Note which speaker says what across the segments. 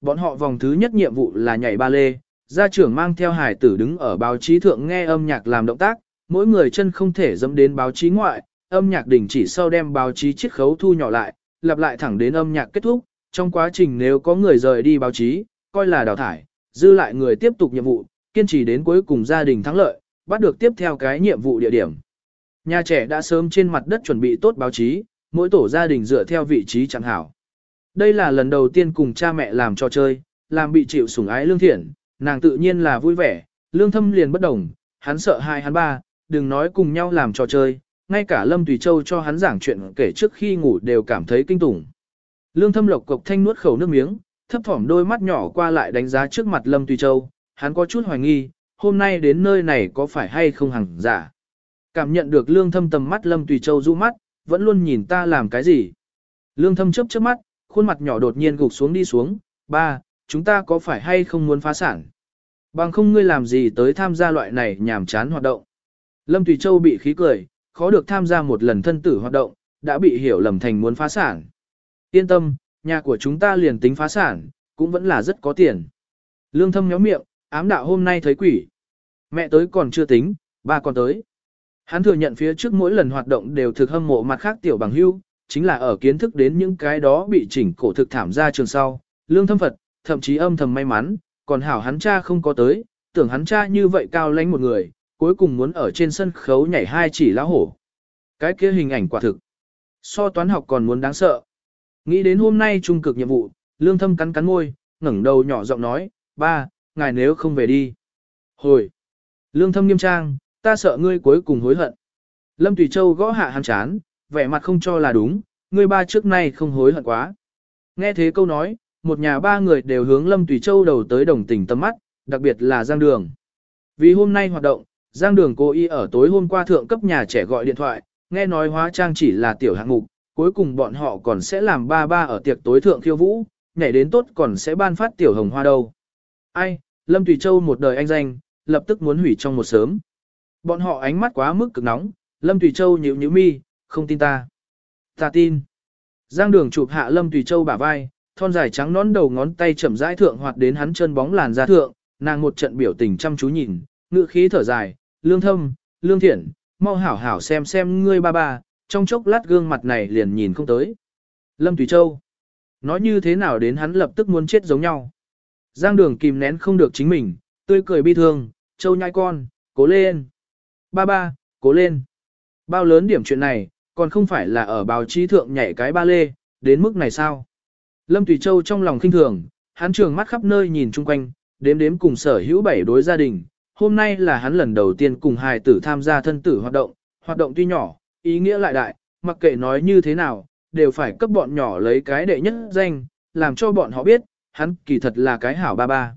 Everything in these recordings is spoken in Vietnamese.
Speaker 1: Bọn họ vòng thứ nhất nhiệm vụ là nhảy ba lê, gia trưởng mang theo hải tử đứng ở báo chí thượng nghe âm nhạc làm động tác, mỗi người chân không thể dẫm đến báo chí ngoại, âm nhạc đình chỉ sau đem báo chí chiết khấu thu nhỏ lại, lặp lại thẳng đến âm nhạc kết thúc, trong quá trình nếu có người rời đi báo chí, coi là đào thải, dư lại người tiếp tục nhiệm vụ, kiên trì đến cuối cùng gia đình thắng lợi, bắt được tiếp theo cái nhiệm vụ địa điểm. Nhà trẻ đã sớm trên mặt đất chuẩn bị tốt báo chí, mỗi tổ gia đình dựa theo vị trí chẳng hảo. Đây là lần đầu tiên cùng cha mẹ làm trò chơi, làm bị chịu sủng ái lương thiện, nàng tự nhiên là vui vẻ, lương thâm liền bất đồng, hắn sợ hai hắn ba, đừng nói cùng nhau làm trò chơi, ngay cả Lâm Tùy Châu cho hắn giảng chuyện kể trước khi ngủ đều cảm thấy kinh tủng. Lương thâm lộc cộc thanh nuốt khẩu nước miếng, thấp thỏm đôi mắt nhỏ qua lại đánh giá trước mặt Lâm Tùy Châu, hắn có chút hoài nghi, hôm nay đến nơi này có phải hay không hằng giả. Cảm nhận được lương thâm tầm mắt Lâm Tùy Châu du mắt, vẫn luôn nhìn ta làm cái gì. Lương thâm chớp chớp mắt, khuôn mặt nhỏ đột nhiên gục xuống đi xuống, ba, chúng ta có phải hay không muốn phá sản? Bằng không ngươi làm gì tới tham gia loại này nhảm chán hoạt động. Lâm Tùy Châu bị khí cười, khó được tham gia một lần thân tử hoạt động, đã bị hiểu lầm thành muốn phá sản. Yên tâm, nhà của chúng ta liền tính phá sản, cũng vẫn là rất có tiền. Lương thâm nhóm miệng, ám đạo hôm nay thấy quỷ. Mẹ tới còn chưa tính, ba còn tới. Hắn thừa nhận phía trước mỗi lần hoạt động đều thực hâm mộ mặt khác tiểu bằng hưu, chính là ở kiến thức đến những cái đó bị chỉnh cổ thực thảm ra trường sau. Lương thâm Phật, thậm chí âm thầm may mắn, còn hảo hắn cha không có tới, tưởng hắn cha như vậy cao lãnh một người, cuối cùng muốn ở trên sân khấu nhảy hai chỉ lá hổ. Cái kia hình ảnh quả thực. So toán học còn muốn đáng sợ. Nghĩ đến hôm nay trung cực nhiệm vụ, lương thâm cắn cắn môi, ngẩng đầu nhỏ giọng nói, ba, ngài nếu không về đi. Hồi. Lương thâm nghiêm trang, ta sợ ngươi cuối cùng hối hận. Lâm Tùy Châu gõ hạ hắn chán, vẻ mặt không cho là đúng, ngươi ba trước nay không hối hận quá. Nghe thế câu nói, một nhà ba người đều hướng Lâm Tùy Châu đầu tới đồng tình tâm mắt, đặc biệt là Giang Đường. Vì hôm nay hoạt động, Giang Đường cố ý ở tối hôm qua thượng cấp nhà trẻ gọi điện thoại, nghe nói hóa trang chỉ là tiểu hạng mục, cuối cùng bọn họ còn sẽ làm ba ba ở tiệc tối thượng khiêu vũ, nhảy đến tốt còn sẽ ban phát tiểu hồng hoa đâu. Ai, Lâm Tùy Châu một đời anh danh, lập tức muốn hủy trong một sớm. Bọn họ ánh mắt quá mức cực nóng, Lâm Tùy Châu nhíu nhíu mi, không tin ta. Ta tin. Giang đường chụp hạ Lâm Tùy Châu bả vai, thon dài trắng nón đầu ngón tay chậm rãi thượng hoạt đến hắn chân bóng làn da thượng, nàng một trận biểu tình chăm chú nhìn, ngựa khí thở dài, lương thâm, lương thiện, mau hảo hảo xem xem ngươi ba ba, trong chốc lát gương mặt này liền nhìn không tới. Lâm Tùy Châu. Nói như thế nào đến hắn lập tức muốn chết giống nhau. Giang đường kìm nén không được chính mình, tươi cười bi thương, Châu nhai con, cố lên. Ba ba, cố lên. Bao lớn điểm chuyện này, còn không phải là ở báo chí thượng nhảy cái ba lê, đến mức này sao? Lâm Tùy Châu trong lòng kinh thường, hắn trường mắt khắp nơi nhìn chung quanh, đếm đếm cùng sở hữu bảy đối gia đình. Hôm nay là hắn lần đầu tiên cùng hài tử tham gia thân tử hoạt động, hoạt động tuy nhỏ, ý nghĩa lại đại, mặc kệ nói như thế nào, đều phải cấp bọn nhỏ lấy cái đệ nhất danh, làm cho bọn họ biết, hắn kỳ thật là cái hảo ba ba.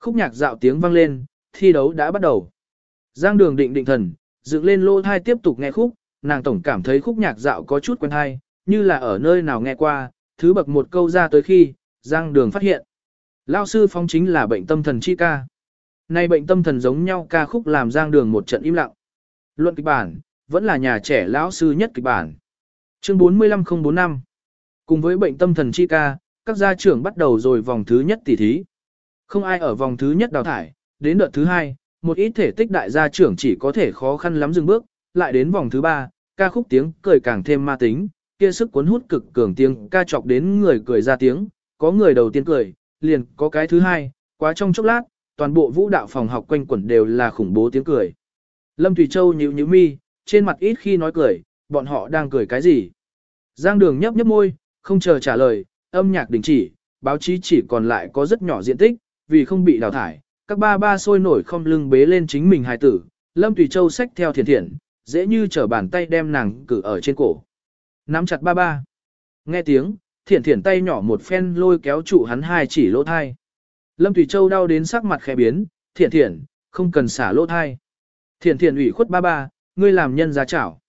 Speaker 1: Khúc nhạc dạo tiếng vang lên, thi đấu đã bắt đầu. Giang đường định định thần, dựng lên lô thai tiếp tục nghe khúc, nàng tổng cảm thấy khúc nhạc dạo có chút quen hay, như là ở nơi nào nghe qua, thứ bậc một câu ra tới khi, Giang đường phát hiện. Lao sư phong chính là bệnh tâm thần chi ca. Nay bệnh tâm thần giống nhau ca khúc làm Giang đường một trận im lặng. Luận kịch bản, vẫn là nhà trẻ lão sư nhất kịch bản. Chương 45045 Cùng với bệnh tâm thần chi ca, các gia trưởng bắt đầu rồi vòng thứ nhất tỷ thí. Không ai ở vòng thứ nhất đào thải, đến đợt thứ hai, một ít thể tích đại gia trưởng chỉ có thể khó khăn lắm dừng bước, lại đến vòng thứ ba, ca khúc tiếng cười càng thêm ma tính, kia sức cuốn hút cực cường tiếng ca chọc đến người cười ra tiếng, có người đầu tiên cười, liền có cái thứ hai, quá trong chốc lát, toàn bộ vũ đạo phòng học quanh quẩn đều là khủng bố tiếng cười. Lâm Thủy Châu nhíu nhíu mi, trên mặt ít khi nói cười, bọn họ đang cười cái gì? Giang đường nhấp nhấp môi, không chờ trả lời, âm nhạc đình chỉ, báo chí chỉ còn lại có rất nhỏ diện tích, vì không bị đào thải, các ba ba sôi nổi không lưng bế lên chính mình hài tử, Lâm Thủy Châu xách theo thiền thiện, dễ như trở bàn tay đem nàng cử ở trên cổ. Nắm chặt ba ba. Nghe tiếng, thiển thiển tay nhỏ một phen lôi kéo trụ hắn hai chỉ lỗ thai. Lâm thủy Châu đau đến sắc mặt khẽ biến, thiển thiển, không cần xả lỗ thai. Thiển thiển ủy khuất ba ba, ngươi làm nhân ra chảo.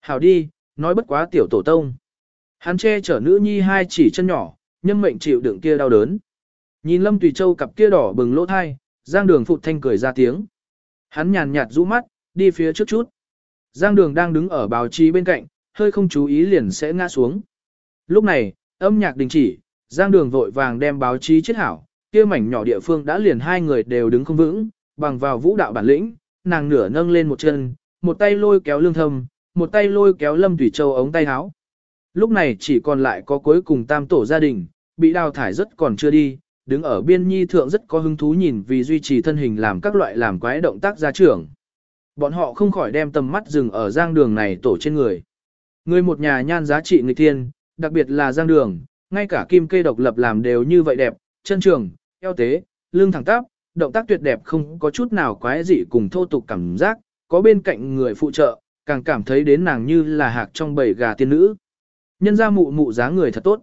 Speaker 1: Hảo đi, nói bất quá tiểu tổ tông. Hắn che chở nữ nhi hai chỉ chân nhỏ, nhân mệnh chịu đựng kia đau đớn. Nhìn Lâm Tùy Châu cặp kia đỏ bừng lỗ thai, Giang Đường phụt thanh cười ra tiếng. Hắn nhàn nhạt rũ mắt, đi phía trước chút. Giang Đường đang đứng ở báo chí bên cạnh, hơi không chú ý liền sẽ ngã xuống. Lúc này, âm nhạc đình chỉ, Giang đường vội vàng đem báo chí chết hảo, kia mảnh nhỏ địa phương đã liền hai người đều đứng không vững, bằng vào vũ đạo bản lĩnh, nàng nửa nâng lên một chân, một tay lôi kéo lương thâm, một tay lôi kéo lâm thủy châu ống tay áo. Lúc này chỉ còn lại có cuối cùng tam tổ gia đình, bị đào thải rất còn chưa đi, đứng ở biên nhi thượng rất có hứng thú nhìn vì duy trì thân hình làm các loại làm quái động tác gia trưởng. Bọn họ không khỏi đem tầm mắt dừng ở giang đường này tổ trên người. Người một nhà nhan giá trị người thiên, đặc biệt là giang đường, ngay cả kim kê độc lập làm đều như vậy đẹp, chân trường, eo tế, lưng thẳng tắp, động tác tuyệt đẹp không có chút nào quái dị cùng thô tục cảm giác, có bên cạnh người phụ trợ, càng cảm thấy đến nàng như là hạc trong bầy gà tiên nữ. Nhân ra mụ mụ giá người thật tốt.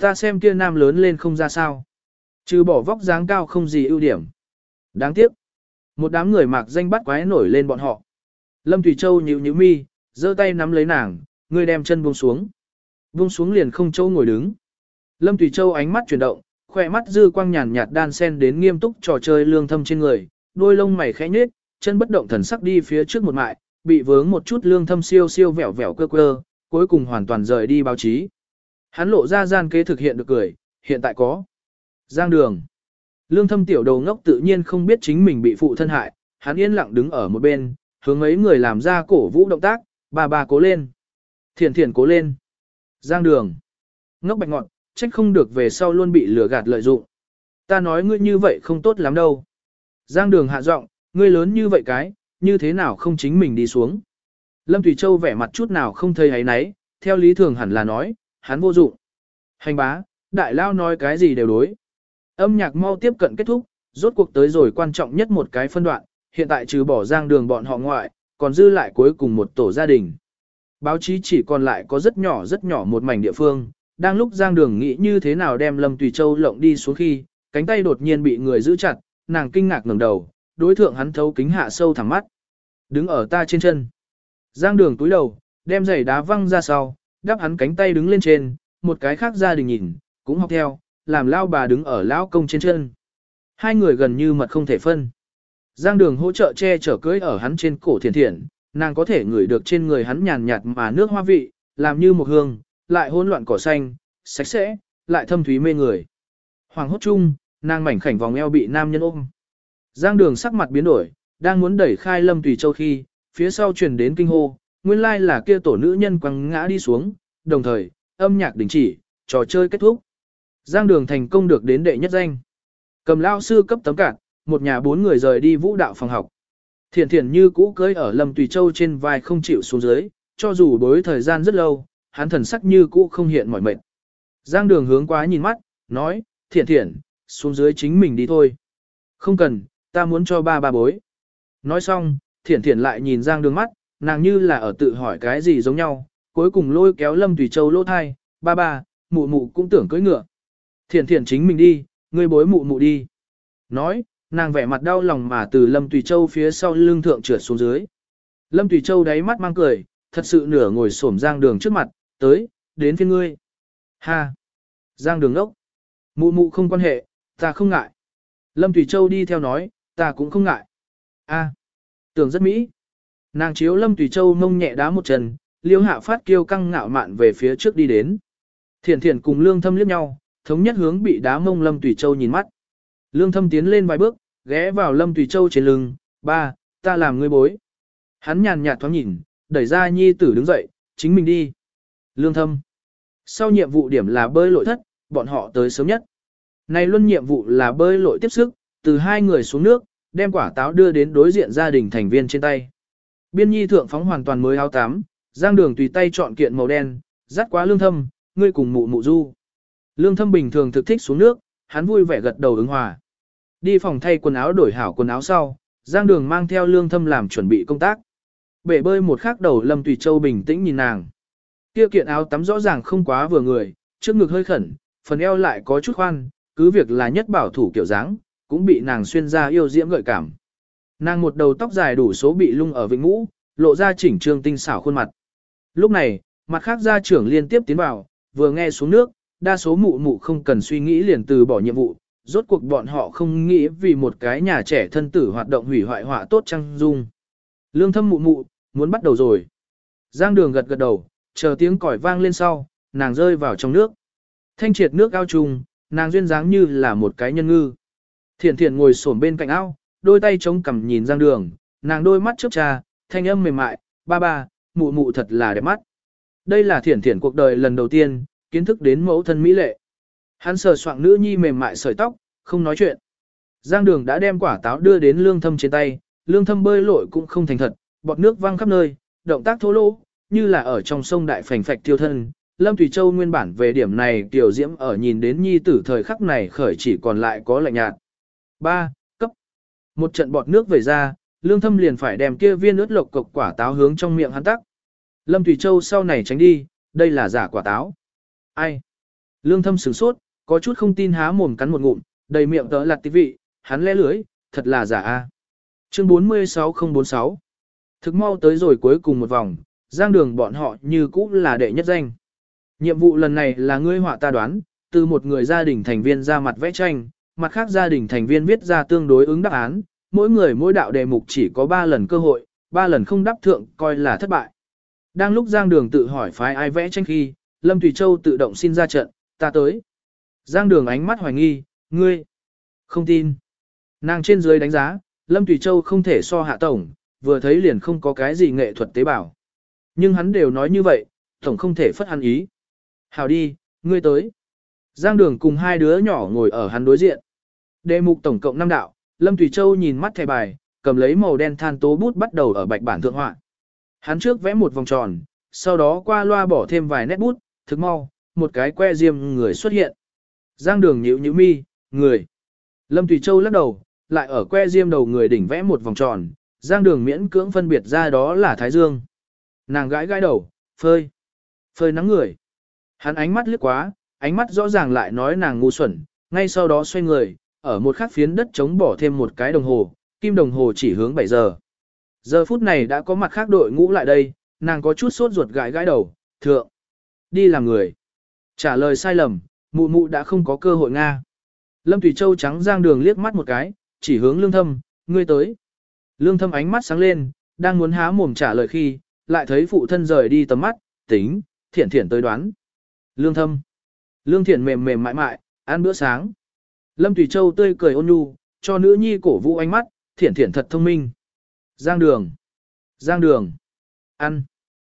Speaker 1: Ta xem kia nam lớn lên không ra sao. Trừ bỏ vóc dáng cao không gì ưu điểm. Đáng tiếc. Một đám người mạc danh bắt quái nổi lên bọn họ. Lâm Thủy Châu nhíu nhíu mi, giơ tay nắm lấy nàng, người đem chân buông xuống. Buông xuống liền không châu ngồi đứng. Lâm Thủy Châu ánh mắt chuyển động, khỏe mắt dư quang nhàn nhạt đan sen đến nghiêm túc trò chơi lương thâm trên người, đôi lông mày khẽ nhếch, chân bất động thần sắc đi phía trước một mại, bị vướng một chút lương thâm siêu siêu vẻo vẻo cơ cơ, cuối cùng hoàn toàn rời đi báo chí. Hắn lộ ra gian kế thực hiện được cười, hiện tại có. Giang đường. Lương thâm tiểu đầu ngốc tự nhiên không biết chính mình bị phụ thân hại, hắn yên lặng đứng ở một bên, hướng mấy người làm ra cổ vũ động tác, bà bà cố lên. Thiền thiền cố lên. Giang đường. Ngốc bạch ngọn, trách không được về sau luôn bị lừa gạt lợi dụng. Ta nói ngươi như vậy không tốt lắm đâu. Giang đường hạ giọng, ngươi lớn như vậy cái, như thế nào không chính mình đi xuống. Lâm Thủy Châu vẻ mặt chút nào không thấy ấy nấy, theo lý thường hẳn là nói, hắn vô dụng. Hành bá, đại lao nói cái gì đều đối. Âm nhạc mau tiếp cận kết thúc, rốt cuộc tới rồi quan trọng nhất một cái phân đoạn, hiện tại trừ bỏ giang đường bọn họ ngoại, còn dư lại cuối cùng một tổ gia đình. Báo chí chỉ còn lại có rất nhỏ rất nhỏ một mảnh địa phương, đang lúc giang đường nghĩ như thế nào đem Lâm Tùy Châu lộng đi xuống khi, cánh tay đột nhiên bị người giữ chặt, nàng kinh ngạc ngẩng đầu, đối thượng hắn thấu kính hạ sâu thẳng mắt. Đứng ở ta trên chân. Giang đường túi đầu, đem giày đá văng ra sau, đắp hắn cánh tay đứng lên trên, một cái khác gia đình nhìn, cũng học theo, làm lao bà đứng ở lão công trên chân. Hai người gần như mật không thể phân. Giang đường hỗ trợ che chở cưới ở hắn trên cổ thiền thiện, nàng có thể ngửi được trên người hắn nhàn nhạt mà nước hoa vị, làm như một hương, lại hỗn loạn cỏ xanh, sạch sẽ, lại thâm thúy mê người. Hoàng hốt chung, nàng mảnh khảnh vòng eo bị nam nhân ôm. Giang đường sắc mặt biến đổi, đang muốn đẩy khai lâm tùy châu khi, phía sau truyền đến kinh hô, nguyên lai là kia tổ nữ nhân quăng ngã đi xuống, đồng thời, âm nhạc đình chỉ, trò chơi kết thúc. Giang đường thành công được đến đệ nhất danh. Cầm lao sư cấp tấm cạn, một nhà bốn người rời đi vũ đạo phòng học. Thiển Thiển như cũ cưới ở Lâm Tùy Châu trên vai không chịu xuống dưới, cho dù đối thời gian rất lâu, hắn thần sắc như cũ không hiện mỏi mệt. Giang đường hướng quá nhìn mắt, nói, Thiển Thiển, xuống dưới chính mình đi thôi. Không cần, ta muốn cho ba ba bối. Nói xong, thiển thiển lại nhìn Giang đường mắt, nàng như là ở tự hỏi cái gì giống nhau, cuối cùng lôi kéo Lâm Tùy Châu lỗ thai, ba ba, mụ mụ cũng tưởng cưỡi ngựa. Thiển thiển chính mình đi, ngươi bối mụ mụ đi. Nói, nàng vẻ mặt đau lòng mà từ Lâm Tùy Châu phía sau lưng thượng trượt xuống dưới. Lâm Tùy Châu đáy mắt mang cười, thật sự nửa ngồi xổm Giang đường trước mặt, tới, đến phía ngươi. Ha! Giang đường ốc. Mụ mụ không quan hệ, ta không ngại. Lâm Tùy Châu đi theo nói, ta cũng không ngại. A, tưởng rất mỹ. Nàng chiếu Lâm Tùy Châu mông nhẹ đá một chân, liêu hạ phát kiêu căng ngạo mạn về phía trước đi đến. Thiển thiển cùng lương thâm liếc nhau, thống nhất hướng bị đá mông Lâm Tùy Châu nhìn mắt. Lương thâm tiến lên vài bước, ghé vào Lâm Tùy Châu trên lưng, ba, ta làm ngươi bối. Hắn nhàn nhạt thoáng nhìn, đẩy ra nhi tử đứng dậy, chính mình đi. Lương thâm. Sau nhiệm vụ điểm là bơi lội thất, bọn họ tới sớm nhất. Này luôn nhiệm vụ là bơi lội tiếp sức, từ hai người xuống nước, đem quả táo đưa đến đối diện gia đình thành viên trên tay. Biên nhi thượng phóng hoàn toàn mới áo tám giang đường tùy tay chọn kiện màu đen, dắt quá lương thâm, ngươi cùng mụ mụ du. Lương thâm bình thường thực thích xuống nước, hắn vui vẻ gật đầu ứng hòa. Đi phòng thay quần áo đổi hảo quần áo sau, giang đường mang theo lương thâm làm chuẩn bị công tác. Bể bơi một khắc đầu lâm tùy châu bình tĩnh nhìn nàng. Kia kiện áo tắm rõ ràng không quá vừa người, trước ngực hơi khẩn, phần eo lại có chút khoan, cứ việc là nhất bảo thủ kiểu dáng, cũng bị nàng xuyên ra yêu diễm gợi cảm. Nàng một đầu tóc dài đủ số bị lung ở vĩnh ngũ, lộ ra chỉnh trương tinh xảo khuôn mặt. Lúc này, mặt khác gia trưởng liên tiếp tiến vào, vừa nghe xuống nước, đa số mụ mụ không cần suy nghĩ liền từ bỏ nhiệm vụ, rốt cuộc bọn họ không nghĩ vì một cái nhà trẻ thân tử hoạt động hủy hoại họa tốt trăng dung. Lương thâm mụ mụ, muốn bắt đầu rồi. Giang đường gật gật đầu, chờ tiếng còi vang lên sau, nàng rơi vào trong nước. Thanh triệt nước ao trùng, nàng duyên dáng như là một cái nhân ngư. Thiển thiển ngồi xổm bên cạnh ao, đôi tay chống cằm nhìn Giang Đường, nàng đôi mắt chớp trà, thanh âm mềm mại, ba ba, mụ mụ thật là đẹp mắt. Đây là thiển thiển cuộc đời lần đầu tiên, kiến thức đến mẫu thân mỹ lệ. Hắn sờ soạng nữ nhi mềm mại sợi tóc, không nói chuyện. Giang đường đã đem quả táo đưa đến lương thâm trên tay, lương thâm bơi lội cũng không thành thật, bọt nước văng khắp nơi, động tác thô lỗ, như là ở trong sông đại phành phạch tiêu thân. Lâm Thủy Châu nguyên bản về điểm này tiểu diễm ở nhìn đến nhi tử thời khắc này khởi chỉ còn lại có lạnh nhạt. 3. Cấp. Một trận bọt nước về ra, lương thâm liền phải đem kia viên ướt lộc cục quả táo hướng trong miệng hắn tắc. Lâm Thủy Châu sau này tránh đi, đây là giả quả táo. Ai? Lương thâm sửng sốt, có chút không tin há mồm cắn một ngụm, đầy miệng tớ lặt tí vị, hắn lẽ lưới, thật là giả a. Chương 46046 Thực mau tới rồi cuối cùng một vòng, giang đường bọn họ như cũ là đệ nhất danh. Nhiệm vụ lần này là ngươi họa ta đoán, từ một người gia đình thành viên ra mặt vẽ tranh, mặt khác gia đình thành viên viết ra tương đối ứng đáp án, mỗi người mỗi đạo đề mục chỉ có 3 lần cơ hội, 3 lần không đáp thượng coi là thất bại. Đang lúc Giang Đường tự hỏi phái ai vẽ tranh khi, Lâm Thủy Châu tự động xin ra trận, ta tới. Giang Đường ánh mắt hoài nghi, ngươi, không tin. Nàng trên dưới đánh giá, Lâm Thủy Châu không thể so hạ tổng, vừa thấy liền không có cái gì nghệ thuật tế bào. Nhưng hắn đều nói như vậy, tổng không thể phất hắn ý. Hào đi, ngươi tới. Giang Đường cùng hai đứa nhỏ ngồi ở hắn đối diện. Đề mục tổng cộng 5 đạo, Lâm Thủy Châu nhìn mắt thẻ bài, cầm lấy màu đen than tố bút bắt đầu ở bạch bản thượng họa. Hắn trước vẽ một vòng tròn, sau đó qua loa bỏ thêm vài nét bút, thực mau, một cái que diêm người xuất hiện. Giang đường nhíu nhíu mi, người. Lâm Thủy Châu lắc đầu, lại ở que diêm đầu người đỉnh vẽ một vòng tròn, giang đường miễn cưỡng phân biệt ra đó là Thái Dương. Nàng gãi gãi đầu, phơi, phơi nắng người. Hắn ánh mắt lướt quá, ánh mắt rõ ràng lại nói nàng ngu xuẩn, ngay sau đó xoay người, ở một khắc phiến đất chống bỏ thêm một cái đồng hồ, kim đồng hồ chỉ hướng 7 giờ. Giờ phút này đã có mặt khác đội ngũ lại đây, nàng có chút sốt ruột gãi gãi đầu, thượng, đi làm người. Trả lời sai lầm, mụ mụ đã không có cơ hội Nga. Lâm Thủy Châu trắng giang đường liếc mắt một cái, chỉ hướng lương thâm, ngươi tới. Lương thâm ánh mắt sáng lên, đang muốn há mồm trả lời khi, lại thấy phụ thân rời đi tầm mắt, tính, thiển thiển tới đoán. Lương thâm. Lương thiển mềm mềm mại mại, ăn bữa sáng. Lâm Thủy Châu tươi cười ôn nhu, cho nữ nhi cổ vũ ánh mắt, thiển thiển thật thông minh. Giang đường. Giang đường. Ăn.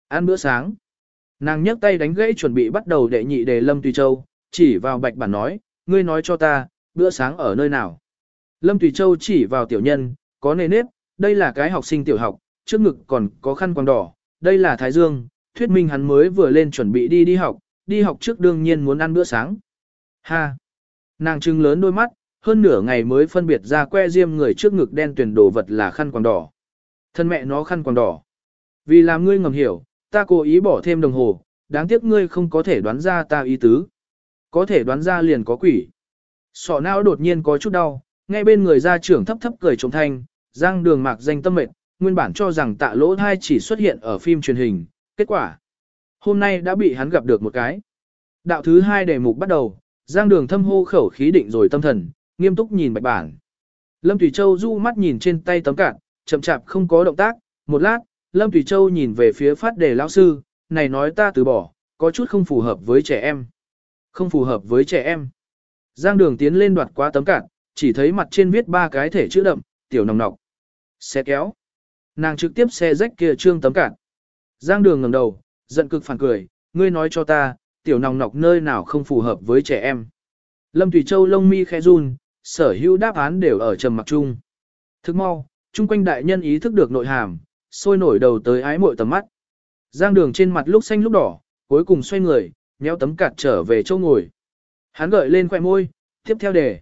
Speaker 1: Ăn bữa sáng. Nàng nhấc tay đánh gãy chuẩn bị bắt đầu đệ nhị đề Lâm Tùy Châu, chỉ vào bạch bản nói, ngươi nói cho ta, bữa sáng ở nơi nào. Lâm Tùy Châu chỉ vào tiểu nhân, có nề nếp, đây là cái học sinh tiểu học, trước ngực còn có khăn quàng đỏ, đây là Thái Dương, thuyết minh hắn mới vừa lên chuẩn bị đi đi học, đi học trước đương nhiên muốn ăn bữa sáng. Ha! Nàng trưng lớn đôi mắt, hơn nửa ngày mới phân biệt ra que diêm người trước ngực đen tuyển đồ vật là khăn quàng đỏ. Thân mẹ nó khăn quàng đỏ. Vì làm ngươi ngầm hiểu, ta cố ý bỏ thêm đồng hồ, đáng tiếc ngươi không có thể đoán ra ta ý tứ. Có thể đoán ra liền có quỷ. Sọ não đột nhiên có chút đau, ngay bên người gia trưởng thấp thấp cười trống thanh, giang đường mạc danh tâm mệt, nguyên bản cho rằng tạ lỗ thai chỉ xuất hiện ở phim truyền hình, kết quả. Hôm nay đã bị hắn gặp được một cái. Đạo thứ hai đề mục bắt đầu, giang đường thâm hô khẩu khí định rồi tâm thần, nghiêm túc nhìn bạch bản. Lâm Thủy Châu du mắt nhìn trên tay tấm cạn, chậm chạp không có động tác, một lát, Lâm Thủy Châu nhìn về phía phát đề lão sư, này nói ta từ bỏ, có chút không phù hợp với trẻ em. Không phù hợp với trẻ em. Giang đường tiến lên đoạt qua tấm cạn, chỉ thấy mặt trên viết ba cái thể chữ đậm, tiểu nòng nọc. Xe kéo. Nàng trực tiếp xe rách kia trương tấm cạn. Giang đường ngẩng đầu, giận cực phản cười, ngươi nói cho ta, tiểu nòng nọc nơi nào không phù hợp với trẻ em. Lâm Thủy Châu lông mi khẽ run, sở hữu đáp án đều ở trầm mặc chung. Thức mau, chung quanh đại nhân ý thức được nội hàm, sôi nổi đầu tới ái muội tầm mắt. Giang đường trên mặt lúc xanh lúc đỏ, cuối cùng xoay người, nhéo tấm cạt trở về chỗ ngồi. Hắn gợi lên khoẻ môi, tiếp theo đề.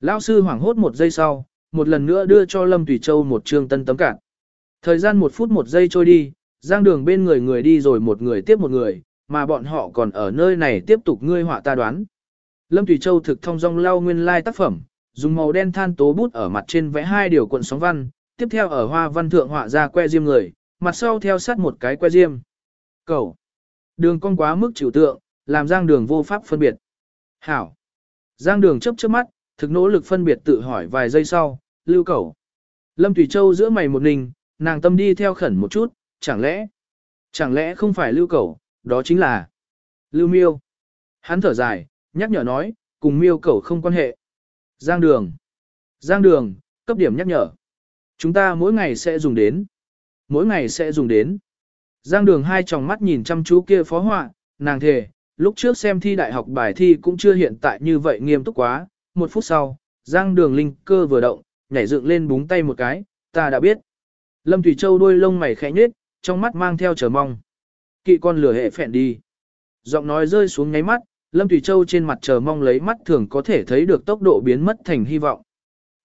Speaker 1: Lão sư hoảng hốt một giây sau, một lần nữa đưa cho Lâm Tùy Châu một trương tân tấm cạt. Thời gian một phút một giây trôi đi, giang đường bên người người đi rồi một người tiếp một người, mà bọn họ còn ở nơi này tiếp tục ngươi họa ta đoán. Lâm Tùy Châu thực thông dong lau nguyên lai like tác phẩm, dùng màu đen than tố bút ở mặt trên vẽ hai điều cuộn sóng văn, tiếp theo ở hoa văn thượng họa ra que diêm người, mặt sau theo sát một cái que diêm. Cầu. Đường con quá mức chịu tượng, làm giang đường vô pháp phân biệt. Hảo. Giang đường chấp chớp mắt, thực nỗ lực phân biệt tự hỏi vài giây sau, lưu cầu. Lâm Thủy Châu giữa mày một ninh, nàng tâm đi theo khẩn một chút, chẳng lẽ, chẳng lẽ không phải lưu cầu, đó chính là lưu miêu. Hắn thở dài, Nhắc nhở nói, cùng miêu cầu không quan hệ. Giang đường. Giang đường, cấp điểm nhắc nhở. Chúng ta mỗi ngày sẽ dùng đến. Mỗi ngày sẽ dùng đến. Giang đường hai tròng mắt nhìn chăm chú kia phó họa, nàng thề, lúc trước xem thi đại học bài thi cũng chưa hiện tại như vậy nghiêm túc quá. Một phút sau, Giang đường linh cơ vừa động, nhảy dựng lên búng tay một cái, ta đã biết. Lâm Thủy Châu đôi lông mày khẽ nhếch, trong mắt mang theo chờ mong. Kỵ con lửa hệ phẹn đi. Giọng nói rơi xuống nháy mắt, Lâm Thủy Châu trên mặt chờ mong lấy mắt thường có thể thấy được tốc độ biến mất thành hy vọng.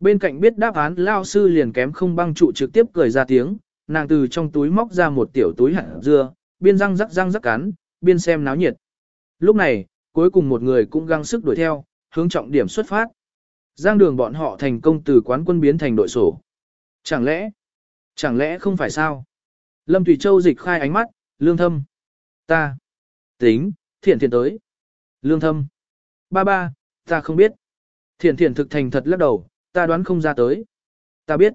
Speaker 1: Bên cạnh biết đáp án lao sư liền kém không băng trụ trực tiếp cười ra tiếng, nàng từ trong túi móc ra một tiểu túi hạt dưa, biên răng rắc răng rắc cắn, biên xem náo nhiệt. Lúc này, cuối cùng một người cũng găng sức đuổi theo, hướng trọng điểm xuất phát. Giang đường bọn họ thành công từ quán quân biến thành đội sổ. Chẳng lẽ, chẳng lẽ không phải sao? Lâm Thủy Châu dịch khai ánh mắt, lương thâm. Ta, tính, thiện thiện tới. Lương thâm. Ba ba, ta không biết. Thiện thiện thực thành thật lắc đầu, ta đoán không ra tới. Ta biết.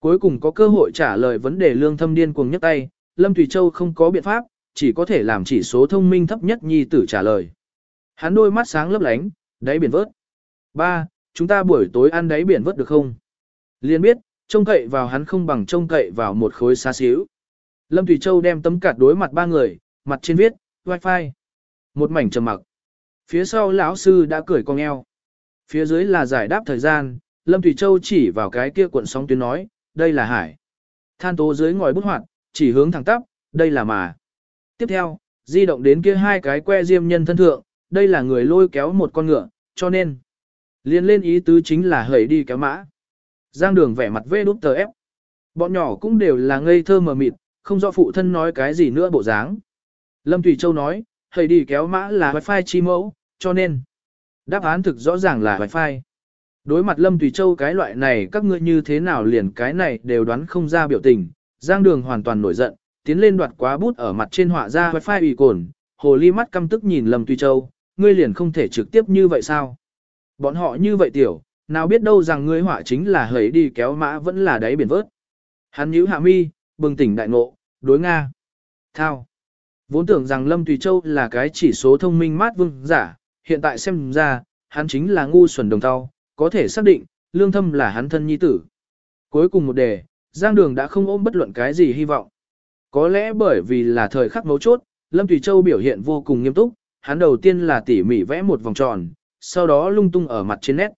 Speaker 1: Cuối cùng có cơ hội trả lời vấn đề lương thâm điên cuồng nhất tay, Lâm Thủy Châu không có biện pháp, chỉ có thể làm chỉ số thông minh thấp nhất nhi tử trả lời. Hắn đôi mắt sáng lấp lánh, đáy biển vớt. Ba, chúng ta buổi tối ăn đáy biển vớt được không? Liên biết, trông cậy vào hắn không bằng trông cậy vào một khối xa xíu. Lâm Thủy Châu đem tấm cạt đối mặt ba người, mặt trên viết, wifi. Một mảnh trầm mặc. Phía sau lão sư đã cười cong eo. Phía dưới là giải đáp thời gian, Lâm Thủy Châu chỉ vào cái kia cuộn sóng tuyến nói, đây là hải. Than tố dưới ngòi bút hoạt, chỉ hướng thẳng tắp, đây là mà. Tiếp theo, di động đến kia hai cái que diêm nhân thân thượng, đây là người lôi kéo một con ngựa, cho nên. Liên lên ý tứ chính là hẩy đi kéo mã. Giang đường vẻ mặt vê đút tờ ép. Bọn nhỏ cũng đều là ngây thơ mờ mịt, không rõ phụ thân nói cái gì nữa bộ dáng. Lâm Thủy Châu nói, hãy đi kéo mã là wifi chi mẫu, cho nên. Đáp án thực rõ ràng là wifi. Đối mặt Lâm Tùy Châu cái loại này các ngươi như thế nào liền cái này đều đoán không ra biểu tình, Giang Đường hoàn toàn nổi giận, tiến lên đoạt quá bút ở mặt trên họa ra wifi ủy cồn, hồ ly mắt căm tức nhìn Lâm Tùy Châu, ngươi liền không thể trực tiếp như vậy sao? Bọn họ như vậy tiểu, nào biết đâu rằng ngươi họa chính là hấy đi kéo mã vẫn là đáy biển vớt. Hắn nhíu hạ mi, bừng tỉnh đại ngộ, đối Nga. Thao. Vốn tưởng rằng Lâm Tùy Châu là cái chỉ số thông minh mát vương giả, hiện tại xem ra, hắn chính là ngu xuẩn đồng thao, có thể xác định, lương thâm là hắn thân nhi tử. Cuối cùng một đề, Giang Đường đã không ôm bất luận cái gì hy vọng. Có lẽ bởi vì là thời khắc mấu chốt, Lâm Tùy Châu biểu hiện vô cùng nghiêm túc, hắn đầu tiên là tỉ mỉ vẽ một vòng tròn, sau đó lung tung ở mặt trên nét.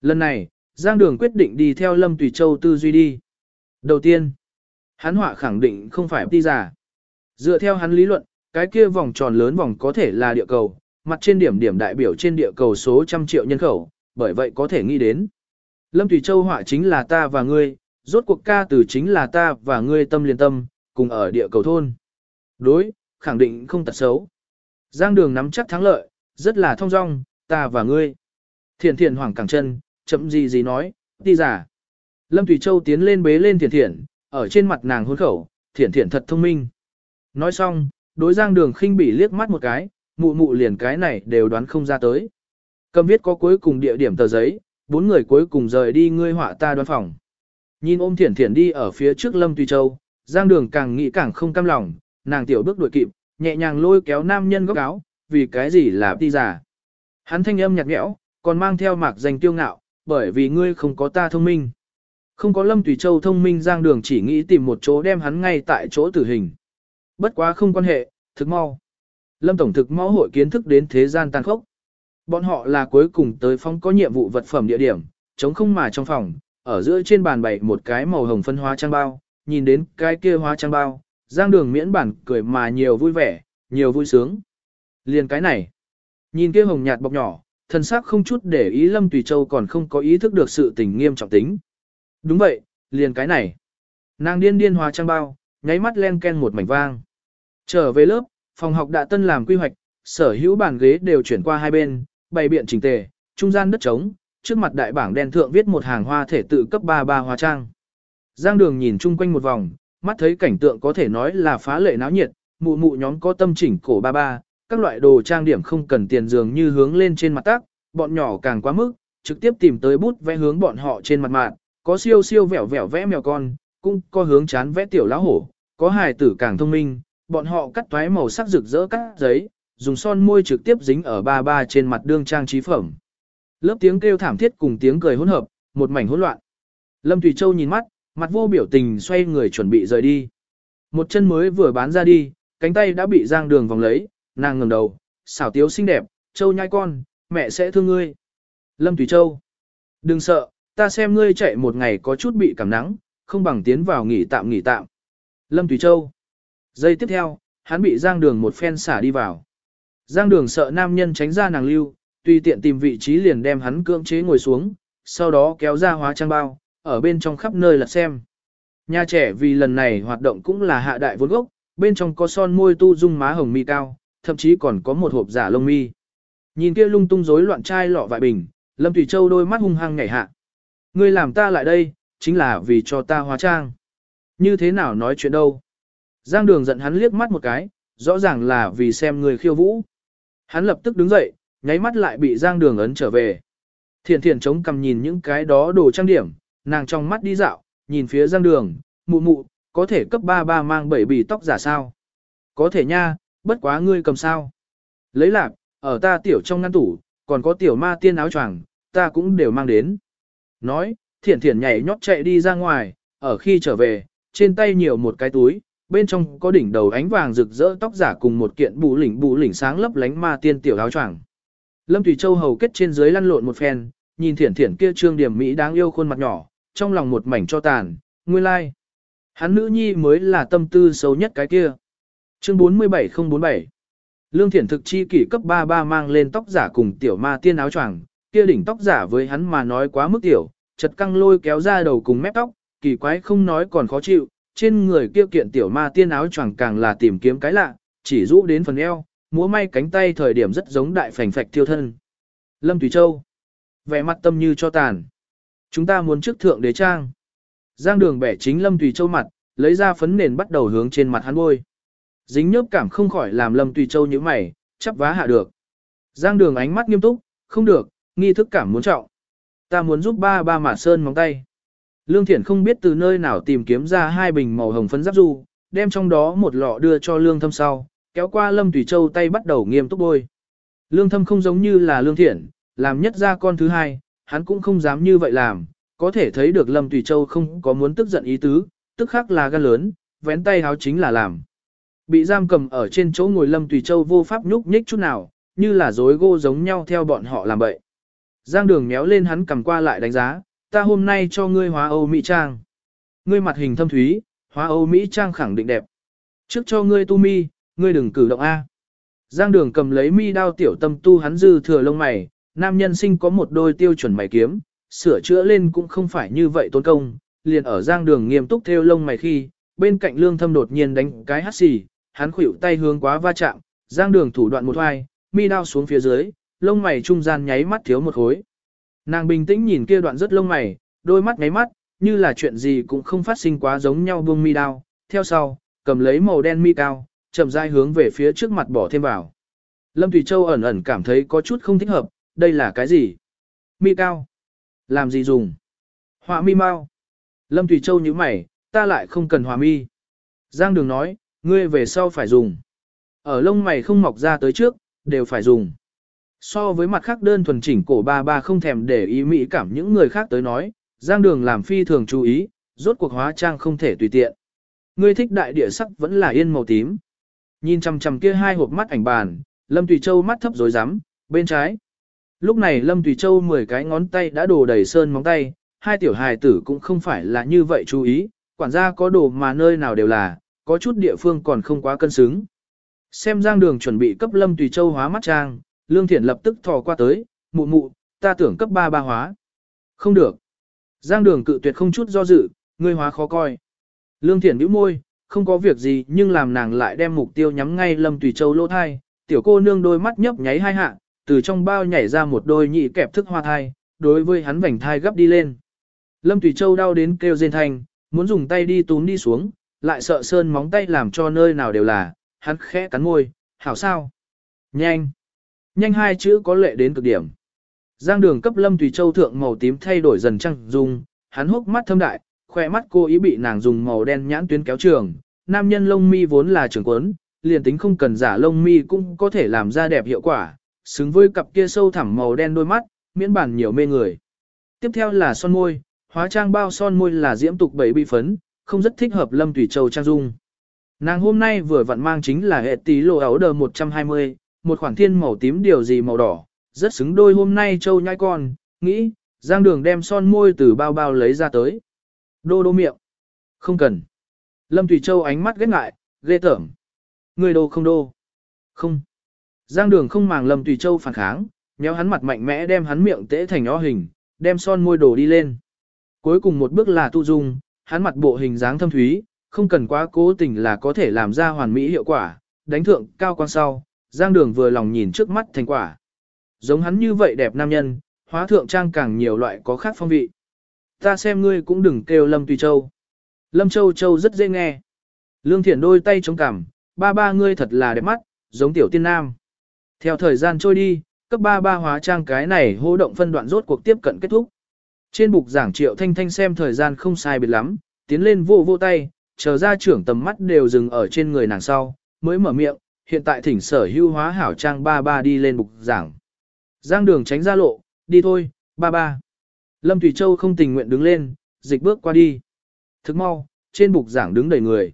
Speaker 1: Lần này, Giang Đường quyết định đi theo Lâm Tùy Châu tư duy đi. Đầu tiên, hắn họa khẳng định không phải ti giả. Dựa theo hắn lý luận, cái kia vòng tròn lớn vòng có thể là địa cầu, mặt trên điểm điểm đại biểu trên địa cầu số trăm triệu nhân khẩu, bởi vậy có thể nghĩ đến. Lâm Thủy Châu họa chính là ta và ngươi, rốt cuộc ca từ chính là ta và ngươi tâm liên tâm, cùng ở địa cầu thôn. Đối, khẳng định không tật xấu. Giang đường nắm chắc thắng lợi, rất là thông dong, ta và ngươi. Thiền thiền hoảng cẳng chân, chậm gì gì nói, đi giả. Lâm Thủy Châu tiến lên bế lên thiền thiền, ở trên mặt nàng hôn khẩu, thiền thiền thật thông minh. Nói xong, đối giang đường khinh bỉ liếc mắt một cái, mụ mụ liền cái này đều đoán không ra tới. Cầm viết có cuối cùng địa điểm tờ giấy, bốn người cuối cùng rời đi ngươi họa ta đoán phòng. Nhìn ôm thiển thiển đi ở phía trước Lâm Tùy Châu, giang đường càng nghĩ càng không cam lòng, nàng tiểu bước đuổi kịp, nhẹ nhàng lôi kéo nam nhân góc áo, vì cái gì là ti giả. Hắn thanh âm nhạt nhẽo, còn mang theo mạc danh tiêu ngạo, bởi vì ngươi không có ta thông minh. Không có Lâm Tùy Châu thông minh giang đường chỉ nghĩ tìm một chỗ đem hắn ngay tại chỗ tử hình. Bất quá không quan hệ, thực mau. Lâm Tổng thực mau hội kiến thức đến thế gian tàn khốc. Bọn họ là cuối cùng tới phong có nhiệm vụ vật phẩm địa điểm, chống không mà trong phòng, ở giữa trên bàn bày một cái màu hồng phân hóa trang bao, nhìn đến cái kia hóa trang bao, giang đường miễn bản cười mà nhiều vui vẻ, nhiều vui sướng. Liền cái này, nhìn kia hồng nhạt bọc nhỏ, thân sắc không chút để ý Lâm Tùy Châu còn không có ý thức được sự tình nghiêm trọng tính. Đúng vậy, liền cái này. Nàng điên điên hóa trang bao, nháy mắt len ken một mảnh vang. Trở về lớp, phòng học đã tân làm quy hoạch, sở hữu bàn ghế đều chuyển qua hai bên, bày biện chỉnh tề, trung gian đất trống, trước mặt đại bảng đen thượng viết một hàng hoa thể tự cấp 33 hóa trang. Giang đường nhìn chung quanh một vòng, mắt thấy cảnh tượng có thể nói là phá lệ náo nhiệt, mụ mụ nhóm có tâm chỉnh cổ ba ba, các loại đồ trang điểm không cần tiền dường như hướng lên trên mặt tác, bọn nhỏ càng quá mức, trực tiếp tìm tới bút vẽ hướng bọn họ trên mặt mạng, có siêu siêu vẻo vẻo vẽ mèo con, cũng có hướng chán vẽ tiểu lá hổ, có hài tử càng thông minh, bọn họ cắt toái màu sắc rực rỡ cắt giấy, dùng son môi trực tiếp dính ở ba ba trên mặt đương trang trí phẩm. Lớp tiếng kêu thảm thiết cùng tiếng cười hỗn hợp, một mảnh hỗn loạn. Lâm Thủy Châu nhìn mắt, mặt vô biểu tình xoay người chuẩn bị rời đi. Một chân mới vừa bán ra đi, cánh tay đã bị giang đường vòng lấy, nàng ngẩng đầu, xảo tiếu xinh đẹp, Châu nhai con, mẹ sẽ thương ngươi. Lâm Thủy Châu, đừng sợ, ta xem ngươi chạy một ngày có chút bị cảm nắng, không bằng tiến vào nghỉ tạm nghỉ tạm. Lâm Thủy Châu. Giây tiếp theo, hắn bị giang đường một phen xả đi vào. Giang đường sợ nam nhân tránh ra nàng lưu, tùy tiện tìm vị trí liền đem hắn cưỡng chế ngồi xuống, sau đó kéo ra hóa trang bao, ở bên trong khắp nơi lật xem. Nhà trẻ vì lần này hoạt động cũng là hạ đại vốn gốc, bên trong có son môi tu dung má hồng mi cao, thậm chí còn có một hộp giả lông mi. Nhìn kia lung tung rối loạn chai lọ vại bình, Lâm Thủy Châu đôi mắt hung hăng ngảy hạ. Ngươi làm ta lại đây, chính là vì cho ta hóa trang. Như thế nào nói chuyện đâu? Giang đường giận hắn liếc mắt một cái, rõ ràng là vì xem người khiêu vũ. Hắn lập tức đứng dậy, nháy mắt lại bị Giang đường ấn trở về. Thiện thiện chống cầm nhìn những cái đó đồ trang điểm, nàng trong mắt đi dạo, nhìn phía Giang đường, mụ mụ, có thể cấp ba ba mang bảy bì tóc giả sao? Có thể nha, bất quá ngươi cầm sao? Lấy lạc, ở ta tiểu trong ngăn tủ, còn có tiểu ma tiên áo choàng, ta cũng đều mang đến. Nói, thiện thiện nhảy nhót chạy đi ra ngoài, ở khi trở về, trên tay nhiều một cái túi, bên trong có đỉnh đầu ánh vàng rực rỡ tóc giả cùng một kiện bù lỉnh bù lỉnh sáng lấp lánh ma tiên tiểu áo choàng. Lâm Thủy Châu hầu kết trên dưới lăn lộn một phen, nhìn thiển thiển kia trương điểm mỹ đáng yêu khuôn mặt nhỏ, trong lòng một mảnh cho tàn, nguyên lai. Like. Hắn nữ nhi mới là tâm tư xấu nhất cái kia. Chương 47047 Lương Thiển thực chi kỷ cấp 33 mang lên tóc giả cùng tiểu ma tiên áo choàng, kia đỉnh tóc giả với hắn mà nói quá mức tiểu, chật căng lôi kéo ra đầu cùng mép tóc, kỳ quái không nói còn khó chịu, trên người kia kiện tiểu ma tiên áo choàng càng là tìm kiếm cái lạ, chỉ rũ đến phần eo, múa may cánh tay thời điểm rất giống đại phành phạch tiêu thân. Lâm Thủy Châu vẻ mặt tâm như cho tàn. Chúng ta muốn trước thượng đế trang. Giang đường bẻ chính Lâm Thủy Châu mặt, lấy ra phấn nền bắt đầu hướng trên mặt hắn bôi. Dính nhớp cảm không khỏi làm Lâm Thủy Châu như mày, chắp vá hạ được. Giang đường ánh mắt nghiêm túc, không được, nghi thức cảm muốn trọng. Ta muốn giúp ba ba mạ sơn móng tay. Lương Thiển không biết từ nơi nào tìm kiếm ra hai bình màu hồng phấn giáp du, đem trong đó một lọ đưa cho Lương Thâm sau, kéo qua Lâm Tùy Châu tay bắt đầu nghiêm túc bôi. Lương Thâm không giống như là Lương Thiển, làm nhất ra con thứ hai, hắn cũng không dám như vậy làm, có thể thấy được Lâm Tùy Châu không có muốn tức giận ý tứ, tức khác là gan lớn, vén tay háo chính là làm. Bị giam cầm ở trên chỗ ngồi Lâm Tùy Châu vô pháp nhúc nhích chút nào, như là dối gô giống nhau theo bọn họ làm bậy. Giang đường méo lên hắn cầm qua lại đánh giá, ta hôm nay cho ngươi hóa Âu Mỹ Trang. Ngươi mặt hình thâm thúy, hóa Âu Mỹ Trang khẳng định đẹp. Trước cho ngươi tu mi, ngươi đừng cử động A. Giang đường cầm lấy mi đao tiểu tâm tu hắn dư thừa lông mày, nam nhân sinh có một đôi tiêu chuẩn mày kiếm, sửa chữa lên cũng không phải như vậy tốn công, liền ở giang đường nghiêm túc theo lông mày khi, bên cạnh lương thâm đột nhiên đánh cái hắt xì, hắn khuỷu tay hướng quá va chạm, giang đường thủ đoạn một hoài, mi đao xuống phía dưới, lông mày trung gian nháy mắt thiếu một khối. Nàng bình tĩnh nhìn kia đoạn rất lông mày, đôi mắt ngáy mắt, như là chuyện gì cũng không phát sinh quá giống nhau buông mi đao, theo sau, cầm lấy màu đen mi cao, chậm rãi hướng về phía trước mặt bỏ thêm vào. Lâm Thủy Châu ẩn ẩn cảm thấy có chút không thích hợp, đây là cái gì? Mi cao. Làm gì dùng? Họa mi mau. Lâm Thủy Châu nhíu mày, ta lại không cần họa mi. Giang Đường nói, ngươi về sau phải dùng. Ở lông mày không mọc ra tới trước, đều phải dùng. So với mặt khác đơn thuần chỉnh cổ ba ba không thèm để ý mỹ cảm những người khác tới nói, Giang Đường làm phi thường chú ý, rốt cuộc hóa trang không thể tùy tiện. Ngươi thích đại địa sắc vẫn là yên màu tím. Nhìn chằm chằm kia hai hộp mắt ảnh bàn, Lâm Tùy Châu mắt thấp rối rắm, bên trái. Lúc này Lâm Tùy Châu 10 cái ngón tay đã đổ đầy sơn móng tay, hai tiểu hài tử cũng không phải là như vậy chú ý, quản gia có đồ mà nơi nào đều là, có chút địa phương còn không quá cân xứng. Xem Giang Đường chuẩn bị cấp Lâm Tùy Châu hóa mắt trang, Lương Thiển lập tức thò qua tới, mụ mụ, ta tưởng cấp 3 ba hóa. Không được. Giang Đường cự tuyệt không chút do dự, ngươi hóa khó coi. Lương Thiển bĩu môi, không có việc gì nhưng làm nàng lại đem mục tiêu nhắm ngay Lâm Tùy Châu lỗ thai, tiểu cô nương đôi mắt nhấp nháy hai hạ, từ trong bao nhảy ra một đôi nhị kẹp thức hoa thai, đối với hắn vành thai gấp đi lên. Lâm Tùy Châu đau đến kêu rên thanh, muốn dùng tay đi túm đi xuống, lại sợ sơn móng tay làm cho nơi nào đều là, hắn khẽ cắn môi, hảo sao? Nhanh! Nhanh hai chữ có lệ đến cực điểm. Giang đường cấp Lâm Tùy Châu thượng màu tím thay đổi dần trăng dung, hắn hốc mắt thâm đại, khoe mắt cô ý bị nàng dùng màu đen nhãn tuyến kéo trường, nam nhân lông mi vốn là trường quấn, liền tính không cần giả lông mi cũng có thể làm ra đẹp hiệu quả, xứng với cặp kia sâu thẳm màu đen đôi mắt, miễn bản nhiều mê người. Tiếp theo là son môi, hóa trang bao son môi là diễm tục bảy bi phấn, không rất thích hợp Lâm Tùy Châu trang dung. Nàng hôm nay vừa vặn mang chính là hệ tí lộ áo đờ 120, một khoản thiên màu tím điều gì màu đỏ, rất xứng đôi hôm nay Châu nhai con, nghĩ, giang đường đem son môi từ bao bao lấy ra tới. Đô đô miệng. Không cần. Lâm thủy Châu ánh mắt ghét ngại, ghê tởm. Người đô không đô. Không. Giang đường không màng Lâm thủy Châu phản kháng, nhéo hắn mặt mạnh mẽ đem hắn miệng tễ thành o hình, đem son môi đổ đi lên. Cuối cùng một bước là tu dung, hắn mặt bộ hình dáng thâm thúy, không cần quá cố tình là có thể làm ra hoàn mỹ hiệu quả, đánh thượng cao quan sau, Giang Đường vừa lòng nhìn trước mắt thành quả. Giống hắn như vậy đẹp nam nhân, hóa thượng trang càng nhiều loại có khác phong vị. Ta xem ngươi cũng đừng kêu Lâm Tùy Châu. Lâm Châu Châu rất dễ nghe. Lương Thiển đôi tay chống cằm, ba ba ngươi thật là đẹp mắt, giống tiểu tiên nam. Theo thời gian trôi đi, cấp ba ba hóa trang cái này hô động phân đoạn rốt cuộc tiếp cận kết thúc. Trên bục giảng triệu thanh thanh xem thời gian không sai biệt lắm, tiến lên vô vô tay, chờ ra trưởng tầm mắt đều dừng ở trên người nàng sau, mới mở miệng, hiện tại thỉnh sở hưu hóa hảo trang ba ba đi lên bục giảng. Giang đường tránh ra lộ, đi thôi, ba ba. Lâm Thủy Châu không tình nguyện đứng lên, dịch bước qua đi. Thức mau, trên bục giảng đứng đầy người.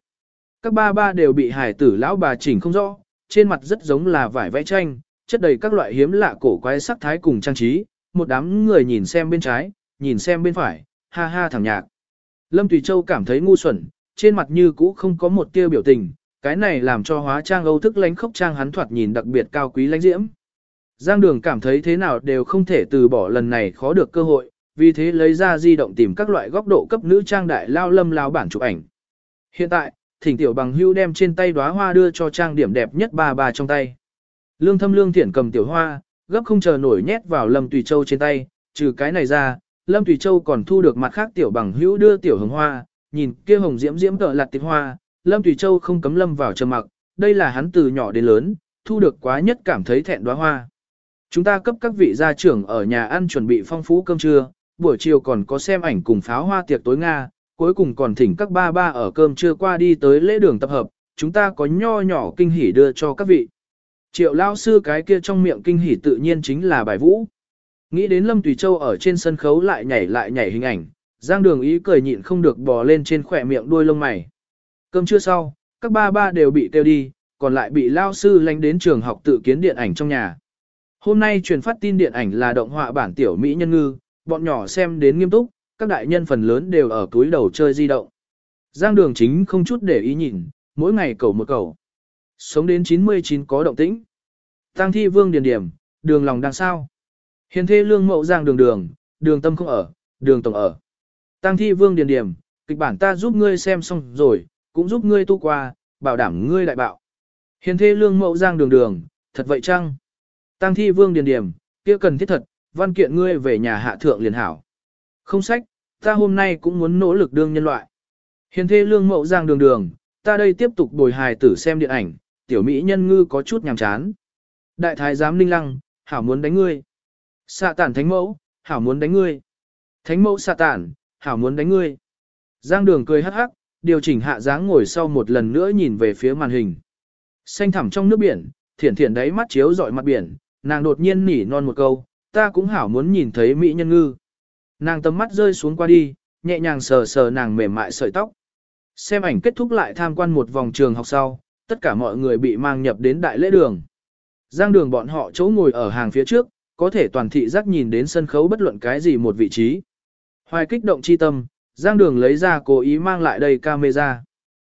Speaker 1: Các ba ba đều bị hải tử lão bà chỉnh không rõ, trên mặt rất giống là vải vẽ tranh, chất đầy các loại hiếm lạ cổ quái sắc thái cùng trang trí, một đám người nhìn xem bên trái, nhìn xem bên phải, ha ha thẳng nhạc. Lâm Tùy Châu cảm thấy ngu xuẩn, trên mặt như cũ không có một tia biểu tình, cái này làm cho hóa trang âu thức lánh khốc trang hắn thoạt nhìn đặc biệt cao quý lãnh diễm. Giang Đường cảm thấy thế nào đều không thể từ bỏ lần này khó được cơ hội, vì thế lấy ra di động tìm các loại góc độ cấp nữ trang đại lao lâm lao bản chụp ảnh. Hiện tại, thỉnh tiểu bằng hưu đem trên tay đóa hoa đưa cho trang điểm đẹp nhất bà bà trong tay. Lương thâm lương thiển cầm tiểu hoa, gấp không chờ nổi nhét vào Lâm Tùy Châu trên tay, trừ cái này ra, Lâm Tùy Châu còn thu được mặt khác tiểu bằng hữu đưa tiểu hồng hoa, nhìn kia hồng diễm diễm cỡ lạt tiết hoa, Lâm Tùy Châu không cấm lâm vào trầm mặc, đây là hắn từ nhỏ đến lớn, thu được quá nhất cảm thấy thẹn đóa hoa. Chúng ta cấp các vị gia trưởng ở nhà ăn chuẩn bị phong phú cơm trưa, buổi chiều còn có xem ảnh cùng pháo hoa tiệc tối Nga, cuối cùng còn thỉnh các ba ba ở cơm trưa qua đi tới lễ đường tập hợp, chúng ta có nho nhỏ kinh hỉ đưa cho các vị. Triệu lao sư cái kia trong miệng kinh hỉ tự nhiên chính là bài vũ. Nghĩ đến Lâm Tùy Châu ở trên sân khấu lại nhảy lại nhảy hình ảnh, Giang Đường ý cười nhịn không được bò lên trên khỏe miệng đuôi lông mày. Cơm trưa sau, các ba ba đều bị kêu đi, còn lại bị lao sư lánh đến trường học tự kiến điện ảnh trong nhà. Hôm nay truyền phát tin điện ảnh là động họa bản tiểu Mỹ nhân ngư, bọn nhỏ xem đến nghiêm túc, các đại nhân phần lớn đều ở túi đầu chơi di động. Giang đường chính không chút để ý nhìn, mỗi ngày cầu một cầu. Sống đến 99 có động tĩnh. Tăng thi vương điền điểm, đường lòng đang sao. Hiền thê lương mậu giang đường đường, đường tâm không ở, đường tổng ở. Tăng thi vương điền điểm, kịch bản ta giúp ngươi xem xong rồi, cũng giúp ngươi tu qua, bảo đảm ngươi đại bạo. Hiền thê lương mẫu giang đường đường, thật vậy chăng? Tăng thi vương điền điểm, kia cần thiết thật, văn kiện ngươi về nhà hạ thượng liền hảo. Không sách, ta hôm nay cũng muốn nỗ lực đương nhân loại. Hiền thê lương mẫu giang đường đường, ta đây tiếp tục bồi hài tử xem điện ảnh, tiểu mỹ nhân ngư có chút nhàm chán. Đại thái giám ninh lăng, hảo muốn đánh ngươi. Xạ tản thánh mẫu, hảo muốn đánh ngươi. Thánh mẫu xạ tản, hảo muốn đánh ngươi. Giang đường cười hắc hắc, điều chỉnh hạ dáng ngồi sau một lần nữa nhìn về phía màn hình. Xanh thẳm trong nước biển, thiển thiển đáy mắt chiếu dọi mặt biển, nàng đột nhiên nỉ non một câu, ta cũng hảo muốn nhìn thấy mỹ nhân ngư. Nàng tầm mắt rơi xuống qua đi, nhẹ nhàng sờ sờ nàng mềm mại sợi tóc. Xem ảnh kết thúc lại tham quan một vòng trường học sau, tất cả mọi người bị mang nhập đến đại lễ đường. Giang đường bọn họ chỗ ngồi ở hàng phía trước, có thể toàn thị giác nhìn đến sân khấu bất luận cái gì một vị trí. Hoài kích động chi tâm, Giang đường lấy ra cố ý mang lại đây camera.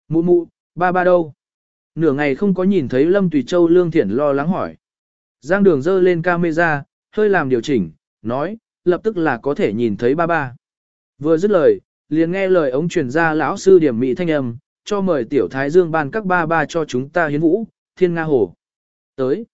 Speaker 1: Mụ mụ, ba ba đâu? Nửa ngày không có nhìn thấy Lâm Tùy Châu Lương Thiển lo lắng hỏi. Giang đường dơ lên camera, hơi làm điều chỉnh, nói, lập tức là có thể nhìn thấy ba ba. Vừa dứt lời, liền nghe lời ống truyền ra lão sư điểm mỹ thanh âm, cho mời tiểu thái dương ban các ba ba cho chúng ta hiến vũ, thiên nga hồ. Tới.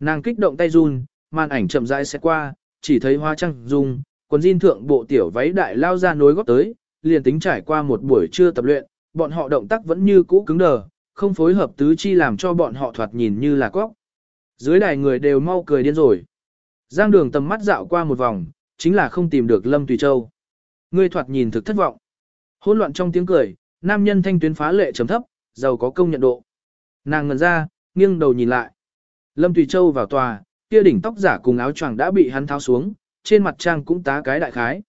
Speaker 1: Nàng kích động tay run, màn ảnh chậm rãi sẽ qua, chỉ thấy hoa trăng dung, quần jean thượng bộ tiểu váy đại lao ra nối góp tới, liền tính trải qua một buổi trưa tập luyện, bọn họ động tác vẫn như cũ cứng đờ, không phối hợp tứ chi làm cho bọn họ thoạt nhìn như là cóc. Dưới đài người đều mau cười điên rồi. Giang đường tầm mắt dạo qua một vòng, chính là không tìm được Lâm Tùy Châu. Ngươi thoạt nhìn thực thất vọng. Hỗn loạn trong tiếng cười, nam nhân thanh tuyến phá lệ trầm thấp, giàu có công nhận độ. Nàng ngần ra, nghiêng đầu nhìn lại. Lâm Tùy Châu vào tòa, kia đỉnh tóc giả cùng áo choàng đã bị hắn tháo xuống, trên mặt trang cũng tá cái đại khái.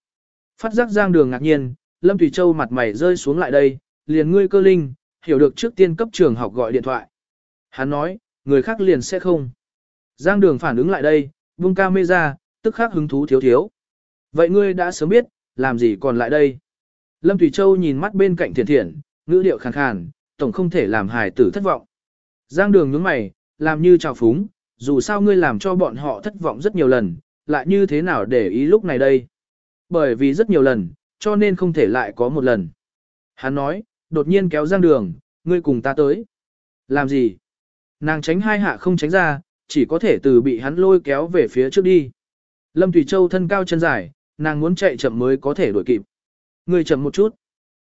Speaker 1: Phát giác giang đường ngạc nhiên, Lâm thủy Châu mặt mày rơi xuống lại đây, liền ngươi cơ linh, hiểu được trước tiên cấp trường học gọi điện thoại. Hắn nói, người khác liền sẽ không. Giang đường phản ứng lại đây, vung ca mê ra, tức khắc hứng thú thiếu thiếu. Vậy ngươi đã sớm biết, làm gì còn lại đây? Lâm Thủy Châu nhìn mắt bên cạnh thiền thiện, ngữ điệu khàn khàn, tổng không thể làm hài tử thất vọng. Giang đường nhướng mày, làm như trào phúng, dù sao ngươi làm cho bọn họ thất vọng rất nhiều lần, lại như thế nào để ý lúc này đây? Bởi vì rất nhiều lần, cho nên không thể lại có một lần. Hắn nói, đột nhiên kéo Giang đường, ngươi cùng ta tới. Làm gì? Nàng tránh hai hạ không tránh ra, chỉ có thể từ bị hắn lôi kéo về phía trước đi. Lâm Thủy Châu thân cao chân dài, nàng muốn chạy chậm mới có thể đuổi kịp. Ngươi chậm một chút.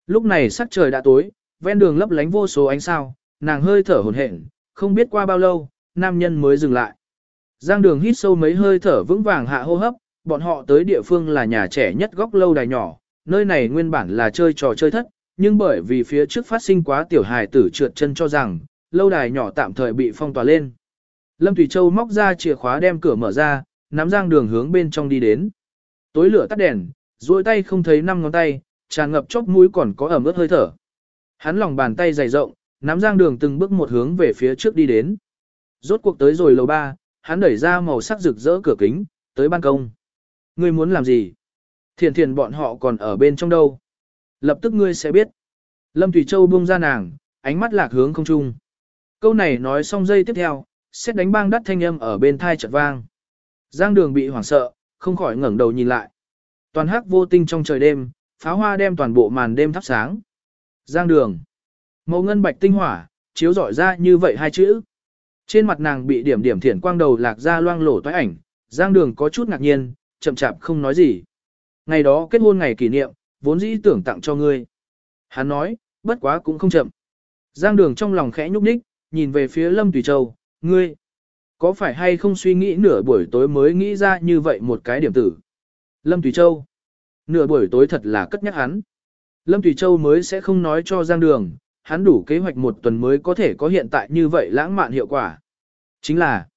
Speaker 1: Lúc này sắc trời đã tối, ven đường lấp lánh vô số ánh sao, nàng hơi thở hổn hển, không biết qua bao lâu, nam nhân mới dừng lại. Giang đường hít sâu mấy hơi thở vững vàng hạ hô hấp, bọn họ tới địa phương là nhà trẻ nhất góc lâu đài nhỏ, nơi này nguyên bản là chơi trò chơi thất, nhưng bởi vì phía trước phát sinh quá tiểu hài tử trượt chân cho rằng, lâu đài nhỏ tạm thời bị phong tỏa lên. Lâm Thủy Châu móc ra chìa khóa đem cửa mở ra, nắm giang đường hướng bên trong đi đến. Tối lửa tắt đèn, duỗi tay không thấy năm ngón tay, tràn ngập chóp mũi còn có ẩm ướt hơi thở. Hắn lòng bàn tay dày rộng, nắm giang đường từng bước một hướng về phía trước đi đến. Rốt cuộc tới rồi lầu ba, hắn đẩy ra màu sắc rực rỡ cửa kính, tới ban công. Ngươi muốn làm gì? Thiền thiền bọn họ còn ở bên trong đâu? Lập tức ngươi sẽ biết. Lâm Thủy Châu buông ra nàng, ánh mắt lạc hướng không trung. Câu này nói xong dây tiếp theo, xét đánh bang đắt thanh âm ở bên thai chợt vang. Giang đường bị hoảng sợ, không khỏi ngẩng đầu nhìn lại. Toàn hắc vô tinh trong trời đêm, pháo hoa đem toàn bộ màn đêm thắp sáng. Giang đường. Màu ngân bạch tinh hỏa, chiếu rọi ra như vậy hai chữ. Trên mặt nàng bị điểm điểm thiển quang đầu lạc ra loang lổ toái ảnh, Giang đường có chút ngạc nhiên, chậm chạp không nói gì. Ngày đó kết hôn ngày kỷ niệm, vốn dĩ tưởng tặng cho ngươi. Hắn nói, bất quá cũng không chậm. Giang đường trong lòng khẽ nhúc nhích, nhìn về phía Lâm Tùy Châu, ngươi, có phải hay không suy nghĩ nửa buổi tối mới nghĩ ra như vậy một cái điểm tử? Lâm Tùy Châu, nửa buổi tối thật là cất nhắc hắn. Lâm Tùy Châu mới sẽ không nói cho Giang Đường, hắn đủ kế hoạch một tuần mới có thể có hiện tại như vậy lãng mạn hiệu quả. Chính là,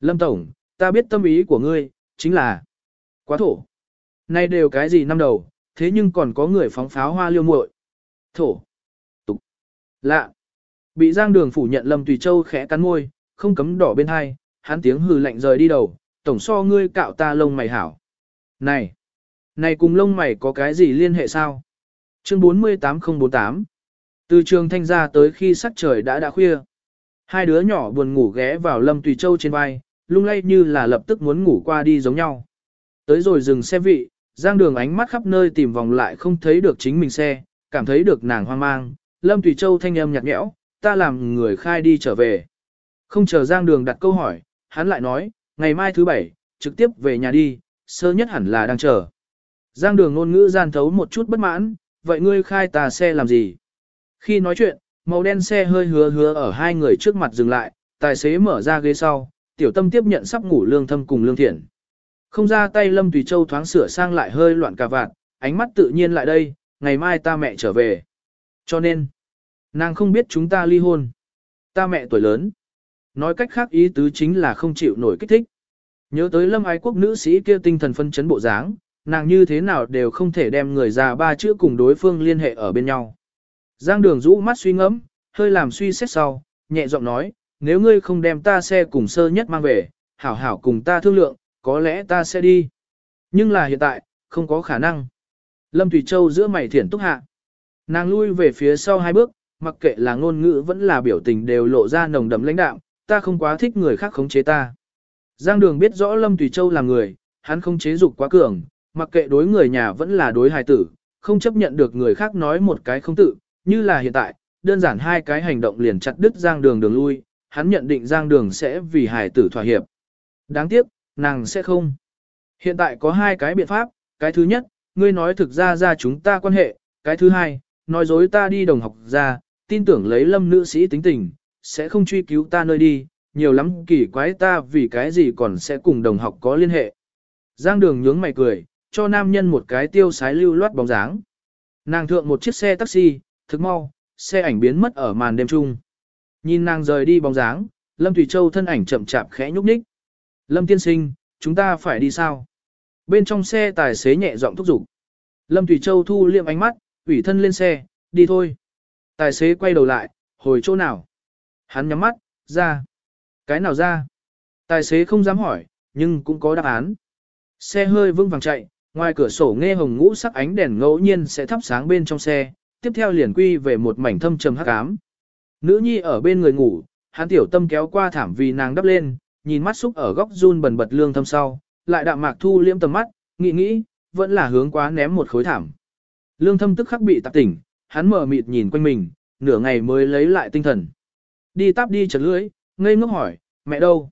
Speaker 1: Lâm Tổng, ta biết tâm ý của ngươi, chính là, quá thổ. Nay đều cái gì năm đầu, thế nhưng còn có người phóng pháo hoa liêu muội. Thổ, tục, lạ. Bị Giang Đường phủ nhận Lâm Tùy Châu khẽ cắn môi, không cấm đỏ bên hai, hắn tiếng hừ lạnh rời đi đầu, tổng so ngươi cạo ta lông mày hảo. Này, này cùng lông mày có cái gì liên hệ sao? Chương 48048 từ trường thanh ra tới khi sắc trời đã đã khuya. Hai đứa nhỏ buồn ngủ ghé vào Lâm Tùy Châu trên vai, lung lay như là lập tức muốn ngủ qua đi giống nhau. Tới rồi dừng xe vị, Giang Đường ánh mắt khắp nơi tìm vòng lại không thấy được chính mình xe, cảm thấy được nàng hoang mang. Lâm Tùy Châu thanh âm nhạt nhẽo, ta làm người khai đi trở về. Không chờ Giang Đường đặt câu hỏi, hắn lại nói, ngày mai thứ bảy, trực tiếp về nhà đi, sơ nhất hẳn là đang chờ. Giang Đường ngôn ngữ gian thấu một chút bất mãn, vậy ngươi khai tà xe làm gì? Khi nói chuyện, màu đen xe hơi hứa hứa ở hai người trước mặt dừng lại, tài xế mở ra ghế sau, tiểu tâm tiếp nhận sắp ngủ lương thâm cùng lương thiện. Không ra tay Lâm Tùy Châu thoáng sửa sang lại hơi loạn cà vạt, ánh mắt tự nhiên lại đây, ngày mai ta mẹ trở về. Cho nên, nàng không biết chúng ta ly hôn. Ta mẹ tuổi lớn. Nói cách khác ý tứ chính là không chịu nổi kích thích. Nhớ tới lâm ái quốc nữ sĩ kia tinh thần phân chấn bộ dáng, nàng như thế nào đều không thể đem người già ba chữ cùng đối phương liên hệ ở bên nhau. Giang đường rũ mắt suy ngẫm, hơi làm suy xét sau, nhẹ giọng nói, nếu ngươi không đem ta xe cùng sơ nhất mang về, hảo hảo cùng ta thương lượng, có lẽ ta sẽ đi. Nhưng là hiện tại, không có khả năng. Lâm Thủy Châu giữa mày thiển túc hạ. Nàng lui về phía sau hai bước, mặc kệ là ngôn ngữ vẫn là biểu tình đều lộ ra nồng đậm lãnh đạm, ta không quá thích người khác khống chế ta. Giang Đường biết rõ Lâm Thủy Châu là người, hắn không chế dục quá cường, mặc kệ đối người nhà vẫn là đối hài tử, không chấp nhận được người khác nói một cái không tự, như là hiện tại, đơn giản hai cái hành động liền chặt đứt Giang Đường đường lui, hắn nhận định Giang Đường sẽ vì hài tử thỏa hiệp. Đáng tiếc, nàng sẽ không. Hiện tại có hai cái biện pháp, cái thứ nhất, ngươi nói thực ra ra chúng ta quan hệ, cái thứ hai, nói dối ta đi đồng học ra, tin tưởng lấy lâm nữ sĩ tính tình, sẽ không truy cứu ta nơi đi, nhiều lắm kỳ quái ta vì cái gì còn sẽ cùng đồng học có liên hệ. Giang đường nhướng mày cười, cho nam nhân một cái tiêu sái lưu loát bóng dáng. Nàng thượng một chiếc xe taxi, thực mau, xe ảnh biến mất ở màn đêm trung. Nhìn nàng rời đi bóng dáng, Lâm Thủy Châu thân ảnh chậm chạp khẽ nhúc nhích. Lâm tiên sinh, chúng ta phải đi sao? Bên trong xe tài xế nhẹ giọng thúc giục. Lâm Thủy Châu thu liệm ánh mắt, ủy thân lên xe, đi thôi. Tài xế quay đầu lại, hồi chỗ nào? Hắn nhắm mắt, ra. Cái nào ra? Tài xế không dám hỏi, nhưng cũng có đáp án. Xe hơi vững vàng chạy, ngoài cửa sổ nghe hồng ngũ sắc ánh đèn ngẫu nhiên sẽ thắp sáng bên trong xe, tiếp theo liền quy về một mảnh thâm trầm hắc ám. Nữ nhi ở bên người ngủ, hắn tiểu tâm kéo qua thảm vì nàng đắp lên, nhìn mắt xúc ở góc run bần bật lương thâm sau, lại đạm mạc thu liễm tầm mắt, nghĩ nghĩ, vẫn là hướng quá ném một khối thảm. Lương thâm tức khắc bị tạp tỉnh, hắn mở mịt nhìn quanh mình, nửa ngày mới lấy lại tinh thần. Đi táp đi chật lưỡi, ngây ngốc hỏi, mẹ đâu?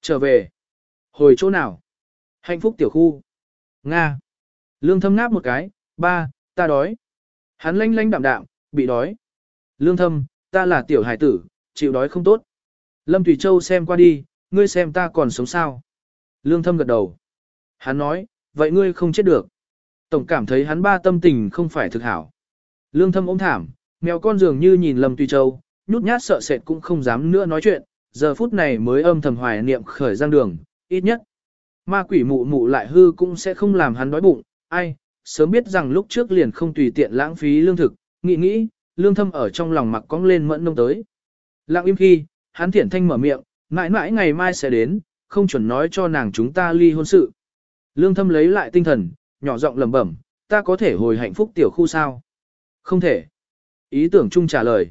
Speaker 1: Trở về. Hồi chỗ nào? Hạnh phúc tiểu khu. Nga. Lương thâm ngáp một cái, ba, ta đói. Hắn lanh lanh đạm đạm, bị đói. Lương thâm, ta là tiểu hải tử, chịu đói không tốt. Lâm Thủy Châu xem qua đi, ngươi xem ta còn sống sao. Lương thâm gật đầu. Hắn nói, vậy ngươi không chết được. Tổng cảm thấy hắn ba tâm tình không phải thực hảo. Lương thâm ôm thảm, mèo con dường như nhìn Lâm Thủy Châu, nhút nhát sợ sệt cũng không dám nữa nói chuyện, giờ phút này mới âm thầm hoài niệm khởi giang đường, ít nhất. Ma quỷ mụ mụ lại hư cũng sẽ không làm hắn đói bụng, ai, sớm biết rằng lúc trước liền không tùy tiện lãng phí lương thực, nghĩ nghĩ, lương thâm ở trong lòng mặc cong lên mẫn nông tới. Lặng im khi, hắn thiển thanh mở miệng, mãi mãi ngày mai sẽ đến, không chuẩn nói cho nàng chúng ta ly hôn sự. Lương thâm lấy lại tinh thần, nhỏ giọng lẩm bẩm, ta có thể hồi hạnh phúc tiểu khu sao? Không thể. Ý tưởng chung trả lời.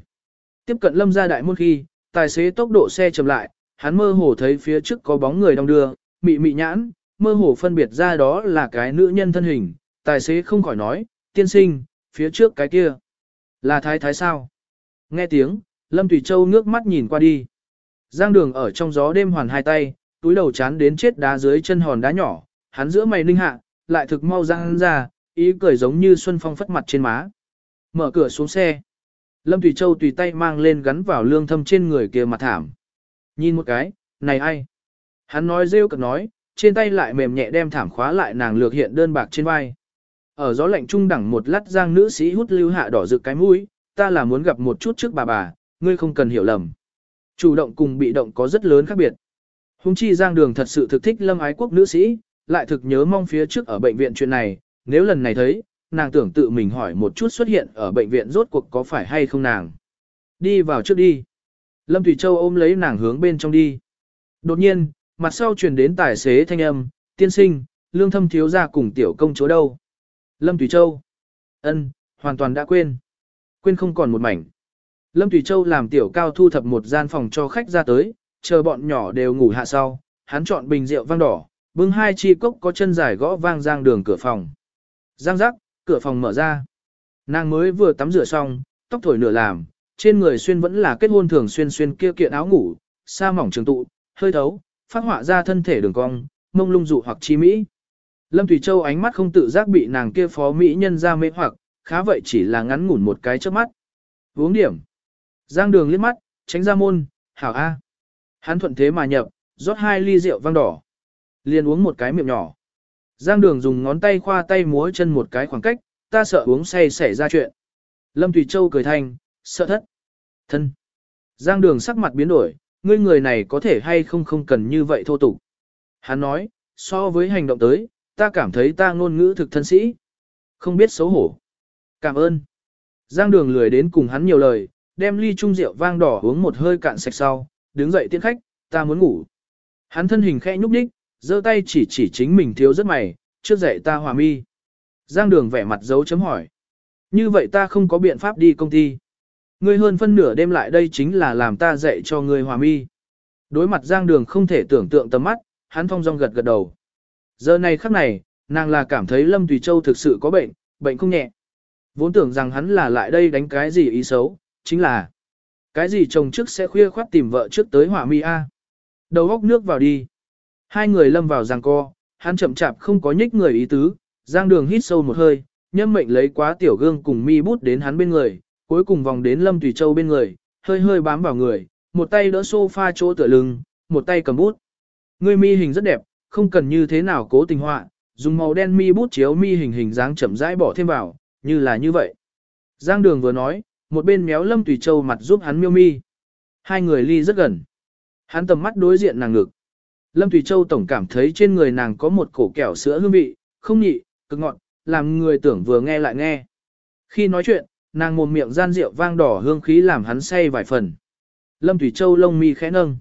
Speaker 1: Tiếp cận lâm gia đại môn khi, tài xế tốc độ xe chậm lại, hắn mơ hồ thấy phía trước có bóng người đông đưa, mị mị nhãn, mơ hồ phân biệt ra đó là cái nữ nhân thân hình, tài xế không khỏi nói, tiên sinh, phía trước cái kia. Là thái thái sao? Nghe tiếng, Lâm Thủy Châu ngước mắt nhìn qua đi. Giang đường ở trong gió đêm hoàn hai tay, túi đầu chán đến chết đá dưới chân hòn đá nhỏ, hắn giữa mày ninh hạ, lại thực mau răng ra, ý cười giống như xuân phong phất mặt trên má. Mở cửa xuống xe. Lâm Thủy Châu tùy tay mang lên gắn vào lương thâm trên người kia mặt thảm. Nhìn một cái, này ai? Hắn nói rêu cực nói, trên tay lại mềm nhẹ đem thảm khóa lại nàng lược hiện đơn bạc trên vai. Ở gió lạnh trung đẳng một lát giang nữ sĩ hút lưu hạ đỏ rực cái mũi, ta là muốn gặp một chút trước bà bà, ngươi không cần hiểu lầm. Chủ động cùng bị động có rất lớn khác biệt. Hùng chi giang đường thật sự thực thích lâm ái quốc nữ sĩ, lại thực nhớ mong phía trước ở bệnh viện chuyện này, nếu lần này thấy, nàng tưởng tự mình hỏi một chút xuất hiện ở bệnh viện rốt cuộc có phải hay không nàng. Đi vào trước đi. Lâm Thủy Châu ôm lấy nàng hướng bên trong đi. Đột nhiên, mặt sau truyền đến tài xế thanh âm, tiên sinh, lương thâm thiếu ra cùng tiểu công chúa đâu. Lâm Thủy Châu. ân, hoàn toàn đã quên. Quên không còn một mảnh. Lâm Thủy Châu làm tiểu cao thu thập một gian phòng cho khách ra tới, chờ bọn nhỏ đều ngủ hạ sau, hắn chọn bình rượu vang đỏ, bưng hai chi cốc có chân dài gõ vang giang đường cửa phòng. Giang giác, cửa phòng mở ra. Nàng mới vừa tắm rửa xong, tóc thổi nửa làm, trên người xuyên vẫn là kết hôn thường xuyên xuyên kia kiện áo ngủ, sa mỏng trường tụ, hơi thấu, phát họa ra thân thể đường cong, mông lung dụ hoặc chi mỹ. Lâm Thủy Châu ánh mắt không tự giác bị nàng kia phó mỹ nhân ra mê hoặc, khá vậy chỉ là ngắn ngủn một cái trước mắt. Uống điểm. Giang đường liếc mắt, tránh ra môn, hảo A. Hắn thuận thế mà nhập, rót hai ly rượu vang đỏ. liền uống một cái miệng nhỏ. Giang đường dùng ngón tay khoa tay múa chân một cái khoảng cách, ta sợ uống say xảy ra chuyện. Lâm Thủy Châu cười thanh, sợ thất. Thân. Giang đường sắc mặt biến đổi, ngươi người này có thể hay không không cần như vậy thô tục. Hắn nói, so với hành động tới, ta cảm thấy ta ngôn ngữ thực thân sĩ. Không biết xấu hổ. Cảm ơn. Giang đường lười đến cùng hắn nhiều lời, đem ly chung rượu vang đỏ uống một hơi cạn sạch sau, đứng dậy tiễn khách, ta muốn ngủ. Hắn thân hình khẽ nhúc nhích, giơ tay chỉ chỉ chính mình thiếu rất mày, trước dậy ta hòa mi. Giang đường vẻ mặt dấu chấm hỏi. Như vậy ta không có biện pháp đi công ty. Ngươi hơn phân nửa đêm lại đây chính là làm ta dạy cho ngươi hòa mi. Đối mặt giang đường không thể tưởng tượng tầm mắt, hắn thong dong gật gật đầu. Giờ này khắc này, nàng là cảm thấy Lâm Tùy Châu thực sự có bệnh, bệnh không nhẹ. Vốn tưởng rằng hắn là lại đây đánh cái gì ý xấu, chính là cái gì chồng trước sẽ khuya khoát tìm vợ trước tới hỏa mi A. Đầu góc nước vào đi. Hai người lâm vào giằng co, hắn chậm chạp không có nhích người ý tứ, giang đường hít sâu một hơi, nhâm mệnh lấy quá tiểu gương cùng mi bút đến hắn bên người, cuối cùng vòng đến lâm tùy châu bên người, hơi hơi bám vào người, một tay đỡ sofa chỗ tựa lưng, một tay cầm bút. Người mi hình rất đẹp, không cần như thế nào cố tình họa, dùng màu đen mi bút chiếu mi hình hình dáng chậm rãi bỏ thêm vào, như là như vậy. Giang đường vừa nói, một bên méo lâm tùy châu mặt giúp hắn miêu mi. Hai người ly rất gần. Hắn tầm mắt đối diện nàng ngực. Lâm Thủy Châu tổng cảm thấy trên người nàng có một cổ kẹo sữa hương vị, không nhị, cực ngọt, làm người tưởng vừa nghe lại nghe. Khi nói chuyện, nàng mồm miệng gian rượu vang đỏ hương khí làm hắn say vài phần. Lâm Thủy Châu lông mi khẽ nâng.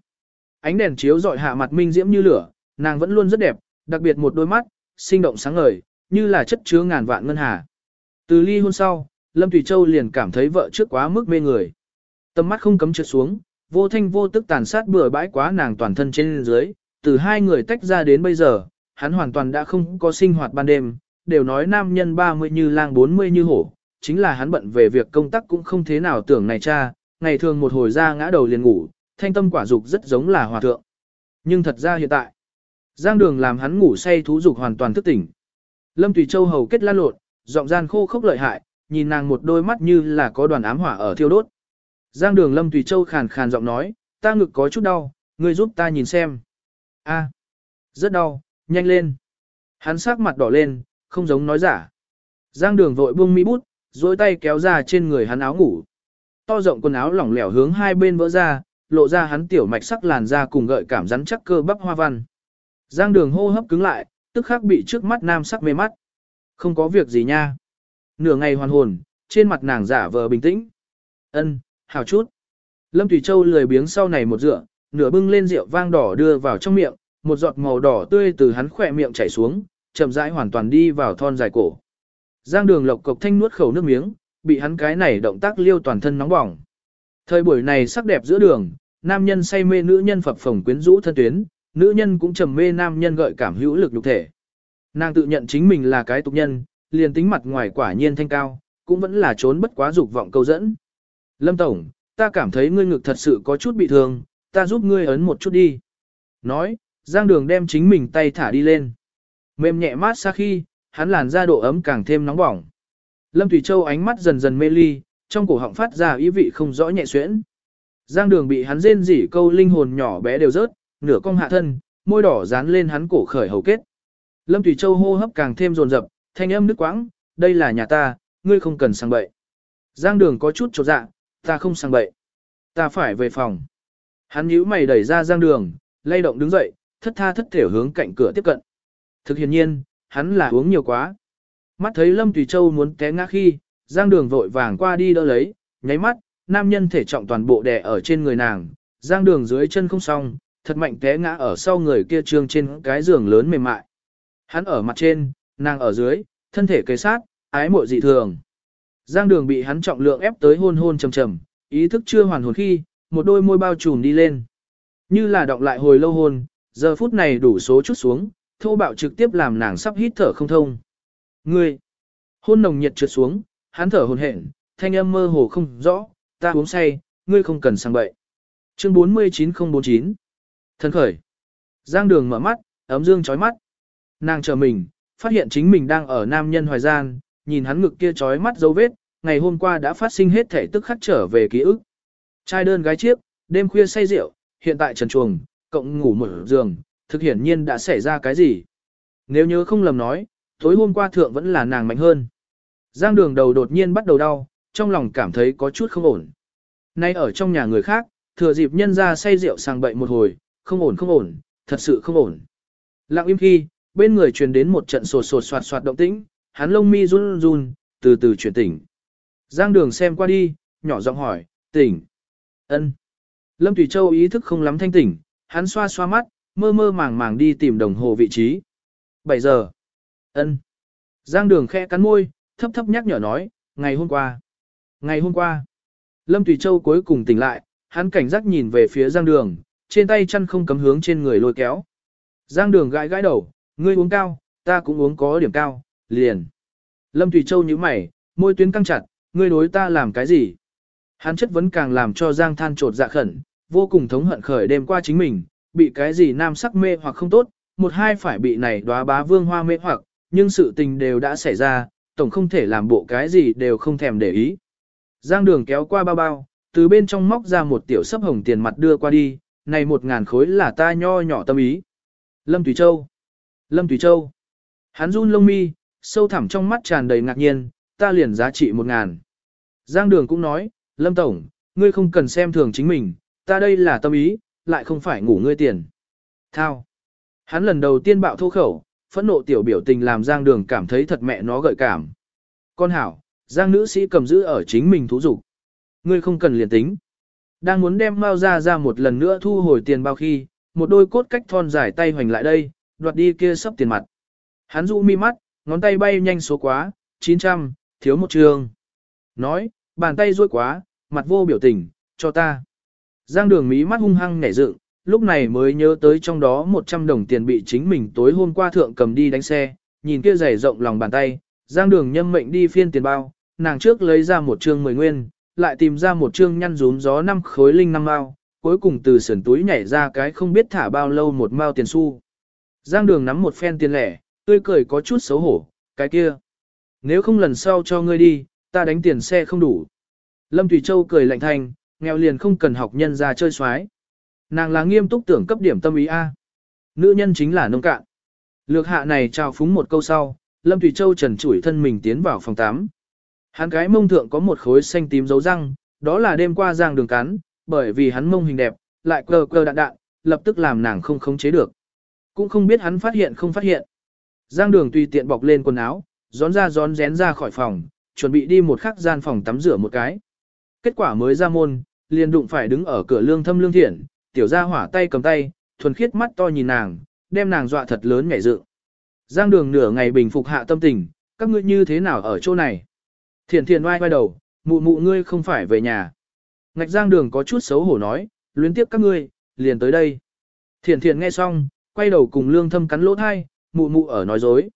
Speaker 1: Ánh đèn chiếu dọi hạ mặt minh diễm như lửa, nàng vẫn luôn rất đẹp, đặc biệt một đôi mắt, sinh động sáng ngời, như là chất chứa ngàn vạn ngân hà. Từ ly hôn sau, Lâm Thủy Châu liền cảm thấy vợ trước quá mức mê người. Tâm mắt không cấm trượt xuống, vô thanh vô tức tàn sát bừa bãi quá nàng toàn thân trên dưới, từ hai người tách ra đến bây giờ, hắn hoàn toàn đã không có sinh hoạt ban đêm, đều nói nam nhân 30 như lang 40 như hổ, chính là hắn bận về việc công tác cũng không thế nào tưởng này cha, ngày thường một hồi ra ngã đầu liền ngủ, thanh tâm quả dục rất giống là hòa thượng. Nhưng thật ra hiện tại, giang đường làm hắn ngủ say thú dục hoàn toàn thức tỉnh. Lâm Tùy Châu hầu kết lan lột, giọng gian khô khốc lợi hại, nhìn nàng một đôi mắt như là có đoàn ám hỏa ở thiêu đốt. Giang đường Lâm Tùy Châu khàn khàn giọng nói, ta ngực có chút đau, ngươi giúp ta nhìn xem. A, rất đau, nhanh lên. Hắn sắc mặt đỏ lên, không giống nói giả. Giang đường vội buông mi bút, dối tay kéo ra trên người hắn áo ngủ. To rộng quần áo lỏng lẻo hướng hai bên vỡ ra, lộ ra hắn tiểu mạch sắc làn da cùng gợi cảm rắn chắc cơ bắp hoa văn. Giang đường hô hấp cứng lại, tức khắc bị trước mắt nam sắc mê mắt. Không có việc gì nha. Nửa ngày hoàn hồn, trên mặt nàng giả vờ bình tĩnh. Ân, hào chút. Lâm Thủy Châu lười biếng sau này một dựa, nửa bưng lên rượu vang đỏ đưa vào trong miệng, một giọt màu đỏ tươi từ hắn khỏe miệng chảy xuống, chậm rãi hoàn toàn đi vào thon dài cổ. Giang đường lộc cộc thanh nuốt khẩu nước miếng, bị hắn cái này động tác liêu toàn thân nóng bỏng. Thời buổi này sắc đẹp giữa đường, nam nhân say mê nữ nhân phập phồng quyến rũ thân tuyến, nữ nhân cũng trầm mê nam nhân gợi cảm hữu lực nhục thể. Nàng tự nhận chính mình là cái tục nhân, liền tính mặt ngoài quả nhiên thanh cao, cũng vẫn là trốn bất quá dục vọng câu dẫn. Lâm Tổng, ta cảm thấy ngươi ngực thật sự có chút bị thương, ta giúp ngươi ấn một chút đi. Nói, Giang Đường đem chính mình tay thả đi lên. Mềm nhẹ mát xa khi, hắn làn da độ ấm càng thêm nóng bỏng. Lâm Thủy Châu ánh mắt dần dần mê ly, trong cổ họng phát ra ý vị không rõ nhẹ xuyễn. Giang Đường bị hắn rên rỉ câu linh hồn nhỏ bé đều rớt, nửa cong hạ thân, môi đỏ dán lên hắn cổ khởi hầu kết. Lâm Tùy Châu hô hấp càng thêm dồn dập, thanh âm nước quãng, đây là nhà ta, ngươi không cần sang bậy. Giang Đường có chút chột dạ, ta không sang bậy. Ta phải về phòng. Hắn nhíu mày đẩy ra Giang Đường, lay động đứng dậy, thất tha thất thể hướng cạnh cửa tiếp cận. Thực hiện nhiên, hắn là uống nhiều quá. Mắt thấy Lâm Tùy Châu muốn té ngã khi, Giang Đường vội vàng qua đi đỡ lấy, nháy mắt, nam nhân thể trọng toàn bộ đè ở trên người nàng, Giang Đường dưới chân không xong, thật mạnh té ngã ở sau người kia trương trên cái giường lớn mềm mại. Hắn ở mặt trên, nàng ở dưới, thân thể kề sát, ái muội dị thường. Giang Đường bị hắn trọng lượng ép tới hôn hôn trầm trầm, ý thức chưa hoàn hồn khi, một đôi môi bao trùm đi lên. Như là đọc lại hồi lâu hôn, giờ phút này đủ số chút xuống, thô bạo trực tiếp làm nàng sắp hít thở không thông. Ngươi, hôn nồng nhiệt trượt xuống, hắn thở hồn hển, thanh âm mơ hồ không rõ, ta uống say, ngươi không cần sang bậy. Chương 49049 Thân khởi. Giang đường mở mắt, ấm dương chói mắt. Nàng chờ mình, phát hiện chính mình đang ở nam nhân hoài gian, nhìn hắn ngực kia chói mắt dấu vết, ngày hôm qua đã phát sinh hết thể tức khắc trở về ký ức. Trai đơn gái chiếc, đêm khuya say rượu, hiện tại trần chuồng, cộng ngủ một giường, thực hiển nhiên đã xảy ra cái gì. Nếu nhớ không lầm nói, tối hôm qua thượng vẫn là nàng mạnh hơn. Giang đường đầu đột nhiên bắt đầu đau, trong lòng cảm thấy có chút không ổn. Nay ở trong nhà người khác, thừa dịp nhân ra say rượu sang bậy một hồi, không ổn không ổn, thật sự không ổn. Lặng im khi, bên người truyền đến một trận sột sột soạt soạt động tĩnh, hắn lông mi run run, từ từ chuyển tỉnh. Giang đường xem qua đi, nhỏ giọng hỏi, tỉnh. ân. Lâm Thủy Châu ý thức không lắm thanh tỉnh, hắn xoa xoa mắt, mơ mơ màng màng đi tìm đồng hồ vị trí. 7 giờ. ân. Giang đường khẽ cắn môi, thấp thấp nhắc nhở nói, ngày hôm qua. Ngày hôm qua. Lâm Thủy Châu cuối cùng tỉnh lại, hắn cảnh giác nhìn về phía Giang đường, trên tay chăn không cấm hướng trên người lôi kéo. Giang đường gãi gãi đầu, ngươi uống cao, ta cũng uống có điểm cao, liền. Lâm Thủy Châu nhíu mày, môi tuyến căng chặt, ngươi đối ta làm cái gì? Hắn chất vấn càng làm cho Giang than trột dạ khẩn, vô cùng thống hận khởi đêm qua chính mình, bị cái gì nam sắc mê hoặc không tốt, một hai phải bị này đóa bá vương hoa mê hoặc, nhưng sự tình đều đã xảy ra, tổng không thể làm bộ cái gì đều không thèm để ý. Giang đường kéo qua bao bao, từ bên trong móc ra một tiểu sấp hồng tiền mặt đưa qua đi, này một ngàn khối là ta nho nhỏ tâm ý. Lâm Thủy Châu. Lâm Thủy Châu. Hắn run lông mi, sâu thẳm trong mắt tràn đầy ngạc nhiên, ta liền giá trị một ngàn. Giang đường cũng nói, Lâm Tổng, ngươi không cần xem thường chính mình, ta đây là tâm ý, lại không phải ngủ ngươi tiền. Thao. Hắn lần đầu tiên bạo thô khẩu, phẫn nộ tiểu biểu tình làm Giang Đường cảm thấy thật mẹ nó gợi cảm. Con hảo, Giang nữ sĩ cầm giữ ở chính mình thú dục. Ngươi không cần liền tính. Đang muốn đem Mao ra ra một lần nữa thu hồi tiền bao khi, một đôi cốt cách thon dài tay hoành lại đây, đoạt đi kia sắp tiền mặt. Hắn dụ mi mắt, ngón tay bay nhanh số quá, 900, thiếu một trường. Nói, bàn tay ruôi quá, mặt vô biểu tình, cho ta. Giang đường mí mắt hung hăng nhảy dựng, lúc này mới nhớ tới trong đó 100 đồng tiền bị chính mình tối hôm qua thượng cầm đi đánh xe, nhìn kia giày rộng lòng bàn tay, giang đường nhâm mệnh đi phiên tiền bao, nàng trước lấy ra một trương 10 nguyên, lại tìm ra một chương nhăn rúm gió năm khối linh năm mao, cuối cùng từ sườn túi nhảy ra cái không biết thả bao lâu một mao tiền xu. Giang đường nắm một phen tiền lẻ, tươi cười có chút xấu hổ, cái kia. Nếu không lần sau cho ngươi đi, ta đánh tiền xe không đủ. Lâm Thủy Châu cười lạnh thành nghèo liền không cần học nhân ra chơi xoái. Nàng là nghiêm túc tưởng cấp điểm tâm ý A. Nữ nhân chính là nông cạn. Lược hạ này trao phúng một câu sau, Lâm Thủy Châu trần chủi thân mình tiến vào phòng 8. Hắn cái mông thượng có một khối xanh tím dấu răng, đó là đêm qua giang đường cắn, bởi vì hắn mông hình đẹp, lại cờ cờ đạn đạn, lập tức làm nàng không khống chế được. Cũng không biết hắn phát hiện không phát hiện. Giang đường tùy tiện bọc lên quần áo, gión ra gión rén ra khỏi phòng, chuẩn bị đi một khắc gian phòng tắm rửa một cái. Kết quả mới ra môn, liền đụng phải đứng ở cửa lương thâm lương thiện, tiểu gia hỏa tay cầm tay, thuần khiết mắt to nhìn nàng, đem nàng dọa thật lớn nhảy dựng. Giang đường nửa ngày bình phục hạ tâm tình, các ngươi như thế nào ở chỗ này? Thiền thiền oai oai đầu, mụ mụ ngươi không phải về nhà. Ngạch giang đường có chút xấu hổ nói, luyến tiếp các ngươi, liền tới đây. Thiền thiền nghe xong, quay đầu cùng lương thâm cắn lỗ thai, mụ mụ ở nói dối.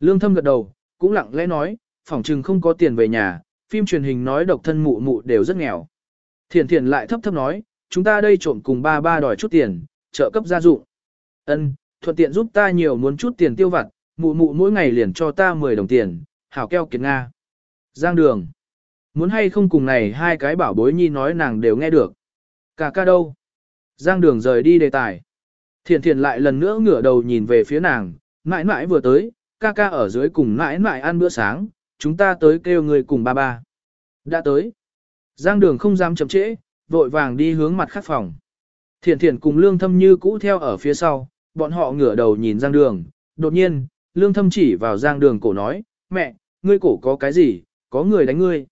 Speaker 1: Lương thâm gật đầu, cũng lặng lẽ nói, phỏng chừng không có tiền về nhà, phim truyền hình nói độc thân mụ mụ đều rất nghèo. Thiền thiền lại thấp thấp nói, chúng ta đây trộm cùng ba ba đòi chút tiền, trợ cấp gia dụng. Ân, thuận tiện giúp ta nhiều muốn chút tiền tiêu vặt, mụ mụ mỗi ngày liền cho ta 10 đồng tiền, hảo keo kiệt Nga. Giang đường. Muốn hay không cùng này hai cái bảo bối nhi nói nàng đều nghe được. Cả ca đâu? Giang đường rời đi đề tài. Thiền thiền lại lần nữa ngửa đầu nhìn về phía nàng, mãi mãi vừa tới, ca ca ở dưới cùng mãi mãi ăn bữa sáng, chúng ta tới kêu người cùng ba ba. Đã tới. Giang đường không dám chậm trễ, vội vàng đi hướng mặt khắc phòng. Thiền thiền cùng lương thâm như cũ theo ở phía sau, bọn họ ngửa đầu nhìn Giang đường, đột nhiên, lương thâm chỉ vào Giang đường cổ nói, mẹ, ngươi cổ có cái gì, có người đánh ngươi.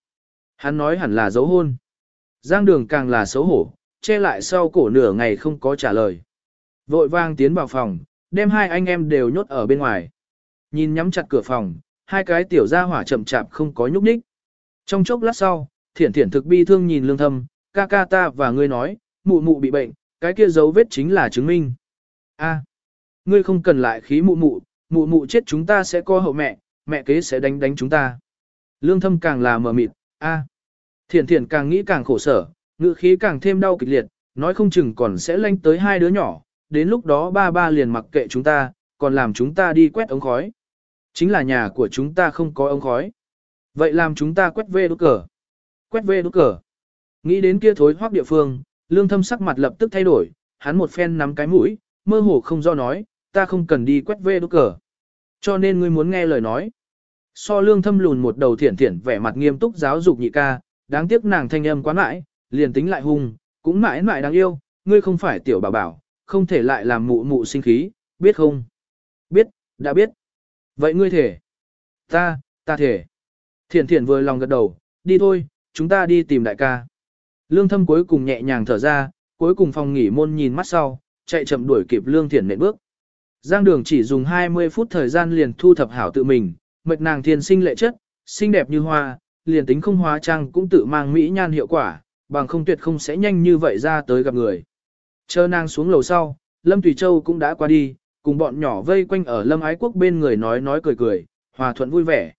Speaker 1: Hắn nói hẳn là dấu hôn. Giang đường càng là xấu hổ, che lại sau cổ nửa ngày không có trả lời. Vội vang tiến vào phòng, đem hai anh em đều nhốt ở bên ngoài. Nhìn nhắm chặt cửa phòng, hai cái tiểu gia hỏa chậm chạp không có nhúc nhích. Trong chốc lát sau, thiển thiển thực bi thương nhìn lương thâm, ca ca ta và ngươi nói, mụ mụ bị bệnh, cái kia dấu vết chính là chứng minh. A, ngươi không cần lại khí mụ mụ, mụ mụ chết chúng ta sẽ co hậu mẹ, mẹ kế sẽ đánh đánh chúng ta. Lương thâm càng là mờ mịt, a, thiển thiển càng nghĩ càng khổ sở, ngữ khí càng thêm đau kịch liệt, nói không chừng còn sẽ lanh tới hai đứa nhỏ, đến lúc đó ba ba liền mặc kệ chúng ta, còn làm chúng ta đi quét ống khói. Chính là nhà của chúng ta không có ống khói. Vậy làm chúng ta quét về đốt cờ. Quét về đốt cờ. Nghĩ đến kia thối hoác địa phương, lương thâm sắc mặt lập tức thay đổi, hắn một phen nắm cái mũi, mơ hồ không do nói, ta không cần đi quét về đốt cờ. Cho nên ngươi muốn nghe lời nói. So lương thâm lùn một đầu thiển thiển vẻ mặt nghiêm túc giáo dục nhị ca, đáng tiếc nàng thanh âm quá mãi, liền tính lại hung, cũng mãi mãi đáng yêu, ngươi không phải tiểu bảo bảo, không thể lại làm mụ mụ sinh khí, biết không? Biết, đã biết. Vậy ngươi thể? Ta, ta thể. Thiển thiển vừa lòng gật đầu, đi thôi, chúng ta đi tìm đại ca. Lương thâm cuối cùng nhẹ nhàng thở ra, cuối cùng phòng nghỉ môn nhìn mắt sau, chạy chậm đuổi kịp lương thiển nện bước. Giang đường chỉ dùng 20 phút thời gian liền thu thập hảo tự mình, mệt nàng thiên sinh lệ chất, xinh đẹp như hoa, liền tính không hóa trang cũng tự mang mỹ nhan hiệu quả, bằng không tuyệt không sẽ nhanh như vậy ra tới gặp người. Chờ nàng xuống lầu sau, Lâm Tùy Châu cũng đã qua đi, cùng bọn nhỏ vây quanh ở Lâm Ái Quốc bên người nói nói cười cười, hòa thuận vui vẻ.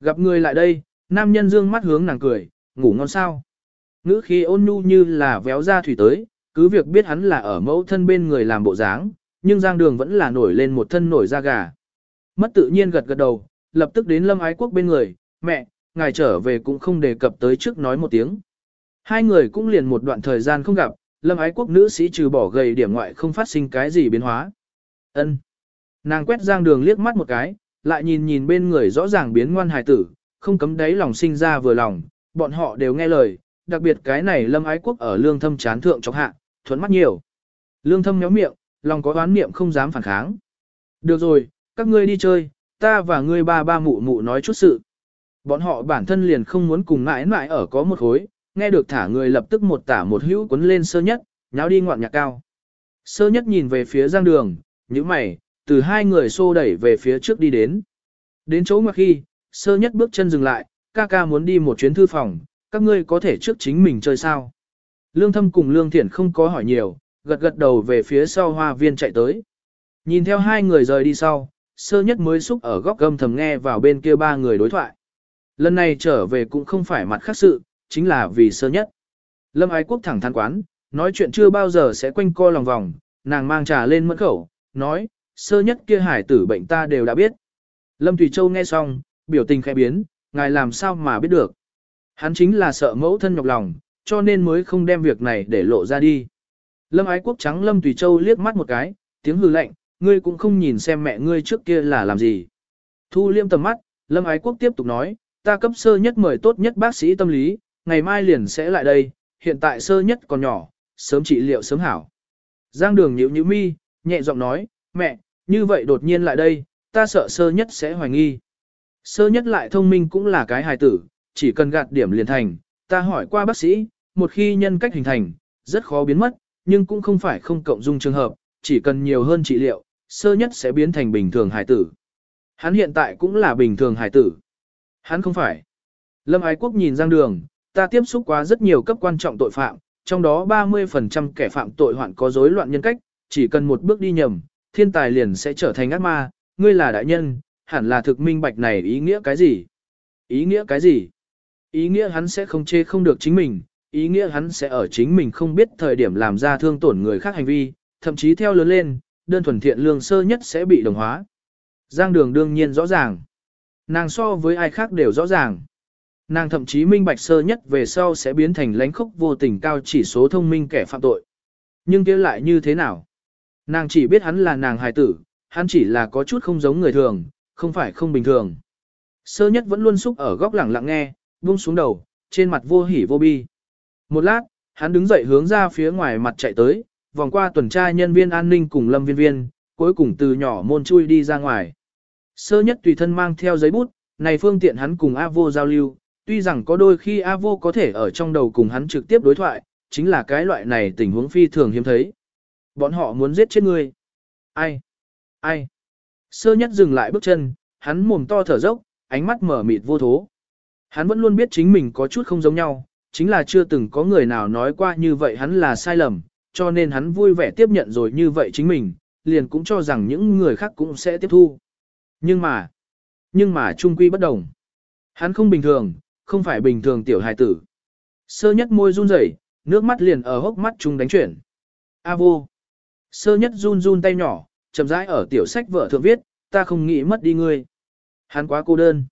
Speaker 1: Gặp người lại đây, nam nhân dương mắt hướng nàng cười, ngủ ngon sao. Ngữ khí ôn nhu như là véo ra thủy tới, cứ việc biết hắn là ở mẫu thân bên người làm bộ dáng, nhưng Giang Đường vẫn là nổi lên một thân nổi da gà. Mất tự nhiên gật gật đầu, lập tức đến Lâm Ái Quốc bên người, mẹ, ngài trở về cũng không đề cập tới trước nói một tiếng. Hai người cũng liền một đoạn thời gian không gặp, Lâm Ái Quốc nữ sĩ trừ bỏ gầy điểm ngoại không phát sinh cái gì biến hóa. Ân. Nàng quét Giang Đường liếc mắt một cái, lại nhìn nhìn bên người rõ ràng biến ngoan hài tử, không cấm đáy lòng sinh ra vừa lòng, bọn họ đều nghe lời, đặc biệt cái này lâm ái quốc ở lương thâm chán thượng chọc hạ, thuẫn mắt nhiều. Lương thâm nhéo miệng, lòng có oán niệm không dám phản kháng. Được rồi, các ngươi đi chơi, ta và ngươi ba ba mụ mụ nói chút sự. Bọn họ bản thân liền không muốn cùng mãi mãi ở có một khối, nghe được thả người lập tức một tả một hữu quấn lên sơ nhất, nháo đi ngoạn nhạc cao. Sơ nhất nhìn về phía giang đường, những mày, từ hai người xô đẩy về phía trước đi đến. Đến chỗ ngoặc khi, sơ nhất bước chân dừng lại, ca ca muốn đi một chuyến thư phòng, các ngươi có thể trước chính mình chơi sao. Lương thâm cùng lương thiển không có hỏi nhiều, gật gật đầu về phía sau hoa viên chạy tới. Nhìn theo hai người rời đi sau, sơ nhất mới xúc ở góc gâm thầm nghe vào bên kia ba người đối thoại. Lần này trở về cũng không phải mặt khác sự, chính là vì sơ nhất. Lâm ái quốc thẳng thắn quán, nói chuyện chưa bao giờ sẽ quanh co lòng vòng, nàng mang trà lên mẫn khẩu, nói, sơ nhất kia hải tử bệnh ta đều đã biết. Lâm Thủy Châu nghe xong, biểu tình khẽ biến, ngài làm sao mà biết được. Hắn chính là sợ mẫu thân nhọc lòng, cho nên mới không đem việc này để lộ ra đi. Lâm ái quốc trắng Lâm Thủy Châu liếc mắt một cái, tiếng hư lạnh, ngươi cũng không nhìn xem mẹ ngươi trước kia là làm gì. Thu liêm tầm mắt, Lâm ái quốc tiếp tục nói, ta cấp sơ nhất mời tốt nhất bác sĩ tâm lý, ngày mai liền sẽ lại đây, hiện tại sơ nhất còn nhỏ, sớm trị liệu sớm hảo. Giang đường nhíu nhíu mi, nhẹ giọng nói, mẹ, như vậy đột nhiên lại đây, ta sợ sơ nhất sẽ hoài nghi. Sơ nhất lại thông minh cũng là cái hài tử, chỉ cần gạt điểm liền thành, ta hỏi qua bác sĩ, một khi nhân cách hình thành, rất khó biến mất, nhưng cũng không phải không cộng dung trường hợp, chỉ cần nhiều hơn trị liệu, sơ nhất sẽ biến thành bình thường hải tử. Hắn hiện tại cũng là bình thường hải tử. Hắn không phải. Lâm Ái Quốc nhìn Giang Đường, ta tiếp xúc qua rất nhiều cấp quan trọng tội phạm, trong đó 30% kẻ phạm tội hoạn có rối loạn nhân cách, chỉ cần một bước đi nhầm, thiên tài liền sẽ trở thành ác ma, ngươi là đại nhân, hẳn là thực minh bạch này ý nghĩa cái gì? Ý nghĩa cái gì? Ý nghĩa hắn sẽ không chê không được chính mình, ý nghĩa hắn sẽ ở chính mình không biết thời điểm làm ra thương tổn người khác hành vi, thậm chí theo lớn lên, đơn thuần thiện lương sơ nhất sẽ bị đồng hóa. Giang đường đương nhiên rõ ràng. Nàng so với ai khác đều rõ ràng. Nàng thậm chí minh bạch sơ nhất về sau sẽ biến thành lánh khốc vô tình cao chỉ số thông minh kẻ phạm tội. Nhưng kia lại như thế nào? Nàng chỉ biết hắn là nàng hài tử, hắn chỉ là có chút không giống người thường, không phải không bình thường. Sơ nhất vẫn luôn xúc ở góc lẳng lặng nghe, buông xuống đầu, trên mặt vô hỉ vô bi. Một lát, hắn đứng dậy hướng ra phía ngoài mặt chạy tới, vòng qua tuần tra nhân viên an ninh cùng lâm viên viên, cuối cùng từ nhỏ môn chui đi ra ngoài. Sơ nhất tùy thân mang theo giấy bút, này phương tiện hắn cùng A vô giao lưu, tuy rằng có đôi khi A vô có thể ở trong đầu cùng hắn trực tiếp đối thoại, chính là cái loại này tình huống phi thường hiếm thấy. Bọn họ muốn giết chết ngươi. Ai? Ai? Sơ nhất dừng lại bước chân, hắn mồm to thở dốc, ánh mắt mở mịt vô thố. Hắn vẫn luôn biết chính mình có chút không giống nhau, chính là chưa từng có người nào nói qua như vậy hắn là sai lầm, cho nên hắn vui vẻ tiếp nhận rồi như vậy chính mình, liền cũng cho rằng những người khác cũng sẽ tiếp thu. Nhưng mà, nhưng mà trung quy bất đồng. Hắn không bình thường, không phải bình thường tiểu hài tử. Sơ nhất môi run rẩy, nước mắt liền ở hốc mắt trung đánh chuyển. A vô. Sơ nhất run run tay nhỏ, chậm rãi ở tiểu sách vợ thượng viết, ta không nghĩ mất đi ngươi. Hắn quá cô đơn.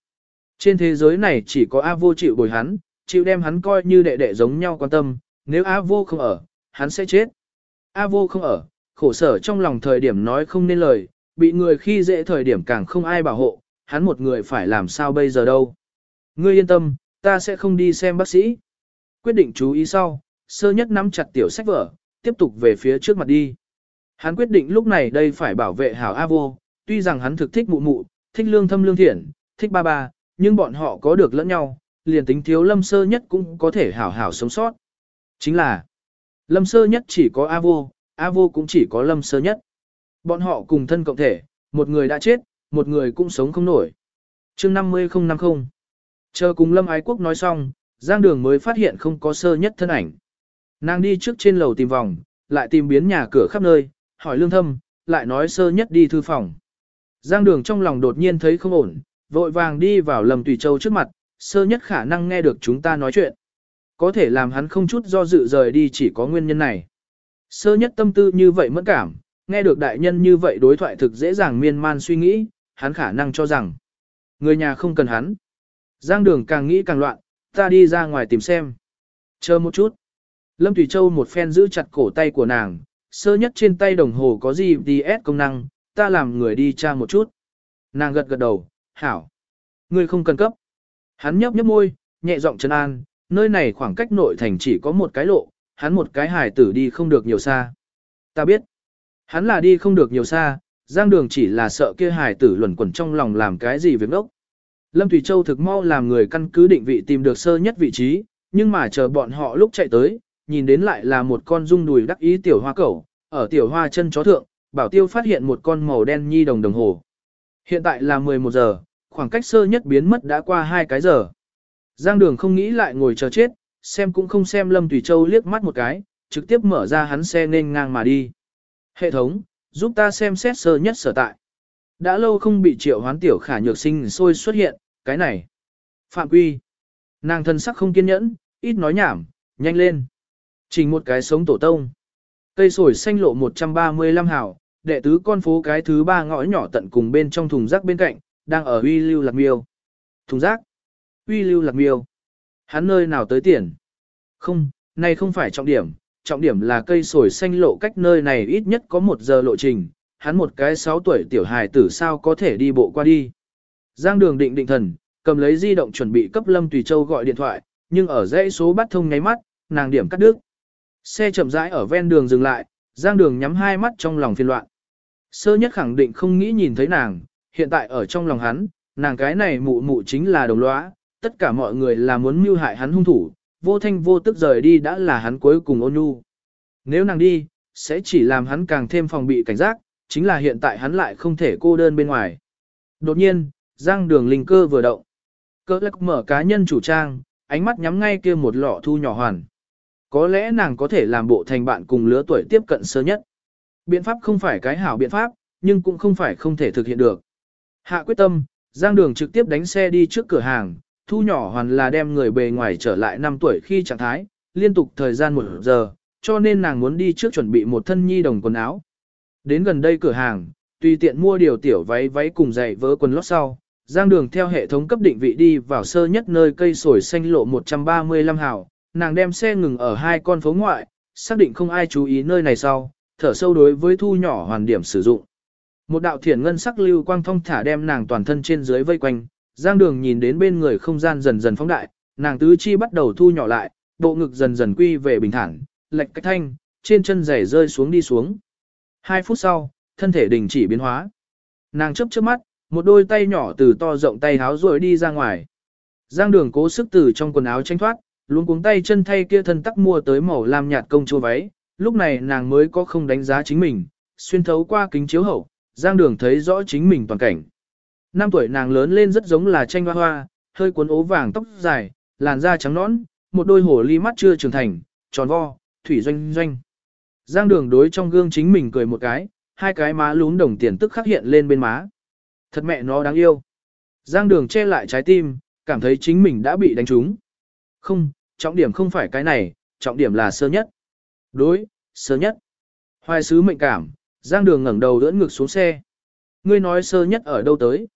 Speaker 1: Trên thế giới này chỉ có A vô chịu bồi hắn, chịu đem hắn coi như đệ đệ giống nhau quan tâm, nếu A vô không ở, hắn sẽ chết. A vô không ở, khổ sở trong lòng thời điểm nói không nên lời, bị người khi dễ thời điểm càng không ai bảo hộ, hắn một người phải làm sao bây giờ đâu. Ngươi yên tâm, ta sẽ không đi xem bác sĩ. Quyết định chú ý sau, sơ nhất nắm chặt tiểu sách vở, tiếp tục về phía trước mặt đi. Hắn quyết định lúc này đây phải bảo vệ hảo A vô, tuy rằng hắn thực thích mụ mụ, thích lương thâm lương thiện, thích ba ba, nhưng bọn họ có được lẫn nhau, liền tính thiếu lâm sơ nhất cũng có thể hảo hảo sống sót. Chính là, lâm sơ nhất chỉ có A vô, A vô cũng chỉ có lâm sơ nhất. Bọn họ cùng thân cộng thể, một người đã chết, một người cũng sống không nổi. chương 50050 Chờ cùng lâm ái quốc nói xong, Giang Đường mới phát hiện không có sơ nhất thân ảnh. Nàng đi trước trên lầu tìm vòng, lại tìm biến nhà cửa khắp nơi, hỏi lương thâm, lại nói sơ nhất đi thư phòng. Giang đường trong lòng đột nhiên thấy không ổn, vội vàng đi vào lầm tùy châu trước mặt, sơ nhất khả năng nghe được chúng ta nói chuyện. Có thể làm hắn không chút do dự rời đi chỉ có nguyên nhân này. Sơ nhất tâm tư như vậy mẫn cảm, nghe được đại nhân như vậy đối thoại thực dễ dàng miên man suy nghĩ, hắn khả năng cho rằng người nhà không cần hắn. Giang đường càng nghĩ càng loạn, ta đi ra ngoài tìm xem. Chờ một chút. Lâm Thủy Châu một phen giữ chặt cổ tay của nàng, sơ nhất trên tay đồng hồ có gì DS công năng, ta làm người đi tra một chút. Nàng gật gật đầu, hảo. Ngươi không cần cấp. Hắn nhấp nhấp môi, nhẹ giọng trấn an, nơi này khoảng cách nội thành chỉ có một cái lộ, hắn một cái hài tử đi không được nhiều xa. Ta biết, hắn là đi không được nhiều xa, giang đường chỉ là sợ kia hài tử luẩn quẩn trong lòng làm cái gì việc ốc. Lâm Thủy Châu thực mau làm người căn cứ định vị tìm được sơ nhất vị trí, nhưng mà chờ bọn họ lúc chạy tới, nhìn đến lại là một con rung đùi đắc ý tiểu hoa cẩu, ở tiểu hoa chân chó thượng, bảo tiêu phát hiện một con màu đen nhi đồng đồng hồ. Hiện tại là 11 giờ, khoảng cách sơ nhất biến mất đã qua hai cái giờ. Giang đường không nghĩ lại ngồi chờ chết, xem cũng không xem Lâm Tùy Châu liếc mắt một cái, trực tiếp mở ra hắn xe nên ngang mà đi. Hệ thống, giúp ta xem xét sơ nhất sở tại. Đã lâu không bị triệu hoán tiểu khả nhược sinh sôi xuất hiện, cái này. Phạm quy. Nàng thân sắc không kiên nhẫn, ít nói nhảm, nhanh lên. Trình một cái sống tổ tông. Cây sồi xanh lộ 135 hào, đệ tứ con phố cái thứ ba ngõ nhỏ tận cùng bên trong thùng rác bên cạnh, đang ở uy lưu lạc miêu. Thùng rác. Uy lưu lạc miêu. Hắn nơi nào tới tiền? Không, này không phải trọng điểm, trọng điểm là cây sồi xanh lộ cách nơi này ít nhất có một giờ lộ trình, hắn một cái 6 tuổi tiểu hài tử sao có thể đi bộ qua đi. Giang đường định định thần, cầm lấy di động chuẩn bị cấp Lâm Tùy Châu gọi điện thoại, nhưng ở dãy số bắt thông nháy mắt, nàng điểm cắt đứt. Xe chậm rãi ở ven đường dừng lại, Giang đường nhắm hai mắt trong lòng phiền loạn. Sơ nhất khẳng định không nghĩ nhìn thấy nàng, hiện tại ở trong lòng hắn, nàng cái này mụ mụ chính là đồng lõa, tất cả mọi người là muốn mưu hại hắn hung thủ, vô thanh vô tức rời đi đã là hắn cuối cùng ôn nhu. Nếu nàng đi, sẽ chỉ làm hắn càng thêm phòng bị cảnh giác, chính là hiện tại hắn lại không thể cô đơn bên ngoài. Đột nhiên, giang đường linh cơ vừa động. Cơ lắc mở cá nhân chủ trang, ánh mắt nhắm ngay kia một lọ thu nhỏ hoàn. Có lẽ nàng có thể làm bộ thành bạn cùng lứa tuổi tiếp cận sơ nhất. Biện pháp không phải cái hảo biện pháp, nhưng cũng không phải không thể thực hiện được. Hạ quyết tâm, Giang Đường trực tiếp đánh xe đi trước cửa hàng, thu nhỏ hoàn là đem người bề ngoài trở lại 5 tuổi khi trạng thái, liên tục thời gian một giờ, cho nên nàng muốn đi trước chuẩn bị một thân nhi đồng quần áo. Đến gần đây cửa hàng, tùy tiện mua điều tiểu váy váy cùng giày vớ quần lót sau, Giang Đường theo hệ thống cấp định vị đi vào sơ nhất nơi cây sồi xanh lộ 135 hào, nàng đem xe ngừng ở hai con phố ngoại, xác định không ai chú ý nơi này sau, thở sâu đối với thu nhỏ hoàn điểm sử dụng. Một đạo thiển ngân sắc lưu quang thông thả đem nàng toàn thân trên dưới vây quanh, Giang Đường nhìn đến bên người không gian dần dần phóng đại, nàng tứ chi bắt đầu thu nhỏ lại, bộ ngực dần dần quy về bình thản, lệch cách thanh, trên chân giày rơi xuống đi xuống. Hai phút sau, thân thể đình chỉ biến hóa. Nàng chấp chớp mắt, một đôi tay nhỏ từ to rộng tay háo rồi đi ra ngoài. Giang đường cố sức từ trong quần áo tranh thoát, luôn cuống tay chân thay kia thân tắc mua tới màu lam nhạt công chúa váy, lúc này nàng mới có không đánh giá chính mình, xuyên thấu qua kính chiếu hậu, Giang đường thấy rõ chính mình toàn cảnh. Năm tuổi nàng lớn lên rất giống là tranh hoa hoa, hơi cuốn ố vàng tóc dài, làn da trắng nõn, một đôi hổ ly mắt chưa trưởng thành, tròn vo, thủy doanh doanh. Giang đường đối trong gương chính mình cười một cái, hai cái má lún đồng tiền tức khắc hiện lên bên má. Thật mẹ nó đáng yêu. Giang đường che lại trái tim, cảm thấy chính mình đã bị đánh trúng. Không, trọng điểm không phải cái này, trọng điểm là sơ nhất. Đối, sơ nhất. Hoài sứ mệnh cảm, Giang đường ngẩng đầu đỡ ngực xuống xe. Ngươi nói sơ nhất ở đâu tới?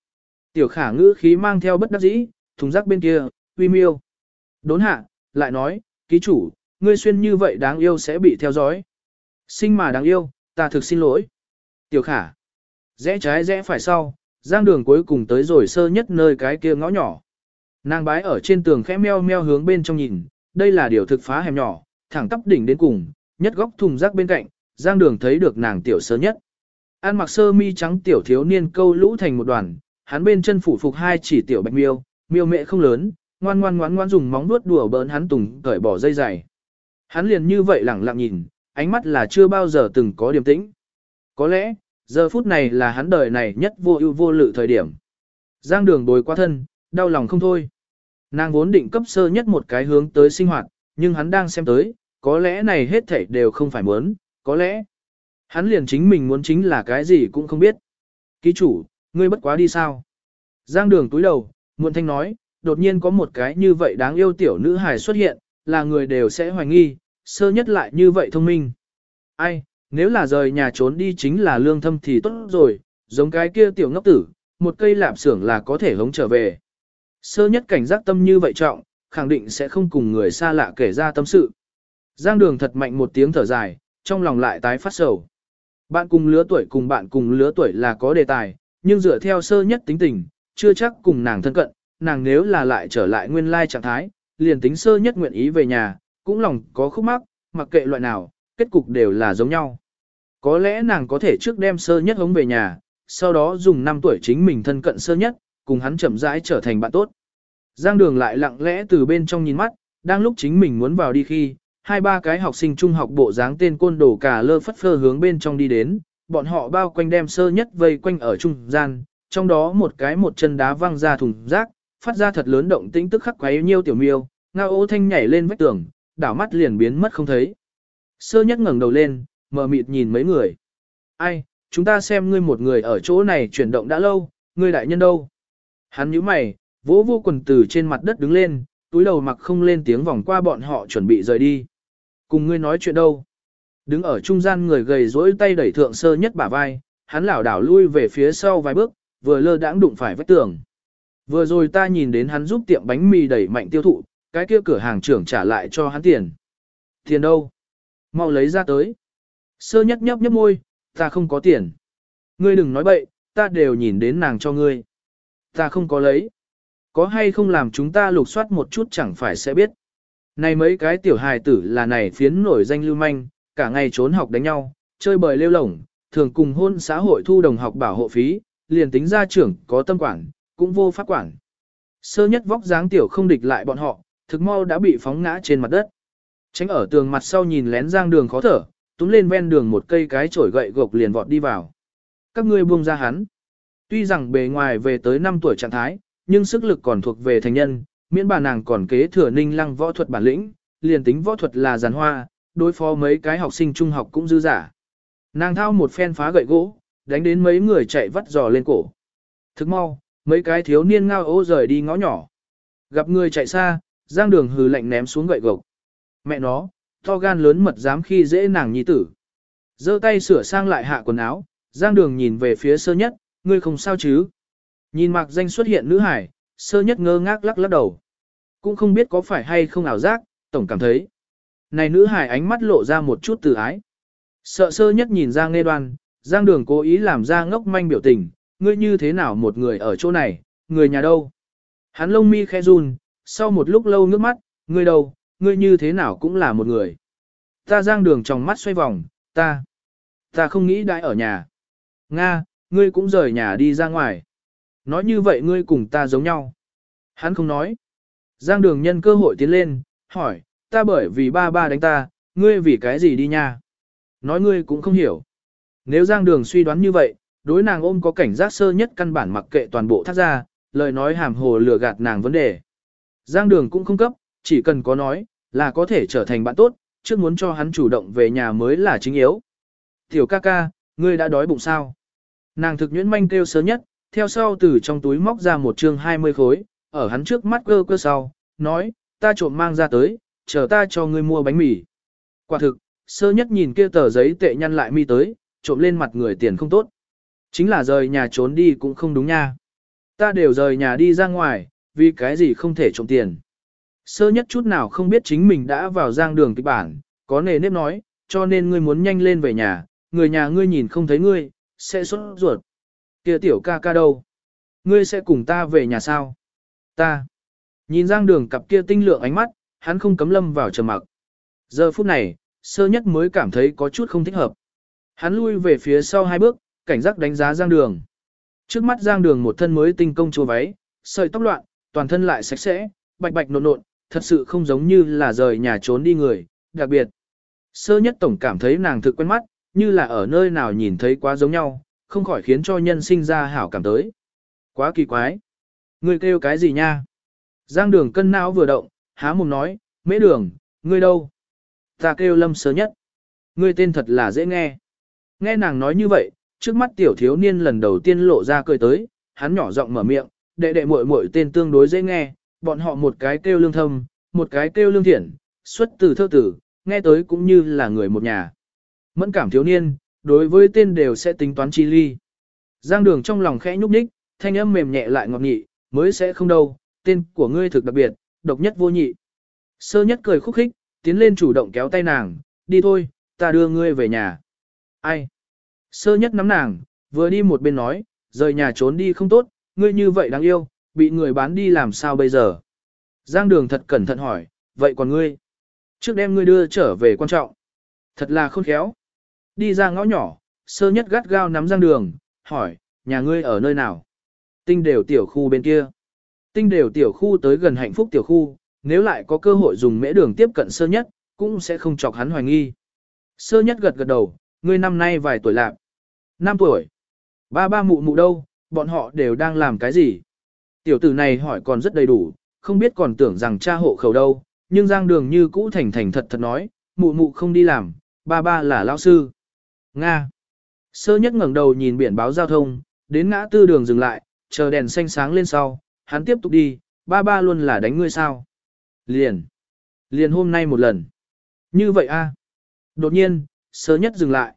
Speaker 1: Tiểu khả ngữ khí mang theo bất đắc dĩ, thùng rác bên kia, uy miêu. Đốn hạ, lại nói, ký chủ, ngươi xuyên như vậy đáng yêu sẽ bị theo dõi. Sinh mà đáng yêu, ta thực xin lỗi. Tiểu khả. Rẽ trái rẽ phải sau, giang đường cuối cùng tới rồi sơ nhất nơi cái kia ngõ nhỏ. Nàng bái ở trên tường khẽ meo meo hướng bên trong nhìn, đây là điều thực phá hẻm nhỏ, thẳng tắp đỉnh đến cùng, nhất góc thùng rác bên cạnh, giang đường thấy được nàng tiểu sơ nhất. An mặc sơ mi trắng tiểu thiếu niên câu lũ thành một đoàn, hắn bên chân phủ phục hai chỉ tiểu bạch miêu, miêu mẹ không lớn, ngoan ngoan ngoan ngoan dùng móng vuốt đùa bỡn hắn tùng cởi bỏ dây dày. Hắn liền như vậy lẳng lặng nhìn, ánh mắt là chưa bao giờ từng có điềm tĩnh. Có lẽ, giờ phút này là hắn đời này nhất vô ưu vô lự thời điểm. Giang đường bồi qua thân, đau lòng không thôi. Nàng vốn định cấp sơ nhất một cái hướng tới sinh hoạt, nhưng hắn đang xem tới, có lẽ này hết thảy đều không phải muốn, có lẽ hắn liền chính mình muốn chính là cái gì cũng không biết. Ký chủ, ngươi bất quá đi sao? Giang đường túi đầu, muộn thanh nói, đột nhiên có một cái như vậy đáng yêu tiểu nữ hài xuất hiện, là người đều sẽ hoài nghi, sơ nhất lại như vậy thông minh. Ai, nếu là rời nhà trốn đi chính là lương thâm thì tốt rồi, giống cái kia tiểu ngốc tử, một cây lạp xưởng là có thể hống trở về. Sơ nhất cảnh giác tâm như vậy trọng, khẳng định sẽ không cùng người xa lạ kể ra tâm sự. Giang đường thật mạnh một tiếng thở dài, trong lòng lại tái phát sầu. Bạn cùng lứa tuổi cùng bạn cùng lứa tuổi là có đề tài, nhưng dựa theo sơ nhất tính tình, chưa chắc cùng nàng thân cận, nàng nếu là lại trở lại nguyên lai trạng thái, liền tính sơ nhất nguyện ý về nhà, cũng lòng có khúc mắc, mặc kệ loại nào, kết cục đều là giống nhau. Có lẽ nàng có thể trước đem sơ nhất hống về nhà, sau đó dùng 5 tuổi chính mình thân cận sơ nhất, cùng hắn chậm rãi trở thành bạn tốt. Giang đường lại lặng lẽ từ bên trong nhìn mắt, đang lúc chính mình muốn vào đi khi, hai ba cái học sinh trung học bộ dáng tên côn đồ cả lơ phất phơ hướng bên trong đi đến, bọn họ bao quanh đem sơ nhất vây quanh ở trung gian, trong đó một cái một chân đá văng ra thùng rác, phát ra thật lớn động tĩnh tức khắc quấy nhiêu tiểu miêu, ngao ô thanh nhảy lên vách tường, đảo mắt liền biến mất không thấy. Sơ nhất ngẩng đầu lên, mờ mịt nhìn mấy người. Ai, chúng ta xem ngươi một người ở chỗ này chuyển động đã lâu, ngươi đại nhân đâu? Hắn nhíu mày, vỗ vô quần từ trên mặt đất đứng lên, túi đầu mặc không lên tiếng vòng qua bọn họ chuẩn bị rời đi. Cùng ngươi nói chuyện đâu? Đứng ở trung gian người gầy rỗi tay đẩy thượng sơ nhất bả vai, hắn lảo đảo lui về phía sau vài bước, vừa lơ đãng đụng phải vách tường. Vừa rồi ta nhìn đến hắn giúp tiệm bánh mì đẩy mạnh tiêu thụ, cái kia cửa hàng trưởng trả lại cho hắn tiền. Tiền đâu? Mau lấy ra tới. Sơ nhất nhấp nhấp môi, ta không có tiền. Ngươi đừng nói bậy, ta đều nhìn đến nàng cho ngươi. Ta không có lấy. Có hay không làm chúng ta lục soát một chút chẳng phải sẽ biết. Này mấy cái tiểu hài tử là này phiến nổi danh lưu manh, cả ngày trốn học đánh nhau, chơi bời lêu lổng, thường cùng hôn xã hội thu đồng học bảo hộ phí, liền tính gia trưởng có tâm quản, cũng vô pháp quản. Sơ nhất vóc dáng tiểu không địch lại bọn họ, thực mau đã bị phóng ngã trên mặt đất. Tránh ở tường mặt sau nhìn lén giang đường khó thở, túm lên ven đường một cây cái chổi gậy gộc liền vọt đi vào. Các ngươi buông ra hắn. Tuy rằng bề ngoài về tới 5 tuổi trạng thái, nhưng sức lực còn thuộc về thành nhân, miễn bà nàng còn kế thừa ninh lăng võ thuật bản lĩnh, liền tính võ thuật là giàn hoa, đối phó mấy cái học sinh trung học cũng dư giả. Nàng thao một phen phá gậy gỗ, đánh đến mấy người chạy vắt giò lên cổ. Thức mau, mấy cái thiếu niên ngao ô rời đi ngõ nhỏ. Gặp người chạy xa, giang đường hừ lạnh ném xuống gậy gộc. Mẹ nó, to gan lớn mật dám khi dễ nàng nhi tử. giơ tay sửa sang lại hạ quần áo, giang đường nhìn về phía sơ nhất, ngươi không sao chứ. Nhìn mạc danh xuất hiện nữ hải, sơ nhất ngơ ngác lắc lắc đầu. Cũng không biết có phải hay không ảo giác, tổng cảm thấy. Này nữ hải ánh mắt lộ ra một chút từ ái. Sợ sơ nhất nhìn ra nghe đoan, giang đường cố ý làm ra ngốc manh biểu tình, ngươi như thế nào một người ở chỗ này, người nhà đâu. Hắn lông mi khẽ run, sau một lúc lâu nước mắt, ngươi đâu, ngươi như thế nào cũng là một người. Ta giang đường trong mắt xoay vòng, ta, ta không nghĩ đãi ở nhà. Nga, ngươi cũng rời nhà đi ra ngoài. Nói như vậy ngươi cùng ta giống nhau. Hắn không nói. Giang đường nhân cơ hội tiến lên, hỏi, ta bởi vì ba ba đánh ta, ngươi vì cái gì đi nha? Nói ngươi cũng không hiểu. Nếu Giang đường suy đoán như vậy, đối nàng ôm có cảnh giác sơ nhất căn bản mặc kệ toàn bộ thác ra, lời nói hàm hồ lừa gạt nàng vấn đề. Giang đường cũng không cấp, chỉ cần có nói, là có thể trở thành bạn tốt, chứ muốn cho hắn chủ động về nhà mới là chính yếu. Tiểu ca ca, ngươi đã đói bụng sao? Nàng thực nhuyễn manh kêu sớm nhất, theo sau từ trong túi móc ra một chương 20 khối, ở hắn trước mắt cơ cơ sau, nói, ta trộm mang ra tới, chờ ta cho ngươi mua bánh mì. Quả thực, sơ nhất nhìn kia tờ giấy tệ nhăn lại mi tới, trộm lên mặt người tiền không tốt. Chính là rời nhà trốn đi cũng không đúng nha. Ta đều rời nhà đi ra ngoài, vì cái gì không thể trộm tiền. Sơ nhất chút nào không biết chính mình đã vào giang đường kịch bản, có nề nếp nói, cho nên ngươi muốn nhanh lên về nhà, người nhà ngươi nhìn không thấy ngươi, sẽ sốt ruột. Kia tiểu ca ca đâu? Ngươi sẽ cùng ta về nhà sao? Ta. Nhìn giang đường cặp kia tinh lượng ánh mắt, hắn không cấm lâm vào trầm mặc. Giờ phút này, sơ nhất mới cảm thấy có chút không thích hợp. Hắn lui về phía sau hai bước, cảnh giác đánh giá giang đường. Trước mắt giang đường một thân mới tinh công chua váy, sợi tóc loạn, toàn thân lại sạch sẽ, bạch bạch nộn nộn, thật sự không giống như là rời nhà trốn đi người, đặc biệt. Sơ nhất tổng cảm thấy nàng thực quen mắt, như là ở nơi nào nhìn thấy quá giống nhau, không khỏi khiến cho nhân sinh ra hảo cảm tới. Quá kỳ quái. Ngươi kêu cái gì nha? Giang đường cân não vừa động, há mồm nói, mễ đường, ngươi đâu? Ta kêu lâm sơ nhất. Ngươi tên thật là dễ nghe. Nghe nàng nói như vậy, trước mắt tiểu thiếu niên lần đầu tiên lộ ra cười tới, hắn nhỏ giọng mở miệng, đệ đệ muội muội tên tương đối dễ nghe, bọn họ một cái kêu lương thâm, một cái kêu lương thiện, xuất từ thơ tử, nghe tới cũng như là người một nhà. Mẫn cảm thiếu niên, đối với tên đều sẽ tính toán chi ly. Giang đường trong lòng khẽ nhúc nhích, thanh âm mềm nhẹ lại ngọt nghị, mới sẽ không đâu, tên của ngươi thực đặc biệt, độc nhất vô nhị. Sơ nhất cười khúc khích, tiến lên chủ động kéo tay nàng, đi thôi, ta đưa ngươi về nhà. Ai? Sơ nhất nắm nàng, vừa đi một bên nói, rời nhà trốn đi không tốt, ngươi như vậy đáng yêu, bị người bán đi làm sao bây giờ. Giang đường thật cẩn thận hỏi, vậy còn ngươi? Trước đem ngươi đưa trở về quan trọng. Thật là khôn khéo. Đi ra ngõ nhỏ, sơ nhất gắt gao nắm giang đường, hỏi, nhà ngươi ở nơi nào? Tinh đều tiểu khu bên kia. Tinh đều tiểu khu tới gần hạnh phúc tiểu khu, nếu lại có cơ hội dùng mễ đường tiếp cận sơ nhất, cũng sẽ không chọc hắn hoài nghi. Sơ nhất gật gật đầu, ngươi năm nay vài tuổi lạc? Năm tuổi. Ba ba mụ mụ đâu, bọn họ đều đang làm cái gì? Tiểu tử này hỏi còn rất đầy đủ, không biết còn tưởng rằng cha hộ khẩu đâu, nhưng giang đường như cũ thành thành thật thật nói, mụ mụ không đi làm, ba ba là lão sư. Nga. Sơ nhất ngẩng đầu nhìn biển báo giao thông, đến ngã tư đường dừng lại, chờ đèn xanh sáng lên sau, hắn tiếp tục đi, ba ba luôn là đánh ngươi sao. Liền. Liền hôm nay một lần. Như vậy a. Đột nhiên, sơ nhất dừng lại.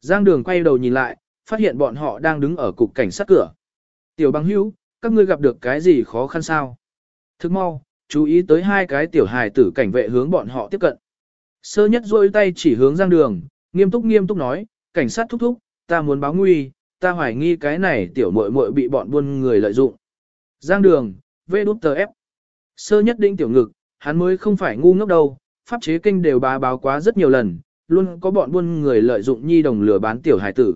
Speaker 1: Giang đường quay đầu nhìn lại, phát hiện bọn họ đang đứng ở cục cảnh sát cửa. Tiểu băng hữu, các ngươi gặp được cái gì khó khăn sao? Thức mau, chú ý tới hai cái tiểu hài tử cảnh vệ hướng bọn họ tiếp cận. Sơ nhất rôi tay chỉ hướng giang đường, nghiêm túc nghiêm túc nói, cảnh sát thúc thúc, ta muốn báo nguy, ta hoài nghi cái này tiểu muội muội bị bọn buôn người lợi dụng. Giang đường, vê đút tờ ép. Sơ nhất định tiểu ngực, hắn mới không phải ngu ngốc đâu, pháp chế kinh đều bá báo quá rất nhiều lần, luôn có bọn buôn người lợi dụng nhi đồng lừa bán tiểu hải tử.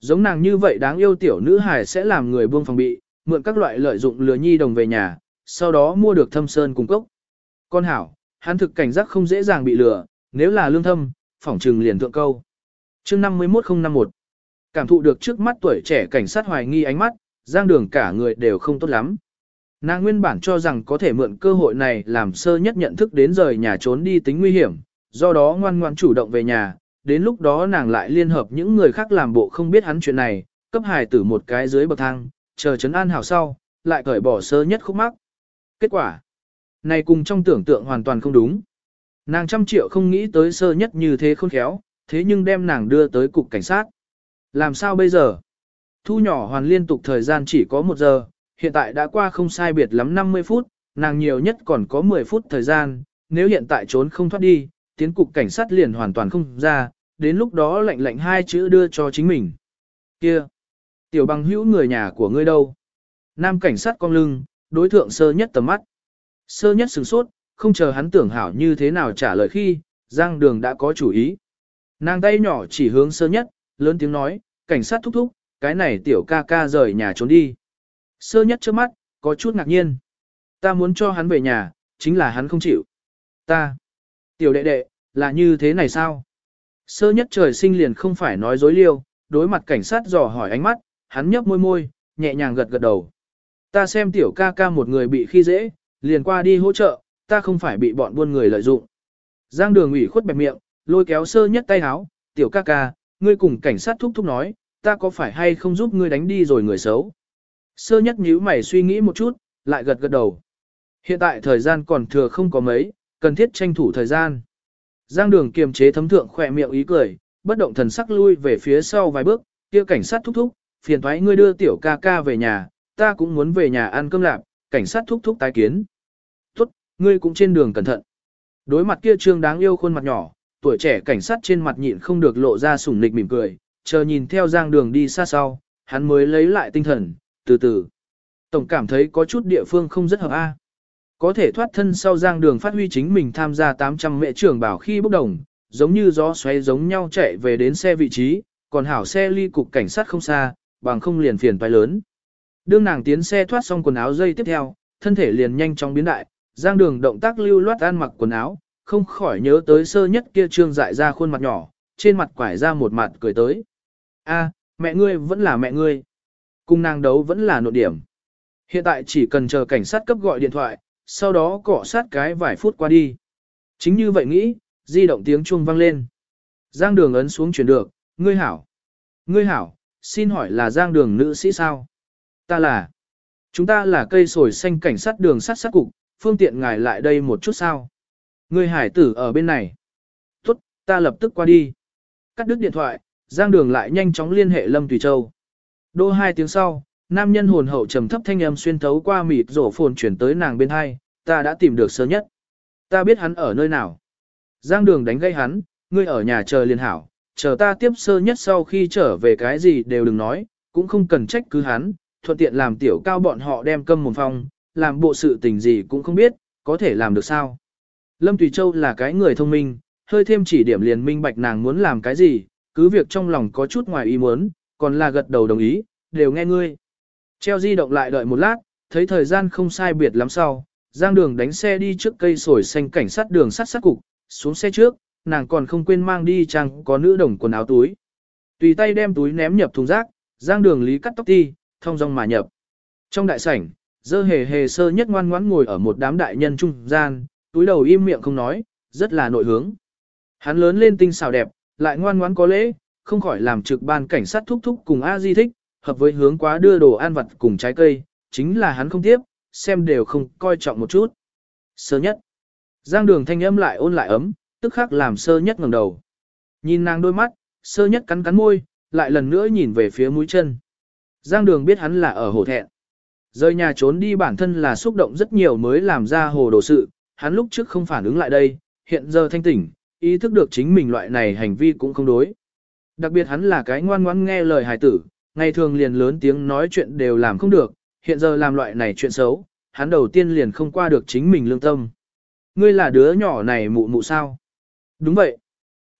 Speaker 1: Giống nàng như vậy đáng yêu tiểu nữ hài sẽ làm người buông phòng bị, mượn các loại lợi dụng lừa nhi đồng về nhà, sau đó mua được thâm sơn cung cốc. Con hảo, hắn thực cảnh giác không dễ dàng bị lừa, nếu là lương thâm, phỏng trừng liền thượng câu. chương 51051 Cảm thụ được trước mắt tuổi trẻ cảnh sát hoài nghi ánh mắt, giang đường cả người đều không tốt lắm. Nàng nguyên bản cho rằng có thể mượn cơ hội này làm sơ nhất nhận thức đến rời nhà trốn đi tính nguy hiểm, do đó ngoan ngoan chủ động về nhà, đến lúc đó nàng lại liên hợp những người khác làm bộ không biết hắn chuyện này, cấp hài tử một cái dưới bậc thang, chờ chấn an hảo sau, lại cởi bỏ sơ nhất khúc mắc. Kết quả, này cùng trong tưởng tượng hoàn toàn không đúng. Nàng trăm triệu không nghĩ tới sơ nhất như thế khôn khéo, thế nhưng đem nàng đưa tới cục cảnh sát. Làm sao bây giờ? Thu nhỏ hoàn liên tục thời gian chỉ có một giờ, hiện tại đã qua không sai biệt lắm 50 phút, nàng nhiều nhất còn có 10 phút thời gian, nếu hiện tại trốn không thoát đi, tiến cục cảnh sát liền hoàn toàn không ra, đến lúc đó lệnh lệnh hai chữ đưa cho chính mình. Kia! Tiểu bằng hữu người nhà của ngươi đâu? Nam cảnh sát cong lưng, đối thượng sơ nhất tầm mắt. Sơ nhất sửng sốt, không chờ hắn tưởng hảo như thế nào trả lời khi, Giang Đường đã có chủ ý. Nàng tay nhỏ chỉ hướng sơ nhất, lớn tiếng nói, cảnh sát thúc thúc, cái này tiểu ca ca rời nhà trốn đi. Sơ nhất trước mắt, có chút ngạc nhiên. Ta muốn cho hắn về nhà, chính là hắn không chịu. Ta, tiểu đệ đệ, là như thế này sao? Sơ nhất trời sinh liền không phải nói dối liêu, đối mặt cảnh sát dò hỏi ánh mắt, hắn nhấp môi môi, nhẹ nhàng gật gật đầu. Ta xem tiểu ca ca một người bị khi dễ, liền qua đi hỗ trợ, ta không phải bị bọn buôn người lợi dụng. Giang đường ủy khuất bẹp miệng, lôi kéo sơ nhất tay háo, tiểu ca ca, ngươi cùng cảnh sát thúc thúc nói, ta có phải hay không giúp ngươi đánh đi rồi người xấu. Sơ nhất nhíu mày suy nghĩ một chút, lại gật gật đầu. Hiện tại thời gian còn thừa không có mấy, cần thiết tranh thủ thời gian. Giang đường kiềm chế thấm thượng khỏe miệng ý cười, bất động thần sắc lui về phía sau vài bước, kia cảnh sát thúc thúc, phiền thoái ngươi đưa tiểu ca ca về nhà, ta cũng muốn về nhà ăn cơm lạp, cảnh sát thúc thúc tái kiến. Tốt, ngươi cũng trên đường cẩn thận. Đối mặt kia trương đáng yêu khuôn mặt nhỏ, tuổi trẻ cảnh sát trên mặt nhịn không được lộ ra sủng nịch mỉm cười, chờ nhìn theo giang đường đi xa sau, hắn mới lấy lại tinh thần, từ từ. Tổng cảm thấy có chút địa phương không rất hợp A. Có thể thoát thân sau giang đường phát huy chính mình tham gia 800 mẹ trưởng bảo khi bốc đồng, giống như gió xoáy giống nhau chạy về đến xe vị trí, còn hảo xe ly cục cảnh sát không xa, bằng không liền phiền toái lớn. Đương nàng tiến xe thoát xong quần áo dây tiếp theo, thân thể liền nhanh chóng biến đại, giang đường động tác lưu loát ăn mặc quần áo, không khỏi nhớ tới sơ nhất kia trương dại ra khuôn mặt nhỏ, trên mặt quải ra một mặt cười tới a mẹ ngươi vẫn là mẹ ngươi. Cùng nàng đấu vẫn là nội điểm. Hiện tại chỉ cần chờ cảnh sát cấp gọi điện thoại, sau đó cọ sát cái vài phút qua đi. Chính như vậy nghĩ, di động tiếng chuông vang lên. Giang đường ấn xuống chuyển được, ngươi hảo. Ngươi hảo, xin hỏi là giang đường nữ sĩ sao? Ta là. Chúng ta là cây sồi xanh cảnh sát đường sát sát cục, phương tiện ngài lại đây một chút sao? Ngươi hải tử ở bên này. Tốt, ta lập tức qua đi. Cắt đứt điện thoại, giang đường lại nhanh chóng liên hệ Lâm Tùy Châu. Đô hai tiếng sau, nam nhân hồn hậu trầm thấp thanh âm xuyên thấu qua mịt rổ phồn chuyển tới nàng bên hai, ta đã tìm được sớm nhất. Ta biết hắn ở nơi nào. Giang đường đánh gây hắn, ngươi ở nhà chờ liền hảo, chờ ta tiếp sơ nhất sau khi trở về cái gì đều đừng nói, cũng không cần trách cứ hắn, thuận tiện làm tiểu cao bọn họ đem câm mồm phong, làm bộ sự tình gì cũng không biết, có thể làm được sao? Lâm Tùy Châu là cái người thông minh, hơi thêm chỉ điểm liền minh bạch nàng muốn làm cái gì, cứ việc trong lòng có chút ngoài ý muốn, còn là gật đầu đồng ý, đều nghe ngươi. Treo di động lại đợi một lát, thấy thời gian không sai biệt lắm sau, Giang Đường đánh xe đi trước cây sồi xanh cảnh sát đường sắt sát cục, xuống xe trước, nàng còn không quên mang đi trang có nữ đồng quần áo túi. Tùy tay đem túi ném nhập thùng rác, Giang Đường lý cắt tóc ti, thông dong mà nhập. Trong đại sảnh, dơ hề hề sơ nhất ngoan ngoãn ngồi ở một đám đại nhân trung gian, túi đầu im miệng không nói, rất là nội hướng. Hắn lớn lên tinh xào đẹp, lại ngoan ngoãn có lễ, không khỏi làm trực ban cảnh sát thúc thúc cùng A Di thích, hợp với hướng quá đưa đồ ăn vặt cùng trái cây, chính là hắn không tiếp, xem đều không coi trọng một chút. Sơ nhất. Giang đường thanh âm lại ôn lại ấm, tức khắc làm sơ nhất ngẩng đầu. Nhìn nàng đôi mắt, sơ nhất cắn cắn môi, lại lần nữa nhìn về phía mũi chân. Giang đường biết hắn là ở hồ thẹn. Rời nhà trốn đi bản thân là xúc động rất nhiều mới làm ra hồ đồ sự, hắn lúc trước không phản ứng lại đây, hiện giờ thanh tỉnh, ý thức được chính mình loại này hành vi cũng không đối. Đặc biệt hắn là cái ngoan ngoãn nghe lời hài tử, ngày thường liền lớn tiếng nói chuyện đều làm không được, hiện giờ làm loại này chuyện xấu, hắn đầu tiên liền không qua được chính mình lương tâm. Ngươi là đứa nhỏ này mụ mụ sao? Đúng vậy.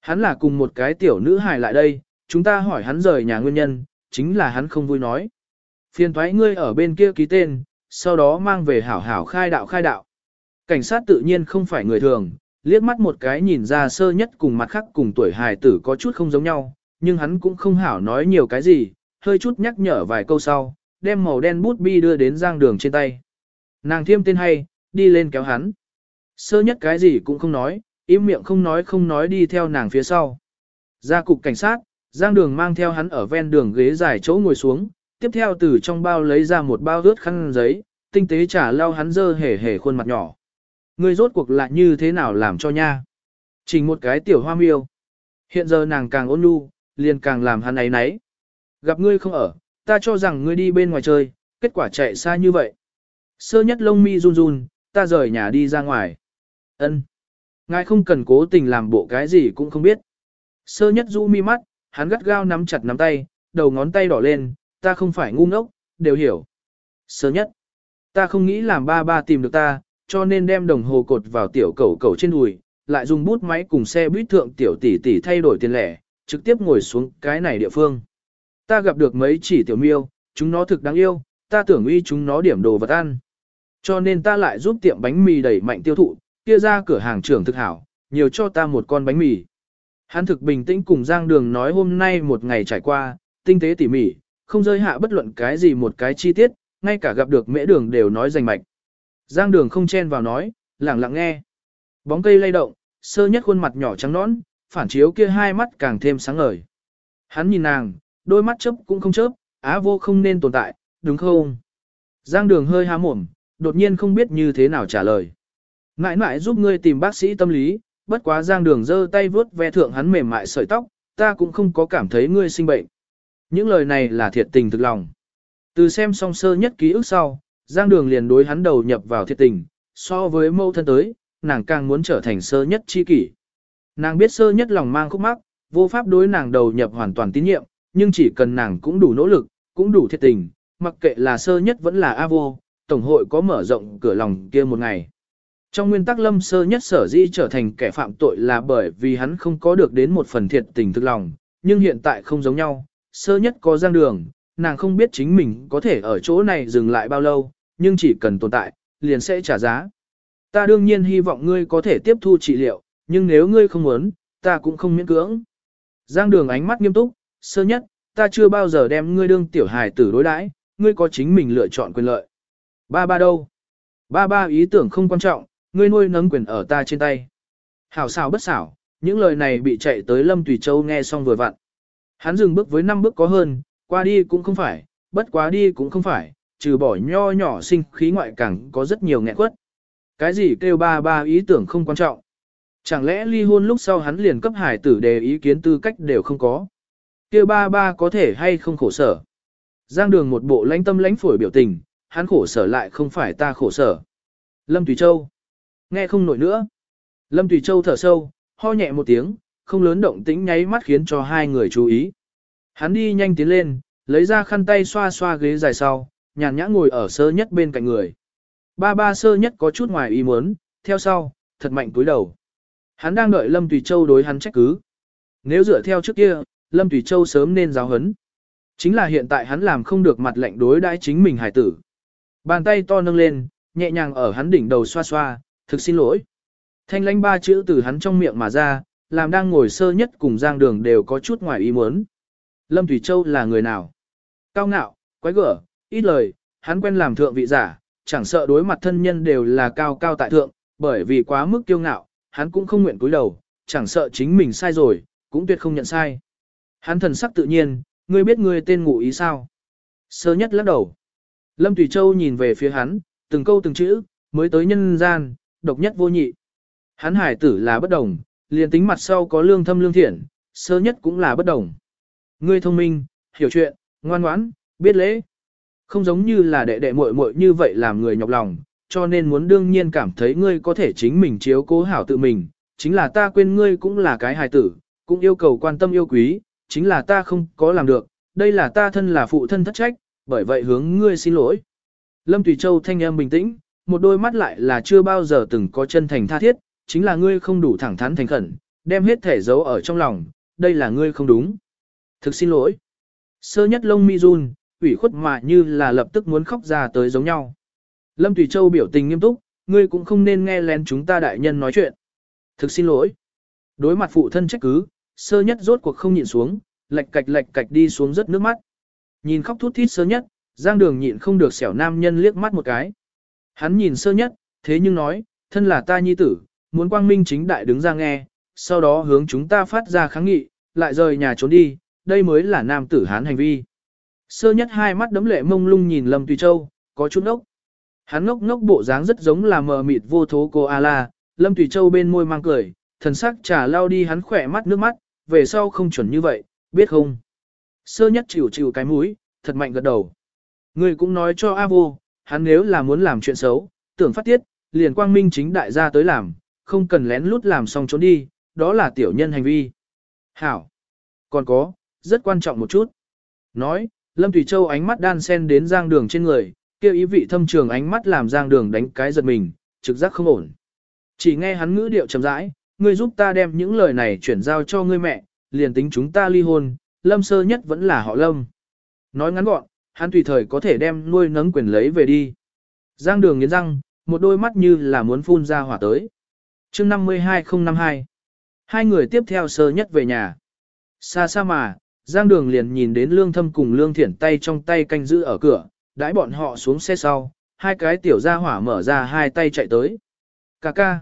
Speaker 1: Hắn là cùng một cái tiểu nữ hài lại đây, chúng ta hỏi hắn rời nhà nguyên nhân, chính là hắn không vui nói. Phiền thoái ngươi ở bên kia ký tên, sau đó mang về hảo hảo khai đạo khai đạo. Cảnh sát tự nhiên không phải người thường, liếc mắt một cái nhìn ra sơ nhất cùng mặt khác cùng tuổi hài tử có chút không giống nhau, nhưng hắn cũng không hảo nói nhiều cái gì, hơi chút nhắc nhở vài câu sau, đem màu đen bút bi đưa đến giang đường trên tay. Nàng thiêm tên hay, đi lên kéo hắn. Sơ nhất cái gì cũng không nói, im miệng không nói không nói đi theo nàng phía sau. Ra cục cảnh sát, giang đường mang theo hắn ở ven đường ghế dài chỗ ngồi xuống, tiếp theo từ trong bao lấy ra một bao ướt khăn giấy, tinh tế trả lau hắn dơ hề hề khuôn mặt nhỏ. Ngươi rốt cuộc lại như thế nào làm cho nha? Chỉ một cái tiểu hoa miêu. Hiện giờ nàng càng ôn nhu, liền càng làm hắn ấy nấy. Gặp ngươi không ở, ta cho rằng ngươi đi bên ngoài chơi, kết quả chạy xa như vậy. Sơ nhất lông mi run run, ta rời nhà đi ra ngoài. Ân, Ngài không cần cố tình làm bộ cái gì cũng không biết. Sơ nhất rũ mi mắt, hắn gắt gao nắm chặt nắm tay, đầu ngón tay đỏ lên, ta không phải ngu ngốc, đều hiểu. Sơ nhất, ta không nghĩ làm ba ba tìm được ta, cho nên đem đồng hồ cột vào tiểu cầu cầu trên đùi, lại dùng bút máy cùng xe buýt thượng tiểu tỷ tỷ thay đổi tiền lẻ, trực tiếp ngồi xuống cái này địa phương. Ta gặp được mấy chỉ tiểu miêu, chúng nó thực đáng yêu, ta tưởng uy chúng nó điểm đồ vật ăn. Cho nên ta lại giúp tiệm bánh mì đẩy mạnh tiêu thụ, kia ra cửa hàng trưởng thực hảo, nhiều cho ta một con bánh mì. Hắn thực bình tĩnh cùng Giang Đường nói hôm nay một ngày trải qua, tinh tế tỉ mỉ, không rơi hạ bất luận cái gì một cái chi tiết, ngay cả gặp được mễ đường đều nói rành mạch. Giang Đường không chen vào nói, lặng lặng nghe. Bóng cây lay động, sơ nhất khuôn mặt nhỏ trắng nõn, phản chiếu kia hai mắt càng thêm sáng ngời. Hắn nhìn nàng, đôi mắt chớp cũng không chớp, á vô không nên tồn tại, đúng không? Giang đường hơi há mồm, đột nhiên không biết như thế nào trả lời. Ngại ngại giúp ngươi tìm bác sĩ tâm lý, bất quá giang đường giơ tay vướt ve thượng hắn mềm mại sợi tóc, ta cũng không có cảm thấy ngươi sinh bệnh. Những lời này là thiệt tình thực lòng. Từ xem song sơ nhất ký ức sau, giang đường liền đối hắn đầu nhập vào thiệt tình, so với mâu thân tới, nàng càng muốn trở thành sơ nhất chi kỷ. Nàng biết sơ nhất lòng mang khúc mắc, vô pháp đối nàng đầu nhập hoàn toàn tín nhiệm, nhưng chỉ cần nàng cũng đủ nỗ lực, cũng đủ thiệt tình, mặc kệ là sơ nhất vẫn là A vô, Tổng hội có mở rộng cửa lòng kia một ngày. Trong nguyên tắc lâm sơ nhất sở di trở thành kẻ phạm tội là bởi vì hắn không có được đến một phần thiệt tình thực lòng, nhưng hiện tại không giống nhau, sơ nhất có giang đường, nàng không biết chính mình có thể ở chỗ này dừng lại bao lâu, nhưng chỉ cần tồn tại, liền sẽ trả giá. Ta đương nhiên hy vọng ngươi có thể tiếp thu trị liệu, nhưng nếu ngươi không muốn, ta cũng không miễn cưỡng. Giang đường ánh mắt nghiêm túc, sơ nhất, ta chưa bao giờ đem ngươi đương tiểu hài tử đối đãi, ngươi có chính mình lựa chọn quyền lợi. Ba ba đâu? Ba ba ý tưởng không quan trọng, ngươi nuôi nấng quyền ở ta trên tay. Hảo xảo bất xảo, những lời này bị chạy tới Lâm Tùy Châu nghe xong vừa vặn. Hắn dừng bước với năm bước có hơn, qua đi cũng không phải, bất quá đi cũng không phải, trừ bỏ nho nhỏ sinh khí ngoại càng có rất nhiều nghẹn quất. Cái gì kêu ba ba ý tưởng không quan trọng. Chẳng lẽ ly hôn lúc sau hắn liền cấp hải tử đề ý kiến tư cách đều không có. kia ba ba có thể hay không khổ sở. Giang đường một bộ lãnh tâm lãnh phổi biểu tình, hắn khổ sở lại không phải ta khổ sở. Lâm Tùy Châu. Nghe không nổi nữa. Lâm Tùy Châu thở sâu, ho nhẹ một tiếng, không lớn động tĩnh nháy mắt khiến cho hai người chú ý. Hắn đi nhanh tiến lên, lấy ra khăn tay xoa xoa ghế dài sau, nhàn nhã ngồi ở sơ nhất bên cạnh người. ba ba sơ nhất có chút ngoài ý muốn, theo sau, thật mạnh túi đầu. Hắn đang đợi Lâm Tùy Châu đối hắn trách cứ. Nếu dựa theo trước kia, Lâm Tùy Châu sớm nên giáo hấn. Chính là hiện tại hắn làm không được mặt lạnh đối đãi chính mình hải tử. Bàn tay to nâng lên, nhẹ nhàng ở hắn đỉnh đầu xoa xoa, thực xin lỗi. Thanh lãnh ba chữ từ hắn trong miệng mà ra, làm đang ngồi sơ nhất cùng giang đường đều có chút ngoài ý muốn. Lâm Thủy Châu là người nào? Cao ngạo, quái gở, ít lời, hắn quen làm thượng vị giả, chẳng sợ đối mặt thân nhân đều là cao cao tại thượng, bởi vì quá mức kiêu ngạo, hắn cũng không nguyện cúi đầu, chẳng sợ chính mình sai rồi, cũng tuyệt không nhận sai. Hắn thần sắc tự nhiên, ngươi biết ngươi tên ngụ ý sao? Sơ nhất lắc đầu. Lâm Thủy Châu nhìn về phía hắn, từng câu từng chữ, mới tới nhân gian, độc nhất vô nhị. Hắn hải tử là bất đồng, liền tính mặt sau có lương thâm lương thiện, sơ nhất cũng là bất đồng. Ngươi thông minh, hiểu chuyện, ngoan ngoãn, biết lễ. Không giống như là đệ đệ muội muội như vậy làm người nhọc lòng, cho nên muốn đương nhiên cảm thấy ngươi có thể chính mình chiếu cố hảo tự mình, chính là ta quên ngươi cũng là cái hài tử, cũng yêu cầu quan tâm yêu quý, chính là ta không có làm được, đây là ta thân là phụ thân thất trách, bởi vậy hướng ngươi xin lỗi. Lâm Tùy Châu thanh em bình tĩnh, một đôi mắt lại là chưa bao giờ từng có chân thành tha thiết, chính là ngươi không đủ thẳng thắn thành khẩn, đem hết thể giấu ở trong lòng, đây là ngươi không đúng. Thực xin lỗi. Sơ nhất lông mi run, ủy khuất mà như là lập tức muốn khóc ra tới giống nhau. Lâm Tùy Châu biểu tình nghiêm túc, ngươi cũng không nên nghe lén chúng ta đại nhân nói chuyện. Thực xin lỗi. Đối mặt phụ thân trách cứ, sơ nhất rốt cuộc không nhịn xuống, lệch cạch lệch cạch đi xuống rất nước mắt. Nhìn khóc thút thít sơ nhất, giang đường nhịn không được xẻo nam nhân liếc mắt một cái. Hắn nhìn sơ nhất, thế nhưng nói, thân là ta nhi tử, muốn quang minh chính đại đứng ra nghe, sau đó hướng chúng ta phát ra kháng nghị, lại rời nhà trốn đi, đây mới là nam tử hán hành vi. Sơ nhất hai mắt đấm lệ mông lung nhìn Lâm Tùy Châu, có chút ngốc. Hắn ngốc ngốc bộ dáng rất giống là mờ mịt vô thố cô A-la, Lâm Tùy Châu bên môi mang cười, thần sắc trà lao đi hắn khỏe mắt nước mắt, về sau không chuẩn như vậy, biết không? Sơ nhất chịu chịu cái mũi, thật mạnh gật đầu. Người cũng nói cho A vô, hắn nếu là muốn làm chuyện xấu, tưởng phát tiết, liền quang minh chính đại gia tới làm, không cần lén lút làm xong trốn đi, đó là tiểu nhân hành vi. Hảo. Còn có, rất quan trọng một chút. Nói, Lâm Thủy Châu ánh mắt đan sen đến giang đường trên người, kêu ý vị thâm trường ánh mắt làm giang đường đánh cái giật mình, trực giác không ổn. Chỉ nghe hắn ngữ điệu chậm rãi, ngươi giúp ta đem những lời này chuyển giao cho ngươi mẹ, liền tính chúng ta ly hôn, lâm sơ nhất vẫn là họ lâm. Nói ngắn gọn, hắn tùy thời có thể đem nuôi nấng quyền lấy về đi. Giang đường nghiến răng, một đôi mắt như là muốn phun ra hỏa tới. chương 52052 Hai người tiếp theo sơ nhất về nhà. Xa xa mà, Giang đường liền nhìn đến lương thâm cùng lương thiển tay trong tay canh giữ ở cửa, đãi bọn họ xuống xe sau, hai cái tiểu gia hỏa mở ra hai tay chạy tới. Cà ca.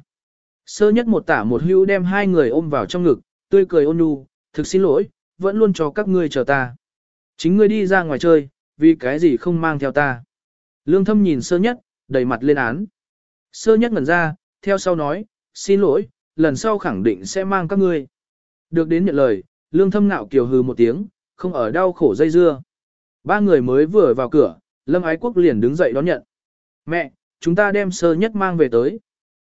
Speaker 1: Sơ nhất một tả một hưu đem hai người ôm vào trong ngực, tươi cười ôn nhu, thực xin lỗi, vẫn luôn cho các ngươi chờ ta. Chính ngươi đi ra ngoài chơi, vì cái gì không mang theo ta. Lương thâm nhìn sơ nhất, đầy mặt lên án. Sơ nhất ngẩn ra, theo sau nói, xin lỗi, lần sau khẳng định sẽ mang các ngươi. Được đến nhận lời, lương thâm nạo kiều hừ một tiếng, không ở đau khổ dây dưa. Ba người mới vừa vào cửa, Lâm Ái Quốc liền đứng dậy đón nhận. Mẹ, chúng ta đem sơ nhất mang về tới.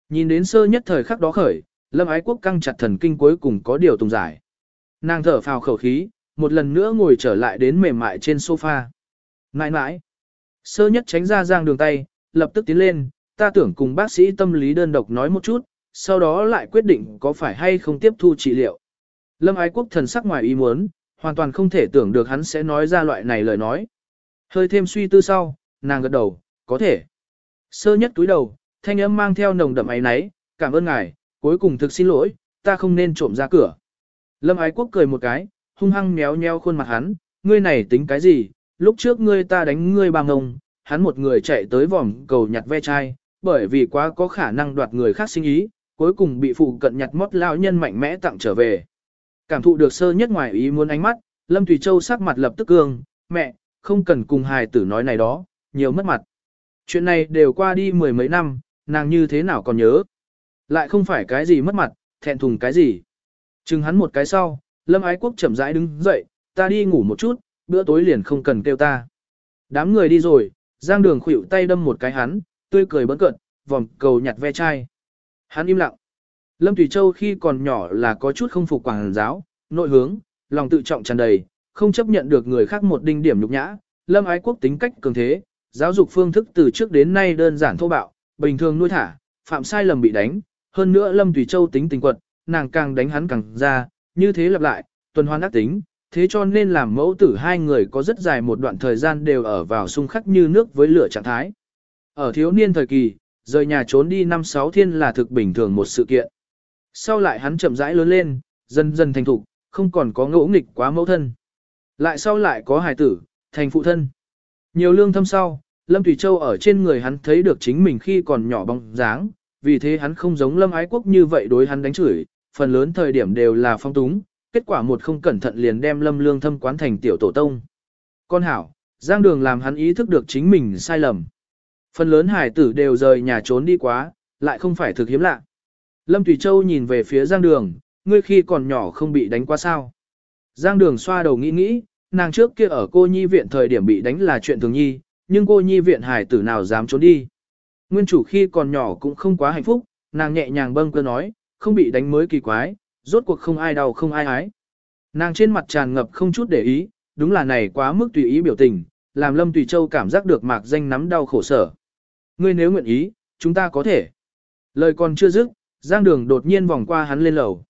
Speaker 1: Nhìn đến sơ nhất thời khắc đó khởi, Lâm Ái Quốc căng chặt thần kinh cuối cùng có điều tùng giải. Nàng thở phào khẩu khí, một lần nữa ngồi trở lại đến mềm mại trên sofa. Nãi nãi. Sơ nhất tránh ra giang đường tay, lập tức tiến lên, ta tưởng cùng bác sĩ tâm lý đơn độc nói một chút, sau đó lại quyết định có phải hay không tiếp thu trị liệu. Lâm Ái Quốc thần sắc ngoài ý muốn, hoàn toàn không thể tưởng được hắn sẽ nói ra loại này lời nói. Hơi thêm suy tư sau, nàng gật đầu, có thể. Sơ nhất túi đầu, thanh âm mang theo nồng đậm ấy náy, cảm ơn ngài, cuối cùng thực xin lỗi, ta không nên trộm ra cửa. Lâm Ái Quốc cười một cái, hung hăng méo nheo khuôn mặt hắn, ngươi này tính cái gì, lúc trước ngươi ta đánh ngươi bằng ngông, hắn một người chạy tới vòm cầu nhặt ve chai, bởi vì quá có khả năng đoạt người khác sinh ý, cuối cùng bị phụ cận nhặt mót lao nhân mạnh mẽ tặng trở về. Cảm thụ được sơ nhất ngoài ý muốn ánh mắt, Lâm Thủy Châu sắc mặt lập tức cương, mẹ, không cần cùng hài tử nói này đó, nhiều mất mặt. Chuyện này đều qua đi mười mấy năm, nàng như thế nào còn nhớ. Lại không phải cái gì mất mặt, thẹn thùng cái gì. Chừng hắn một cái sau, Lâm Ái Quốc chậm rãi đứng dậy, ta đi ngủ một chút, bữa tối liền không cần kêu ta. Đám người đi rồi, Giang Đường khuỵu tay đâm một cái hắn, tươi cười bấn cận, vòng cầu nhặt ve chai. Hắn im lặng. Lâm Thủy Châu khi còn nhỏ là có chút không phục quảng giáo, nội hướng, lòng tự trọng tràn đầy, không chấp nhận được người khác một đinh điểm nhục nhã. Lâm Ái Quốc tính cách cường thế, giáo dục phương thức từ trước đến nay đơn giản thô bạo, bình thường nuôi thả, phạm sai lầm bị đánh, hơn nữa Lâm Tùy Châu tính tình quật, nàng càng đánh hắn càng ra, như thế lặp lại, tuần hoàn ác tính, thế cho nên làm mẫu tử hai người có rất dài một đoạn thời gian đều ở vào xung khắc như nước với lửa trạng thái. Ở thiếu niên thời kỳ, rời nhà trốn đi năm sáu thiên là thực bình thường một sự kiện. Sau lại hắn chậm rãi lớn lên, dần dần thành thục, không còn có ngỗ nghịch quá mẫu thân. Lại sau lại có hài tử, thành phụ thân. Nhiều lương thâm sau, Lâm Thủy Châu ở trên người hắn thấy được chính mình khi còn nhỏ bóng dáng, vì thế hắn không giống Lâm Ái Quốc như vậy đối hắn đánh chửi, phần lớn thời điểm đều là phong túng, kết quả một không cẩn thận liền đem Lâm Lương thâm quán thành tiểu tổ tông. Con hảo, Giang Đường làm hắn ý thức được chính mình sai lầm. Phần lớn hải tử đều rời nhà trốn đi quá, lại không phải thực hiếm lạ. Lâm Thủy Châu nhìn về phía Giang Đường, ngươi khi còn nhỏ không bị đánh quá sao. Giang Đường xoa đầu nghĩ nghĩ, nàng trước kia ở cô nhi viện thời điểm bị đánh là chuyện thường nhi, nhưng cô nhi viện hải tử nào dám trốn đi. Nguyên chủ khi còn nhỏ cũng không quá hạnh phúc, nàng nhẹ nhàng bâng cơ nói, không bị đánh mới kỳ quái, rốt cuộc không ai đau không ai ái. Nàng trên mặt tràn ngập không chút để ý, đúng là này quá mức tùy ý biểu tình, làm Lâm Tùy Châu cảm giác được mạc danh nắm đau khổ sở. Ngươi nếu nguyện ý, chúng ta có thể. Lời còn chưa dứt, Giang Đường đột nhiên vòng qua hắn lên lầu.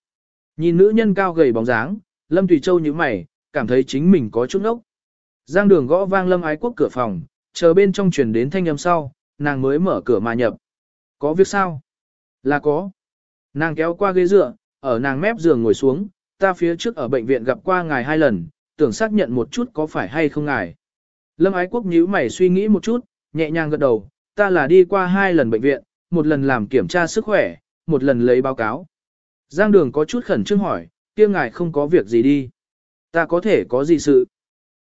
Speaker 1: Nhìn nữ nhân cao gầy bóng dáng, Lâm Tùy Châu như mày, cảm thấy chính mình có chút ốc. Giang Đường gõ vang Lâm Ái Quốc cửa phòng, chờ bên trong truyền đến thanh âm sau, nàng mới mở cửa mà nhập. Có việc sao? Là có. Nàng kéo qua ghế dựa, ở nàng mép giường ngồi xuống, ta phía trước ở bệnh viện gặp qua ngài hai lần, tưởng xác nhận một chút có phải hay không ngài. Lâm Ái Quốc nhíu mày suy nghĩ một chút, nhẹ nhàng gật đầu, ta là đi qua hai lần bệnh viện, một lần làm kiểm tra sức khỏe, một lần lấy báo cáo. Giang Đường có chút khẩn trương hỏi, kia ngài không có việc gì đi. Ta có thể có gì sự.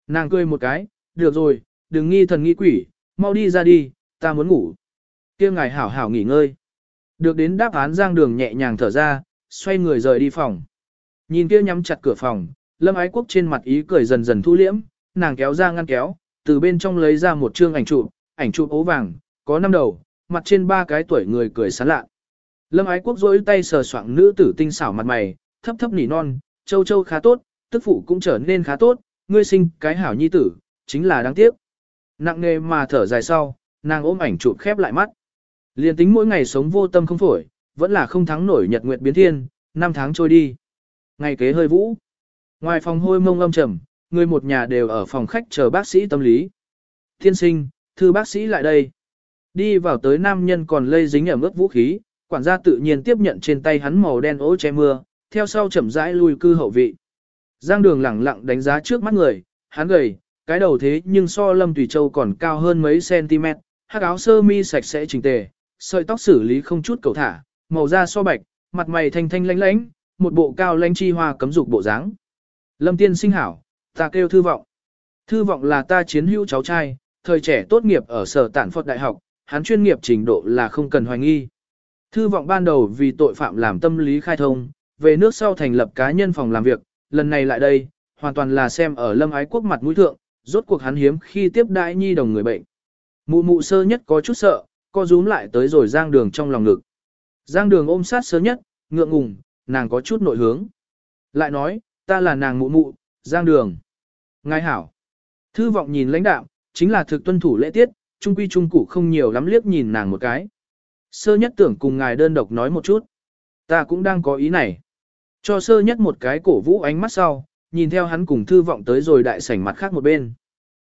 Speaker 1: Nàng cười một cái, được rồi, đừng nghi thần nghi quỷ, mau đi ra đi, ta muốn ngủ. Kia ngài hảo hảo nghỉ ngơi. Được đến đáp án Giang Đường nhẹ nhàng thở ra, xoay người rời đi phòng. Nhìn kia nhắm chặt cửa phòng, Lâm Ái Quốc trên mặt ý cười dần dần thu liễm, nàng kéo ra ngăn kéo, từ bên trong lấy ra một chương ảnh chụp, ảnh chụp ố vàng, có năm đầu, mặt trên ba cái tuổi người cười sán lạ. Lâm Ái Quốc rỗi tay sờ soạng nữ tử tinh xảo mặt mày, thấp thấp nỉ non, châu châu khá tốt, tức phụ cũng trở nên khá tốt, ngươi sinh cái hảo nhi tử, chính là đáng tiếc. Nặng nề mà thở dài sau, nàng ôm ảnh chụp khép lại mắt. Liên tính mỗi ngày sống vô tâm không phổi, vẫn là không thắng nổi nhật nguyệt biến thiên, năm tháng trôi đi. Ngày kế hơi vũ. Ngoài phòng hôi mông âm trầm, người một nhà đều ở phòng khách chờ bác sĩ tâm lý. Thiên sinh, thư bác sĩ lại đây. Đi vào tới nam nhân còn lây dính ẩm ướt vũ khí, quản gia tự nhiên tiếp nhận trên tay hắn màu đen ố che mưa, theo sau chậm rãi lui cư hậu vị. Giang đường lẳng lặng đánh giá trước mắt người, hắn gầy, cái đầu thế nhưng so lâm tùy châu còn cao hơn mấy cm, hắc áo sơ mi sạch sẽ chỉnh tề, sợi tóc xử lý không chút cầu thả, màu da so bạch, mặt mày thanh thanh lãnh lãnh, một bộ cao lãnh chi hoa cấm dục bộ dáng. Lâm tiên sinh hảo, ta kêu thư vọng. Thư vọng là ta chiến hữu cháu trai, thời trẻ tốt nghiệp ở sở tản Phật Đại học, hắn chuyên nghiệp trình độ là không cần hoài nghi. Thư vọng ban đầu vì tội phạm làm tâm lý khai thông, về nước sau thành lập cá nhân phòng làm việc, lần này lại đây, hoàn toàn là xem ở lâm ái quốc mặt mũi thượng, rốt cuộc hắn hiếm khi tiếp đãi nhi đồng người bệnh. Mụ mụ sơ nhất có chút sợ, co rúm lại tới rồi giang đường trong lòng ngực. Giang đường ôm sát sơ nhất, ngượng ngùng, nàng có chút nội hướng. Lại nói, ta là nàng mụ mụ, giang đường. Ngài hảo. Thư vọng nhìn lãnh đạo, chính là thực tuân thủ lễ tiết, trung quy trung cụ không nhiều lắm liếc nhìn nàng một cái. Sơ nhất tưởng cùng ngài đơn độc nói một chút. Ta cũng đang có ý này. Cho sơ nhất một cái cổ vũ ánh mắt sau, nhìn theo hắn cùng thư vọng tới rồi đại sảnh mặt khác một bên.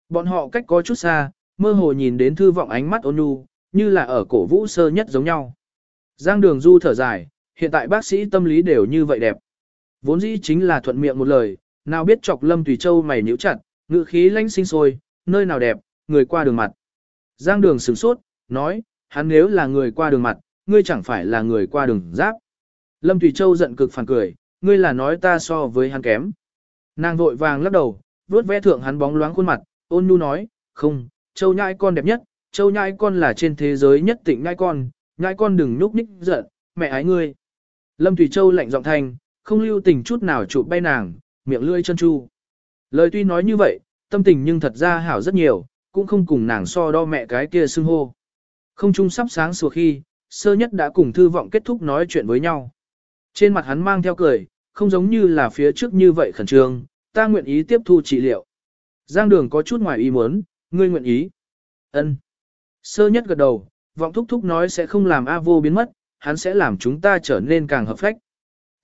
Speaker 1: Bọn họ cách có chút xa, mơ hồ nhìn đến thư vọng ánh mắt ôn nhu, như là ở cổ vũ sơ nhất giống nhau. Giang đường du thở dài, hiện tại bác sĩ tâm lý đều như vậy đẹp. Vốn dĩ chính là thuận miệng một lời, nào biết chọc lâm tùy châu mày nhíu chặt, ngự khí lanh sinh sôi, nơi nào đẹp, người qua đường mặt. Giang đường sửng sốt, nói, hắn nếu là người qua đường mặt, ngươi chẳng phải là người qua đường giáp. Lâm Thủy Châu giận cực phản cười, ngươi là nói ta so với hắn kém. Nàng vội vàng lắc đầu, vuốt vẽ thượng hắn bóng loáng khuôn mặt, ôn nhu nói, không, Châu nhai con đẹp nhất, Châu nhai con là trên thế giới nhất tịnh nhai con, nhai con đừng núp ních giận, mẹ ái ngươi. Lâm Thủy Châu lạnh giọng thanh, không lưu tình chút nào chụp bay nàng, miệng lưỡi chân chu. Lời tuy nói như vậy, tâm tình nhưng thật ra hảo rất nhiều, cũng không cùng nàng so đo mẹ cái kia xưng hô. Không trung sắp sáng sủa khi, sơ nhất đã cùng thư vọng kết thúc nói chuyện với nhau. Trên mặt hắn mang theo cười, không giống như là phía trước như vậy khẩn trương, ta nguyện ý tiếp thu trị liệu. Giang đường có chút ngoài ý muốn, ngươi nguyện ý. ân Sơ nhất gật đầu, vọng thúc thúc nói sẽ không làm A vô biến mất, hắn sẽ làm chúng ta trở nên càng hợp phách.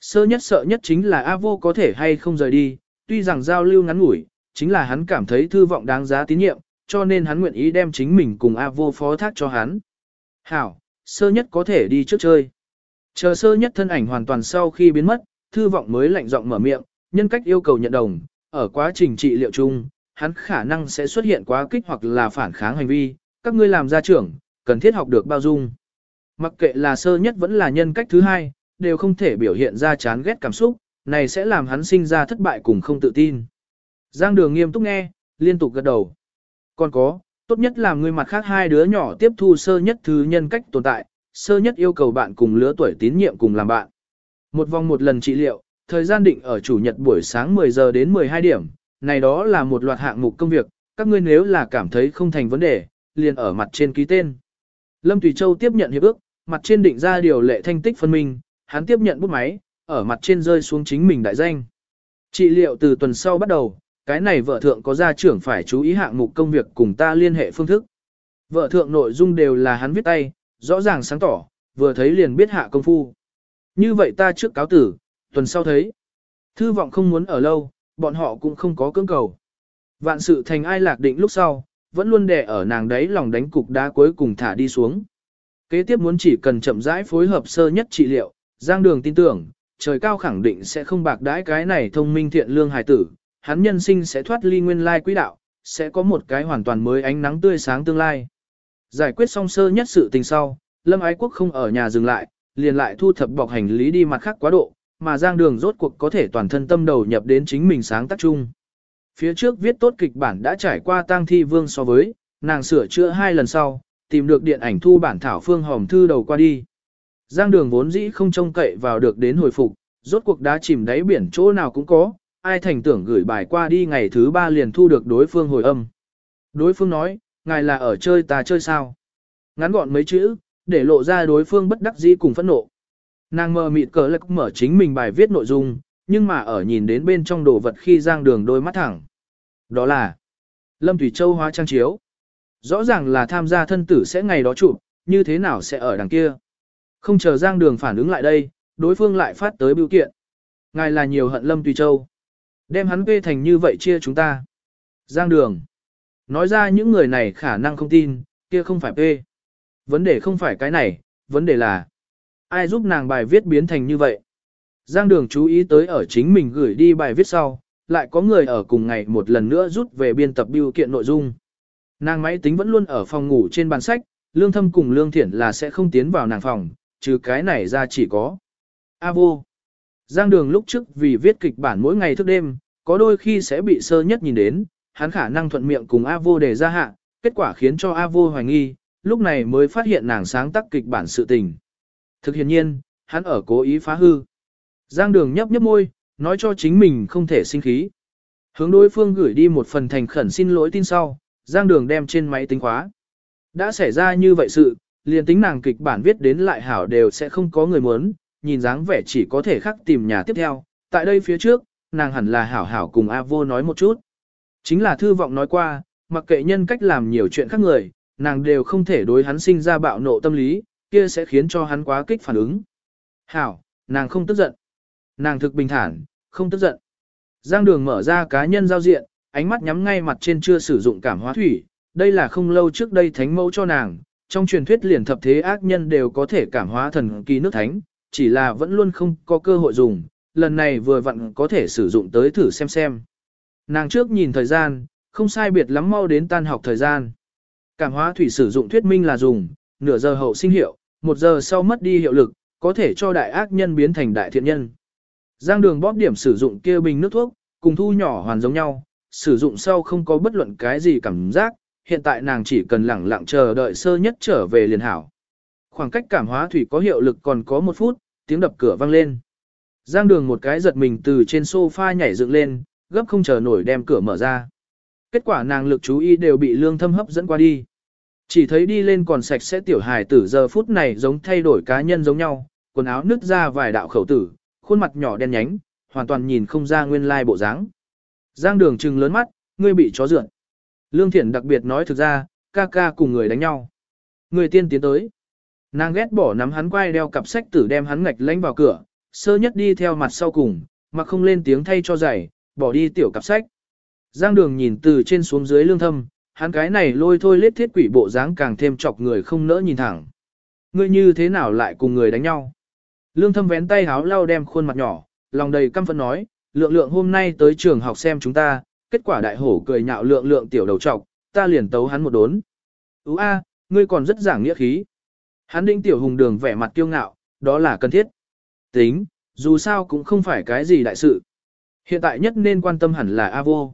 Speaker 1: Sơ nhất sợ nhất chính là A vô có thể hay không rời đi, tuy rằng giao lưu ngắn ngủi, chính là hắn cảm thấy thư vọng đáng giá tín nhiệm, cho nên hắn nguyện ý đem chính mình cùng A vô phó thác cho hắn. Hảo, sơ nhất có thể đi trước chơi. Chờ sơ nhất thân ảnh hoàn toàn sau khi biến mất, thư vọng mới lạnh giọng mở miệng, nhân cách yêu cầu nhận đồng, ở quá trình trị liệu chung, hắn khả năng sẽ xuất hiện quá kích hoặc là phản kháng hành vi, các ngươi làm gia trưởng, cần thiết học được bao dung. Mặc kệ là sơ nhất vẫn là nhân cách thứ hai, đều không thể biểu hiện ra chán ghét cảm xúc, này sẽ làm hắn sinh ra thất bại cùng không tự tin. Giang đường nghiêm túc nghe, liên tục gật đầu. Còn có, tốt nhất là người mặt khác hai đứa nhỏ tiếp thu sơ nhất thứ nhân cách tồn tại, sơ nhất yêu cầu bạn cùng lứa tuổi tín nhiệm cùng làm bạn. Một vòng một lần trị liệu, thời gian định ở chủ nhật buổi sáng 10 giờ đến 12 điểm, này đó là một loạt hạng mục công việc, các ngươi nếu là cảm thấy không thành vấn đề, liền ở mặt trên ký tên. Lâm Tùy Châu tiếp nhận hiệp ước, mặt trên định ra điều lệ thanh tích phân minh, hắn tiếp nhận bút máy, ở mặt trên rơi xuống chính mình đại danh. Trị liệu từ tuần sau bắt đầu, cái này vợ thượng có gia trưởng phải chú ý hạng mục công việc cùng ta liên hệ phương thức. Vợ thượng nội dung đều là hắn viết tay, rõ ràng sáng tỏ, vừa thấy liền biết hạ công phu. Như vậy ta trước cáo tử, tuần sau thấy. Thư vọng không muốn ở lâu, bọn họ cũng không có cưỡng cầu. Vạn sự thành ai lạc định lúc sau, vẫn luôn đè ở nàng đấy lòng đánh cục đá cuối cùng thả đi xuống. Kế tiếp muốn chỉ cần chậm rãi phối hợp sơ nhất trị liệu, Giang Đường tin tưởng, trời cao khẳng định sẽ không bạc đãi cái này thông minh thiện lương hài tử, hắn nhân sinh sẽ thoát ly nguyên lai quỹ đạo, sẽ có một cái hoàn toàn mới ánh nắng tươi sáng tương lai. Giải quyết xong sơ nhất sự tình sau, Lâm Ái Quốc không ở nhà dừng lại, liền lại thu thập bọc hành lý đi mặt khác quá độ, mà Giang Đường rốt cuộc có thể toàn thân tâm đầu nhập đến chính mình sáng tác chung. Phía trước viết tốt kịch bản đã trải qua tang thi vương so với, nàng sửa chữa hai lần sau, tìm được điện ảnh thu bản thảo phương Hồng thư đầu qua đi. Giang đường vốn dĩ không trông cậy vào được đến hồi phục, rốt cuộc đã chìm đáy biển chỗ nào cũng có, ai thành tưởng gửi bài qua đi ngày thứ ba liền thu được đối phương hồi âm. Đối phương nói, ngài là ở chơi ta chơi sao? Ngắn gọn mấy chữ, để lộ ra đối phương bất đắc dĩ cùng phẫn nộ. Nàng mờ mịt cờ lạc mở chính mình bài viết nội dung, nhưng mà ở nhìn đến bên trong đồ vật khi giang đường đôi mắt thẳng. Đó là Lâm Thủy Châu hóa trang chiếu. Rõ ràng là tham gia thân tử sẽ ngày đó chụp, như thế nào sẽ ở đằng kia. Không chờ giang đường phản ứng lại đây, đối phương lại phát tới biểu kiện. Ngài là nhiều hận Lâm Thủy Châu. Đem hắn quê thành như vậy chia chúng ta. Giang đường. Nói ra những người này khả năng không tin, kia không phải phê. Vấn đề không phải cái này, vấn đề là ai giúp nàng bài viết biến thành như vậy. Giang đường chú ý tới ở chính mình gửi đi bài viết sau, lại có người ở cùng ngày một lần nữa rút về biên tập biêu kiện nội dung. Nàng máy tính vẫn luôn ở phòng ngủ trên bàn sách, lương thâm cùng lương thiển là sẽ không tiến vào nàng phòng, trừ cái này ra chỉ có. A vô. Giang đường lúc trước vì viết kịch bản mỗi ngày thức đêm, có đôi khi sẽ bị sơ nhất nhìn đến, hắn khả năng thuận miệng cùng A vô để ra hạ, kết quả khiến cho A vô hoài nghi, lúc này mới phát hiện nàng sáng tác kịch bản sự tình. Thực hiện nhiên, hắn ở cố ý phá hư. Giang đường nhấp nhấp môi, nói cho chính mình không thể sinh khí. Hướng đối phương gửi đi một phần thành khẩn xin lỗi tin sau, Giang đường đem trên máy tính khóa. Đã xảy ra như vậy sự, liền tính nàng kịch bản viết đến lại hảo đều sẽ không có người muốn, nhìn dáng vẻ chỉ có thể khắc tìm nhà tiếp theo. Tại đây phía trước, nàng hẳn là hảo hảo cùng A vô nói một chút. Chính là thư vọng nói qua, mặc kệ nhân cách làm nhiều chuyện khác người, nàng đều không thể đối hắn sinh ra bạo nộ tâm lý, kia sẽ khiến cho hắn quá kích phản ứng. Hảo, nàng không tức giận. Nàng thực bình thản, không tức giận. Giang đường mở ra cá nhân giao diện, ánh mắt nhắm ngay mặt trên chưa sử dụng cảm hóa thủy. Đây là không lâu trước đây thánh mẫu cho nàng, trong truyền thuyết liền thập thế ác nhân đều có thể cảm hóa thần kỳ nước thánh, chỉ là vẫn luôn không có cơ hội dùng, lần này vừa vặn có thể sử dụng tới thử xem xem. Nàng trước nhìn thời gian, không sai biệt lắm mau đến tan học thời gian. Cảm hóa thủy sử dụng thuyết minh là dùng, nửa giờ hậu sinh hiệu, một giờ sau mất đi hiệu lực, có thể cho đại ác nhân biến thành đại thiện nhân. Giang đường bóp điểm sử dụng kia bình nước thuốc, cùng thu nhỏ hoàn giống nhau, sử dụng sau không có bất luận cái gì cảm giác, hiện tại nàng chỉ cần lẳng lặng chờ đợi sơ nhất trở về liền hảo. Khoảng cách cảm hóa thủy có hiệu lực còn có một phút, tiếng đập cửa vang lên. Giang đường một cái giật mình từ trên sofa nhảy dựng lên, gấp không chờ nổi đem cửa mở ra. Kết quả nàng lực chú ý đều bị lương thâm hấp dẫn qua đi. Chỉ thấy đi lên còn sạch sẽ tiểu hài tử giờ phút này giống thay đổi cá nhân giống nhau, quần áo nứt ra vài đạo khẩu tử, khuôn mặt nhỏ đen nhánh, hoàn toàn nhìn không ra nguyên lai bộ dáng. Giang đường trừng lớn mắt, ngươi bị chó rượn. Lương Thiển đặc biệt nói thực ra, ca ca cùng người đánh nhau. Người tiên tiến tới. Nàng ghét bỏ nắm hắn quay đeo cặp sách tử đem hắn ngạch lánh vào cửa, sơ nhất đi theo mặt sau cùng, mà không lên tiếng thay cho giày, bỏ đi tiểu cặp sách. Giang đường nhìn từ trên xuống dưới lương thâm, hắn cái này lôi thôi lết thiết quỷ bộ dáng càng thêm chọc người không nỡ nhìn thẳng. Ngươi như thế nào lại cùng người đánh nhau? Lương thâm vén tay háo lau đem khuôn mặt nhỏ, lòng đầy căm phẫn nói, lượng lượng hôm nay tới trường học xem chúng ta, kết quả đại hổ cười nhạo lượng lượng tiểu đầu trọc, ta liền tấu hắn một đốn. Ú a, ngươi còn rất giảng nghĩa khí. Hắn đinh tiểu hùng đường vẻ mặt kiêu ngạo, đó là cần thiết. Tính, dù sao cũng không phải cái gì đại sự. Hiện tại nhất nên quan tâm hẳn là A vô.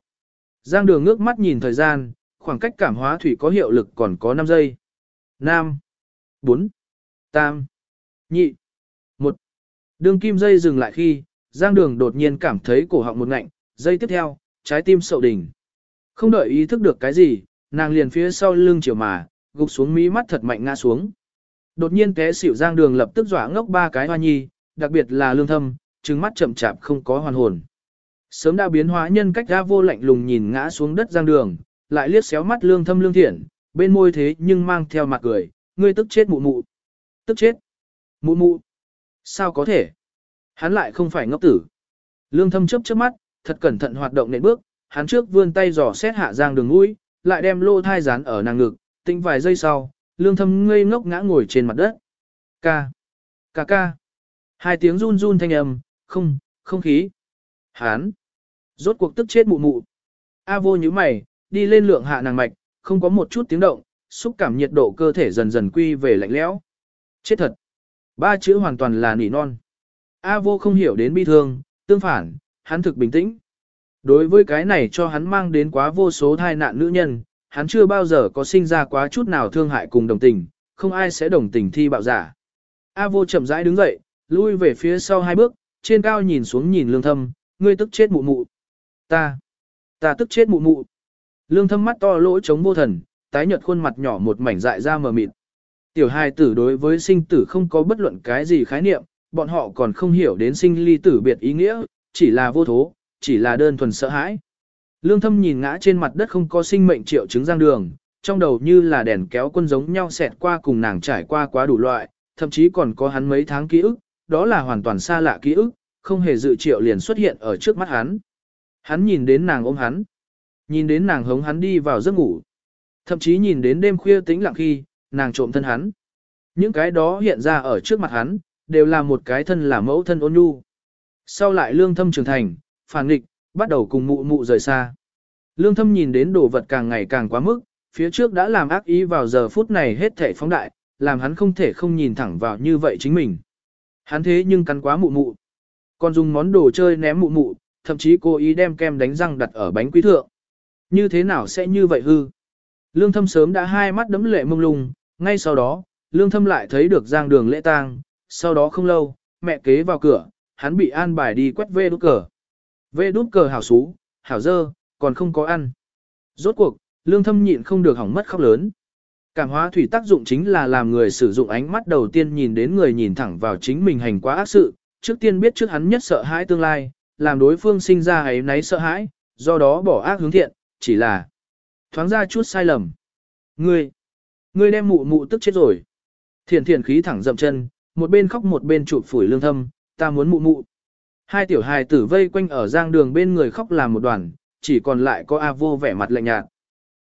Speaker 1: Giang đường ngước mắt nhìn thời gian, khoảng cách cảm hóa thủy có hiệu lực còn có 5 giây. Nam, 4, Tam, Nhị, 1. Đường kim dây dừng lại khi, Giang đường đột nhiên cảm thấy cổ họng một ngạnh, dây tiếp theo, trái tim sậu đỉnh. Không đợi ý thức được cái gì, nàng liền phía sau lưng chiều mà, gục xuống mí mắt thật mạnh ngã xuống. Đột nhiên té xỉu Giang đường lập tức dọa ngốc ba cái hoa nhi, đặc biệt là lương thâm, trừng mắt chậm chạp không có hoàn hồn. Sớm đã biến hóa nhân cách ra vô lạnh lùng nhìn ngã xuống đất Giang đường, lại liếc xéo mắt lương thâm lương thiện, bên môi thế nhưng mang theo mặt cười, ngươi tức chết mụ mụ. Tức chết. Mụ mụ. Sao có thể? Hắn lại không phải ngốc tử. Lương thâm chớp chớp mắt, thật cẩn thận hoạt động nện bước, hắn trước vươn tay dò xét hạ giang đường mũi, lại đem lô thai dán ở nàng ngực, tinh vài giây sau, lương thâm ngây ngốc ngã ngồi trên mặt đất. Ca. Ca ca. Hai tiếng run run thanh âm, không, không khí. Hán. Rốt cuộc tức chết mụ mụ. A vô như mày, đi lên lượng hạ nàng mạch, không có một chút tiếng động, xúc cảm nhiệt độ cơ thể dần dần quy về lạnh lẽo. Chết thật. Ba chữ hoàn toàn là nỉ non. A vô không hiểu đến bi thương, tương phản, hắn thực bình tĩnh. Đối với cái này cho hắn mang đến quá vô số thai nạn nữ nhân, hắn chưa bao giờ có sinh ra quá chút nào thương hại cùng đồng tình, không ai sẽ đồng tình thi bạo giả. A vô chậm rãi đứng dậy, lui về phía sau hai bước, trên cao nhìn xuống nhìn lương thâm, ngươi tức chết mụ mụ. Ta, ta tức chết mụ mụ. Lương thâm mắt to lỗ chống vô thần, tái nhợt khuôn mặt nhỏ một mảnh dại ra mờ mịt. Tiểu hài tử đối với sinh tử không có bất luận cái gì khái niệm, bọn họ còn không hiểu đến sinh ly tử biệt ý nghĩa, chỉ là vô thố, chỉ là đơn thuần sợ hãi. Lương thâm nhìn ngã trên mặt đất không có sinh mệnh triệu chứng giang đường, trong đầu như là đèn kéo quân giống nhau xẹt qua cùng nàng trải qua quá đủ loại, thậm chí còn có hắn mấy tháng ký ức, đó là hoàn toàn xa lạ ký ức, không hề dự triệu liền xuất hiện ở trước mắt hắn. Hắn nhìn đến nàng ôm hắn, nhìn đến nàng hống hắn đi vào giấc ngủ, thậm chí nhìn đến đêm khuya tĩnh lặng khi, nàng trộm thân hắn. Những cái đó hiện ra ở trước mặt hắn, đều là một cái thân là mẫu thân ôn nhu. Sau lại lương thâm trưởng thành, phản nghịch, bắt đầu cùng mụ mụ rời xa. Lương thâm nhìn đến đồ vật càng ngày càng quá mức, phía trước đã làm ác ý vào giờ phút này hết thể phóng đại, làm hắn không thể không nhìn thẳng vào như vậy chính mình. Hắn thế nhưng cắn quá mụ mụ. Còn dùng món đồ chơi ném mụ mụ, thậm chí cố ý đem kem đánh răng đặt ở bánh quý thượng. Như thế nào sẽ như vậy hư? Lương thâm sớm đã hai mắt đấm lệ mông lung, ngay sau đó, lương thâm lại thấy được giang đường lễ tang, sau đó không lâu, mẹ kế vào cửa, hắn bị an bài đi quét vê đút cờ. Vê đút cờ hảo xú, hảo dơ, còn không có ăn. Rốt cuộc, lương thâm nhịn không được hỏng mất khóc lớn. Cảm hóa thủy tác dụng chính là làm người sử dụng ánh mắt đầu tiên nhìn đến người nhìn thẳng vào chính mình hành quá ác sự, trước tiên biết trước hắn nhất sợ hãi tương lai, làm đối phương sinh ra ấy náy sợ hãi, do đó bỏ ác hướng thiện, chỉ là thoáng ra chút sai lầm. Ngươi, ngươi đem mụ mụ tức chết rồi. Thiền thiền khí thẳng dậm chân, một bên khóc một bên chụp phủi lương thâm, ta muốn mụ mụ. Hai tiểu hài tử vây quanh ở giang đường bên người khóc làm một đoàn, chỉ còn lại có A vô vẻ mặt lạnh nhạt.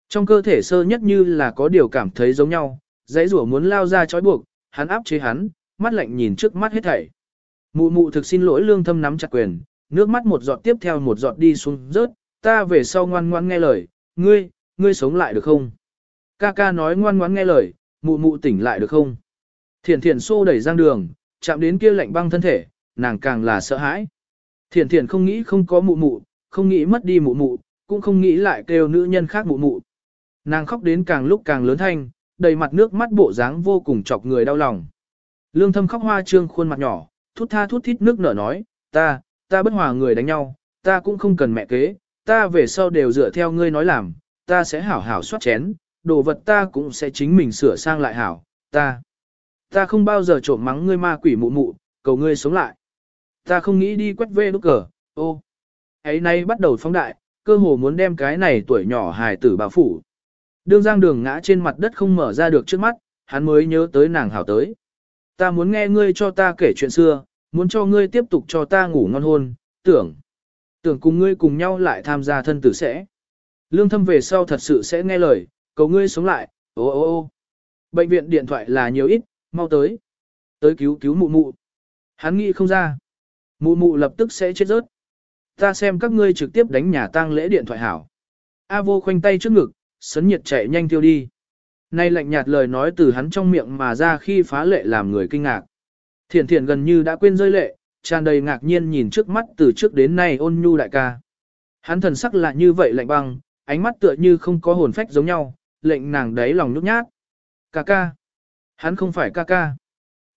Speaker 1: Trong cơ thể sơ nhất như là có điều cảm thấy giống nhau, dãy rủa muốn lao ra trói buộc, hắn áp chế hắn, mắt lạnh nhìn trước mắt hết thảy. Mụ mụ thực xin lỗi lương thâm nắm chặt quyền, nước mắt một giọt tiếp theo một giọt đi xuống rớt, ta về sau ngoan ngoan nghe lời, ngươi, ngươi sống lại được không? Ca ca nói ngoan ngoan nghe lời, mụ mụ tỉnh lại được không? Thiển thiển xô đẩy giang đường, chạm đến kia lạnh băng thân thể, nàng càng là sợ hãi. Thiển thiển không nghĩ không có mụ mụ, không nghĩ mất đi mụ mụ, cũng không nghĩ lại kêu nữ nhân khác mụ mụ. Nàng khóc đến càng lúc càng lớn thanh, đầy mặt nước mắt bộ dáng vô cùng chọc người đau lòng. Lương thâm khóc hoa trương khuôn mặt nhỏ, thút tha thút thít nước nở nói, ta, ta bất hòa người đánh nhau, ta cũng không cần mẹ kế, ta về sau đều dựa theo ngươi nói làm, ta sẽ hảo hảo soát chén, đồ vật ta cũng sẽ chính mình sửa sang lại hảo, ta. Ta không bao giờ trộm mắng ngươi ma quỷ mụ mụ, cầu ngươi sống lại. Ta không nghĩ đi quét vê đúc cờ, ô. Ấy nay bắt đầu phóng đại, cơ hồ muốn đem cái này tuổi nhỏ hài tử bảo phủ. Đương giang đường ngã trên mặt đất không mở ra được trước mắt, hắn mới nhớ tới nàng hảo tới. Ta muốn nghe ngươi cho ta kể chuyện xưa, muốn cho ngươi tiếp tục cho ta ngủ ngon hôn, tưởng. Tưởng cùng ngươi cùng nhau lại tham gia thân tử sẽ. Lương thâm về sau thật sự sẽ nghe lời, cầu ngươi sống lại, ô ô ô. Bệnh viện điện thoại là nhiều ít, mau tới. Tới cứu cứu mụ mụ. Hắn nghĩ không ra. Mụ mụ lập tức sẽ chết rớt. Ta xem các ngươi trực tiếp đánh nhà tang lễ điện thoại hảo. A vô khoanh tay trước ngực, sấn nhiệt chạy nhanh tiêu đi. Nay lạnh nhạt lời nói từ hắn trong miệng mà ra khi phá lệ làm người kinh ngạc. Thiển thiển gần như đã quên rơi lệ, tràn đầy ngạc nhiên nhìn trước mắt từ trước đến nay ôn nhu đại ca. Hắn thần sắc lại như vậy lạnh băng, ánh mắt tựa như không có hồn phách giống nhau, lệnh nàng đáy lòng nhút nhát. Ca ca. Hắn không phải ca ca.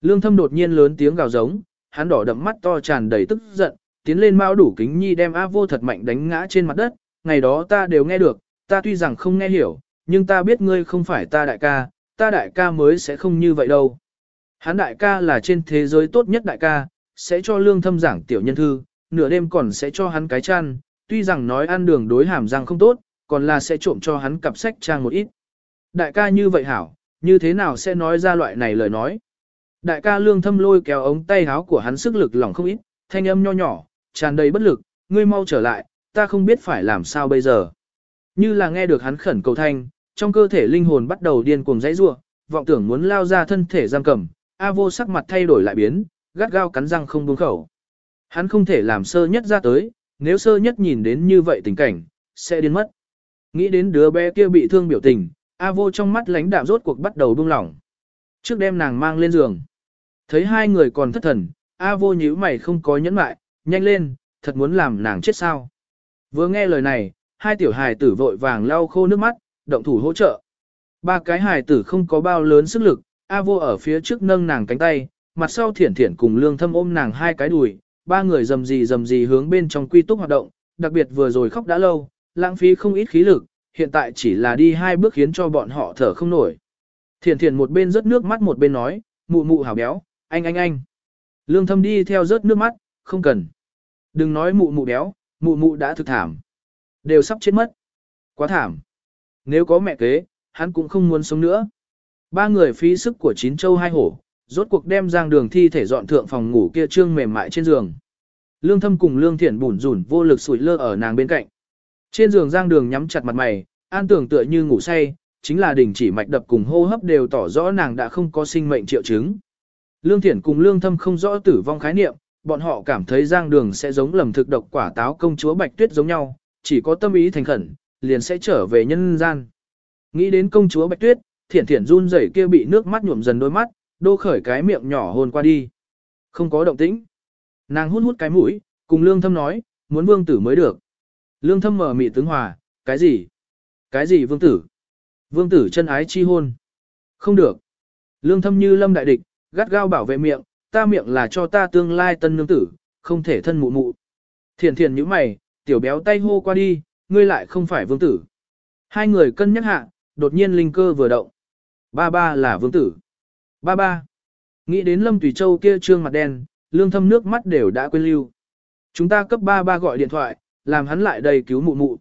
Speaker 1: Lương thâm đột nhiên lớn tiếng gào giống, hắn đỏ đậm mắt to tràn đầy tức giận, tiến lên mau đủ kính nhi đem A vô thật mạnh đánh ngã trên mặt đất, ngày đó ta đều nghe được, ta tuy rằng không nghe hiểu, nhưng ta biết ngươi không phải ta đại ca, ta đại ca mới sẽ không như vậy đâu. Hắn đại ca là trên thế giới tốt nhất đại ca, sẽ cho lương thâm giảng tiểu nhân thư, nửa đêm còn sẽ cho hắn cái chăn, tuy rằng nói ăn đường đối hàm răng không tốt, còn là sẽ trộm cho hắn cặp sách trang một ít. Đại ca như vậy hảo, như thế nào sẽ nói ra loại này lời nói. Đại ca lương thâm lôi kéo ống tay áo của hắn sức lực lỏng không ít, thanh âm nho nhỏ, tràn đầy bất lực, ngươi mau trở lại, ta không biết phải làm sao bây giờ. Như là nghe được hắn khẩn cầu thanh, trong cơ thể linh hồn bắt đầu điên cuồng dãy rủa, vọng tưởng muốn lao ra thân thể giam cầm, A vô sắc mặt thay đổi lại biến, gắt gao cắn răng không buông khẩu. Hắn không thể làm sơ nhất ra tới, nếu sơ nhất nhìn đến như vậy tình cảnh, sẽ điên mất. Nghĩ đến đứa bé kia bị thương biểu tình, A vô trong mắt lãnh đạm rốt cuộc bắt đầu buông lỏng. Trước đêm nàng mang lên giường. Thấy hai người còn thất thần, A vô nhíu mày không có nhẫn mại, nhanh lên, thật muốn làm nàng chết sao. Vừa nghe lời này, hai tiểu hài tử vội vàng lau khô nước mắt, động thủ hỗ trợ. Ba cái hài tử không có bao lớn sức lực, A vô ở phía trước nâng nàng cánh tay, mặt sau thiển thiển cùng lương thâm ôm nàng hai cái đùi, ba người dầm gì dầm gì hướng bên trong quy túc hoạt động, đặc biệt vừa rồi khóc đã lâu, lãng phí không ít khí lực, hiện tại chỉ là đi hai bước khiến cho bọn họ thở không nổi. Thiển thiển một bên rớt nước mắt một bên nói, mụ mụ hảo béo, anh anh anh. Lương thâm đi theo rớt nước mắt, không cần. Đừng nói mụ mụ béo, mụ mụ đã thực thảm. Đều sắp chết mất. Quá thảm. Nếu có mẹ kế, hắn cũng không muốn sống nữa. Ba người phí sức của chín châu hai hổ, rốt cuộc đem giang đường thi thể dọn thượng phòng ngủ kia trương mềm mại trên giường. Lương thâm cùng lương thiện bủn rủn vô lực sủi lơ ở nàng bên cạnh. Trên giường giang đường nhắm chặt mặt mày, an tưởng tựa như ngủ say, chính là đình chỉ mạch đập cùng hô hấp đều tỏ rõ nàng đã không có sinh mệnh triệu chứng. Lương thiện cùng lương thâm không rõ tử vong khái niệm, bọn họ cảm thấy giang đường sẽ giống lầm thực độc quả táo công chúa bạch tuyết giống nhau, chỉ có tâm ý thành khẩn, liền sẽ trở về nhân gian. Nghĩ đến công chúa bạch tuyết, thiển thiển run rẩy kia bị nước mắt nhuộm dần đôi mắt, đô khởi cái miệng nhỏ hôn qua đi. Không có động tĩnh. Nàng hút hút cái mũi, cùng lương thâm nói, muốn vương tử mới được. Lương thâm mở mị tướng hòa, cái gì? Cái gì vương tử? Vương tử chân ái chi hôn. Không được. Lương thâm như lâm đại địch, gắt gao bảo vệ miệng, ta miệng là cho ta tương lai tân nương tử, không thể thân mụ mụ. Thiền thiền như mày, tiểu béo tay hô qua đi, ngươi lại không phải vương tử. Hai người cân nhắc hạ, đột nhiên linh cơ vừa động. Ba ba là vương tử. Ba ba. Nghĩ đến Lâm Tùy Châu kia trương mặt đen, lương thâm nước mắt đều đã quên lưu. Chúng ta cấp ba ba gọi điện thoại, làm hắn lại đây cứu mụ mụ.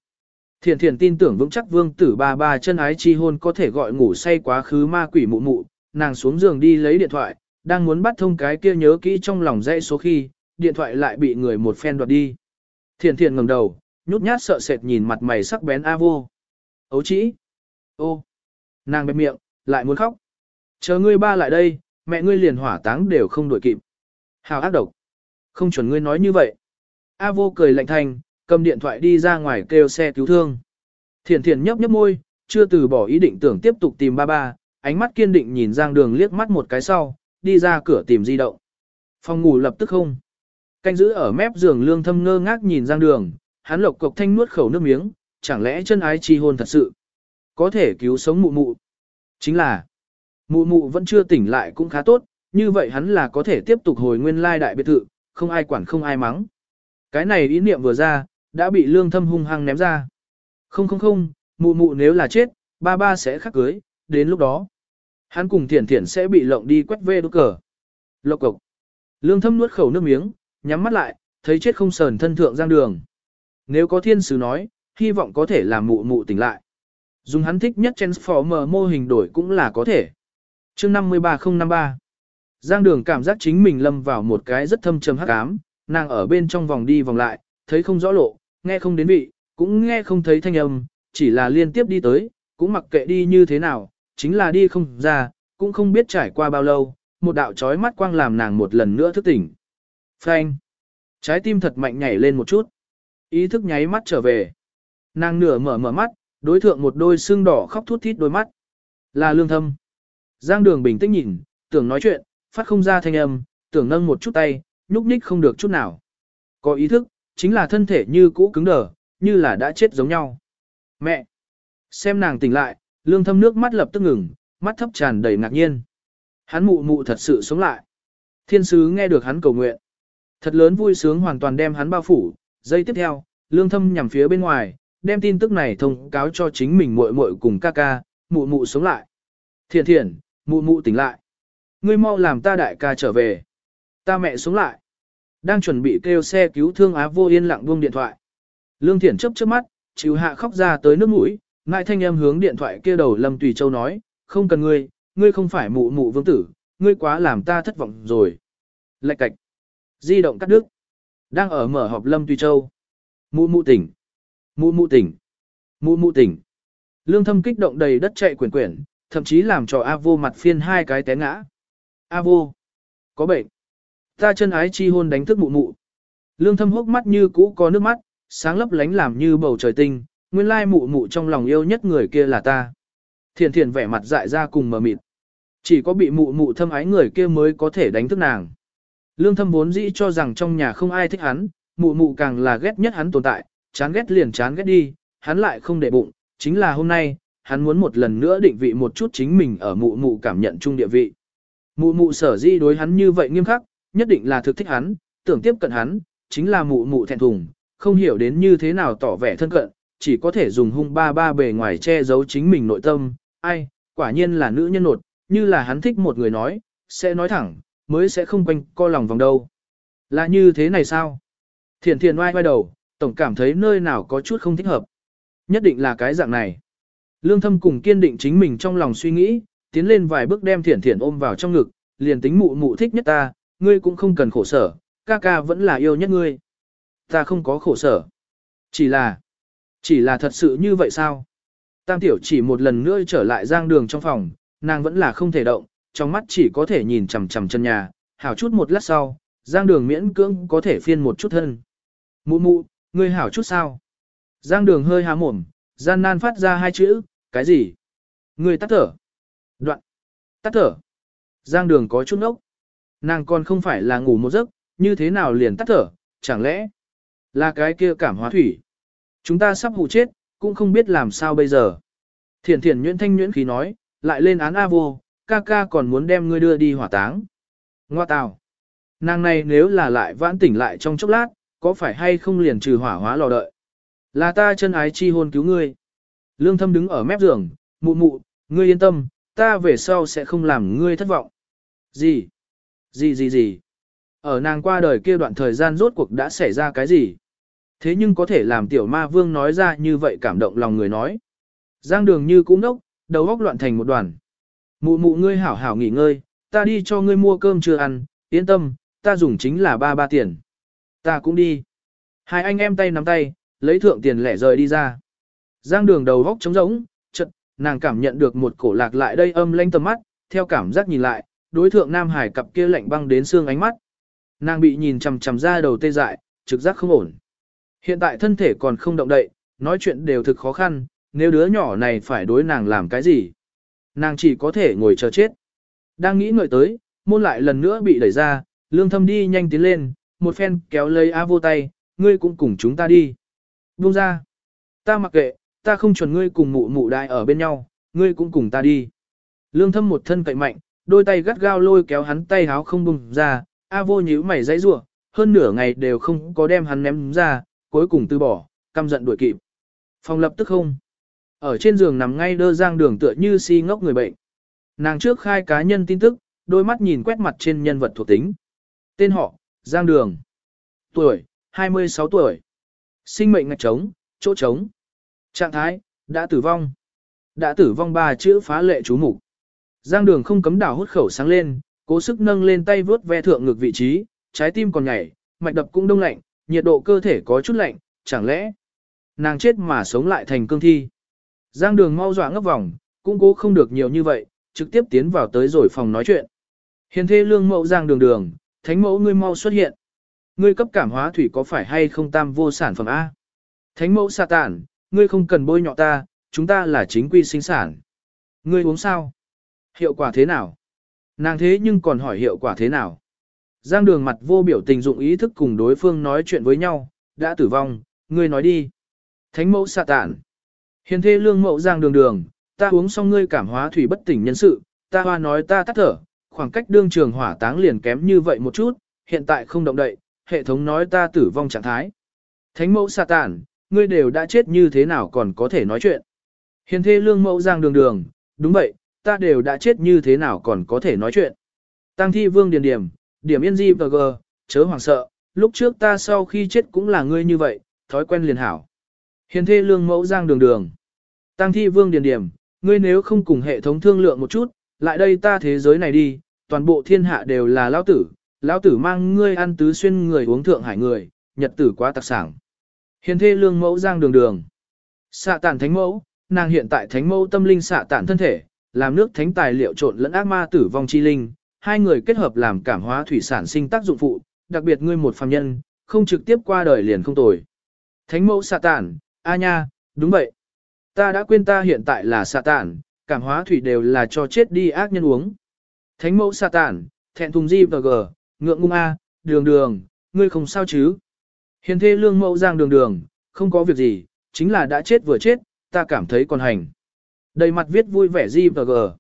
Speaker 1: Thiền thiền tin tưởng vững chắc vương tử ba ba chân ái chi hôn có thể gọi ngủ say quá khứ ma quỷ mụ mụ, nàng xuống giường đi lấy điện thoại, đang muốn bắt thông cái kia nhớ kỹ trong lòng dãy số khi, điện thoại lại bị người một phen đoạt đi. Thiền thiền ngẩng đầu, nhút nhát sợ sệt nhìn mặt mày sắc bén A vô. Ấu chỉ. Ô. Nàng bẹp miệng, lại muốn khóc. Chờ ngươi ba lại đây, mẹ ngươi liền hỏa táng đều không đuổi kịp. Hào ác độc. Không chuẩn ngươi nói như vậy. A vô cười lạnh thành, cầm điện thoại đi ra ngoài kêu xe cứu thương. Thiền thiền nhấp nhấp môi, chưa từ bỏ ý định tưởng tiếp tục tìm ba ba, ánh mắt kiên định nhìn Giang Đường liếc mắt một cái sau, đi ra cửa tìm di động. Phòng ngủ lập tức không. Canh giữ ở mép giường lương thâm ngơ ngác nhìn Giang Đường, hắn lộc cộc thanh nuốt khẩu nước miếng, chẳng lẽ chân ái chi hôn thật sự. Có thể cứu sống mụ mụ. Chính là, mụ mụ vẫn chưa tỉnh lại cũng khá tốt, như vậy hắn là có thể tiếp tục hồi nguyên lai đại biệt thự, không ai quản không ai mắng. Cái này ý niệm vừa ra, đã bị lương thâm hung hăng ném ra. Không không không, mụ mụ nếu là chết, ba ba sẽ khắc cưới, đến lúc đó. Hắn cùng thiển thiển sẽ bị lộng đi quét vê đốt cờ. Lộc cộc. Lương thâm nuốt khẩu nước miếng, nhắm mắt lại, thấy chết không sờn thân thượng giang đường. Nếu có thiên sứ nói, hy vọng có thể làm mụ mụ tỉnh lại. Dùng hắn thích nhất Transformer mô hình đổi cũng là có thể. chương 53053 Giang đường cảm giác chính mình lâm vào một cái rất thâm trầm hắc ám, nàng ở bên trong vòng đi vòng lại, thấy không rõ lộ, nghe không đến vị, cũng nghe không thấy thanh âm, chỉ là liên tiếp đi tới, cũng mặc kệ đi như thế nào, chính là đi không ra, cũng không biết trải qua bao lâu, một đạo chói mắt quang làm nàng một lần nữa thức tỉnh. Phanh! Trái tim thật mạnh nhảy lên một chút. Ý thức nháy mắt trở về. Nàng nửa mở mở mắt, đối thượng một đôi xương đỏ khóc thút thít đôi mắt. Là lương thâm. Giang đường bình tĩnh nhìn, tưởng nói chuyện, phát không ra thanh âm, tưởng nâng một chút tay, nhúc nhích không được chút nào. Có ý thức, chính là thân thể như cũ cứng đờ, như là đã chết giống nhau. Mẹ! Xem nàng tỉnh lại, lương thâm nước mắt lập tức ngừng, mắt thấp tràn đầy ngạc nhiên. Hắn mụ mụ thật sự sống lại. Thiên sứ nghe được hắn cầu nguyện. Thật lớn vui sướng hoàn toàn đem hắn bao phủ. Giây tiếp theo, lương thâm nhằm phía bên ngoài, đem tin tức này thông cáo cho chính mình muội muội cùng ca ca, mụ mụ sống lại. Thiện thiện, mụ mụ tỉnh lại. Ngươi mau làm ta đại ca trở về. Ta mẹ sống lại. Đang chuẩn bị kêu xe cứu thương Á vô yên lặng buông điện thoại. Lương Thiển chấp trước mắt, chịu hạ khóc ra tới nước mũi, ngại thanh em hướng điện thoại kia đầu Lâm Tùy Châu nói, không cần ngươi, ngươi không phải mụ mụ vương tử, ngươi quá làm ta thất vọng rồi. Lạch cạch. Di động cắt đứt. Đang ở mở họp Lâm Tùy Châu. Mụ mụ tỉnh. Mụ mụ tỉnh. Mụ mụ tỉnh. Lương thâm kích động đầy đất chạy quyển quyển, thậm chí làm cho A vô mặt phiên hai cái té ngã. A vô. Có bệnh. Ta chân ái chi hôn đánh thức mụ mụ. Lương thâm hốc mắt như cũ có nước mắt, sáng lấp lánh làm như bầu trời tinh, nguyên lai mụ mụ trong lòng yêu nhất người kia là ta. Thiền thiền vẻ mặt dại ra cùng mờ mịt. Chỉ có bị mụ mụ thâm ái người kia mới có thể đánh thức nàng. Lương thâm vốn dĩ cho rằng trong nhà không ai thích hắn, mụ mụ càng là ghét nhất hắn tồn tại, chán ghét liền chán ghét đi, hắn lại không để bụng, chính là hôm nay, hắn muốn một lần nữa định vị một chút chính mình ở mụ mụ cảm nhận chung địa vị. Mụ mụ sở di đối hắn như vậy nghiêm khắc, nhất định là thực thích hắn, tưởng tiếp cận hắn, chính là mụ mụ thẹn thùng, không hiểu đến như thế nào tỏ vẻ thân cận, chỉ có thể dùng hung ba ba bề ngoài che giấu chính mình nội tâm, ai, quả nhiên là nữ nhân nột, như là hắn thích một người nói, sẽ nói thẳng, mới sẽ không quanh co lòng vòng đâu. Là như thế này sao? Thiền thiền oai oai đầu, tổng cảm thấy nơi nào có chút không thích hợp. Nhất định là cái dạng này. Lương thâm cùng kiên định chính mình trong lòng suy nghĩ, tiến lên vài bước đem thiển thiển ôm vào trong ngực, liền tính mụ mụ thích nhất ta, ngươi cũng không cần khổ sở, ca ca vẫn là yêu nhất ngươi. Ta không có khổ sở. Chỉ là, chỉ là thật sự như vậy sao? Tam tiểu chỉ một lần nữa trở lại giang đường trong phòng, nàng vẫn là không thể động, trong mắt chỉ có thể nhìn chằm chằm chân nhà, hảo chút một lát sau, giang đường miễn cưỡng có thể phiên một chút thân. Mụ mụ, ngươi hảo chút sao? Giang đường hơi há mồm, gian nan phát ra hai chữ, cái gì? Ngươi tắt thở. Đoạn. Tắt thở. Giang đường có chút ốc. Nàng còn không phải là ngủ một giấc, như thế nào liền tắt thở, chẳng lẽ là cái kia cảm hóa thủy. Chúng ta sắp hụ chết, cũng không biết làm sao bây giờ. Thiển thiển nhuyễn thanh nhuyễn khí nói, lại lên án A vô, ca ca còn muốn đem ngươi đưa đi hỏa táng. Ngoa tào. Nàng này nếu là lại vãn tỉnh lại trong chốc lát, có phải hay không liền trừ hỏa hóa lò đợi. Là ta chân ái chi hôn cứu ngươi. Lương thâm đứng ở mép giường, mụ mụ, ngươi yên tâm, ta về sau sẽ không làm ngươi thất vọng. Gì? Gì gì gì? Ở nàng qua đời kia đoạn thời gian rốt cuộc đã xảy ra cái gì? Thế nhưng có thể làm tiểu ma vương nói ra như vậy cảm động lòng người nói. Giang đường như cũng nốc, đầu óc loạn thành một đoàn. Mụ mụ ngươi hảo hảo nghỉ ngơi, ta đi cho ngươi mua cơm chưa ăn, yên tâm, ta dùng chính là ba ba tiền. Ta cũng đi. Hai anh em tay nắm tay, lấy thượng tiền lẻ rời đi ra. Giang đường đầu góc trống rỗng, chật, nàng cảm nhận được một cổ lạc lại đây âm lanh tầm mắt, theo cảm giác nhìn lại, đối thượng Nam Hải cặp kia lạnh băng đến xương ánh mắt. Nàng bị nhìn chằm chằm ra đầu tê dại, trực giác không ổn. Hiện tại thân thể còn không động đậy, nói chuyện đều thực khó khăn, nếu đứa nhỏ này phải đối nàng làm cái gì. Nàng chỉ có thể ngồi chờ chết. Đang nghĩ ngợi tới, môn lại lần nữa bị đẩy ra, lương thâm đi nhanh tiến lên, một phen kéo lấy A vô tay, ngươi cũng cùng chúng ta đi. Buông ra. Ta mặc kệ, ta không chuẩn ngươi cùng mụ mụ đại ở bên nhau, ngươi cũng cùng ta đi. Lương thâm một thân cậy mạnh, đôi tay gắt gao lôi kéo hắn tay háo không bùng ra, A vô nhíu mày dãy rủa, hơn nửa ngày đều không có đem hắn ném ra, cuối cùng từ bỏ, căm giận đuổi kịp. Phòng lập tức không. Ở trên giường nằm ngay đơ giang đường tựa như si ngốc người bệnh. Nàng trước khai cá nhân tin tức, đôi mắt nhìn quét mặt trên nhân vật thuộc tính. Tên họ, Giang Đường. Tuổi, 26 tuổi. Sinh mệnh ngạch trống, chỗ trống. Trạng thái, đã tử vong. Đã tử vong ba chữ phá lệ chú mục Giang đường không cấm đảo hút khẩu sáng lên, cố sức nâng lên tay vướt ve thượng ngực vị trí, trái tim còn nhảy, mạch đập cũng đông lạnh, nhiệt độ cơ thể có chút lạnh, chẳng lẽ nàng chết mà sống lại thành cương thi. Giang đường mau dọa ngấp vòng, cũng cố không được nhiều như vậy, trực tiếp tiến vào tới rồi phòng nói chuyện. Hiền thê lương mẫu Giang đường đường, thánh mẫu ngươi mau xuất hiện. Ngươi cấp cảm hóa thủy có phải hay không tam vô sản phẩm A? Thánh mẫu sa tản, ngươi không cần bôi nhọ ta, chúng ta là chính quy sinh sản. Ngươi uống sao? Hiệu quả thế nào? Nàng thế nhưng còn hỏi hiệu quả thế nào? Giang đường mặt vô biểu tình dụng ý thức cùng đối phương nói chuyện với nhau, đã tử vong, ngươi nói đi. Thánh mẫu Sa tản. Hiền thê lương Mậu giang đường đường, ta uống xong ngươi cảm hóa thủy bất tỉnh nhân sự, ta hoa nói ta tắt thở, khoảng cách đương trường hỏa táng liền kém như vậy một chút, hiện tại không động đậy, hệ thống nói ta tử vong trạng thái. Thánh mẫu xạ tản, ngươi đều đã chết như thế nào còn có thể nói chuyện. Hiền thê lương mẫu giang đường đường, đúng vậy, ta đều đã chết như thế nào còn có thể nói chuyện. Tăng thi vương điền điểm, điểm yên di và Gờ, chớ hoàng sợ, lúc trước ta sau khi chết cũng là ngươi như vậy, thói quen liền hảo. Hiền thê lương mẫu giang đường đường. Tăng thi vương điền điểm, ngươi nếu không cùng hệ thống thương lượng một chút, lại đây ta thế giới này đi, toàn bộ thiên hạ đều là lão tử, lão tử mang ngươi ăn tứ xuyên người uống thượng hải người, nhật tử quá tặc sảng. Hiền thê lương mẫu giang đường đường. Xạ tản thánh mẫu, nàng hiện tại thánh mẫu tâm linh xạ tản thân thể, làm nước thánh tài liệu trộn lẫn ác ma tử vong chi linh, hai người kết hợp làm cảm hóa thủy sản sinh tác dụng phụ, đặc biệt ngươi một phàm nhân, không trực tiếp qua đời liền không tồi. Thánh mẫu xạ tản, a nha, đúng vậy. Ta đã quên ta hiện tại là xạ tản, cảm hóa thủy đều là cho chết đi ác nhân uống. Thánh mẫu xạ tản, thẹn thùng di và gờ, ngượng ngung a, đường đường, ngươi không sao chứ. Hiền thê lương mẫu giang đường đường, không có việc gì, chính là đã chết vừa chết, ta cảm thấy còn hành. Đầy mặt viết vui vẻ di và gờ.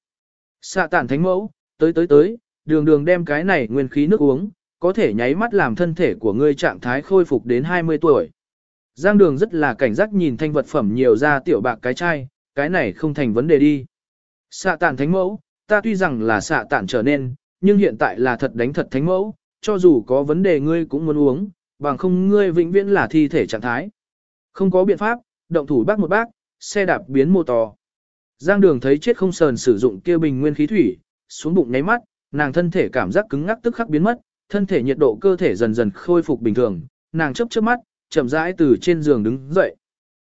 Speaker 1: Xạ tản thánh mẫu, tới tới tới, đường đường đem cái này nguyên khí nước uống, có thể nháy mắt làm thân thể của ngươi trạng thái khôi phục đến 20 tuổi. Giang đường rất là cảnh giác nhìn thanh vật phẩm nhiều ra tiểu bạc cái chai, cái này không thành vấn đề đi. Xạ tản thánh mẫu, ta tuy rằng là xạ tản trở nên, nhưng hiện tại là thật đánh thật thánh mẫu, cho dù có vấn đề ngươi cũng muốn uống, bằng không ngươi vĩnh viễn là thi thể trạng thái. Không có biện pháp, động thủ bác một bác, xe đạp biến mô tò. Giang đường thấy chết không sờn sử dụng kia bình nguyên khí thủy, xuống bụng nháy mắt, nàng thân thể cảm giác cứng ngắc tức khắc biến mất, thân thể nhiệt độ cơ thể dần dần khôi phục bình thường, nàng chớp chớp mắt, chậm rãi từ trên giường đứng dậy.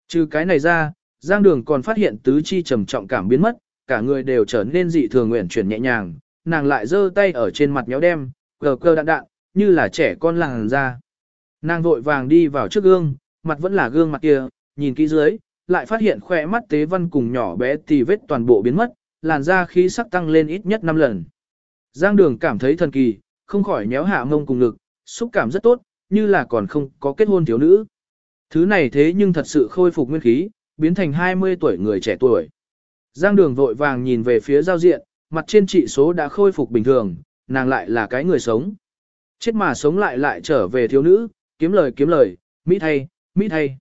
Speaker 1: Trừ cái này ra, Giang Đường còn phát hiện tứ chi trầm trọng cảm biến mất, cả người đều trở nên dị thường nguyện chuyển nhẹ nhàng, nàng lại giơ tay ở trên mặt nhéo đem, cờ cơ đạn đạn, như là trẻ con làng ra. Nàng vội vàng đi vào trước gương, mặt vẫn là gương mặt kia, nhìn kỹ dưới, lại phát hiện khỏe mắt tế văn cùng nhỏ bé tì vết toàn bộ biến mất, làn da khí sắc tăng lên ít nhất 5 lần. Giang đường cảm thấy thần kỳ, không khỏi nhéo hạ mông cùng ngực, xúc cảm rất tốt, như là còn không có kết hôn thiếu nữ. Thứ này thế nhưng thật sự khôi phục nguyên khí, biến thành 20 tuổi người trẻ tuổi. Giang đường vội vàng nhìn về phía giao diện, mặt trên trị số đã khôi phục bình thường, nàng lại là cái người sống. Chết mà sống lại lại trở về thiếu nữ, kiếm lời kiếm lời, mỹ thay, mỹ thay.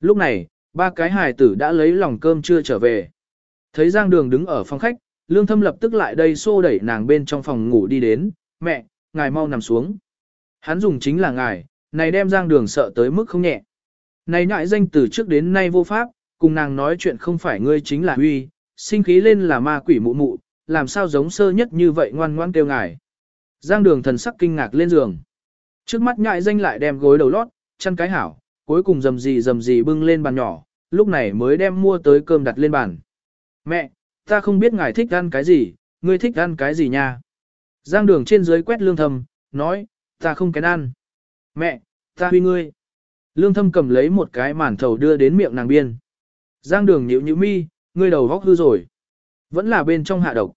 Speaker 1: Lúc này, ba cái hài tử đã lấy lòng cơm chưa trở về. Thấy Giang đường đứng ở phòng khách, lương thâm lập tức lại đây xô đẩy nàng bên trong phòng ngủ đi đến, mẹ, ngài mau nằm xuống. Hắn dùng chính là ngài, này đem giang đường sợ tới mức không nhẹ. Này nhại danh từ trước đến nay vô pháp, cùng nàng nói chuyện không phải ngươi chính là huy, sinh khí lên là ma quỷ mụ mụ, làm sao giống sơ nhất như vậy ngoan ngoan kêu ngài. Giang đường thần sắc kinh ngạc lên giường. Trước mắt nhại danh lại đem gối đầu lót, chăn cái hảo, cuối cùng dầm gì dầm gì bưng lên bàn nhỏ, lúc này mới đem mua tới cơm đặt lên bàn. Mẹ, ta không biết ngài thích ăn cái gì, ngươi thích ăn cái gì nha. Giang đường trên dưới quét lương thầm, nói, ta không kén ăn. Mẹ, ta huy ngươi. Lương thâm cầm lấy một cái màn thầu đưa đến miệng nàng biên. Giang đường nhíu nhíu mi, ngươi đầu vóc hư rồi. Vẫn là bên trong hạ độc.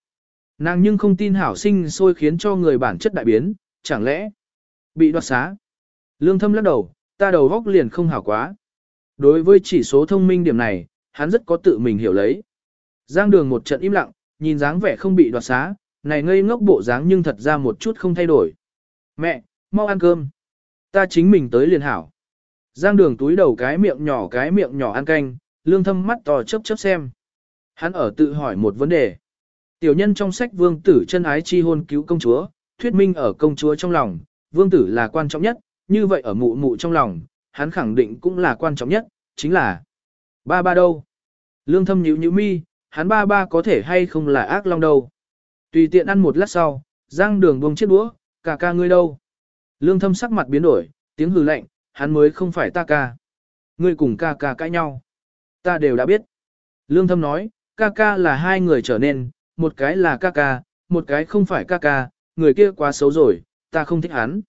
Speaker 1: Nàng nhưng không tin hảo sinh sôi khiến cho người bản chất đại biến, chẳng lẽ bị đoạt xá. Lương thâm lắc đầu, ta đầu vóc liền không hảo quá. Đối với chỉ số thông minh điểm này, hắn rất có tự mình hiểu lấy. Giang đường một trận im lặng, nhìn dáng vẻ không bị đoạt xá, này ngây ngốc bộ dáng nhưng thật ra một chút không thay đổi. Mẹ, mau ăn cơm. Ta chính mình tới liền hảo. Giang đường túi đầu cái miệng nhỏ cái miệng nhỏ ăn canh, lương thâm mắt to chớp chớp xem. Hắn ở tự hỏi một vấn đề. Tiểu nhân trong sách vương tử chân ái chi hôn cứu công chúa, thuyết minh ở công chúa trong lòng, vương tử là quan trọng nhất, như vậy ở mụ mụ trong lòng, hắn khẳng định cũng là quan trọng nhất, chính là ba ba đâu. Lương thâm nhíu nhíu mi, hắn ba ba có thể hay không là ác long đâu. Tùy tiện ăn một lát sau, Giang Đường buông chiếc đũa, cả ca ngươi đâu? Lương thâm sắc mặt biến đổi, tiếng hừ lạnh, hắn mới không phải ta ca. Ngươi cùng ca ca cãi nhau. Ta đều đã biết. Lương thâm nói, ca ca là hai người trở nên, một cái là ca ca, một cái không phải ca ca, người kia quá xấu rồi, ta không thích hắn.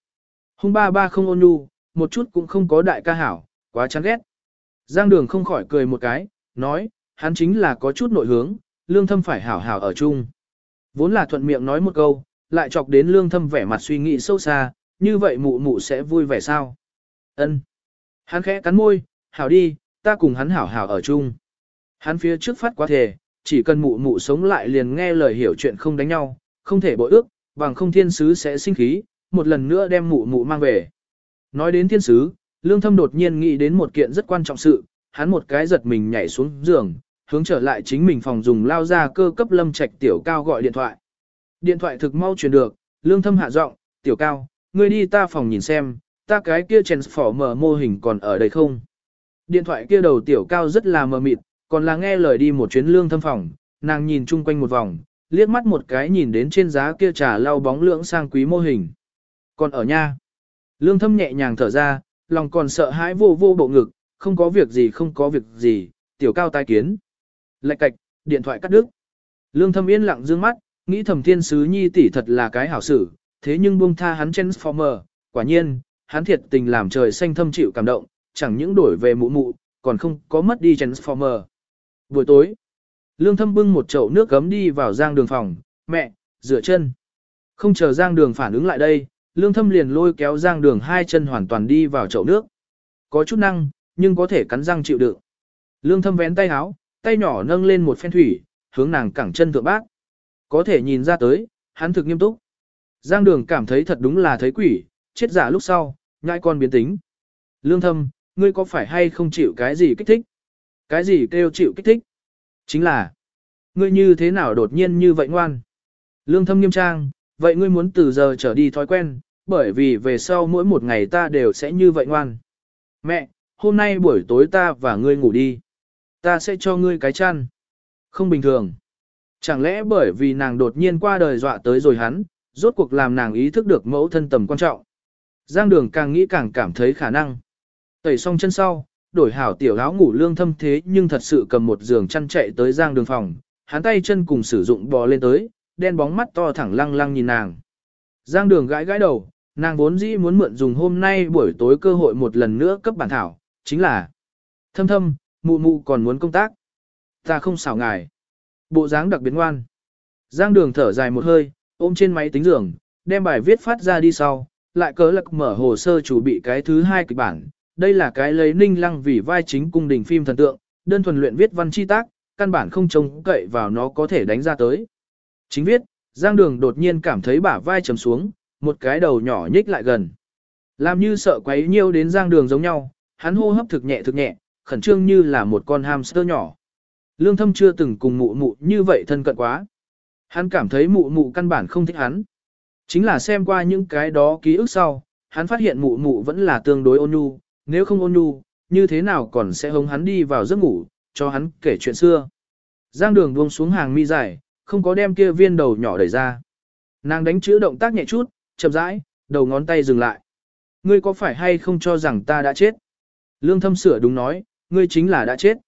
Speaker 1: Hung ba ba không ôn nhu, một chút cũng không có đại ca hảo, quá chán ghét. Giang đường không khỏi cười một cái, nói, hắn chính là có chút nội hướng, lương thâm phải hảo hảo ở chung. Vốn là thuận miệng nói một câu, lại chọc đến lương thâm vẻ mặt suy nghĩ sâu xa, như vậy mụ mụ sẽ vui vẻ sao? Ân. Hắn khẽ cắn môi, hảo đi, ta cùng hắn hảo hảo ở chung. Hắn phía trước phát quá thể, chỉ cần mụ mụ sống lại liền nghe lời hiểu chuyện không đánh nhau, không thể bội ước, bằng không thiên sứ sẽ sinh khí, một lần nữa đem mụ mụ mang về. Nói đến thiên sứ, lương thâm đột nhiên nghĩ đến một kiện rất quan trọng sự, hắn một cái giật mình nhảy xuống giường, hướng trở lại chính mình phòng dùng lao ra cơ cấp lâm trạch tiểu cao gọi điện thoại. Điện thoại thực mau truyền được, lương thâm hạ giọng, tiểu cao, ngươi đi ta phòng nhìn xem, ta cái kia transformer mô hình còn ở đây không? Điện thoại kia đầu tiểu cao rất là mờ mịt, còn là nghe lời đi một chuyến lương thâm phòng, nàng nhìn chung quanh một vòng, liếc mắt một cái nhìn đến trên giá kia trà lau bóng lưỡng sang quý mô hình. Còn ở nha, lương thâm nhẹ nhàng thở ra, lòng còn sợ hãi vô vô bộ ngực, không có việc gì không có việc gì, tiểu cao tai kiến. Lạch cạch, điện thoại cắt đứt. Lương thâm yên lặng dương mắt, nghĩ thầm thiên sứ nhi tỷ thật là cái hảo sự, thế nhưng buông tha hắn Transformer, quả nhiên, hắn thiệt tình làm trời xanh thâm chịu cảm động, chẳng những đổi về mụ mụ, còn không có mất đi Transformer. Buổi tối, Lương Thâm bưng một chậu nước gấm đi vào giang đường phòng, mẹ, rửa chân. Không chờ giang đường phản ứng lại đây, Lương Thâm liền lôi kéo giang đường hai chân hoàn toàn đi vào chậu nước. Có chút năng, nhưng có thể cắn răng chịu đựng. Lương Thâm vén tay áo, tay nhỏ nâng lên một phen thủy, hướng nàng cẳng chân thượng bác. Có thể nhìn ra tới, hắn thực nghiêm túc. Giang đường cảm thấy thật đúng là thấy quỷ, chết giả lúc sau, nhai con biến tính. Lương thâm, ngươi có phải hay không chịu cái gì kích thích? Cái gì kêu chịu kích thích? Chính là, ngươi như thế nào đột nhiên như vậy ngoan? Lương thâm nghiêm trang, vậy ngươi muốn từ giờ trở đi thói quen, bởi vì về sau mỗi một ngày ta đều sẽ như vậy ngoan. Mẹ, hôm nay buổi tối ta và ngươi ngủ đi. Ta sẽ cho ngươi cái chăn. Không bình thường. Chẳng lẽ bởi vì nàng đột nhiên qua đời dọa tới rồi hắn, rốt cuộc làm nàng ý thức được mẫu thân tầm quan trọng. Giang đường càng nghĩ càng cảm thấy khả năng. Tẩy xong chân sau, đổi hảo tiểu áo ngủ lương thâm thế nhưng thật sự cầm một giường chăn chạy tới giang đường phòng, hắn tay chân cùng sử dụng bò lên tới, đen bóng mắt to thẳng lăng lăng nhìn nàng. Giang đường gãi gãi đầu, nàng vốn dĩ muốn mượn dùng hôm nay buổi tối cơ hội một lần nữa cấp bản thảo, chính là thâm thâm, mụ mụ còn muốn công tác. Ta không xảo ngài. Bộ dáng đặc biệt ngoan. Giang đường thở dài một hơi, ôm trên máy tính giường, đem bài viết phát ra đi sau, lại cớ lạc mở hồ sơ chủ bị cái thứ hai kịch bản. Đây là cái lấy ninh lăng vì vai chính cung đình phim thần tượng, đơn thuần luyện viết văn chi tác, căn bản không trông cậy vào nó có thể đánh ra tới. Chính viết, Giang Đường đột nhiên cảm thấy bả vai trầm xuống, một cái đầu nhỏ nhích lại gần. Làm như sợ quấy nhiêu đến Giang Đường giống nhau, hắn hô hấp thực nhẹ thực nhẹ, khẩn trương như là một con hamster nhỏ. Lương thâm chưa từng cùng mụ mụ như vậy thân cận quá. Hắn cảm thấy mụ mụ căn bản không thích hắn. Chính là xem qua những cái đó ký ức sau, hắn phát hiện mụ mụ vẫn là tương đối ôn nhu, nếu không ôn nhu, như thế nào còn sẽ hống hắn đi vào giấc ngủ, cho hắn kể chuyện xưa. Giang đường buông xuống hàng mi dài, không có đem kia viên đầu nhỏ đẩy ra. Nàng đánh chữ động tác nhẹ chút, chậm rãi, đầu ngón tay dừng lại. Ngươi có phải hay không cho rằng ta đã chết? Lương thâm sửa đúng nói, ngươi chính là đã chết.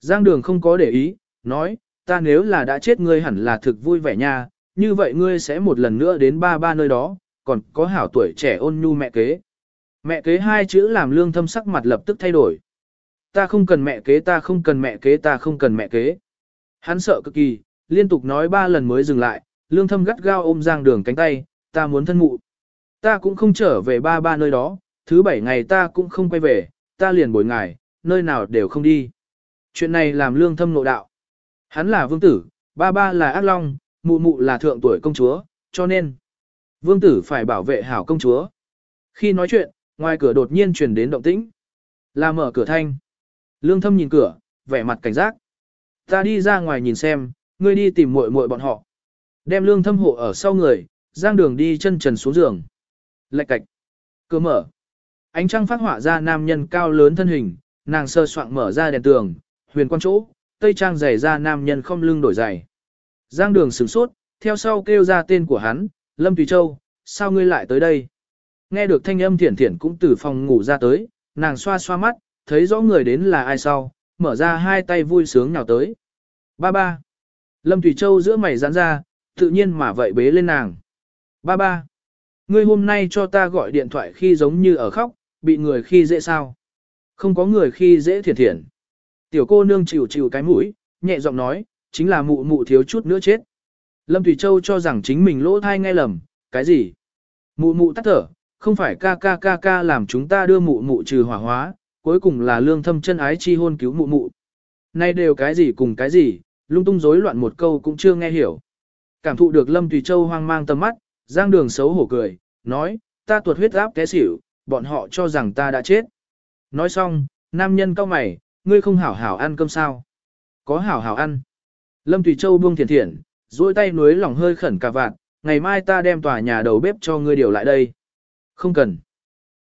Speaker 1: Giang đường không có để ý, nói, ta nếu là đã chết ngươi hẳn là thực vui vẻ nha, như vậy ngươi sẽ một lần nữa đến ba ba nơi đó, còn có hảo tuổi trẻ ôn nhu mẹ kế. Mẹ kế hai chữ làm lương thâm sắc mặt lập tức thay đổi. Ta không cần mẹ kế ta không cần mẹ kế ta không cần mẹ kế. Hắn sợ cực kỳ, liên tục nói ba lần mới dừng lại, lương thâm gắt gao ôm giang đường cánh tay, ta muốn thân mụ. Ta cũng không trở về ba ba nơi đó, thứ bảy ngày ta cũng không quay về, ta liền bồi ngài, nơi nào đều không đi. Chuyện này làm lương thâm nội đạo. Hắn là vương tử, ba ba là ác long, mụ mụ là thượng tuổi công chúa, cho nên vương tử phải bảo vệ hảo công chúa. Khi nói chuyện, ngoài cửa đột nhiên truyền đến động tĩnh. Là mở cửa thanh. Lương thâm nhìn cửa, vẻ mặt cảnh giác. Ta đi ra ngoài nhìn xem, ngươi đi tìm muội muội bọn họ. Đem lương thâm hộ ở sau người, giang đường đi chân trần xuống giường. Lạch cạch. Cửa mở. Ánh trăng phát họa ra nam nhân cao lớn thân hình, nàng sơ soạn mở ra đèn tường, huyền quan chỗ, tây trang giày ra nam nhân không lưng đổi giày. Giang đường sửng sốt, theo sau kêu ra tên của hắn, Lâm Tùy Châu, sao ngươi lại tới đây? Nghe được thanh âm thiển thiển cũng từ phòng ngủ ra tới, nàng xoa xoa mắt, thấy rõ người đến là ai sau, mở ra hai tay vui sướng nào tới. Ba ba. Lâm Thủy Châu giữa mày giãn ra, tự nhiên mà vậy bế lên nàng. Ba ba. Ngươi hôm nay cho ta gọi điện thoại khi giống như ở khóc, bị người khi dễ sao. Không có người khi dễ thiển thiển. Tiểu cô nương chịu chịu cái mũi, nhẹ giọng nói, chính là mụ mụ thiếu chút nữa chết. Lâm Thủy Châu cho rằng chính mình lỗ thai nghe lầm, cái gì? Mụ mụ tắt thở, không phải ca ca ca ca làm chúng ta đưa mụ mụ trừ hỏa hóa, cuối cùng là lương thâm chân ái chi hôn cứu mụ mụ. Nay đều cái gì cùng cái gì, lung tung rối loạn một câu cũng chưa nghe hiểu. Cảm thụ được Lâm Tùy Châu hoang mang tầm mắt, Giang Đường xấu hổ cười, nói, ta tuột huyết áp té xỉu, bọn họ cho rằng ta đã chết. Nói xong, nam nhân cao mày, ngươi không hảo hảo ăn cơm sao? Có hảo hảo ăn. Lâm Tùy Châu buông thiền thiện, duỗi tay núi lòng hơi khẩn cả vạn, ngày mai ta đem tòa nhà đầu bếp cho ngươi điều lại đây. Không cần.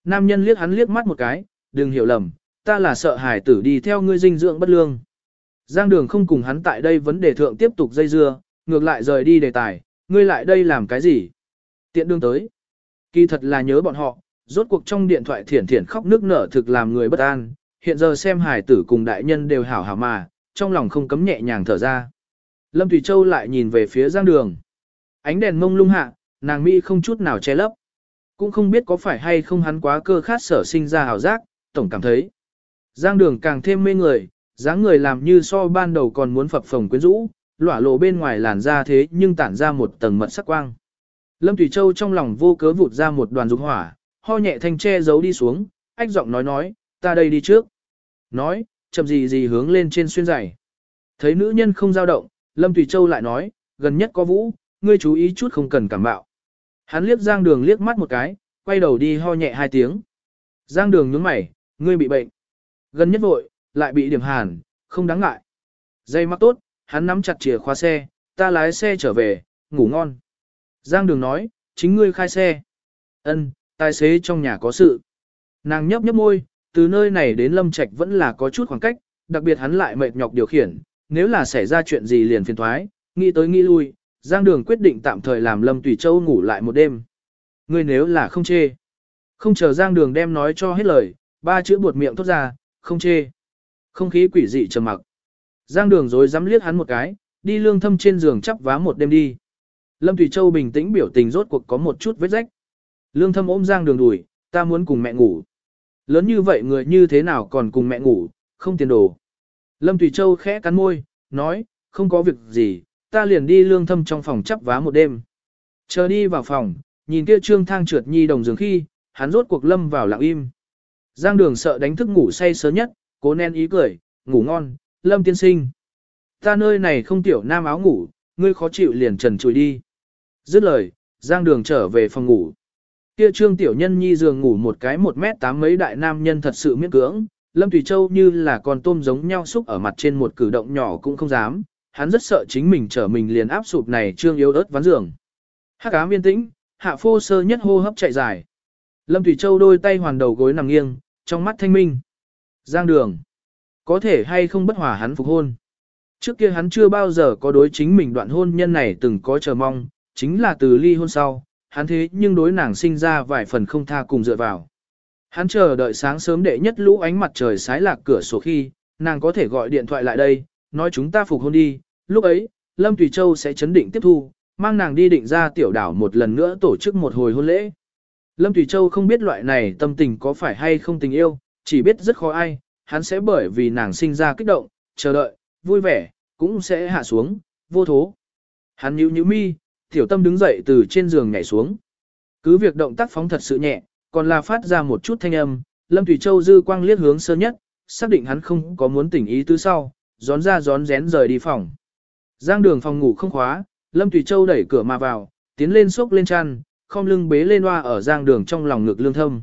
Speaker 1: Nam nhân liếc hắn liếc mắt một cái, đừng hiểu lầm, ta là sợ hải tử đi theo ngươi dinh dưỡng bất lương. Giang đường không cùng hắn tại đây vấn đề thượng tiếp tục dây dưa, ngược lại rời đi đề tài, ngươi lại đây làm cái gì? Tiện đương tới. Kỳ thật là nhớ bọn họ, rốt cuộc trong điện thoại thiển thiển khóc nước nở thực làm người bất an, hiện giờ xem hải tử cùng đại nhân đều hảo hảo mà, trong lòng không cấm nhẹ nhàng thở ra. Lâm Thủy Châu lại nhìn về phía giang đường. Ánh đèn mông lung hạ, nàng Mỹ không chút nào che lấp. Cũng không biết có phải hay không hắn quá cơ khát sở sinh ra hào giác, tổng cảm thấy. Giang đường càng thêm mê người, dáng người làm như so ban đầu còn muốn phập phồng quyến rũ, lỏa lộ bên ngoài làn da thế nhưng tản ra một tầng mật sắc quang. Lâm Thủy Châu trong lòng vô cớ vụt ra một đoàn dục hỏa, ho nhẹ thanh che giấu đi xuống, ách giọng nói nói, ta đây đi trước. Nói, chậm gì gì hướng lên trên xuyên giày. Thấy nữ nhân không dao động, Lâm Thủy Châu lại nói, gần nhất có vũ, ngươi chú ý chút không cần cảm bạo. Hắn liếc Giang Đường liếc mắt một cái, quay đầu đi ho nhẹ hai tiếng. Giang Đường nhướng mày, ngươi bị bệnh. Gần nhất vội, lại bị điểm hàn, không đáng ngại. Dây mắc tốt, hắn nắm chặt chìa khóa xe, ta lái xe trở về, ngủ ngon. Giang Đường nói, chính ngươi khai xe. Ân, tài xế trong nhà có sự. Nàng nhấp nhấp môi, từ nơi này đến Lâm Trạch vẫn là có chút khoảng cách, đặc biệt hắn lại mệt nhọc điều khiển, nếu là xảy ra chuyện gì liền phiền thoái, nghĩ tới nghĩ lui, Giang Đường quyết định tạm thời làm Lâm Tùy Châu ngủ lại một đêm. Ngươi nếu là không chê. Không chờ Giang Đường đem nói cho hết lời, ba chữ buột miệng thốt ra, không chê. Không khí quỷ dị trầm mặc. Giang Đường rồi dám liếc hắn một cái, đi lương thâm trên giường chắp vá một đêm đi. Lâm Thủy Châu bình tĩnh biểu tình rốt cuộc có một chút vết rách. Lương thâm ôm Giang Đường đùi, ta muốn cùng mẹ ngủ. Lớn như vậy người như thế nào còn cùng mẹ ngủ, không tiền đồ. Lâm Thủy Châu khẽ cắn môi, nói, không có việc gì, ta liền đi lương thâm trong phòng chắp vá một đêm. Chờ đi vào phòng, nhìn kia trương thang trượt nhi đồng giường khi, hắn rốt cuộc lâm vào lặng im. Giang đường sợ đánh thức ngủ say sớm nhất, cố nén ý cười, ngủ ngon, lâm tiên sinh. Ta nơi này không tiểu nam áo ngủ, ngươi khó chịu liền trần trùi đi. Dứt lời, giang đường trở về phòng ngủ. Kia trương tiểu nhân nhi giường ngủ một cái một mét tám mấy đại nam nhân thật sự miễn cưỡng, Lâm Thủy Châu như là con tôm giống nhau xúc ở mặt trên một cử động nhỏ cũng không dám, hắn rất sợ chính mình trở mình liền áp sụp này trương yếu ớt ván giường. Hắc ám yên tĩnh, hạ phô sơ nhất hô hấp chạy dài. Lâm Thủy Châu đôi tay hoàn đầu gối nằm nghiêng, trong mắt thanh minh. Giang đường. Có thể hay không bất hòa hắn phục hôn. Trước kia hắn chưa bao giờ có đối chính mình đoạn hôn nhân này từng có chờ mong, chính là từ ly hôn sau, hắn thế nhưng đối nàng sinh ra vài phần không tha cùng dựa vào. Hắn chờ đợi sáng sớm đệ nhất lũ ánh mặt trời sái lạc cửa sổ khi, nàng có thể gọi điện thoại lại đây, nói chúng ta phục hôn đi, lúc ấy, Lâm Tùy Châu sẽ chấn định tiếp thu, mang nàng đi định ra tiểu đảo một lần nữa tổ chức một hồi hôn lễ. Lâm Tùy Châu không biết loại này tâm tình có phải hay không tình yêu, chỉ biết rất khó ai, hắn sẽ bởi vì nàng sinh ra kích động, chờ đợi, vui vẻ, cũng sẽ hạ xuống, vô thố. Hắn nhíu nhíu mi, tiểu tâm đứng dậy từ trên giường nhảy xuống. Cứ việc động tác phóng thật sự nhẹ, còn là phát ra một chút thanh âm, Lâm Thủy Châu dư quang liếc hướng sơ nhất, xác định hắn không có muốn tỉnh ý tứ sau, gión ra gión rén rời đi phòng. Giang đường phòng ngủ không khóa, Lâm Thủy Châu đẩy cửa mà vào, tiến lên xốc lên chăn, không lưng bế lên hoa ở giang đường trong lòng ngực lương thâm.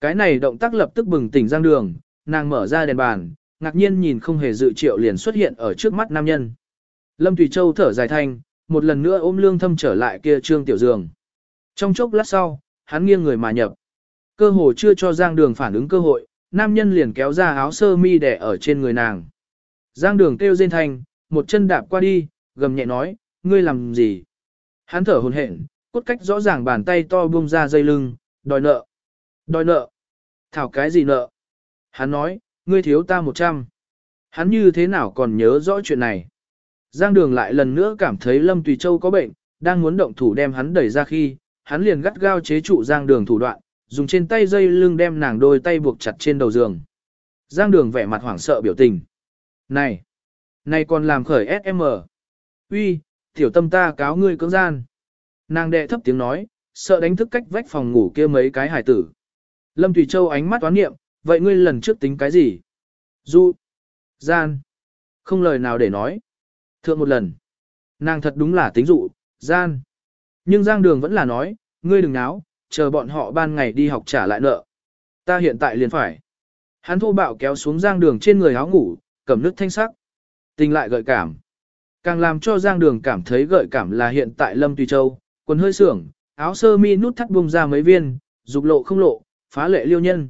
Speaker 1: Cái này động tác lập tức bừng tỉnh giang đường, nàng mở ra đèn bàn, ngạc nhiên nhìn không hề dự triệu liền xuất hiện ở trước mắt nam nhân. Lâm Thủy Châu thở dài thanh, một lần nữa ôm lương thâm trở lại kia trương tiểu giường. Trong chốc lát sau, hắn nghiêng người mà nhập. Cơ hồ chưa cho Giang Đường phản ứng cơ hội, nam nhân liền kéo ra áo sơ mi đẻ ở trên người nàng. Giang Đường kêu rên thanh, một chân đạp qua đi, gầm nhẹ nói, ngươi làm gì? Hắn thở hồn hển, cốt cách rõ ràng bàn tay to buông ra dây lưng, đòi nợ. Đòi nợ. Thảo cái gì nợ? Hắn nói, ngươi thiếu ta một trăm. Hắn như thế nào còn nhớ rõ chuyện này? Giang đường lại lần nữa cảm thấy Lâm Tùy Châu có bệnh, đang muốn động thủ đem hắn đẩy ra khi, hắn liền gắt gao chế trụ Giang đường thủ đoạn, dùng trên tay dây lưng đem nàng đôi tay buộc chặt trên đầu giường. Giang đường vẻ mặt hoảng sợ biểu tình. Này! Này còn làm khởi SM. Uy, tiểu tâm ta cáo ngươi cưỡng gian. Nàng đệ thấp tiếng nói, sợ đánh thức cách vách phòng ngủ kia mấy cái hải tử. Lâm Thủy Châu ánh mắt toán nghiệm, vậy ngươi lần trước tính cái gì? Du, gian, không lời nào để nói. Thượng một lần, nàng thật đúng là tính dụ, gian. Nhưng Giang Đường vẫn là nói, ngươi đừng náo, chờ bọn họ ban ngày đi học trả lại nợ. Ta hiện tại liền phải. Hắn thô bạo kéo xuống Giang Đường trên người áo ngủ, cầm nước thanh sắc. Tình lại gợi cảm. Càng làm cho Giang Đường cảm thấy gợi cảm là hiện tại Lâm Tùy Châu, quần hơi sưởng, áo sơ mi nút thắt bung ra mấy viên, dục lộ không lộ, phá lệ liêu nhân.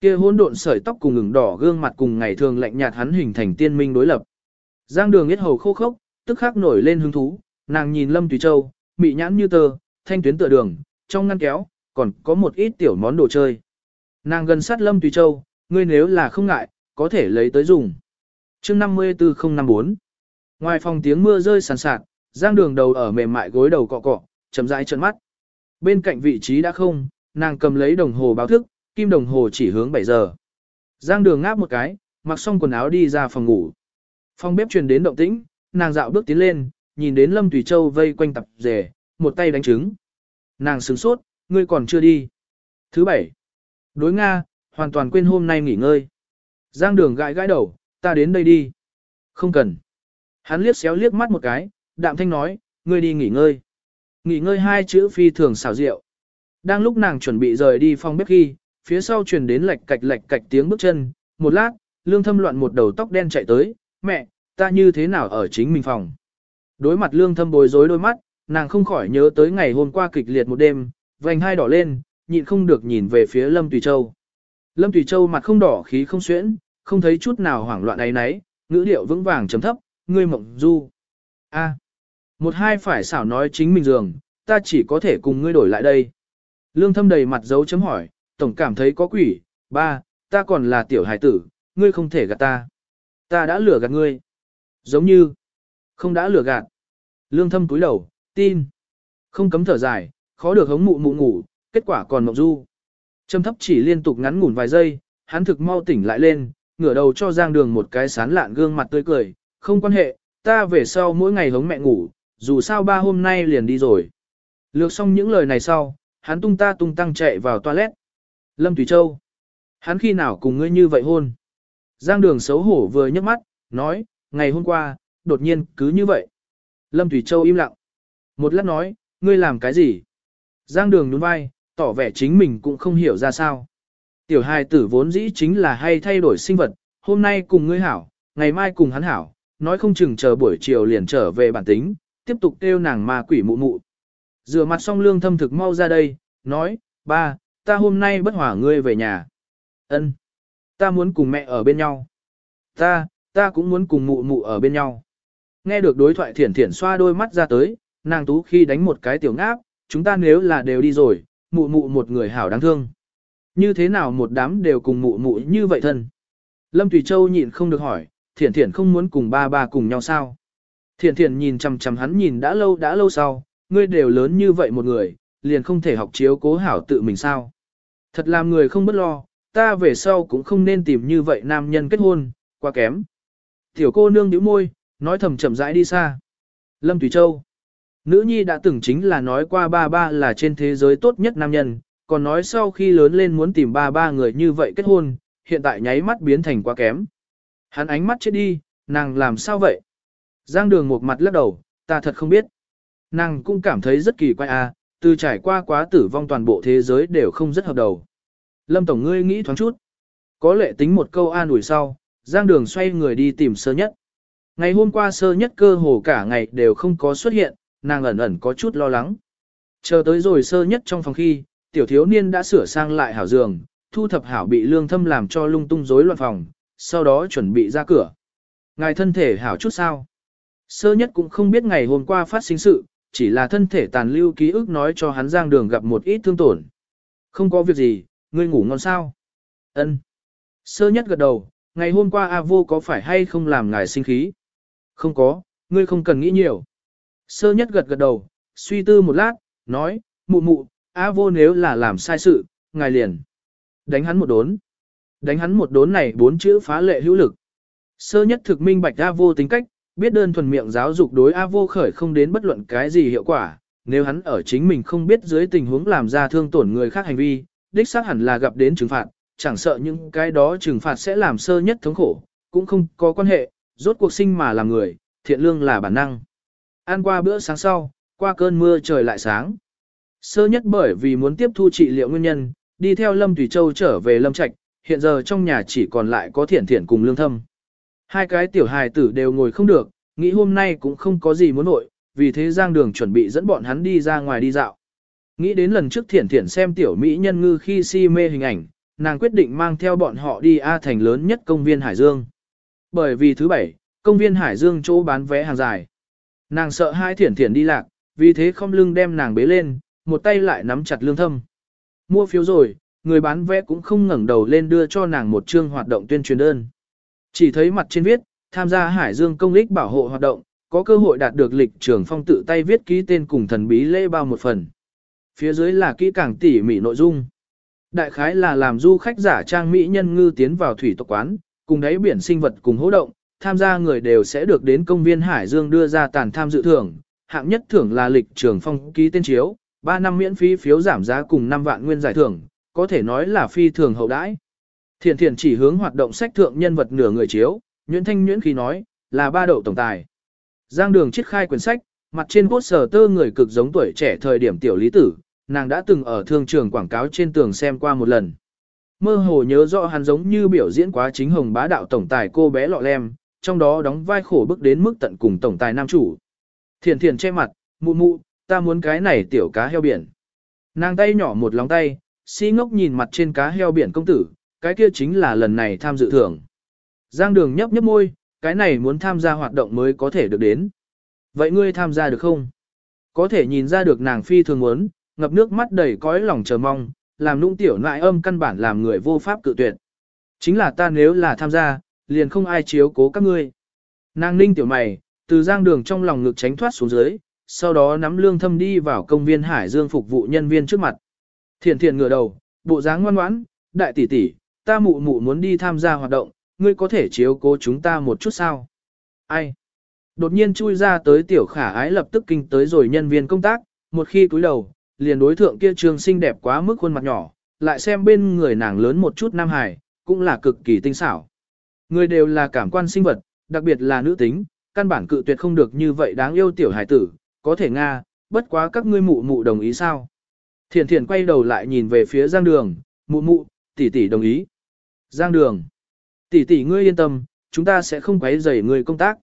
Speaker 1: Kia hỗn độn sợi tóc cùng ngừng đỏ gương mặt cùng ngày thường lạnh nhạt hắn hình thành tiên minh đối lập. Giang Đường yết hầu khô khốc, tức khắc nổi lên hứng thú, nàng nhìn Lâm Tùy Châu, mị nhãn như tơ, thanh tuyến tựa đường, trong ngăn kéo, còn có một ít tiểu món đồ chơi. Nàng gần sát Lâm Tùy Châu, ngươi nếu là không ngại, có thể lấy tới dùng. chương 54054 Ngoài phòng tiếng mưa rơi sàn sạt, Giang Đường đầu ở mềm mại gối đầu cọ cọ, chấm rãi trợn mắt. Bên cạnh vị trí đã không, nàng cầm lấy đồng hồ báo thức, kim đồng hồ chỉ hướng 7 giờ. Giang đường ngáp một cái, mặc xong quần áo đi ra phòng ngủ. Phòng bếp truyền đến động tĩnh, nàng dạo bước tiến lên, nhìn đến Lâm Tùy Châu vây quanh tập rể, một tay đánh trứng. Nàng sửng sốt, ngươi còn chưa đi. Thứ bảy. Đối Nga, hoàn toàn quên hôm nay nghỉ ngơi. Giang đường gãi gãi đầu, ta đến đây đi. Không cần. Hắn liếc xéo liếc mắt một cái, đạm thanh nói, ngươi đi nghỉ ngơi. Nghỉ ngơi hai chữ phi thường xảo rượu. Đang lúc nàng chuẩn bị rời đi phòng bếp ghi, phía sau truyền đến lạch cạch lạch cạch tiếng bước chân, một lát, lương thâm loạn một đầu tóc đen chạy tới, mẹ, ta như thế nào ở chính mình phòng. Đối mặt lương thâm bối rối đôi mắt, nàng không khỏi nhớ tới ngày hôm qua kịch liệt một đêm, vành hai đỏ lên, nhịn không được nhìn về phía Lâm Tùy Châu. Lâm Tùy Châu mặt không đỏ khí không xuyễn, không thấy chút nào hoảng loạn ấy nấy, ngữ điệu vững vàng chấm thấp, ngươi mộng du. A. Một hai phải xảo nói chính mình giường, ta chỉ có thể cùng ngươi đổi lại đây. Lương thâm đầy mặt dấu chấm hỏi, tổng cảm thấy có quỷ, ba, ta còn là tiểu hải tử, ngươi không thể gạt ta. Ta đã lừa gạt ngươi. Giống như, không đã lừa gạt. Lương thâm túi đầu, tin. Không cấm thở dài, khó được hống mụ mụ ngủ, kết quả còn mộng du. Trầm thấp chỉ liên tục ngắn ngủn vài giây, hắn thực mau tỉnh lại lên, ngửa đầu cho Giang Đường một cái sán lạn gương mặt tươi cười, không quan hệ, ta về sau mỗi ngày hống mẹ ngủ, dù sao ba hôm nay liền đi rồi. Lược xong những lời này sau, hắn tung ta tung tăng chạy vào toilet. Lâm Thủy Châu. Hắn khi nào cùng ngươi như vậy hôn? Giang đường xấu hổ vừa nhấc mắt, nói, ngày hôm qua, đột nhiên cứ như vậy. Lâm Thủy Châu im lặng. Một lát nói, ngươi làm cái gì? Giang đường nhún vai, tỏ vẻ chính mình cũng không hiểu ra sao. Tiểu hài tử vốn dĩ chính là hay thay đổi sinh vật, hôm nay cùng ngươi hảo, ngày mai cùng hắn hảo, nói không chừng chờ buổi chiều liền trở về bản tính, tiếp tục kêu nàng ma quỷ mụ mụ. Rửa mặt xong lương thâm thực mau ra đây, nói, ba, ta hôm nay bất hỏa ngươi về nhà. Ân, ta muốn cùng mẹ ở bên nhau. Ta, ta cũng muốn cùng mụ mụ ở bên nhau. Nghe được đối thoại thiển thiển xoa đôi mắt ra tới, nàng tú khi đánh một cái tiểu ngáp, chúng ta nếu là đều đi rồi, mụ mụ một người hảo đáng thương. Như thế nào một đám đều cùng mụ mụ như vậy thân? Lâm Thủy Châu nhịn không được hỏi, thiển thiển không muốn cùng ba ba cùng nhau sao? Thiển thiển nhìn chằm chằm hắn nhìn đã lâu đã lâu sau, ngươi đều lớn như vậy một người, liền không thể học chiếu cố hảo tự mình sao. Thật làm người không bất lo, ta về sau cũng không nên tìm như vậy nam nhân kết hôn, quá kém. Tiểu cô nương nhíu môi, nói thầm chậm rãi đi xa. Lâm Thủy Châu Nữ nhi đã từng chính là nói qua ba ba là trên thế giới tốt nhất nam nhân, còn nói sau khi lớn lên muốn tìm ba ba người như vậy kết hôn, hiện tại nháy mắt biến thành quá kém. Hắn ánh mắt chết đi, nàng làm sao vậy? Giang đường một mặt lắc đầu, ta thật không biết. Nàng cũng cảm thấy rất kỳ quái à, từ trải qua quá tử vong toàn bộ thế giới đều không rất hợp đầu. Lâm Tổng ngươi nghĩ thoáng chút. Có lệ tính một câu an ủi sau, Giang Đường xoay người đi tìm sơ nhất. Ngày hôm qua sơ nhất cơ hồ cả ngày đều không có xuất hiện, nàng ẩn ẩn có chút lo lắng. Chờ tới rồi sơ nhất trong phòng khi, tiểu thiếu niên đã sửa sang lại hảo giường, thu thập hảo bị lương thâm làm cho lung tung rối loạn phòng, sau đó chuẩn bị ra cửa. Ngài thân thể hảo chút sao? Sơ nhất cũng không biết ngày hôm qua phát sinh sự, chỉ là thân thể tàn lưu ký ức nói cho hắn Giang Đường gặp một ít thương tổn. Không có việc gì, ngươi ngủ ngon sao? Ân. Sơ nhất gật đầu, ngày hôm qua A vô có phải hay không làm ngài sinh khí? Không có, ngươi không cần nghĩ nhiều. Sơ nhất gật gật đầu, suy tư một lát, nói, mụ mụ, A vô nếu là làm sai sự, ngài liền. Đánh hắn một đốn. Đánh hắn một đốn này bốn chữ phá lệ hữu lực. Sơ nhất thực minh bạch A vô tính cách, biết đơn thuần miệng giáo dục đối A vô khởi không đến bất luận cái gì hiệu quả, nếu hắn ở chính mình không biết dưới tình huống làm ra thương tổn người khác hành vi, đích xác hẳn là gặp đến trừng phạt, chẳng sợ những cái đó trừng phạt sẽ làm sơ nhất thống khổ, cũng không có quan hệ, rốt cuộc sinh mà làm người, thiện lương là bản năng. Ăn qua bữa sáng sau, qua cơn mưa trời lại sáng. Sơ nhất bởi vì muốn tiếp thu trị liệu nguyên nhân, đi theo Lâm Thủy Châu trở về Lâm Trạch, hiện giờ trong nhà chỉ còn lại có thiện thiện cùng lương thâm. Hai cái tiểu hài tử đều ngồi không được, nghĩ hôm nay cũng không có gì muốn nội, vì thế Giang Đường chuẩn bị dẫn bọn hắn đi ra ngoài đi dạo. Nghĩ đến lần trước thiển thiển xem tiểu Mỹ nhân ngư khi si mê hình ảnh, nàng quyết định mang theo bọn họ đi A thành lớn nhất công viên Hải Dương. Bởi vì thứ bảy, công viên Hải Dương chỗ bán vé hàng dài. Nàng sợ hai thiển thiển đi lạc, vì thế không lưng đem nàng bế lên, một tay lại nắm chặt lương thâm. Mua phiếu rồi, người bán vé cũng không ngẩng đầu lên đưa cho nàng một chương hoạt động tuyên truyền đơn. Chỉ thấy mặt trên viết, tham gia Hải Dương công lích bảo hộ hoạt động, có cơ hội đạt được lịch trưởng phong tự tay viết ký tên cùng thần bí lễ bao một phần. Phía dưới là kỹ càng tỉ mỉ nội dung. Đại khái là làm du khách giả trang mỹ nhân ngư tiến vào thủy tộc quán, cùng đáy biển sinh vật cùng hỗ động, tham gia người đều sẽ được đến công viên Hải Dương đưa ra tàn tham dự thưởng, hạng nhất thưởng là lịch trường phong ký tên chiếu, 3 năm miễn phí phiếu giảm giá cùng 5 vạn nguyên giải thưởng, có thể nói là phi thường hậu đãi. Thiện thiện chỉ hướng hoạt động sách thượng nhân vật nửa người chiếu, Nguyễn Thanh Nguyễn khi nói, là ba đậu tổng tài. Giang đường chiết khai quyển sách, mặt trên bốt sở tơ người cực giống tuổi trẻ thời điểm tiểu lý tử, nàng đã từng ở thương trường quảng cáo trên tường xem qua một lần. Mơ hồ nhớ rõ hắn giống như biểu diễn quá chính hồng bá đạo tổng tài cô bé lọ lem, trong đó đóng vai khổ bức đến mức tận cùng tổng tài nam chủ. Thiền thiền che mặt, mụ mụ, ta muốn cái này tiểu cá heo biển. Nàng tay nhỏ một lòng tay, si ngốc nhìn mặt trên cá heo biển công tử, cái kia chính là lần này tham dự thưởng. Giang đường nhấp nhấp môi, cái này muốn tham gia hoạt động mới có thể được đến. Vậy ngươi tham gia được không? Có thể nhìn ra được nàng phi thường muốn, ngập nước mắt đầy cõi lòng chờ mong, làm nũng tiểu nại âm căn bản làm người vô pháp cự tuyệt. Chính là ta nếu là tham gia, liền không ai chiếu cố các ngươi. Nàng ninh tiểu mày, từ giang đường trong lòng ngực tránh thoát xuống dưới, sau đó nắm lương thâm đi vào công viên Hải Dương phục vụ nhân viên trước mặt. Thiện thiện ngửa đầu, bộ dáng ngoan ngoãn, đại tỷ tỷ, ta mụ mụ muốn đi tham gia hoạt động, ngươi có thể chiếu cố chúng ta một chút sao? Ai? Đột nhiên chui ra tới tiểu khả ái lập tức kinh tới rồi nhân viên công tác, một khi cúi đầu, liền đối thượng kia trường xinh đẹp quá mức khuôn mặt nhỏ, lại xem bên người nàng lớn một chút nam hài, cũng là cực kỳ tinh xảo. Người đều là cảm quan sinh vật, đặc biệt là nữ tính, căn bản cự tuyệt không được như vậy đáng yêu tiểu hải tử, có thể Nga, bất quá các ngươi mụ mụ đồng ý sao? Thiền thiền quay đầu lại nhìn về phía Giang Đường, mụ mụ, tỷ tỷ đồng ý. Giang Đường, tỷ tỷ ngươi yên tâm, chúng ta sẽ không quấy rầy người công tác.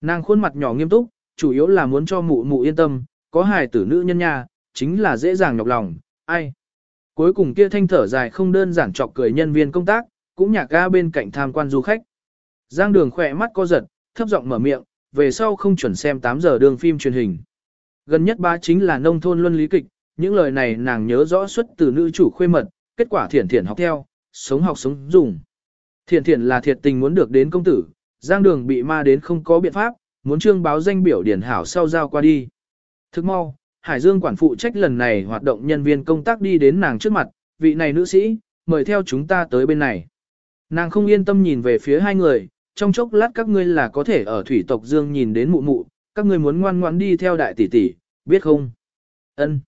Speaker 1: Nàng khuôn mặt nhỏ nghiêm túc, chủ yếu là muốn cho mụ mụ yên tâm, có hài tử nữ nhân nha, chính là dễ dàng nhọc lòng, ai. Cuối cùng kia thanh thở dài không đơn giản chọc cười nhân viên công tác, cũng nhạc ga bên cạnh tham quan du khách. Giang đường khỏe mắt co giật, thấp giọng mở miệng, về sau không chuẩn xem 8 giờ đường phim truyền hình. Gần nhất ba chính là nông thôn luân lý kịch, những lời này nàng nhớ rõ xuất từ nữ chủ khuê mật, kết quả thiển thiển học theo, sống học sống dùng. Thiển thiển là thiệt tình muốn được đến công tử, giang đường bị ma đến không có biện pháp, muốn trương báo danh biểu điển hảo sau giao qua đi. Thức mau, Hải Dương quản phụ trách lần này hoạt động nhân viên công tác đi đến nàng trước mặt, vị này nữ sĩ, mời theo chúng ta tới bên này. Nàng không yên tâm nhìn về phía hai người, trong chốc lát các ngươi là có thể ở thủy tộc Dương nhìn đến mụ mụ, các ngươi muốn ngoan ngoãn đi theo đại tỷ tỷ, biết không? Ân.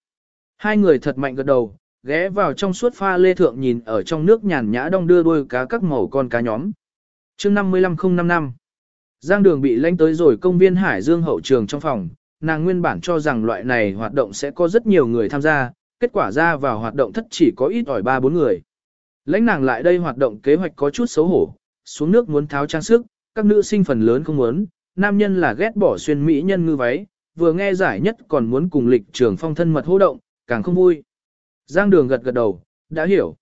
Speaker 1: Hai người thật mạnh gật đầu, ghé vào trong suốt pha lê thượng nhìn ở trong nước nhàn nhã đong đưa đôi cá các màu con cá nhóm. chương 55055 Giang đường bị lãnh tới rồi công viên Hải Dương hậu trường trong phòng, nàng nguyên bản cho rằng loại này hoạt động sẽ có rất nhiều người tham gia, kết quả ra vào hoạt động thất chỉ có ít ỏi 3-4 người. Lãnh nàng lại đây hoạt động kế hoạch có chút xấu hổ, xuống nước muốn tháo trang sức, các nữ sinh phần lớn không muốn, nam nhân là ghét bỏ xuyên mỹ nhân ngư váy, vừa nghe giải nhất còn muốn cùng lịch trường phong thân mật hô động, càng không vui. Giang đường gật gật đầu, đã hiểu.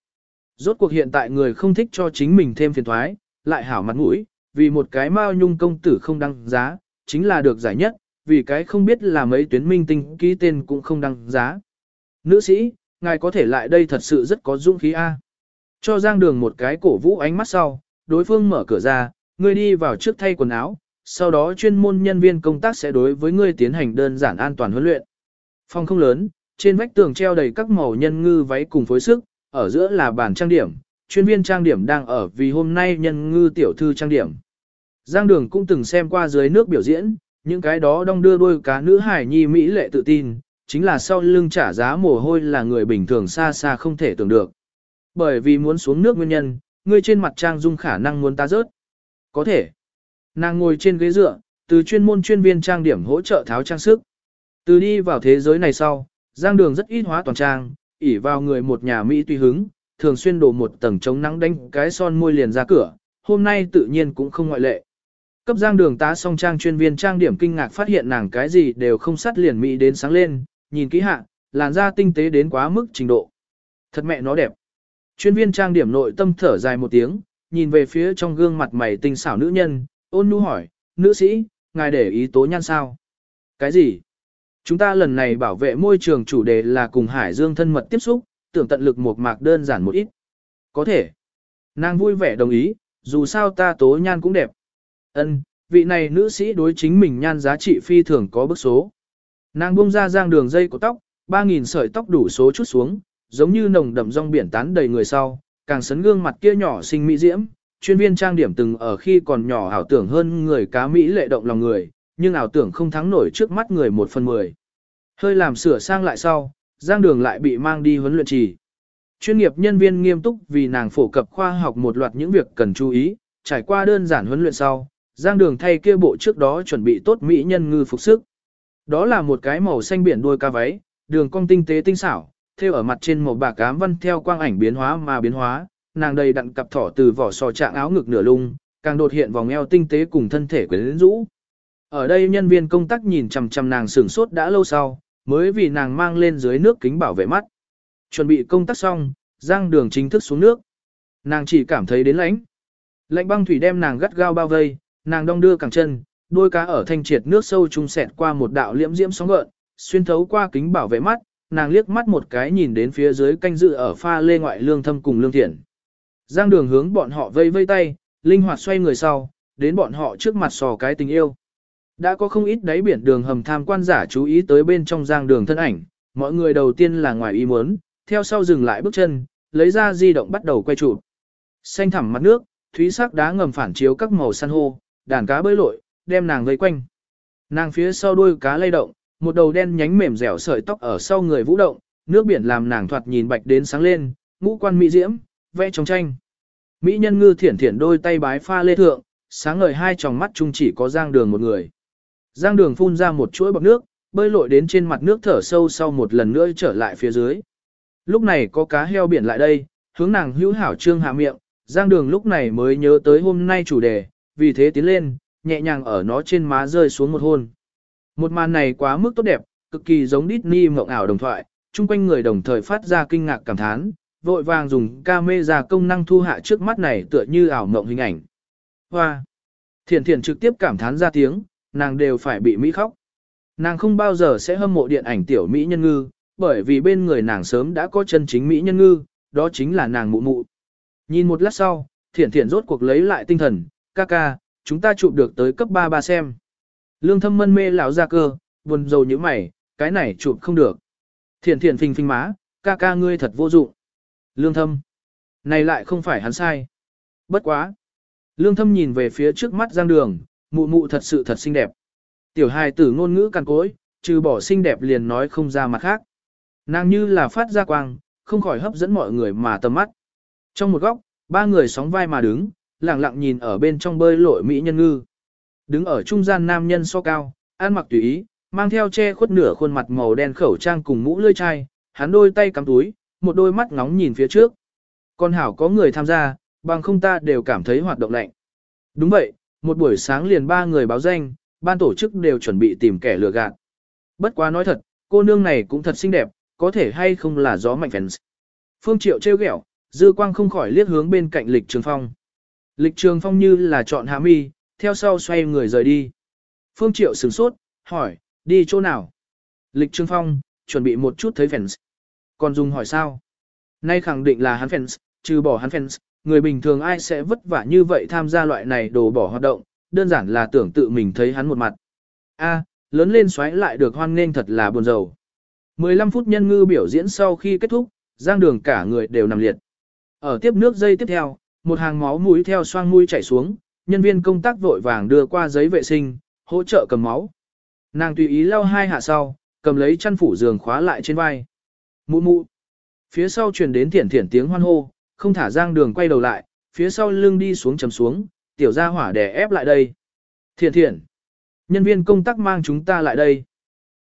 Speaker 1: Rốt cuộc hiện tại người không thích cho chính mình thêm phiền thoái, lại hảo mặt mũi, vì một cái mao nhung công tử không đăng giá, chính là được giải nhất, vì cái không biết là mấy tuyến minh tinh ký tên cũng không đăng giá. Nữ sĩ, ngài có thể lại đây thật sự rất có dũng khí A. Cho Giang Đường một cái cổ vũ ánh mắt sau, đối phương mở cửa ra, ngươi đi vào trước thay quần áo, sau đó chuyên môn nhân viên công tác sẽ đối với ngươi tiến hành đơn giản an toàn huấn luyện. Phòng không lớn, trên vách tường treo đầy các màu nhân ngư váy cùng phối sức, ở giữa là bàn trang điểm, chuyên viên trang điểm đang ở vì hôm nay nhân ngư tiểu thư trang điểm. Giang Đường cũng từng xem qua dưới nước biểu diễn, những cái đó đong đưa đôi cá nữ hải nhi Mỹ lệ tự tin, chính là sau lưng trả giá mồ hôi là người bình thường xa xa không thể tưởng được. Bởi vì muốn xuống nước nguyên nhân, người trên mặt trang dung khả năng muốn ta rớt. Có thể. Nàng ngồi trên ghế dựa, từ chuyên môn chuyên viên trang điểm hỗ trợ tháo trang sức. Từ đi vào thế giới này sau, Giang Đường rất ít hóa toàn trang, ỉ vào người một nhà Mỹ tùy hứng, thường xuyên đổ một tầng chống nắng đánh cái son môi liền ra cửa, hôm nay tự nhiên cũng không ngoại lệ. Cấp Giang Đường tá song trang chuyên viên trang điểm kinh ngạc phát hiện nàng cái gì đều không sắt liền Mỹ đến sáng lên, nhìn kỹ hạ, làn da tinh tế đến quá mức trình độ. Thật mẹ nó đẹp. Chuyên viên trang điểm nội tâm thở dài một tiếng, nhìn về phía trong gương mặt mày tinh xảo nữ nhân, ôn nhu hỏi, nữ sĩ, ngài để ý tố nhan sao? Cái gì? Chúng ta lần này bảo vệ môi trường chủ đề là cùng Hải Dương thân mật tiếp xúc, tưởng tận lực một mạc đơn giản một ít. Có thể. Nàng vui vẻ đồng ý, dù sao ta tố nhan cũng đẹp. Ân, vị này nữ sĩ đối chính mình nhan giá trị phi thường có bức số. Nàng buông ra giang đường dây của tóc, 3.000 sợi tóc đủ số chút xuống, giống như nồng đậm rong biển tán đầy người sau, càng sấn gương mặt kia nhỏ xinh mỹ diễm, chuyên viên trang điểm từng ở khi còn nhỏ ảo tưởng hơn người cá Mỹ lệ động lòng người, nhưng ảo tưởng không thắng nổi trước mắt người một phần mười. Hơi làm sửa sang lại sau, Giang Đường lại bị mang đi huấn luyện trì. Chuyên nghiệp nhân viên nghiêm túc vì nàng phổ cập khoa học một loạt những việc cần chú ý, trải qua đơn giản huấn luyện sau, Giang Đường thay kia bộ trước đó chuẩn bị tốt mỹ nhân ngư phục sức. Đó là một cái màu xanh biển đuôi ca váy, đường cong tinh tế tinh xảo, theo ở mặt trên màu bạc cám văn theo quang ảnh biến hóa mà biến hóa, nàng đầy đặn cặp thỏ từ vỏ sò trạng áo ngực nửa lung, càng đột hiện vòng eo tinh tế cùng thân thể quyến rũ. Ở đây nhân viên công tác nhìn chằm chằm nàng sửng sốt đã lâu sau, mới vì nàng mang lên dưới nước kính bảo vệ mắt. Chuẩn bị công tác xong, Giang Đường chính thức xuống nước. Nàng chỉ cảm thấy đến lạnh. Lạnh băng thủy đem nàng gắt gao bao vây, nàng đong đưa cẳng chân, đôi cá ở thanh triệt nước sâu trung sẹt qua một đạo liễm diễm sóng gợn, xuyên thấu qua kính bảo vệ mắt, nàng liếc mắt một cái nhìn đến phía dưới canh dự ở pha lê ngoại lương thâm cùng lương thiện. Giang đường hướng bọn họ vây vây tay, linh hoạt xoay người sau, đến bọn họ trước mặt sò cái tình yêu. Đã có không ít đáy biển đường hầm tham quan giả chú ý tới bên trong giang đường thân ảnh, mọi người đầu tiên là ngoài ý muốn, theo sau dừng lại bước chân, lấy ra di động bắt đầu quay chụp. Xanh thẳm mặt nước, thúy sắc đá ngầm phản chiếu các màu san hô, đàn cá bơi lội, đem nàng vây quanh. Nàng phía sau đuôi cá lay động, một đầu đen nhánh mềm dẻo sợi tóc ở sau người vũ động, nước biển làm nàng thoạt nhìn bạch đến sáng lên, ngũ quan mỹ diễm, vẽ trong tranh. Mỹ nhân ngư thiển thiển đôi tay bái pha lê thượng, sáng ngời hai tròng mắt chung chỉ có giang đường một người. Giang đường phun ra một chuỗi bọc nước, bơi lội đến trên mặt nước thở sâu sau một lần nữa trở lại phía dưới. Lúc này có cá heo biển lại đây, hướng nàng hữu hảo trương hạ miệng, giang đường lúc này mới nhớ tới hôm nay chủ đề, vì thế tiến lên, nhẹ nhàng ở nó trên má rơi xuống một hôn. Một màn này quá mức tốt đẹp, cực kỳ giống Disney mộng ảo đồng thoại, chung quanh người đồng thời phát ra kinh ngạc cảm thán, vội vàng dùng camera công năng thu hạ trước mắt này tựa như ảo mộng hình ảnh. Hoa! Thiển thiển trực tiếp cảm thán ra tiếng, nàng đều phải bị Mỹ khóc. Nàng không bao giờ sẽ hâm mộ điện ảnh tiểu Mỹ nhân ngư, bởi vì bên người nàng sớm đã có chân chính Mỹ nhân ngư, đó chính là nàng mụ mụ. Nhìn một lát sau, thiển thiển rốt cuộc lấy lại tinh thần, ca ca, chúng ta chụp được tới cấp 3 ba xem. Lương thâm mân mê lão ra cơ, buồn rầu như mày, cái này chụp không được. Thiển thiển phình phình má, ca ca ngươi thật vô dụng. Lương thâm. Này lại không phải hắn sai. Bất quá. Lương thâm nhìn về phía trước mắt giang đường, mụ mụ thật sự thật xinh đẹp. Tiểu hài tử ngôn ngữ cằn cối, trừ bỏ xinh đẹp liền nói không ra mặt khác. Nàng như là phát ra quang, không khỏi hấp dẫn mọi người mà tầm mắt. Trong một góc, ba người sóng vai mà đứng, lặng lặng nhìn ở bên trong bơi lội mỹ nhân ngư. Đứng ở trung gian nam nhân so cao, ăn mặc tùy ý, mang theo che khuất nửa khuôn mặt màu đen khẩu trang cùng mũ lưỡi chai, hắn đôi tay cắm túi, một đôi mắt ngóng nhìn phía trước. Con hảo có người tham gia, bằng không ta đều cảm thấy hoạt động lạnh. Đúng vậy, một buổi sáng liền ba người báo danh, ban tổ chức đều chuẩn bị tìm kẻ lừa gạt. Bất quá nói thật, cô nương này cũng thật xinh đẹp, có thể hay không là gió mạnh phèn. Phương Triệu trêu ghẹo, dư quang không khỏi liếc hướng bên cạnh lịch trường phong. Lịch trường phong như là chọn hạ mi, theo sau xoay người rời đi. Phương Triệu sửng sốt, Hỏi, đi chỗ nào? Lịch Trường Phong, chuẩn bị một chút thấy fans. Còn dùng hỏi sao? Nay khẳng định là hắn fans, trừ bỏ hắn fans, người bình thường ai sẽ vất vả như vậy tham gia loại này đồ bỏ hoạt động, đơn giản là tưởng tự mình thấy hắn một mặt. A, lớn lên xoáy lại được hoan nghênh thật là buồn rầu. 15 phút nhân ngư biểu diễn sau khi kết thúc, giang đường cả người đều nằm liệt. Ở tiếp nước dây tiếp theo, một hàng máu mũi theo xoang mũi chảy xuống, nhân viên công tác vội vàng đưa qua giấy vệ sinh, hỗ trợ cầm máu. Nàng tùy ý lau hai hạ sau, cầm lấy chăn phủ giường khóa lại trên vai. Mụ mụ. Phía sau truyền đến thiển thiển tiếng hoan hô, không thả giang đường quay đầu lại, phía sau lưng đi xuống chầm xuống, tiểu gia hỏa đè ép lại đây. Thiển thiển. Nhân viên công tác mang chúng ta lại đây.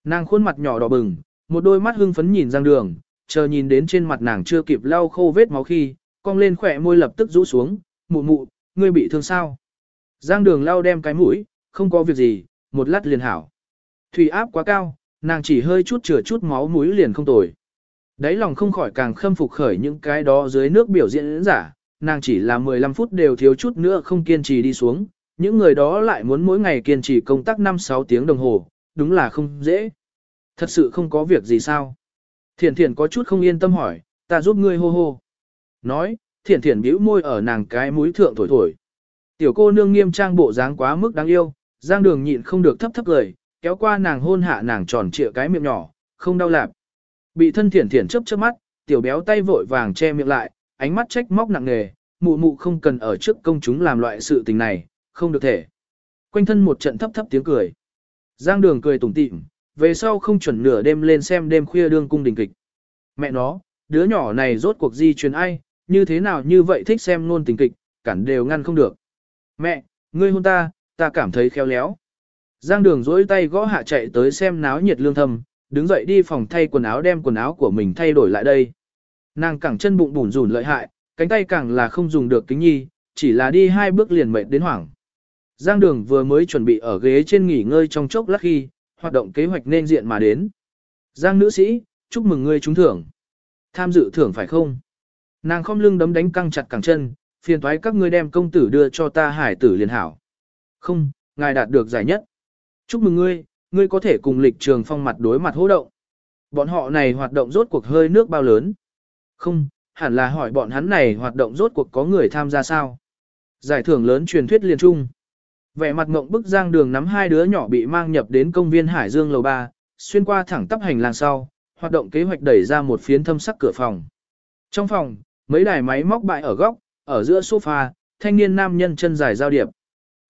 Speaker 1: Nàng khuôn mặt nhỏ đỏ bừng, một đôi mắt hưng phấn nhìn giang đường, chờ nhìn đến trên mặt nàng chưa kịp lau khô vết máu khi, cong lên khỏe môi lập tức rũ xuống, mụ mụ, ngươi bị thương sao? Giang đường lao đem cái mũi, không có việc gì, một lát liền hảo. Thủy áp quá cao, nàng chỉ hơi chút chừa chút máu mũi liền không tồi. Đấy lòng không khỏi càng khâm phục khởi những cái đó dưới nước biểu diễn giả, nàng chỉ là 15 phút đều thiếu chút nữa không kiên trì đi xuống, những người đó lại muốn mỗi ngày kiên trì công tác 5-6 tiếng đồng hồ, đúng là không dễ. Thật sự không có việc gì sao? Thiển thiển có chút không yên tâm hỏi, ta giúp ngươi hô hô. Nói, thiển thiển bĩu môi ở nàng cái mũi thượng thổi thổi. Tiểu cô nương nghiêm trang bộ dáng quá mức đáng yêu, giang đường nhịn không được thấp thấp cười, kéo qua nàng hôn hạ nàng tròn trịa cái miệng nhỏ, không đau lạp. Bị thân thiển thiển chớp chớp mắt, tiểu béo tay vội vàng che miệng lại, ánh mắt trách móc nặng nề, mụ mụ không cần ở trước công chúng làm loại sự tình này, không được thể. Quanh thân một trận thấp thấp tiếng cười. Giang đường cười tủm tỉm, về sau không chuẩn nửa đêm lên xem đêm khuya đương cung đình kịch. Mẹ nó, đứa nhỏ này rốt cuộc di truyền ai, như thế nào như vậy thích xem luôn tình kịch, cản đều ngăn không được. Mẹ, ngươi hôn ta, ta cảm thấy khéo léo. Giang đường dỗi tay gõ hạ chạy tới xem náo nhiệt lương thâm, đứng dậy đi phòng thay quần áo đem quần áo của mình thay đổi lại đây. Nàng cẳng chân bụng bùn rủn lợi hại, cánh tay càng là không dùng được kính nhi, chỉ là đi hai bước liền mệt đến hoảng. Giang đường vừa mới chuẩn bị ở ghế trên nghỉ ngơi trong chốc lát khi, hoạt động kế hoạch nên diện mà đến. Giang nữ sĩ, chúc mừng ngươi trúng thưởng. Tham dự thưởng phải không? Nàng không lưng đấm đánh căng chặt cẳng chân, phiền thoái các ngươi đem công tử đưa cho ta hải tử liền hảo. Không, ngài đạt được giải nhất. Chúc mừng ngươi, ngươi có thể cùng lịch trường phong mặt đối mặt hô động. Bọn họ này hoạt động rốt cuộc hơi nước bao lớn? Không, hẳn là hỏi bọn hắn này hoạt động rốt cuộc có người tham gia sao? Giải thưởng lớn truyền thuyết liên trung. Vẻ mặt ngộng bức giang đường nắm hai đứa nhỏ bị mang nhập đến công viên Hải Dương lầu 3, xuyên qua thẳng tắp hành lang sau, hoạt động kế hoạch đẩy ra một phiến thâm sắc cửa phòng. Trong phòng, mấy đài máy móc bại ở góc, ở giữa sofa, thanh niên nam nhân chân dài giao điệp.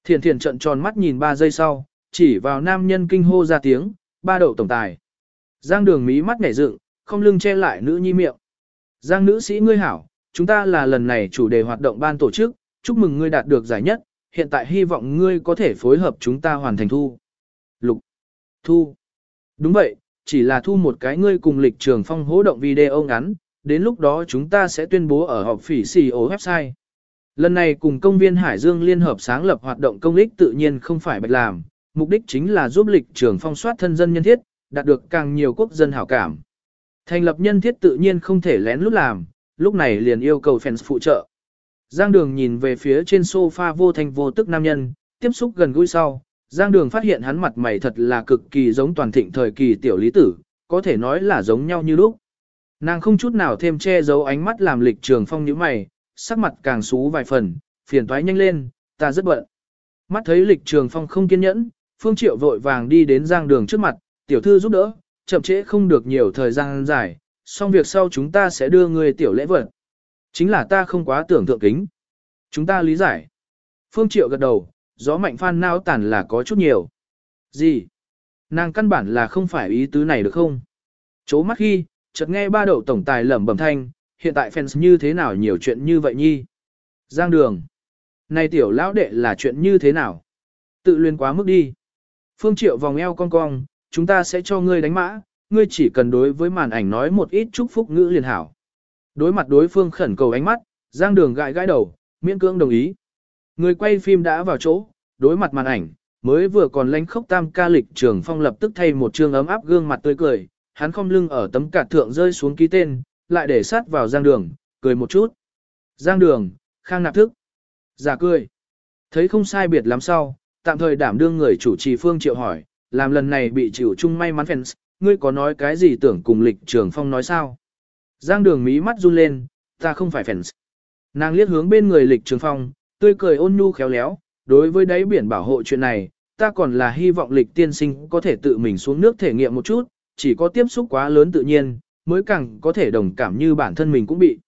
Speaker 1: Thiền thiền trận tròn mắt nhìn 3 giây sau, chỉ vào nam nhân kinh hô ra tiếng, ba đậu tổng tài. Giang đường mí mắt nhảy dựng, không lưng che lại nữ nhi miệng. Giang nữ sĩ ngươi hảo, chúng ta là lần này chủ đề hoạt động ban tổ chức, chúc mừng ngươi đạt được giải nhất, hiện tại hy vọng ngươi có thể phối hợp chúng ta hoàn thành thu. Lục. Thu. Đúng vậy, chỉ là thu một cái ngươi cùng lịch trường phong hỗ động video ngắn, đến lúc đó chúng ta sẽ tuyên bố ở họp phỉ CEO website. Lần này cùng công viên Hải Dương liên hợp sáng lập hoạt động công ích tự nhiên không phải bạch làm, mục đích chính là giúp lịch trường phong soát thân dân nhân thiết, đạt được càng nhiều quốc dân hảo cảm. Thành lập nhân thiết tự nhiên không thể lén lút làm, lúc này liền yêu cầu fans phụ trợ. Giang Đường nhìn về phía trên sofa vô thành vô tức nam nhân, tiếp xúc gần gũi sau, Giang Đường phát hiện hắn mặt mày thật là cực kỳ giống toàn thịnh thời kỳ tiểu lý tử, có thể nói là giống nhau như lúc. Nàng không chút nào thêm che giấu ánh mắt làm lịch trường phong như mày, sắc mặt càng xú vài phần, phiền toái nhanh lên, ta rất bận. Mắt thấy lịch trường phong không kiên nhẫn, Phương Triệu vội vàng đi đến Giang Đường trước mặt, tiểu thư giúp đỡ, chậm trễ không được nhiều thời gian dài, xong việc sau chúng ta sẽ đưa người tiểu lễ vật. Chính là ta không quá tưởng tượng kính. Chúng ta lý giải. Phương Triệu gật đầu, gió mạnh phan nao tản là có chút nhiều. Gì? Nàng căn bản là không phải ý tứ này được không? Chố mắt khi, chợt nghe ba đậu tổng tài lẩm bẩm thanh, hiện tại fans như thế nào nhiều chuyện như vậy nhi? Giang đường. Này tiểu lão đệ là chuyện như thế nào? Tự luyên quá mức đi. Phương Triệu vòng eo cong cong, chúng ta sẽ cho ngươi đánh mã, ngươi chỉ cần đối với màn ảnh nói một ít chúc phúc ngữ liền hảo. Đối mặt đối phương khẩn cầu ánh mắt, Giang Đường gãi gãi đầu, miễn cưỡng đồng ý. Người quay phim đã vào chỗ, đối mặt màn ảnh, mới vừa còn lánh khốc tam ca lịch trường phong lập tức thay một trương ấm áp gương mặt tươi cười, hắn không lưng ở tấm cạt thượng rơi xuống ký tên, lại để sát vào Giang Đường, cười một chút. Giang Đường, khang nạp thức. Giả cười. Thấy không sai biệt lắm sau, tạm thời đảm đương người chủ trì phương triệu hỏi, làm lần này bị chịu chung may mắn fans, ngươi có nói cái gì tưởng cùng lịch trường phong nói sao? Giang đường mí mắt run lên, ta không phải fans. Nàng liếc hướng bên người lịch trường phong, tươi cười ôn nhu khéo léo, đối với đáy biển bảo hộ chuyện này, ta còn là hy vọng lịch tiên sinh có thể tự mình xuống nước thể nghiệm một chút, chỉ có tiếp xúc quá lớn tự nhiên, mới càng có thể đồng cảm như bản thân mình cũng bị.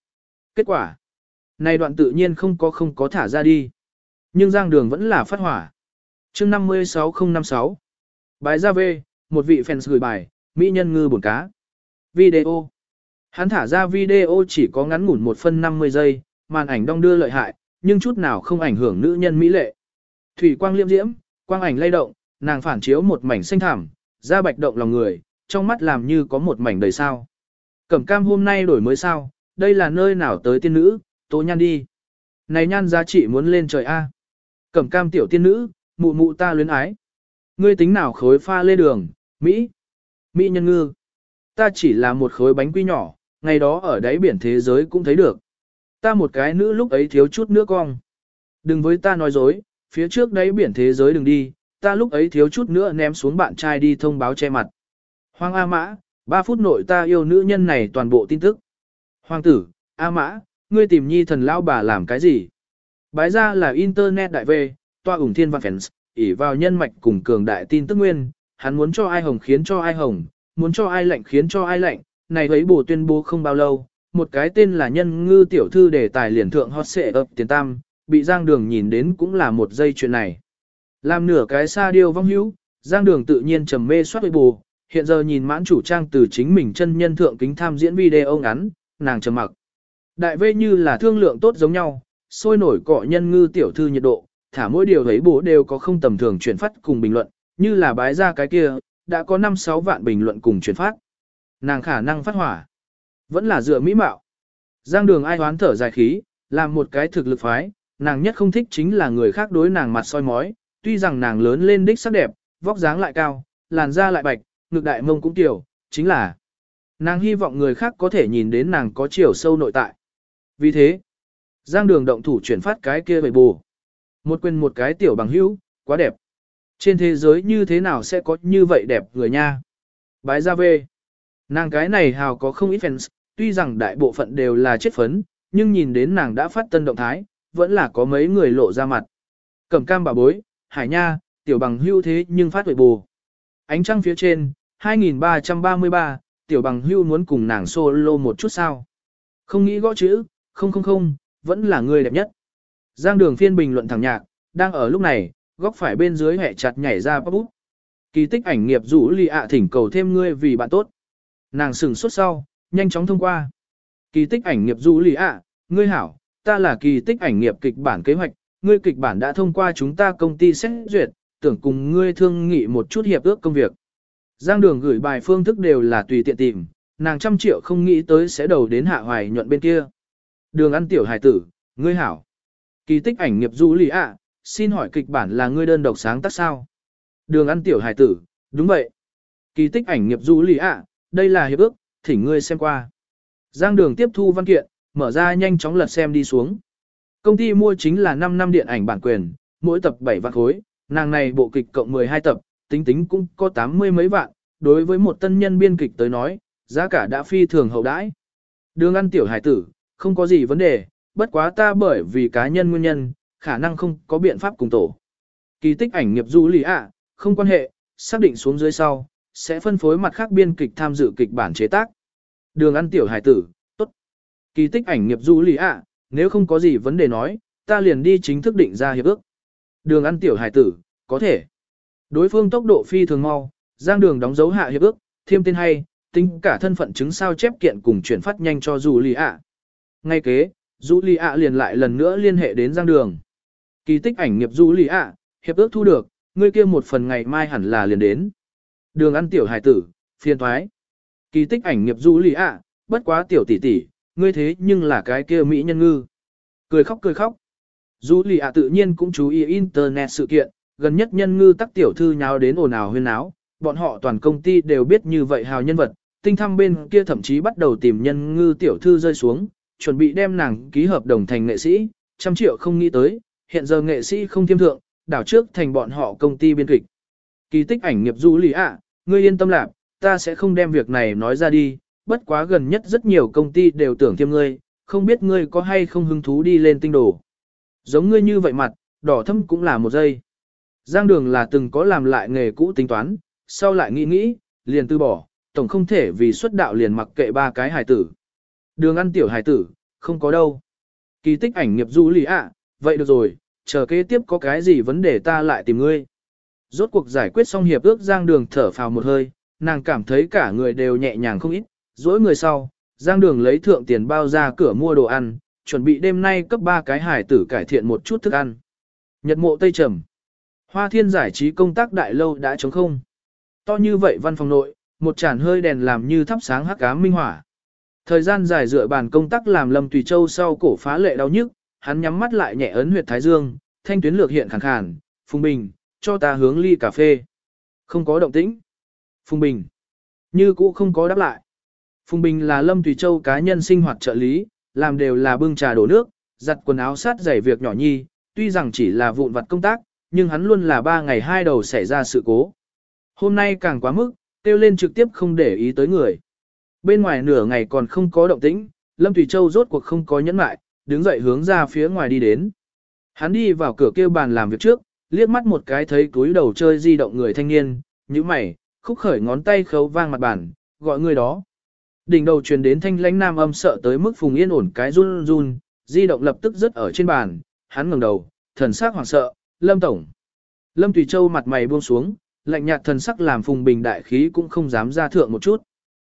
Speaker 1: Kết quả, này đoạn tự nhiên không có không có thả ra đi. Nhưng giang đường vẫn là phát hỏa. chương 56056 Bài ra về, một vị fans gửi bài, Mỹ nhân ngư bổn cá. Video Hắn thả ra video chỉ có ngắn ngủn 1 phân 50 giây, màn ảnh đong đưa lợi hại, nhưng chút nào không ảnh hưởng nữ nhân mỹ lệ. Thủy quang liêm diễm, quang ảnh lay động, nàng phản chiếu một mảnh xanh thảm, da bạch động lòng người, trong mắt làm như có một mảnh đầy sao. Cẩm cam hôm nay đổi mới sao, đây là nơi nào tới tiên nữ, tố nhan đi. Này nhan giá trị muốn lên trời A. Cẩm cam tiểu tiên nữ, mụ mụ ta luyến ái. Ngươi tính nào khối pha lê đường, Mỹ. Mỹ nhân ngư. Ta chỉ là một khối bánh quy nhỏ, ngày đó ở đáy biển thế giới cũng thấy được. Ta một cái nữ lúc ấy thiếu chút nữa cong. Đừng với ta nói dối, phía trước đáy biển thế giới đừng đi, ta lúc ấy thiếu chút nữa ném xuống bạn trai đi thông báo che mặt. Hoàng A Mã, 3 phút nội ta yêu nữ nhân này toàn bộ tin tức. Hoàng tử, A Mã, ngươi tìm nhi thần lão bà làm cái gì? Bái ra là Internet đại về, toa ủng thiên văn fans, ỉ vào nhân mạch cùng cường đại tin tức nguyên, hắn muốn cho ai hồng khiến cho ai hồng, muốn cho ai lạnh khiến cho ai lạnh, này thấy bổ tuyên bố không bao lâu, một cái tên là nhân ngư tiểu thư đề tài liền thượng hot xệ ập tiền tam, bị Giang Đường nhìn đến cũng là một giây chuyện này. Làm nửa cái xa điêu vong hữu, Giang Đường tự nhiên trầm mê soát với bù, hiện giờ nhìn mãn chủ trang từ chính mình chân nhân thượng kính tham diễn video ngắn, nàng trầm mặc. Đại vê như là thương lượng tốt giống nhau, sôi nổi cọ nhân ngư tiểu thư nhiệt độ, thả mỗi điều thấy bố đều có không tầm thường chuyển phát cùng bình luận, như là bái ra cái kia, đã có 5-6 vạn bình luận cùng chuyển phát. Nàng khả năng phát hỏa, vẫn là dựa mỹ mạo. Giang đường ai hoán thở dài khí, làm một cái thực lực phái, nàng nhất không thích chính là người khác đối nàng mặt soi mói, tuy rằng nàng lớn lên đích sắc đẹp, vóc dáng lại cao, làn da lại bạch, ngực đại mông cũng tiểu, chính là nàng hy vọng người khác có thể nhìn đến nàng có chiều sâu nội tại. Vì thế, Giang đường động thủ chuyển phát cái kia bầy bù. Một quyền một cái tiểu bằng hữu, quá đẹp. Trên thế giới như thế nào sẽ có như vậy đẹp người nha. Bái ra về. Nàng cái này hào có không ít fans, tuy rằng đại bộ phận đều là chết phấn, nhưng nhìn đến nàng đã phát tân động thái, vẫn là có mấy người lộ ra mặt. Cẩm cam bà bối, hải nha, tiểu bằng hưu thế nhưng phát huệ bù. Ánh trăng phía trên, 2333, tiểu bằng hưu muốn cùng nàng solo một chút sao. Không nghĩ gõ chữ, không không không, vẫn là người đẹp nhất. Giang đường phiên bình luận thẳng nhạc, đang ở lúc này, góc phải bên dưới hẹ chặt nhảy ra bắp bút. Kỳ tích ảnh nghiệp rủ lì ạ thỉnh cầu thêm ngươi vì bạn tốt. Nàng sừng suốt sau, nhanh chóng thông qua. Kỳ tích ảnh nghiệp rủ lì ạ, ngươi hảo, ta là kỳ tích ảnh nghiệp kịch bản kế hoạch, ngươi kịch bản đã thông qua chúng ta công ty xét duyệt, tưởng cùng ngươi thương nghị một chút hiệp ước công việc. Giang đường gửi bài phương thức đều là tùy tiện tìm, nàng trăm triệu không nghĩ tới sẽ đầu đến hạ hoài nhuận bên kia. Đường ăn tiểu hải tử, ngươi hảo. Kỳ tích ảnh nghiệp du lì ạ, xin hỏi kịch bản là ngươi đơn độc sáng tác sao? Đường ăn tiểu hải tử, đúng vậy. Kỳ tích ảnh nghiệp du lì ạ, đây là hiệp ước, thỉnh ngươi xem qua. Giang đường tiếp thu văn kiện, mở ra nhanh chóng lật xem đi xuống. Công ty mua chính là 5 năm điện ảnh bản quyền, mỗi tập 7 vạn khối, nàng này bộ kịch cộng 12 tập, tính tính cũng có 80 mấy vạn, đối với một tân nhân biên kịch tới nói, giá cả đã phi thường hậu đãi. Đường ăn tiểu hải tử, không có gì vấn đề, bất quá ta bởi vì cá nhân nguyên nhân, khả năng không có biện pháp cùng tổ. Kỳ tích ảnh nghiệp du lì ạ, không quan hệ, xác định xuống dưới sau, sẽ phân phối mặt khác biên kịch tham dự kịch bản chế tác. Đường ăn tiểu hải tử, tốt. Kỳ tích ảnh nghiệp du lì ạ, nếu không có gì vấn đề nói, ta liền đi chính thức định ra hiệp ước. Đường ăn tiểu hải tử, có thể. Đối phương tốc độ phi thường mau, giang đường đóng dấu hạ hiệp ước, thêm tên hay, tính cả thân phận chứng sao chép kiện cùng chuyển phát nhanh cho Dụ lì ạ. Ngay kế, Dụ lì ạ liền lại lần nữa liên hệ đến giang đường. Kỳ tích ảnh nghiệp Dụ lì ạ, hiệp ước thu được, ngươi kia một phần ngày mai hẳn là liền đến. Đường ăn tiểu hải tử, phiền thoái. Kỳ tích ảnh nghiệp Dụ lì ạ, bất quá tiểu tỷ tỷ, ngươi thế nhưng là cái kia mỹ nhân ngư. Cười khóc cười khóc. Dụ lì ạ tự nhiên cũng chú ý internet sự kiện, gần nhất nhân ngư tắc tiểu thư nháo đến ồn ào huyên náo, bọn họ toàn công ty đều biết như vậy hào nhân vật, tinh thăm bên kia thậm chí bắt đầu tìm nhân ngư tiểu thư rơi xuống, chuẩn bị đem nàng ký hợp đồng thành nghệ sĩ, trăm triệu không nghĩ tới, hiện giờ nghệ sĩ không thiêm thượng, đảo trước thành bọn họ công ty biên kịch. Kỳ tích ảnh nghiệp du lì ạ, ngươi yên tâm lạc, ta sẽ không đem việc này nói ra đi, bất quá gần nhất rất nhiều công ty đều tưởng thiêm ngươi, không biết ngươi có hay không hứng thú đi lên tinh đồ. Giống ngươi như vậy mặt, đỏ thâm cũng là một giây. Giang đường là từng có làm lại nghề cũ tính toán, sau lại nghĩ nghĩ, liền từ bỏ, tổng không thể vì xuất đạo liền mặc kệ ba cái hài tử. Đường ăn tiểu hài tử, không có đâu. Kỳ tích ảnh nghiệp du lì ạ, vậy được rồi, chờ kế tiếp có cái gì vấn đề ta lại tìm ngươi. Rốt cuộc giải quyết xong hiệp ước Giang Đường thở phào một hơi, nàng cảm thấy cả người đều nhẹ nhàng không ít, dỗi người sau, Giang Đường lấy thượng tiền bao ra cửa mua đồ ăn, chuẩn bị đêm nay cấp ba cái hải tử cải thiện một chút thức ăn. Nhật mộ Tây Trầm Hoa thiên giải trí công tác đại lâu đã trống không. To như vậy văn phòng nội, một chản hơi đèn làm như thắp sáng hắc ám minh hỏa. Thời gian dài dựa bàn công tác làm Lâm Tùy Châu sau cổ phá lệ đau nhức, hắn nhắm mắt lại nhẹ ấn huyệt thái dương, thanh tuyến lược hiện khàn khàn, Phùng Bình, cho ta hướng ly cà phê. Không có động tĩnh. Phùng Bình. Như cũ không có đáp lại. Phùng Bình là Lâm Tùy Châu cá nhân sinh hoạt trợ lý, làm đều là bưng trà đổ nước, giặt quần áo sát giày việc nhỏ nhi, tuy rằng chỉ là vụn vặt công tác, nhưng hắn luôn là ba ngày hai đầu xảy ra sự cố. Hôm nay càng quá mức, tiêu lên trực tiếp không để ý tới người. Bên ngoài nửa ngày còn không có động tĩnh, Lâm Thủy Châu rốt cuộc không có nhẫn mại, đứng dậy hướng ra phía ngoài đi đến. Hắn đi vào cửa kêu bàn làm việc trước, liếc mắt một cái thấy túi đầu chơi di động người thanh niên, như mày, khúc khởi ngón tay khấu vang mặt bàn, gọi người đó. Đỉnh đầu truyền đến thanh lãnh nam âm sợ tới mức phùng yên ổn cái run run, di động lập tức rớt ở trên bàn, hắn ngẩng đầu, thần sắc hoảng sợ, Lâm Tổng. Lâm Tùy Châu mặt mày buông xuống, lạnh nhạt thần sắc làm phùng bình đại khí cũng không dám ra thượng một chút.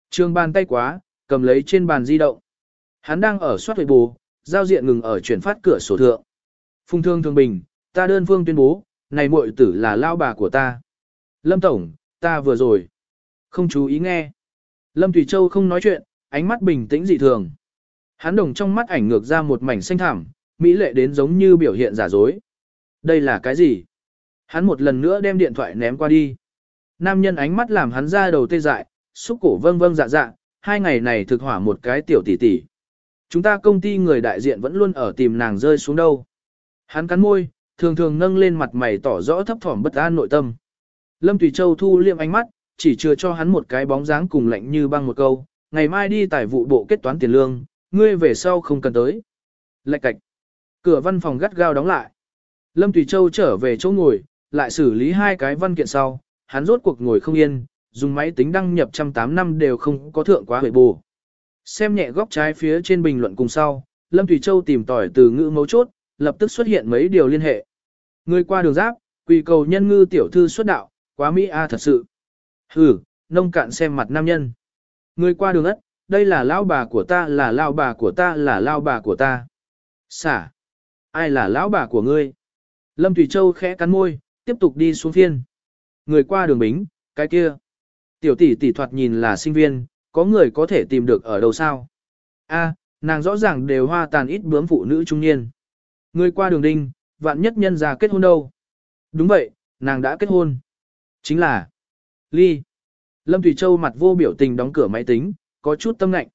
Speaker 1: Trường bàn tay quá, cầm lấy trên bàn di động. Hắn đang ở soát huệ bù, giao diện ngừng ở chuyển phát cửa sổ thượng. Phùng thương thương bình, ta đơn phương tuyên bố, này muội tử là lao bà của ta. Lâm Tổng, ta vừa rồi. Không chú ý nghe. Lâm Tùy Châu không nói chuyện, ánh mắt bình tĩnh dị thường. Hắn đồng trong mắt ảnh ngược ra một mảnh xanh thảm, mỹ lệ đến giống như biểu hiện giả dối. Đây là cái gì? Hắn một lần nữa đem điện thoại ném qua đi. Nam nhân ánh mắt làm hắn ra đầu tê dại, xúc cổ vâng vâng dạ dạ, hai ngày này thực hỏa một cái tiểu tỷ tỷ. Chúng ta công ty người đại diện vẫn luôn ở tìm nàng rơi xuống đâu. Hắn cắn môi, thường thường nâng lên mặt mày tỏ rõ thấp thỏm bất an nội tâm. Lâm Tùy Châu thu liệm ánh mắt, chỉ chưa cho hắn một cái bóng dáng cùng lạnh như băng một câu, ngày mai đi tài vụ bộ kết toán tiền lương, ngươi về sau không cần tới. Lạch cạch. Cửa văn phòng gắt gao đóng lại. Lâm Tùy Châu trở về chỗ ngồi, lại xử lý hai cái văn kiện sau, hắn rốt cuộc ngồi không yên, dùng máy tính đăng nhập trăm tám năm đều không có thượng quá huệ bù. Xem nhẹ góc trái phía trên bình luận cùng sau, Lâm Tùy Châu tìm tỏi từ ngữ mấu chốt, lập tức xuất hiện mấy điều liên hệ. Người qua đường giáp, quỳ cầu nhân ngư tiểu thư xuất đạo, quá Mỹ A à thật sự. Hừ, nông cạn xem mặt nam nhân. Người qua đường ất, đây là lão bà của ta là lão bà của ta là lão bà của ta. Xả. Ai là lão bà của ngươi? Lâm Thủy Châu khẽ cắn môi, tiếp tục đi xuống phiên. Người qua đường bính, cái kia. Tiểu tỷ tỷ thoạt nhìn là sinh viên, có người có thể tìm được ở đâu sao? A, nàng rõ ràng đều hoa tàn ít bướm phụ nữ trung niên. Người qua đường đinh, vạn nhất nhân ra kết hôn đâu? Đúng vậy, nàng đã kết hôn. Chính là Ly. Lâm Thủy Châu mặt vô biểu tình đóng cửa máy tính, có chút tâm lạnh.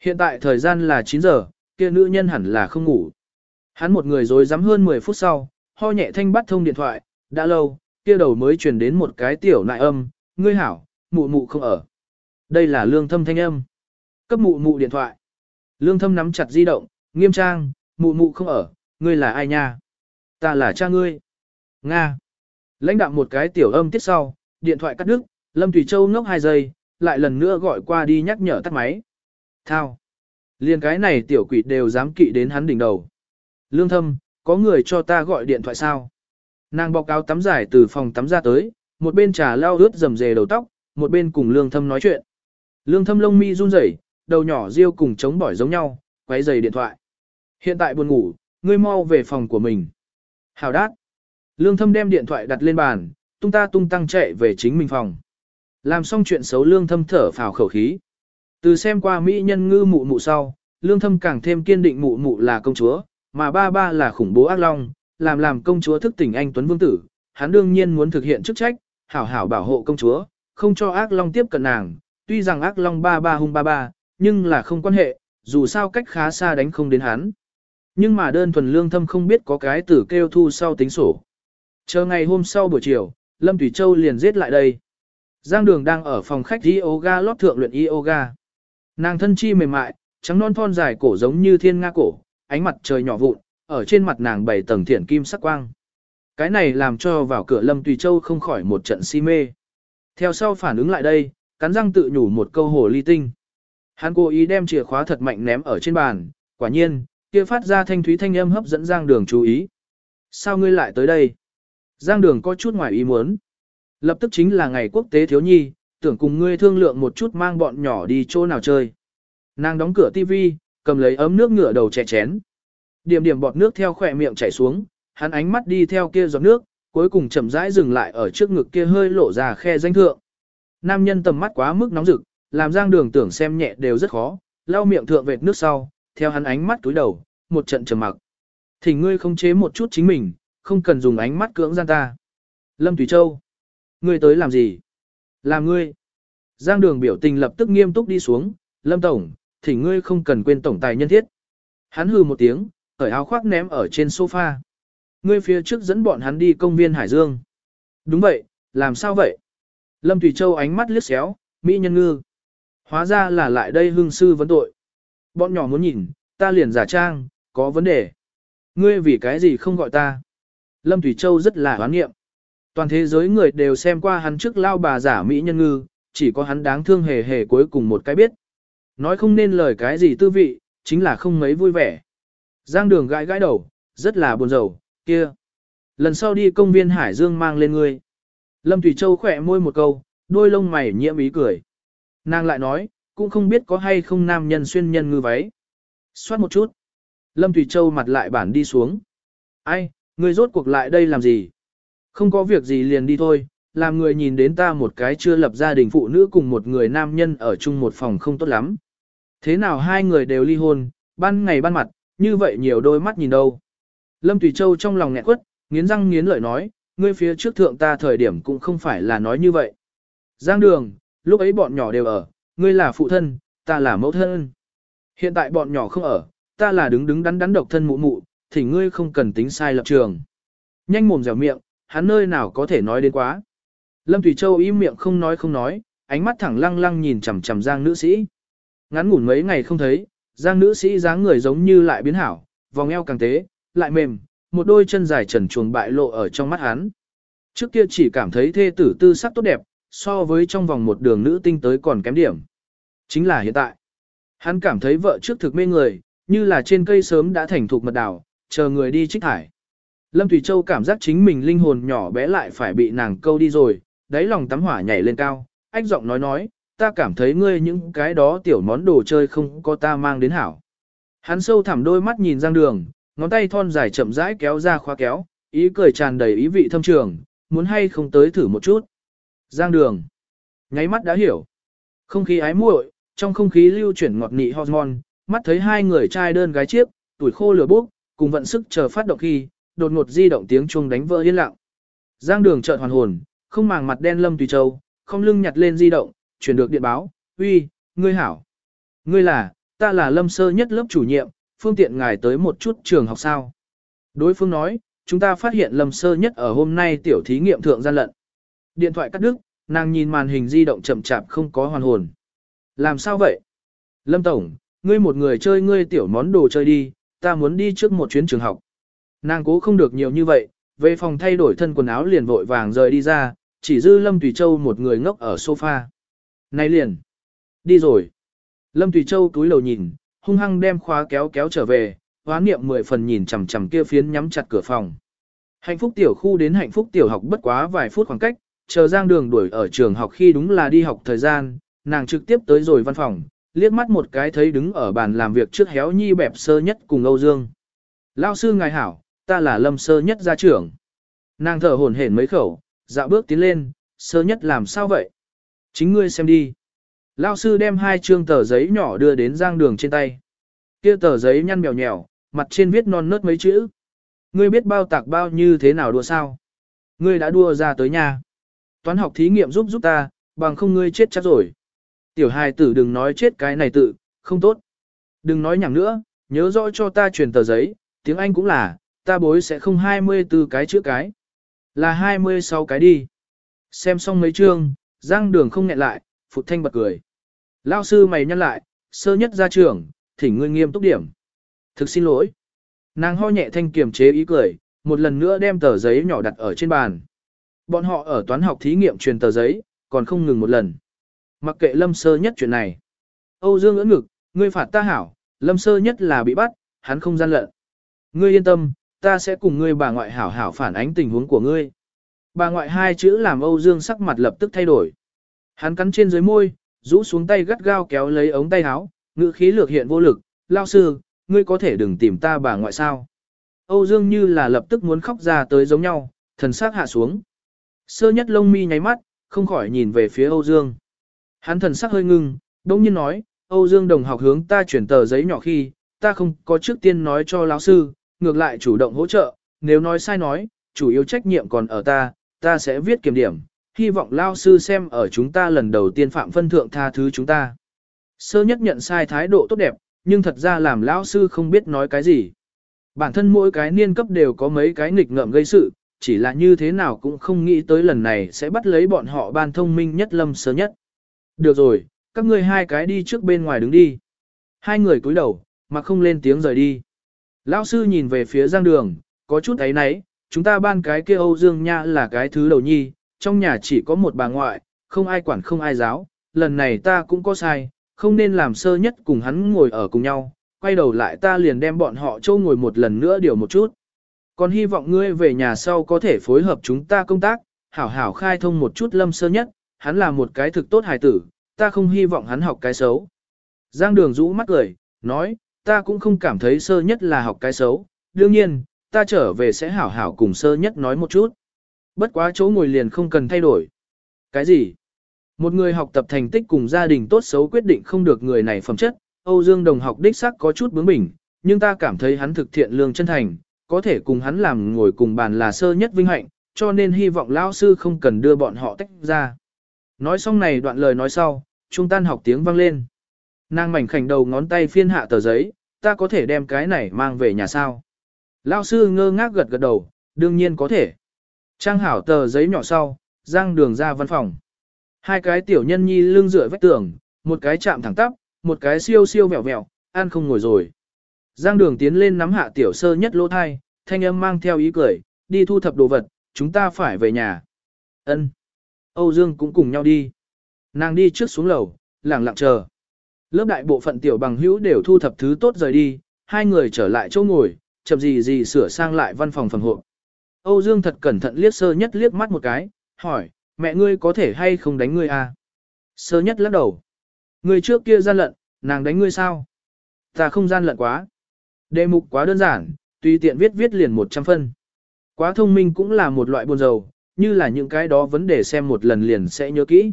Speaker 1: Hiện tại thời gian là 9 giờ, kia nữ nhân hẳn là không ngủ. Hắn một người rồi dám hơn 10 phút sau, ho nhẹ thanh bắt thông điện thoại, đã lâu, kia đầu mới truyền đến một cái tiểu nại âm, ngươi hảo, mụ mụ không ở. Đây là lương thâm thanh âm. Cấp mụ mụ điện thoại. Lương thâm nắm chặt di động, nghiêm trang, mụ mụ không ở, ngươi là ai nha? Ta là cha ngươi. Nga. Lãnh đạm một cái tiểu âm tiết sau, điện thoại cắt đứt, Lâm Thủy Châu ngốc 2 giây, lại lần nữa gọi qua đi nhắc nhở tắt máy. Thao. Liên cái này tiểu quỷ đều dám kỵ đến hắn đỉnh đầu. Lương thâm, có người cho ta gọi điện thoại sao? Nàng bọc áo tắm giải từ phòng tắm ra tới, một bên trà lau ướt rầm rề đầu tóc, một bên cùng lương thâm nói chuyện. Lương thâm lông mi run rẩy, đầu nhỏ riêu cùng chống bỏi giống nhau, quấy giày điện thoại. Hiện tại buồn ngủ, ngươi mau về phòng của mình. Hào đát. Lương thâm đem điện thoại đặt lên bàn, tung ta tung tăng chạy về chính mình phòng. Làm xong chuyện xấu lương thâm thở phào khẩu khí. Từ xem qua mỹ nhân ngư mụ mụ sau, lương thâm càng thêm kiên định mụ mụ là công chúa, mà ba ba là khủng bố ác long, làm làm công chúa thức tỉnh anh Tuấn Vương Tử, hắn đương nhiên muốn thực hiện chức trách, hảo hảo bảo hộ công chúa, không cho ác long tiếp cận nàng, tuy rằng ác long ba ba hung ba ba, nhưng là không quan hệ, dù sao cách khá xa đánh không đến hắn. Nhưng mà đơn thuần lương thâm không biết có cái tử kêu thu sau tính sổ. Chờ ngày hôm sau buổi chiều, Lâm Thủy Châu liền giết lại đây. Giang Đường đang ở phòng khách yoga lót thượng luyện yoga. Nàng thân chi mềm mại, trắng non thon dài cổ giống như thiên nga cổ, ánh mặt trời nhỏ vụn, ở trên mặt nàng bảy tầng thiển kim sắc quang. Cái này làm cho vào cửa Lâm Tùy Châu không khỏi một trận si mê. Theo sau phản ứng lại đây, cắn răng tự nhủ một câu hồ ly tinh. Hắn cố ý đem chìa khóa thật mạnh ném ở trên bàn, quả nhiên, kia phát ra thanh thúy thanh âm hấp dẫn Giang Đường chú ý. Sao ngươi lại tới đây? Giang Đường có chút ngoài ý muốn. Lập tức chính là ngày quốc tế thiếu nhi, tưởng cùng ngươi thương lượng một chút mang bọn nhỏ đi chỗ nào chơi. Nàng đóng cửa tivi, cầm lấy ấm nước ngửa đầu chè chén. Điểm điểm bọt nước theo khỏe miệng chảy xuống, hắn ánh mắt đi theo kia giọt nước, cuối cùng chậm rãi dừng lại ở trước ngực kia hơi lộ ra khe danh thượng. Nam nhân tầm mắt quá mức nóng rực, làm Giang Đường tưởng xem nhẹ đều rất khó, lau miệng thượng vệt nước sau, theo hắn ánh mắt túi đầu, một trận trầm mặc. Thỉnh ngươi không chế một chút chính mình, không cần dùng ánh mắt cưỡng gian ta. Lâm Thủy Châu, ngươi tới làm gì? Làm ngươi. Giang Đường biểu tình lập tức nghiêm túc đi xuống, Lâm Tổng, thì ngươi không cần quên tổng tài nhân thiết. Hắn hừ một tiếng, cởi áo khoác ném ở trên sofa. Ngươi phía trước dẫn bọn hắn đi công viên Hải Dương. Đúng vậy, làm sao vậy? Lâm Thủy Châu ánh mắt liếc xéo, Mỹ nhân ngư. Hóa ra là lại đây hương sư vấn tội. Bọn nhỏ muốn nhìn, ta liền giả trang, có vấn đề. Ngươi vì cái gì không gọi ta? Lâm Thủy Châu rất là hoán nghiệm. Toàn thế giới người đều xem qua hắn trước lao bà giả Mỹ nhân ngư, chỉ có hắn đáng thương hề hề cuối cùng một cái biết. Nói không nên lời cái gì tư vị, chính là không mấy vui vẻ. Giang đường gãi gãi đầu, rất là buồn rầu, kia. Lần sau đi công viên Hải Dương mang lên ngươi. Lâm Thủy Châu khỏe môi một câu, đôi lông mày nhiễm ý cười. Nàng lại nói, cũng không biết có hay không nam nhân xuyên nhân ngư váy. Xoát một chút. Lâm Thủy Châu mặt lại bản đi xuống. Ai, ngươi rốt cuộc lại đây làm gì? Không có việc gì liền đi thôi, làm người nhìn đến ta một cái chưa lập gia đình phụ nữ cùng một người nam nhân ở chung một phòng không tốt lắm. Thế nào hai người đều ly hôn, ban ngày ban mặt, như vậy nhiều đôi mắt nhìn đâu. Lâm Tùy Châu trong lòng nghẹn quất, nghiến răng nghiến lợi nói, ngươi phía trước thượng ta thời điểm cũng không phải là nói như vậy. Giang đường, lúc ấy bọn nhỏ đều ở, ngươi là phụ thân, ta là mẫu thân. Hiện tại bọn nhỏ không ở, ta là đứng đứng đắn đắn độc thân mụ mụ, thì ngươi không cần tính sai lập trường. Nhanh mồm dẻo miệng, hắn nơi nào có thể nói đến quá. Lâm Thủy Châu im miệng không nói không nói, ánh mắt thẳng lăng lăng nhìn chằm chằm Giang nữ sĩ. Ngắn ngủn mấy ngày không thấy, Giang nữ sĩ dáng người giống như lại biến hảo, vòng eo càng tế, lại mềm, một đôi chân dài trần chuồng bại lộ ở trong mắt hắn. Trước kia chỉ cảm thấy thê tử tư sắc tốt đẹp, so với trong vòng một đường nữ tinh tới còn kém điểm. Chính là hiện tại. Hắn cảm thấy vợ trước thực mê người, như là trên cây sớm đã thành thục mật đảo, chờ người đi trích thải. Lâm Thủy Châu cảm giác chính mình linh hồn nhỏ bé lại phải bị nàng câu đi rồi, đáy lòng tắm hỏa nhảy lên cao, ách giọng nói nói, ta cảm thấy ngươi những cái đó tiểu món đồ chơi không có ta mang đến hảo. Hắn sâu thẳm đôi mắt nhìn Giang Đường, ngón tay thon dài chậm rãi kéo ra khóa kéo, ý cười tràn đầy ý vị thâm trường, muốn hay không tới thử một chút. Giang Đường, nháy mắt đã hiểu. Không khí ái muội, trong không khí lưu chuyển ngọt nị hormone, mắt thấy hai người trai đơn gái chiếc, tuổi khô lửa bốc, cùng vận sức chờ phát động khi, đột ngột di động tiếng chuông đánh vỡ yên lặng. Giang Đường chợt hoàn hồn, không màng mặt đen Lâm Tùy Châu, không lưng nhặt lên di động, chuyển được điện báo, uy, ngươi hảo. Ngươi là, ta là lâm sơ nhất lớp chủ nhiệm, phương tiện ngài tới một chút trường học sao. Đối phương nói, chúng ta phát hiện lâm sơ nhất ở hôm nay tiểu thí nghiệm thượng gian lận. Điện thoại cắt đứt, nàng nhìn màn hình di động chậm chạp không có hoàn hồn. Làm sao vậy? Lâm Tổng, ngươi một người chơi ngươi tiểu món đồ chơi đi, ta muốn đi trước một chuyến trường học. Nàng cố không được nhiều như vậy, về phòng thay đổi thân quần áo liền vội vàng rời đi ra, chỉ dư Lâm Tùy Châu một người ngốc ở sofa. Này liền. Đi rồi. Lâm Tùy Châu túi lầu nhìn, hung hăng đem khóa kéo kéo trở về, hóa niệm mười phần nhìn chằm chằm kia phiến nhắm chặt cửa phòng. Hạnh phúc tiểu khu đến hạnh phúc tiểu học bất quá vài phút khoảng cách, chờ Giang Đường đuổi ở trường học khi đúng là đi học thời gian, nàng trực tiếp tới rồi văn phòng, liếc mắt một cái thấy đứng ở bàn làm việc trước héo nhi bẹp sơ nhất cùng Âu Dương. Lao sư ngài hảo, ta là lâm sơ nhất gia trưởng. Nàng thở hổn hển mấy khẩu, dạo bước tiến lên, sơ nhất làm sao vậy? Chính ngươi xem đi. Lao sư đem hai chương tờ giấy nhỏ đưa đến giang đường trên tay. Kia tờ giấy nhăn mèo nhèo, mặt trên viết non nớt mấy chữ. Ngươi biết bao tạc bao như thế nào đùa sao? Ngươi đã đua ra tới nhà. Toán học thí nghiệm giúp giúp ta, bằng không ngươi chết chắc rồi. Tiểu hài tử đừng nói chết cái này tự, không tốt. Đừng nói nhảm nữa, nhớ rõ cho ta truyền tờ giấy, tiếng Anh cũng là, ta bối sẽ không 24 cái chữ cái. Là 26 cái đi. Xem xong mấy chương, Giang Đường không nghẹn lại, Phục Thanh bật cười. Lao sư mày nhăn lại, sơ nhất ra trường, thỉnh ngươi nghiêm túc điểm. Thực xin lỗi. Nàng ho nhẹ thanh kiềm chế ý cười, một lần nữa đem tờ giấy nhỏ đặt ở trên bàn. Bọn họ ở toán học thí nghiệm truyền tờ giấy, còn không ngừng một lần. Mặc kệ lâm sơ nhất chuyện này. Âu Dương ưỡn ngực, ngươi phạt ta hảo, lâm sơ nhất là bị bắt, hắn không gian lận. Ngươi yên tâm, ta sẽ cùng ngươi bà ngoại hảo hảo phản ánh tình huống của ngươi. Bà ngoại hai chữ làm Âu Dương sắc mặt lập tức thay đổi. Hắn cắn trên dưới môi, rũ xuống tay gắt gao kéo lấy ống tay áo, ngữ khí lược hiện vô lực, lao sư, ngươi có thể đừng tìm ta bà ngoại sao. Âu Dương như là lập tức muốn khóc ra tới giống nhau, thần sắc hạ xuống. Sơ nhất lông mi nháy mắt, không khỏi nhìn về phía Âu Dương. Hắn thần sắc hơi ngưng, đông nhiên nói, Âu Dương đồng học hướng ta chuyển tờ giấy nhỏ khi, ta không có trước tiên nói cho lão sư, ngược lại chủ động hỗ trợ, nếu nói sai nói, chủ yếu trách nhiệm còn ở ta, ta sẽ viết kiểm điểm, hy vọng lao sư xem ở chúng ta lần đầu tiên phạm phân thượng tha thứ chúng ta. Sơ nhất nhận sai thái độ tốt đẹp, nhưng thật ra làm lão sư không biết nói cái gì. Bản thân mỗi cái niên cấp đều có mấy cái nghịch ngợm gây sự, chỉ là như thế nào cũng không nghĩ tới lần này sẽ bắt lấy bọn họ ban thông minh nhất lâm sơ nhất. Được rồi, các ngươi hai cái đi trước bên ngoài đứng đi. Hai người cúi đầu, mà không lên tiếng rời đi. Lão sư nhìn về phía giang đường, có chút ấy nấy, chúng ta ban cái kia Âu Dương Nha là cái thứ đầu nhi, trong nhà chỉ có một bà ngoại, không ai quản không ai giáo, lần này ta cũng có sai, không nên làm sơ nhất cùng hắn ngồi ở cùng nhau, quay đầu lại ta liền đem bọn họ châu ngồi một lần nữa điều một chút. Còn hy vọng ngươi về nhà sau có thể phối hợp chúng ta công tác, hảo hảo khai thông một chút lâm sơ nhất, hắn là một cái thực tốt hài tử, ta không hy vọng hắn học cái xấu. Giang đường rũ mắt cười, nói, ta cũng không cảm thấy sơ nhất là học cái xấu, đương nhiên, ta trở về sẽ hảo hảo cùng sơ nhất nói một chút. Bất quá chỗ ngồi liền không cần thay đổi. Cái gì? Một người học tập thành tích cùng gia đình tốt xấu quyết định không được người này phẩm chất, Âu Dương đồng học đích sắc có chút bướng bỉnh, nhưng ta cảm thấy hắn thực thiện lương chân thành, có thể cùng hắn làm ngồi cùng bàn là sơ nhất vinh hạnh, cho nên hy vọng lão sư không cần đưa bọn họ tách ra. Nói xong này đoạn lời nói sau, trung tan học tiếng vang lên. Nàng mảnh khảnh đầu ngón tay phiên hạ tờ giấy, ta có thể đem cái này mang về nhà sao. Lão sư ngơ ngác gật gật đầu, đương nhiên có thể. Trang hảo tờ giấy nhỏ sau, giang đường ra văn phòng. Hai cái tiểu nhân nhi lưng dựa vách tường, một cái chạm thẳng tắp, một cái siêu siêu vẹo vẹo, ăn không ngồi rồi. Giang đường tiến lên nắm hạ tiểu sơ nhất lỗ thai, thanh âm mang theo ý cười, đi thu thập đồ vật, chúng ta phải về nhà. Ân. Âu Dương cũng cùng nhau đi. Nàng đi trước xuống lầu, lặng lặng chờ. Lớp đại bộ phận tiểu bằng hữu đều thu thập thứ tốt rời đi, hai người trở lại chỗ ngồi, chậm gì gì sửa sang lại văn phòng phòng hộ. Âu Dương thật cẩn thận liếc sơ nhất liếc mắt một cái, hỏi, mẹ ngươi có thể hay không đánh ngươi à? Sơ nhất lắc đầu. Ngươi trước kia gian lận, nàng đánh ngươi sao? Ta không gian lận quá. Đề mục quá đơn giản, tùy tiện viết viết liền 100 phân. Quá thông minh cũng là một loại buồn dầu, như là những cái đó vấn đề xem một lần liền sẽ nhớ kỹ.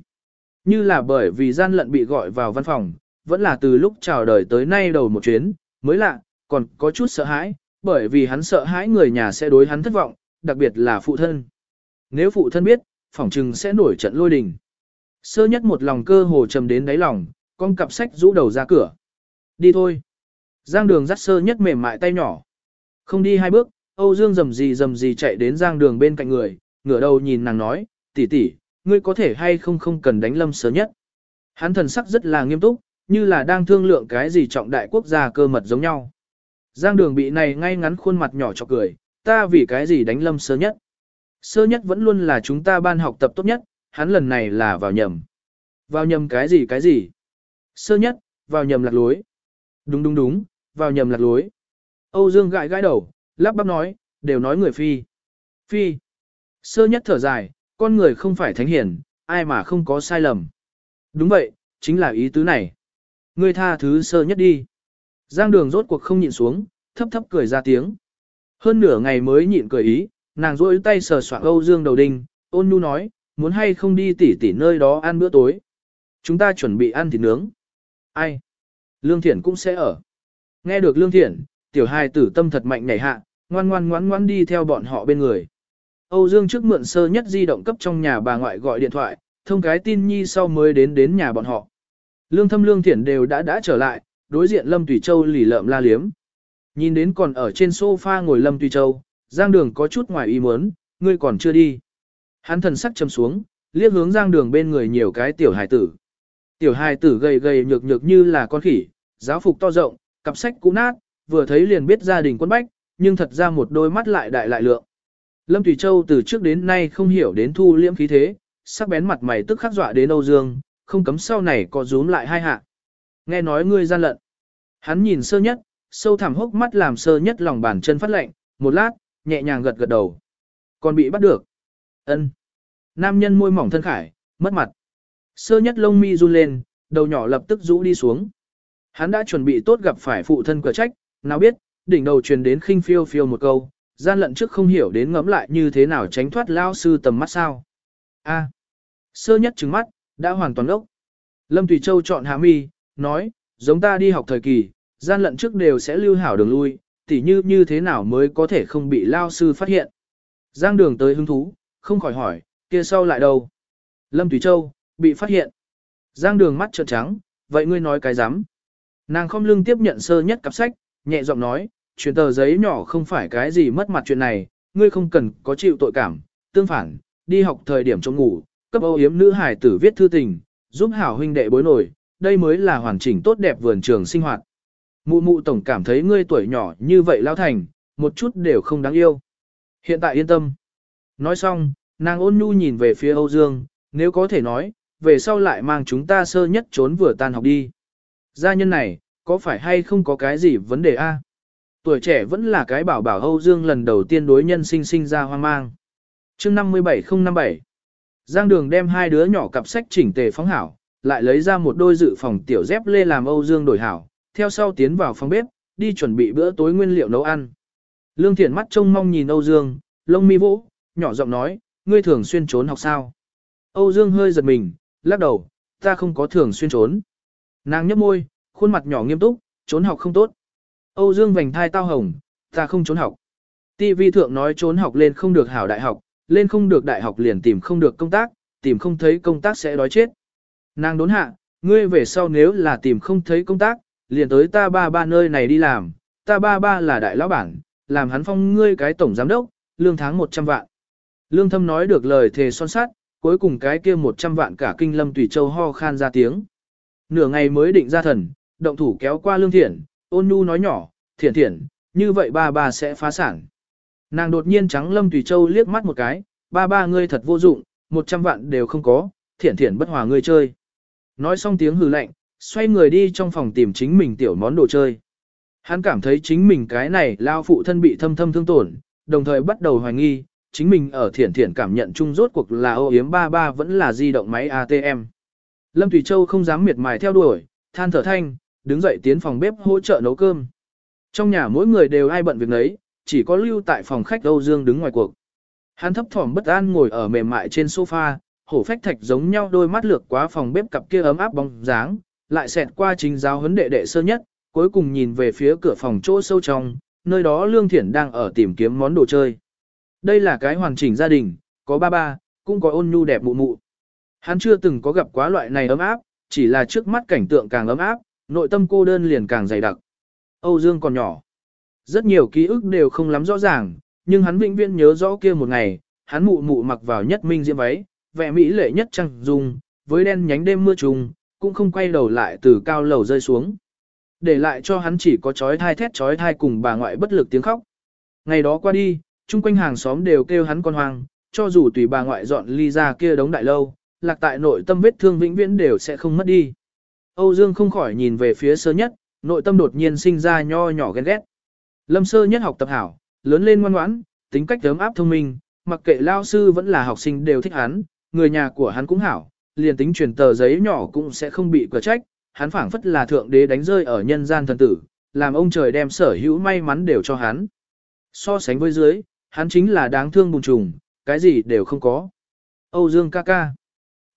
Speaker 1: Như là bởi vì gian lận bị gọi vào văn phòng, vẫn là từ lúc chào đời tới nay đầu một chuyến, mới lạ, còn có chút sợ hãi, bởi vì hắn sợ hãi người nhà sẽ đối hắn thất vọng, đặc biệt là phụ thân. Nếu phụ thân biết, phỏng trừng sẽ nổi trận lôi đình. Sơ nhất một lòng cơ hồ trầm đến đáy lòng, con cặp sách rũ đầu ra cửa. Đi thôi. Giang đường dắt sơ nhất mềm mại tay nhỏ. Không đi hai bước, Âu Dương rầm gì rầm gì chạy đến giang đường bên cạnh người, ngửa đầu nhìn nàng nói, tỷ tỷ, ngươi có thể hay không không cần đánh lâm sơ nhất. Hắn thần sắc rất là nghiêm túc, như là đang thương lượng cái gì trọng đại quốc gia cơ mật giống nhau. Giang đường bị này ngay ngắn khuôn mặt nhỏ cho cười, ta vì cái gì đánh lâm sơ nhất. Sơ nhất vẫn luôn là chúng ta ban học tập tốt nhất, hắn lần này là vào nhầm. Vào nhầm cái gì cái gì? Sơ nhất, vào nhầm lạc lối. Đúng đúng đúng, vào nhầm lạc lối. Âu Dương gãi gãi đầu, lắp bắp nói, đều nói người phi. Phi. Sơ nhất thở dài, con người không phải thánh hiển, ai mà không có sai lầm. Đúng vậy, chính là ý tứ này. Ngươi tha thứ sơ nhất đi. Giang đường rốt cuộc không nhịn xuống, thấp thấp cười ra tiếng. Hơn nửa ngày mới nhịn cười ý, nàng rỗi tay sờ soạng Âu Dương đầu đinh, ôn nhu nói, muốn hay không đi tỉ tỉ nơi đó ăn bữa tối. Chúng ta chuẩn bị ăn thịt nướng. Ai? Lương Thiển cũng sẽ ở. Nghe được Lương Thiển, tiểu hài tử tâm thật mạnh nhảy hạ, ngoan ngoan ngoan ngoan đi theo bọn họ bên người. Âu Dương trước mượn sơ nhất di động cấp trong nhà bà ngoại gọi điện thoại, thông cái tin nhi sau mới đến đến nhà bọn họ. Lương thâm lương thiển đều đã đã trở lại, đối diện Lâm Tùy Châu lì lợm la liếm. Nhìn đến còn ở trên sofa ngồi Lâm Tùy Châu, Giang Đường có chút ngoài ý muốn, ngươi còn chưa đi. Hắn thần sắc trầm xuống, liếc hướng giang đường bên người nhiều cái tiểu hài tử. Tiểu hài tử gầy gầy nhược nhược như là con khỉ, giáo phục to rộng, cặp sách cũ nát, vừa thấy liền biết gia đình quân bách, nhưng thật ra một đôi mắt lại đại lại lượng. Lâm Tùy Châu từ trước đến nay không hiểu đến thu liễm khí thế, sắc bén mặt mày tức khắc dọa đến Âu Dương, không cấm sau này có rúm lại hai hạ. Nghe nói ngươi gian lận. Hắn nhìn sơ nhất, sâu thẳm hốc mắt làm sơ nhất lòng bàn chân phát lạnh, một lát, nhẹ nhàng gật gật đầu. Còn bị bắt được. ân Nam nhân môi mỏng thân khải, mất mặt. Sơ nhất lông mi run lên, đầu nhỏ lập tức rũ đi xuống. Hắn đã chuẩn bị tốt gặp phải phụ thân cửa trách, nào biết, đỉnh đầu truyền đến khinh phiêu phiêu một câu, gian lận trước không hiểu đến ngẫm lại như thế nào tránh thoát lao sư tầm mắt sao. A. Sơ nhất trừng mắt, đã hoàn toàn ốc. Lâm Thủy Châu chọn hạ mi, nói, giống ta đi học thời kỳ, gian lận trước đều sẽ lưu hảo đường lui, tỉ như như thế nào mới có thể không bị lao sư phát hiện. Giang đường tới hứng thú, không khỏi hỏi, kia sau lại đâu? Lâm Thủy Châu, bị phát hiện. Giang đường mắt trợn trắng, vậy ngươi nói cái dám. Nàng không lưng tiếp nhận sơ nhất cặp sách, nhẹ giọng nói, truyền tờ giấy nhỏ không phải cái gì mất mặt chuyện này, ngươi không cần có chịu tội cảm, tương phản, đi học thời điểm trong ngủ, cấp âu yếm nữ hải tử viết thư tình, giúp hảo huynh đệ bối nổi, đây mới là hoàn chỉnh tốt đẹp vườn trường sinh hoạt. Mụ mụ tổng cảm thấy ngươi tuổi nhỏ như vậy lao thành, một chút đều không đáng yêu. Hiện tại yên tâm. Nói xong, nàng ôn nhu nhìn về phía Âu Dương, nếu có thể nói, về sau lại mang chúng ta sơ nhất trốn vừa tan học đi. Gia nhân này, có phải hay không có cái gì vấn đề a? Tuổi trẻ vẫn là cái bảo bảo Âu Dương lần đầu tiên đối nhân sinh sinh ra hoang mang. chương 57057 Giang đường đem hai đứa nhỏ cặp sách chỉnh tề phóng hảo, lại lấy ra một đôi dự phòng tiểu dép lê làm Âu Dương đổi hảo, theo sau tiến vào phòng bếp, đi chuẩn bị bữa tối nguyên liệu nấu ăn. Lương Thiện mắt trông mong nhìn Âu Dương, lông mi vỗ, nhỏ giọng nói, ngươi thường xuyên trốn học sao? Âu Dương hơi giật mình, lắc đầu, ta không có thường xuyên trốn. Nàng nhấp môi, khuôn mặt nhỏ nghiêm túc, trốn học không tốt. Âu Dương vành thai tao hồng, ta không trốn học. TV thượng nói trốn học lên không được hảo đại học, lên không được đại học liền tìm không được công tác, tìm không thấy công tác sẽ đói chết. Nàng đốn hạ, ngươi về sau nếu là tìm không thấy công tác, liền tới ta ba ba nơi này đi làm, ta ba ba là đại lão bản, làm hắn phong ngươi cái tổng giám đốc, lương tháng 100 vạn. Lương thâm nói được lời thề son sát, cuối cùng cái kia 100 vạn cả kinh lâm tùy châu ho khan ra tiếng. Nửa ngày mới định ra thần, động thủ kéo qua lương thiện, ôn nhu nói nhỏ, thiện thiện, như vậy ba ba sẽ phá sản. Nàng đột nhiên trắng lâm tùy châu liếc mắt một cái, ba ba ngươi thật vô dụng, 100 vạn đều không có, Thiển Thiển bất hòa ngươi chơi. Nói xong tiếng hừ lạnh, xoay người đi trong phòng tìm chính mình tiểu món đồ chơi. Hắn cảm thấy chính mình cái này lao phụ thân bị thâm thâm thương tổn, đồng thời bắt đầu hoài nghi, chính mình ở thiển thiển cảm nhận chung rốt cuộc là ô yếm ba ba vẫn là di động máy ATM. Lâm Thủy Châu không dám miệt mài theo đuổi, than thở thanh, đứng dậy tiến phòng bếp hỗ trợ nấu cơm. Trong nhà mỗi người đều ai bận việc nấy, chỉ có lưu tại phòng khách Âu Dương đứng ngoài cuộc. Hắn thấp thỏm bất an ngồi ở mềm mại trên sofa, hổ phách thạch giống nhau đôi mắt lược quá phòng bếp cặp kia ấm áp bóng dáng, lại xẹt qua chính giáo huấn đệ đệ sơ nhất, cuối cùng nhìn về phía cửa phòng chỗ sâu trong, nơi đó Lương Thiển đang ở tìm kiếm món đồ chơi. Đây là cái hoàn chỉnh gia đình, có ba ba, cũng có ôn nhu đẹp mụ mụ. Hắn chưa từng có gặp quá loại này ấm áp, chỉ là trước mắt cảnh tượng càng ấm áp, nội tâm cô đơn liền càng dày đặc. Âu Dương còn nhỏ. Rất nhiều ký ức đều không lắm rõ ràng, nhưng hắn vĩnh viễn nhớ rõ kia một ngày, hắn mụ mụ mặc vào nhất minh diễm váy, vẻ mỹ lệ nhất trăng dung, với đen nhánh đêm mưa trùng, cũng không quay đầu lại từ cao lầu rơi xuống. Để lại cho hắn chỉ có chói thai thét chói thai cùng bà ngoại bất lực tiếng khóc. Ngày đó qua đi, chung quanh hàng xóm đều kêu hắn con hoang, cho dù tùy bà ngoại dọn ly ra kia đống đại lâu, lạc tại nội tâm vết thương vĩnh viễn đều sẽ không mất đi. Âu Dương không khỏi nhìn về phía sơ nhất, nội tâm đột nhiên sinh ra nho nhỏ ghen ghét. Lâm sơ nhất học tập hảo, lớn lên ngoan ngoãn, tính cách ấm áp thông minh, mặc kệ lao sư vẫn là học sinh đều thích hắn, người nhà của hắn cũng hảo, liền tính truyền tờ giấy nhỏ cũng sẽ không bị cửa trách, hắn phảng phất là thượng đế đánh rơi ở nhân gian thần tử, làm ông trời đem sở hữu may mắn đều cho hắn. So sánh với dưới, hắn chính là đáng thương bùng trùng, cái gì đều không có. Âu Dương ca ca.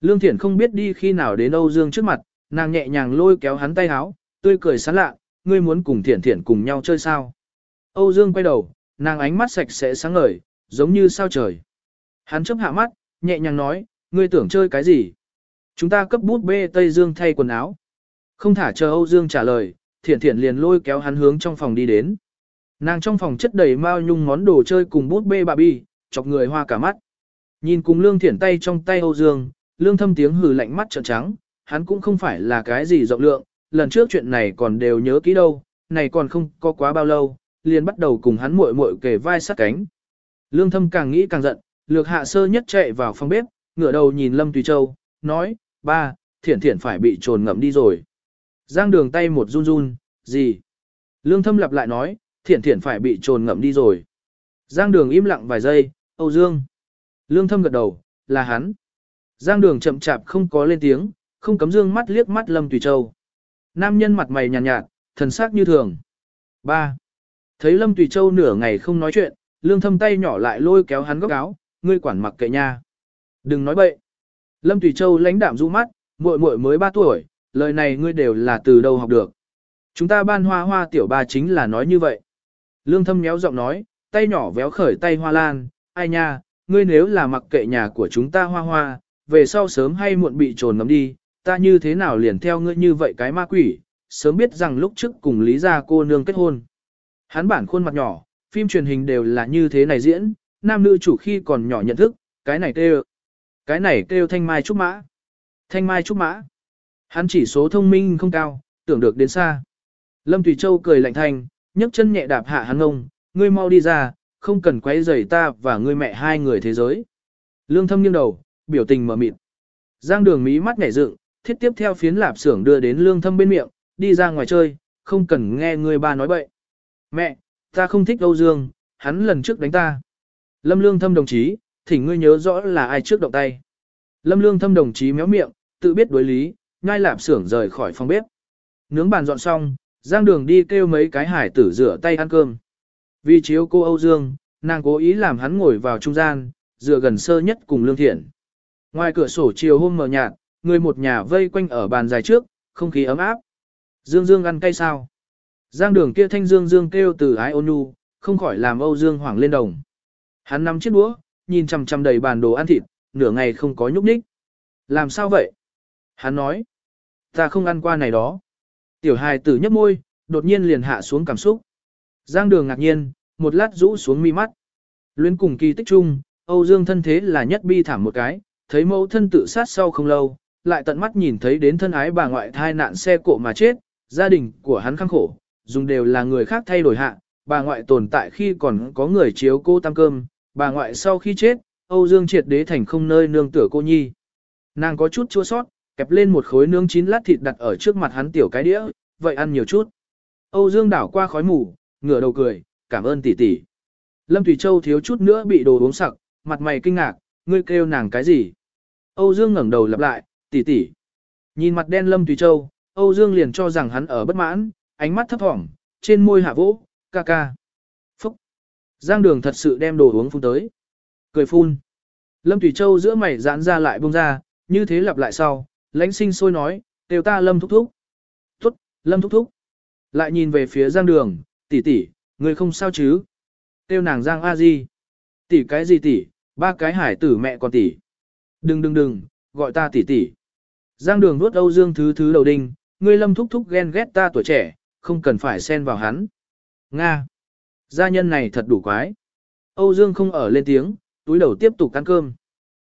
Speaker 1: Lương Thiển không biết đi khi nào đến Âu Dương trước mặt, nàng nhẹ nhàng lôi kéo hắn tay háo, tươi cười sán lạ, ngươi muốn cùng Thiển Thiển cùng nhau chơi sao. Âu Dương quay đầu, nàng ánh mắt sạch sẽ sáng ngời, giống như sao trời. Hắn chấp hạ mắt, nhẹ nhàng nói, ngươi tưởng chơi cái gì? Chúng ta cấp bút bê Tây Dương thay quần áo. Không thả chờ Âu Dương trả lời, thiện thiện liền lôi kéo hắn hướng trong phòng đi đến. Nàng trong phòng chất đầy mao nhung món đồ chơi cùng bút bê bà bi, chọc người hoa cả mắt. Nhìn cùng lương thiển tay trong tay Âu Dương, lương thâm tiếng hừ lạnh mắt trợn trắng, hắn cũng không phải là cái gì rộng lượng, lần trước chuyện này còn đều nhớ kỹ đâu, này còn không có quá bao lâu, liền bắt đầu cùng hắn muội muội kề vai sát cánh. Lương thâm càng nghĩ càng giận, lược hạ sơ nhất chạy vào phòng bếp, ngửa đầu nhìn Lâm Tùy Châu, nói, ba, thiển thiển phải bị trồn ngậm đi rồi. Giang đường tay một run run, gì? Lương thâm lặp lại nói, thiển thiển phải bị trồn ngậm đi rồi. Giang đường im lặng vài giây, Âu Dương. Lương thâm gật đầu, là hắn. Giang đường chậm chạp không có lên tiếng, không cấm dương mắt liếc mắt Lâm Tùy Châu. Nam nhân mặt mày nhàn nhạt, nhạt, thần sắc như thường. 3. Thấy Lâm Tùy Châu nửa ngày không nói chuyện, lương thâm tay nhỏ lại lôi kéo hắn góc áo, ngươi quản mặc kệ nha. Đừng nói bậy. Lâm Tùy Châu lãnh đạm du mắt, muội muội mới 3 tuổi, lời này ngươi đều là từ đâu học được. Chúng ta ban hoa hoa tiểu ba chính là nói như vậy. Lương thâm méo giọng nói, tay nhỏ véo khởi tay hoa lan, ai nha, ngươi nếu là mặc kệ nhà của chúng ta hoa hoa, về sau sớm hay muộn bị trồn ngấm đi, ta như thế nào liền theo ngươi như vậy cái ma quỷ, sớm biết rằng lúc trước cùng Lý gia cô nương kết hôn. Hắn bản khuôn mặt nhỏ, phim truyền hình đều là như thế này diễn, nam nữ chủ khi còn nhỏ nhận thức, cái này kêu, cái này kêu thanh mai trúc mã. Thanh mai trúc mã. Hắn chỉ số thông minh không cao, tưởng được đến xa. Lâm Thủy Châu cười lạnh thanh, nhấc chân nhẹ đạp hạ hắn ngông, ngươi mau đi ra, không cần quấy rầy ta và ngươi mẹ hai người thế giới. Lương thâm nghiêng đầu, biểu tình mở mịt. Giang đường mí mắt nhảy dựng, thiết tiếp theo phiến lạp xưởng đưa đến lương thâm bên miệng, đi ra ngoài chơi, không cần nghe người ba nói bậy. Mẹ, ta không thích Âu Dương, hắn lần trước đánh ta. Lâm lương thâm đồng chí, thỉnh ngươi nhớ rõ là ai trước động tay. Lâm lương thâm đồng chí méo miệng, tự biết đối lý, ngay lạp xưởng rời khỏi phòng bếp. Nướng bàn dọn xong, Giang đường đi kêu mấy cái hải tử rửa tay ăn cơm. Vì chiếu cô Âu Dương, nàng cố ý làm hắn ngồi vào trung gian, dựa gần sơ nhất cùng lương thiện. Ngoài cửa sổ chiều hôm mờ nhạt, người một nhà vây quanh ở bàn dài trước, không khí ấm áp. Dương Dương ăn cay sao? Giang đường kia thanh Dương Dương kêu từ ái ôn nhu, không khỏi làm Âu Dương hoảng lên đồng. Hắn nắm chiếc đũa, nhìn chằm chằm đầy bàn đồ ăn thịt, nửa ngày không có nhúc nhích. Làm sao vậy? Hắn nói. Ta không ăn qua này đó. Tiểu hài tử nhấp môi, đột nhiên liền hạ xuống cảm xúc. Giang đường ngạc nhiên, một lát rũ xuống mi mắt. Luyến cùng kỳ tích chung, Âu Dương thân thế là nhất bi thảm một cái, thấy mẫu thân tự sát sau không lâu, lại tận mắt nhìn thấy đến thân ái bà ngoại thai nạn xe cộ mà chết, gia đình của hắn khăng khổ, dùng đều là người khác thay đổi hạ, bà ngoại tồn tại khi còn có người chiếu cô tam cơm, bà ngoại sau khi chết, Âu Dương triệt đế thành không nơi nương tựa cô nhi. Nàng có chút chua sót, kẹp lên một khối nướng chín lát thịt đặt ở trước mặt hắn tiểu cái đĩa, vậy ăn nhiều chút. Âu Dương đảo qua khói mù, ngửa đầu cười, cảm ơn tỷ tỷ. Lâm Thủy Châu thiếu chút nữa bị đồ uống sặc, mặt mày kinh ngạc, ngươi kêu nàng cái gì? Âu Dương ngẩng đầu lặp lại, tỷ tỷ. Nhìn mặt đen Lâm Thủy Châu, Âu Dương liền cho rằng hắn ở bất mãn, ánh mắt thấp thỏm, trên môi hạ vỗ, ca ca. Phúc. Giang đường thật sự đem đồ uống phun tới. Cười phun. Lâm Thủy Châu giữa mày giãn ra lại buông ra, như thế lặp lại sau, lãnh sinh sôi nói, đều ta Lâm thúc thúc. thúc, Lâm thúc thúc. Lại nhìn về phía Giang đường, tỷ tỷ, người không sao chứ? Tiêu nàng Giang A Di. Tỷ cái gì tỷ, ba cái hải tử mẹ còn tỷ. Đừng đừng đừng, gọi ta tỷ tỷ. Giang đường nuốt Âu Dương thứ thứ đầu đinh, ngươi lâm thúc thúc ghen ghét ta tuổi trẻ, không cần phải xen vào hắn. Nga. Gia nhân này thật đủ quái. Âu Dương không ở lên tiếng, túi đầu tiếp tục ăn cơm.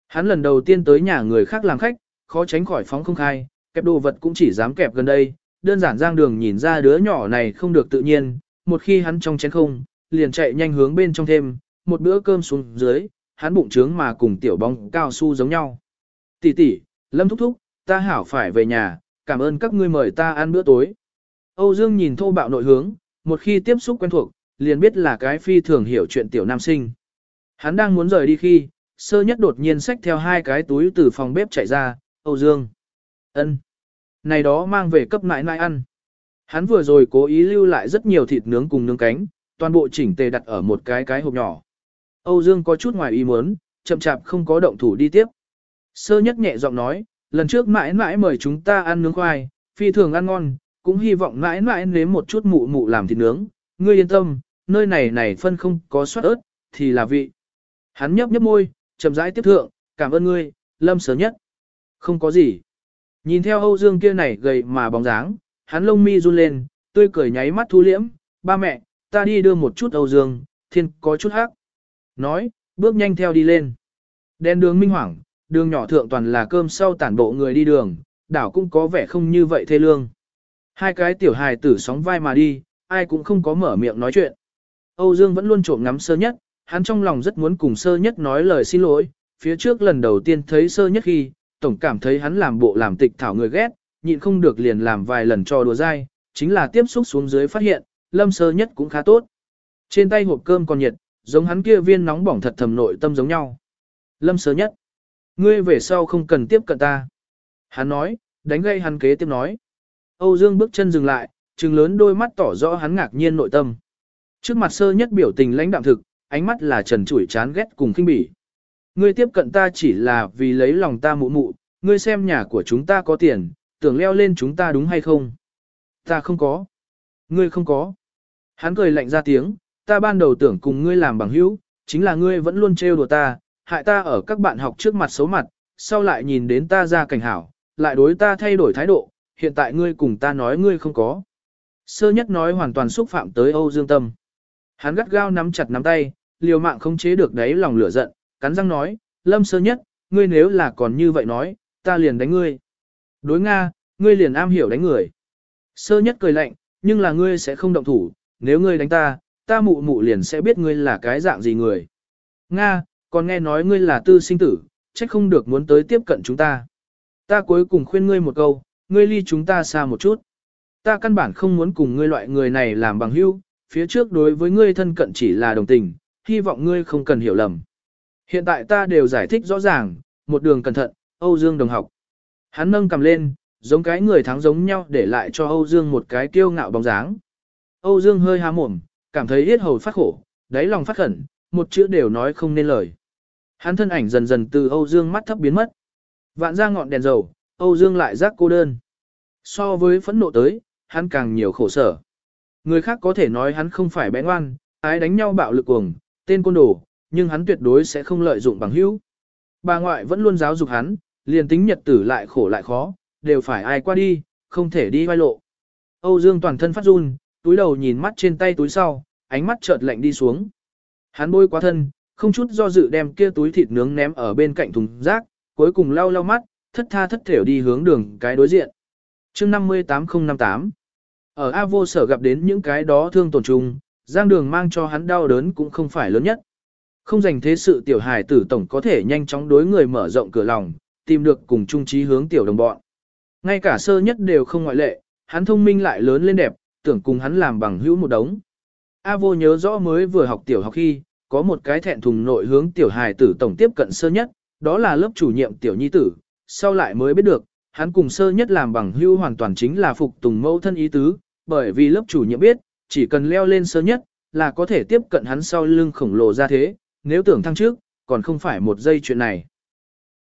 Speaker 1: Hắn lần đầu tiên tới nhà người khác làm khách, khó tránh khỏi phóng không khai, kẹp đồ vật cũng chỉ dám kẹp gần đây. Đơn giản Giang đường nhìn ra đứa nhỏ này không được tự nhiên, một khi hắn trong chén không, liền chạy nhanh hướng bên trong thêm, một bữa cơm xuống dưới, hắn bụng trướng mà cùng tiểu bóng cao su giống nhau. Tỷ tỷ, Lâm thúc thúc, ta hảo phải về nhà, cảm ơn các ngươi mời ta ăn bữa tối. Âu Dương nhìn thô bạo nội hướng, một khi tiếp xúc quen thuộc, liền biết là cái phi thường hiểu chuyện tiểu nam sinh. Hắn đang muốn rời đi khi, sơ nhất đột nhiên xách theo hai cái túi từ phòng bếp chạy ra, Âu Dương. ân, Này đó mang về cấp nãi nãi ăn. Hắn vừa rồi cố ý lưu lại rất nhiều thịt nướng cùng nướng cánh, toàn bộ chỉnh tề đặt ở một cái cái hộp nhỏ. Âu Dương có chút ngoài ý muốn, chậm chạp không có động thủ đi tiếp. Sơ nhất nhẹ giọng nói, lần trước mãi mãi mời chúng ta ăn nướng khoai, phi thường ăn ngon, cũng hy vọng mãi mãi nếm một chút mụ mụ làm thịt nướng. Ngươi yên tâm, nơi này này phân không có soát ớt, thì là vị. Hắn nhấp nhấp môi, chậm rãi tiếp thượng, cảm ơn ngươi, lâm sớm nhất. Không có gì. Nhìn theo Âu Dương kia này gầy mà bóng dáng, hắn lông mi run lên, tươi cười nháy mắt thu liễm, ba mẹ, ta đi đưa một chút Âu Dương, thiên có chút hắc. Nói, bước nhanh theo đi lên. Đen đường minh hoảng, đường nhỏ thượng toàn là cơm sau tản bộ người đi đường, đảo cũng có vẻ không như vậy thê lương. Hai cái tiểu hài tử sóng vai mà đi, ai cũng không có mở miệng nói chuyện. Âu Dương vẫn luôn trộm ngắm sơ nhất, hắn trong lòng rất muốn cùng sơ nhất nói lời xin lỗi, phía trước lần đầu tiên thấy sơ nhất khi, tổng cảm thấy hắn làm bộ làm tịch thảo người ghét, nhịn không được liền làm vài lần cho đùa dai, chính là tiếp xúc xuống dưới phát hiện, lâm sơ nhất cũng khá tốt. Trên tay hộp cơm còn nhiệt, giống hắn kia viên nóng bỏng thật thầm nội tâm giống nhau. Lâm sơ nhất, ngươi về sau không cần tiếp cận ta. Hắn nói, đánh gây hắn kế tiếp nói. Âu Dương bước chân dừng lại, trừng lớn đôi mắt tỏ rõ hắn ngạc nhiên nội tâm. Trước mặt sơ nhất biểu tình lãnh đạm thực, ánh mắt là trần trụi chán ghét cùng kinh bỉ. Ngươi tiếp cận ta chỉ là vì lấy lòng ta mụ mụ, ngươi xem nhà của chúng ta có tiền, tưởng leo lên chúng ta đúng hay không? Ta không có. Ngươi không có. Hắn cười lạnh ra tiếng, ta ban đầu tưởng cùng ngươi làm bằng hữu, chính là ngươi vẫn luôn trêu đùa ta, hại ta ở các bạn học trước mặt xấu mặt, sau lại nhìn đến ta ra cảnh hảo, lại đối ta thay đổi thái độ, hiện tại ngươi cùng ta nói ngươi không có. Sơ nhất nói hoàn toàn xúc phạm tới Âu Dương Tâm. Hắn gắt gao nắm chặt nắm tay, liều mạng không chế được đáy lòng lửa giận, cắn răng nói, lâm sơ nhất, ngươi nếu là còn như vậy nói, ta liền đánh ngươi. Đối Nga, ngươi liền am hiểu đánh người. Sơ nhất cười lạnh, nhưng là ngươi sẽ không động thủ, nếu ngươi đánh ta, ta mụ mụ liền sẽ biết ngươi là cái dạng gì người. Nga, còn nghe nói ngươi là tư sinh tử, trách không được muốn tới tiếp cận chúng ta. Ta cuối cùng khuyên ngươi một câu, ngươi ly chúng ta xa một chút. Ta căn bản không muốn cùng ngươi loại người này làm bằng hữu, phía trước đối với ngươi thân cận chỉ là đồng tình, hy vọng ngươi không cần hiểu lầm. Hiện tại ta đều giải thích rõ ràng, một đường cẩn thận, Âu Dương đồng học. Hắn nâng cầm lên, giống cái người thắng giống nhau để lại cho Âu Dương một cái kiêu ngạo bóng dáng. Âu Dương hơi há mồm, cảm thấy yết hầu phát khổ, đáy lòng phát khẩn, một chữ đều nói không nên lời. Hắn thân ảnh dần dần từ Âu Dương mắt thấp biến mất. Vạn ra ngọn đèn dầu, Âu Dương lại giác cô đơn. So với phẫn nộ tới, hắn càng nhiều khổ sở. Người khác có thể nói hắn không phải bé ngoan, ái đánh nhau bạo lực cuồng, tên côn đồ, nhưng hắn tuyệt đối sẽ không lợi dụng bằng hữu. Bà ngoại vẫn luôn giáo dục hắn, liền tính nhật tử lại khổ lại khó, đều phải ai qua đi, không thể đi vai lộ. Âu Dương toàn thân phát run, túi đầu nhìn mắt trên tay túi sau, ánh mắt chợt lạnh đi xuống. Hắn bôi quá thân, không chút do dự đem kia túi thịt nướng ném ở bên cạnh thùng rác, cuối cùng lau lau mắt, thất tha thất thểu đi hướng đường cái đối diện. chương 58058 Ở A vô sở gặp đến những cái đó thương tổn trùng, giang đường mang cho hắn đau đớn cũng không phải lớn nhất. Không dành thế sự tiểu hài tử tổng có thể nhanh chóng đối người mở rộng cửa lòng, tìm được cùng chung trí hướng tiểu đồng bọn. Ngay cả sơ nhất đều không ngoại lệ, hắn thông minh lại lớn lên đẹp, tưởng cùng hắn làm bằng hữu một đống. A vô nhớ rõ mới vừa học tiểu học khi, có một cái thẹn thùng nội hướng tiểu hài tử tổng tiếp cận sơ nhất, đó là lớp chủ nhiệm tiểu nhi tử, sau lại mới biết được, hắn cùng sơ nhất làm bằng hưu hoàn toàn chính là phục tùng mẫu thân ý tứ, bởi vì lớp chủ nhiệm biết, chỉ cần leo lên sơ nhất, là có thể tiếp cận hắn sau lưng khổng lồ ra thế, nếu tưởng thăng trước, còn không phải một giây chuyện này.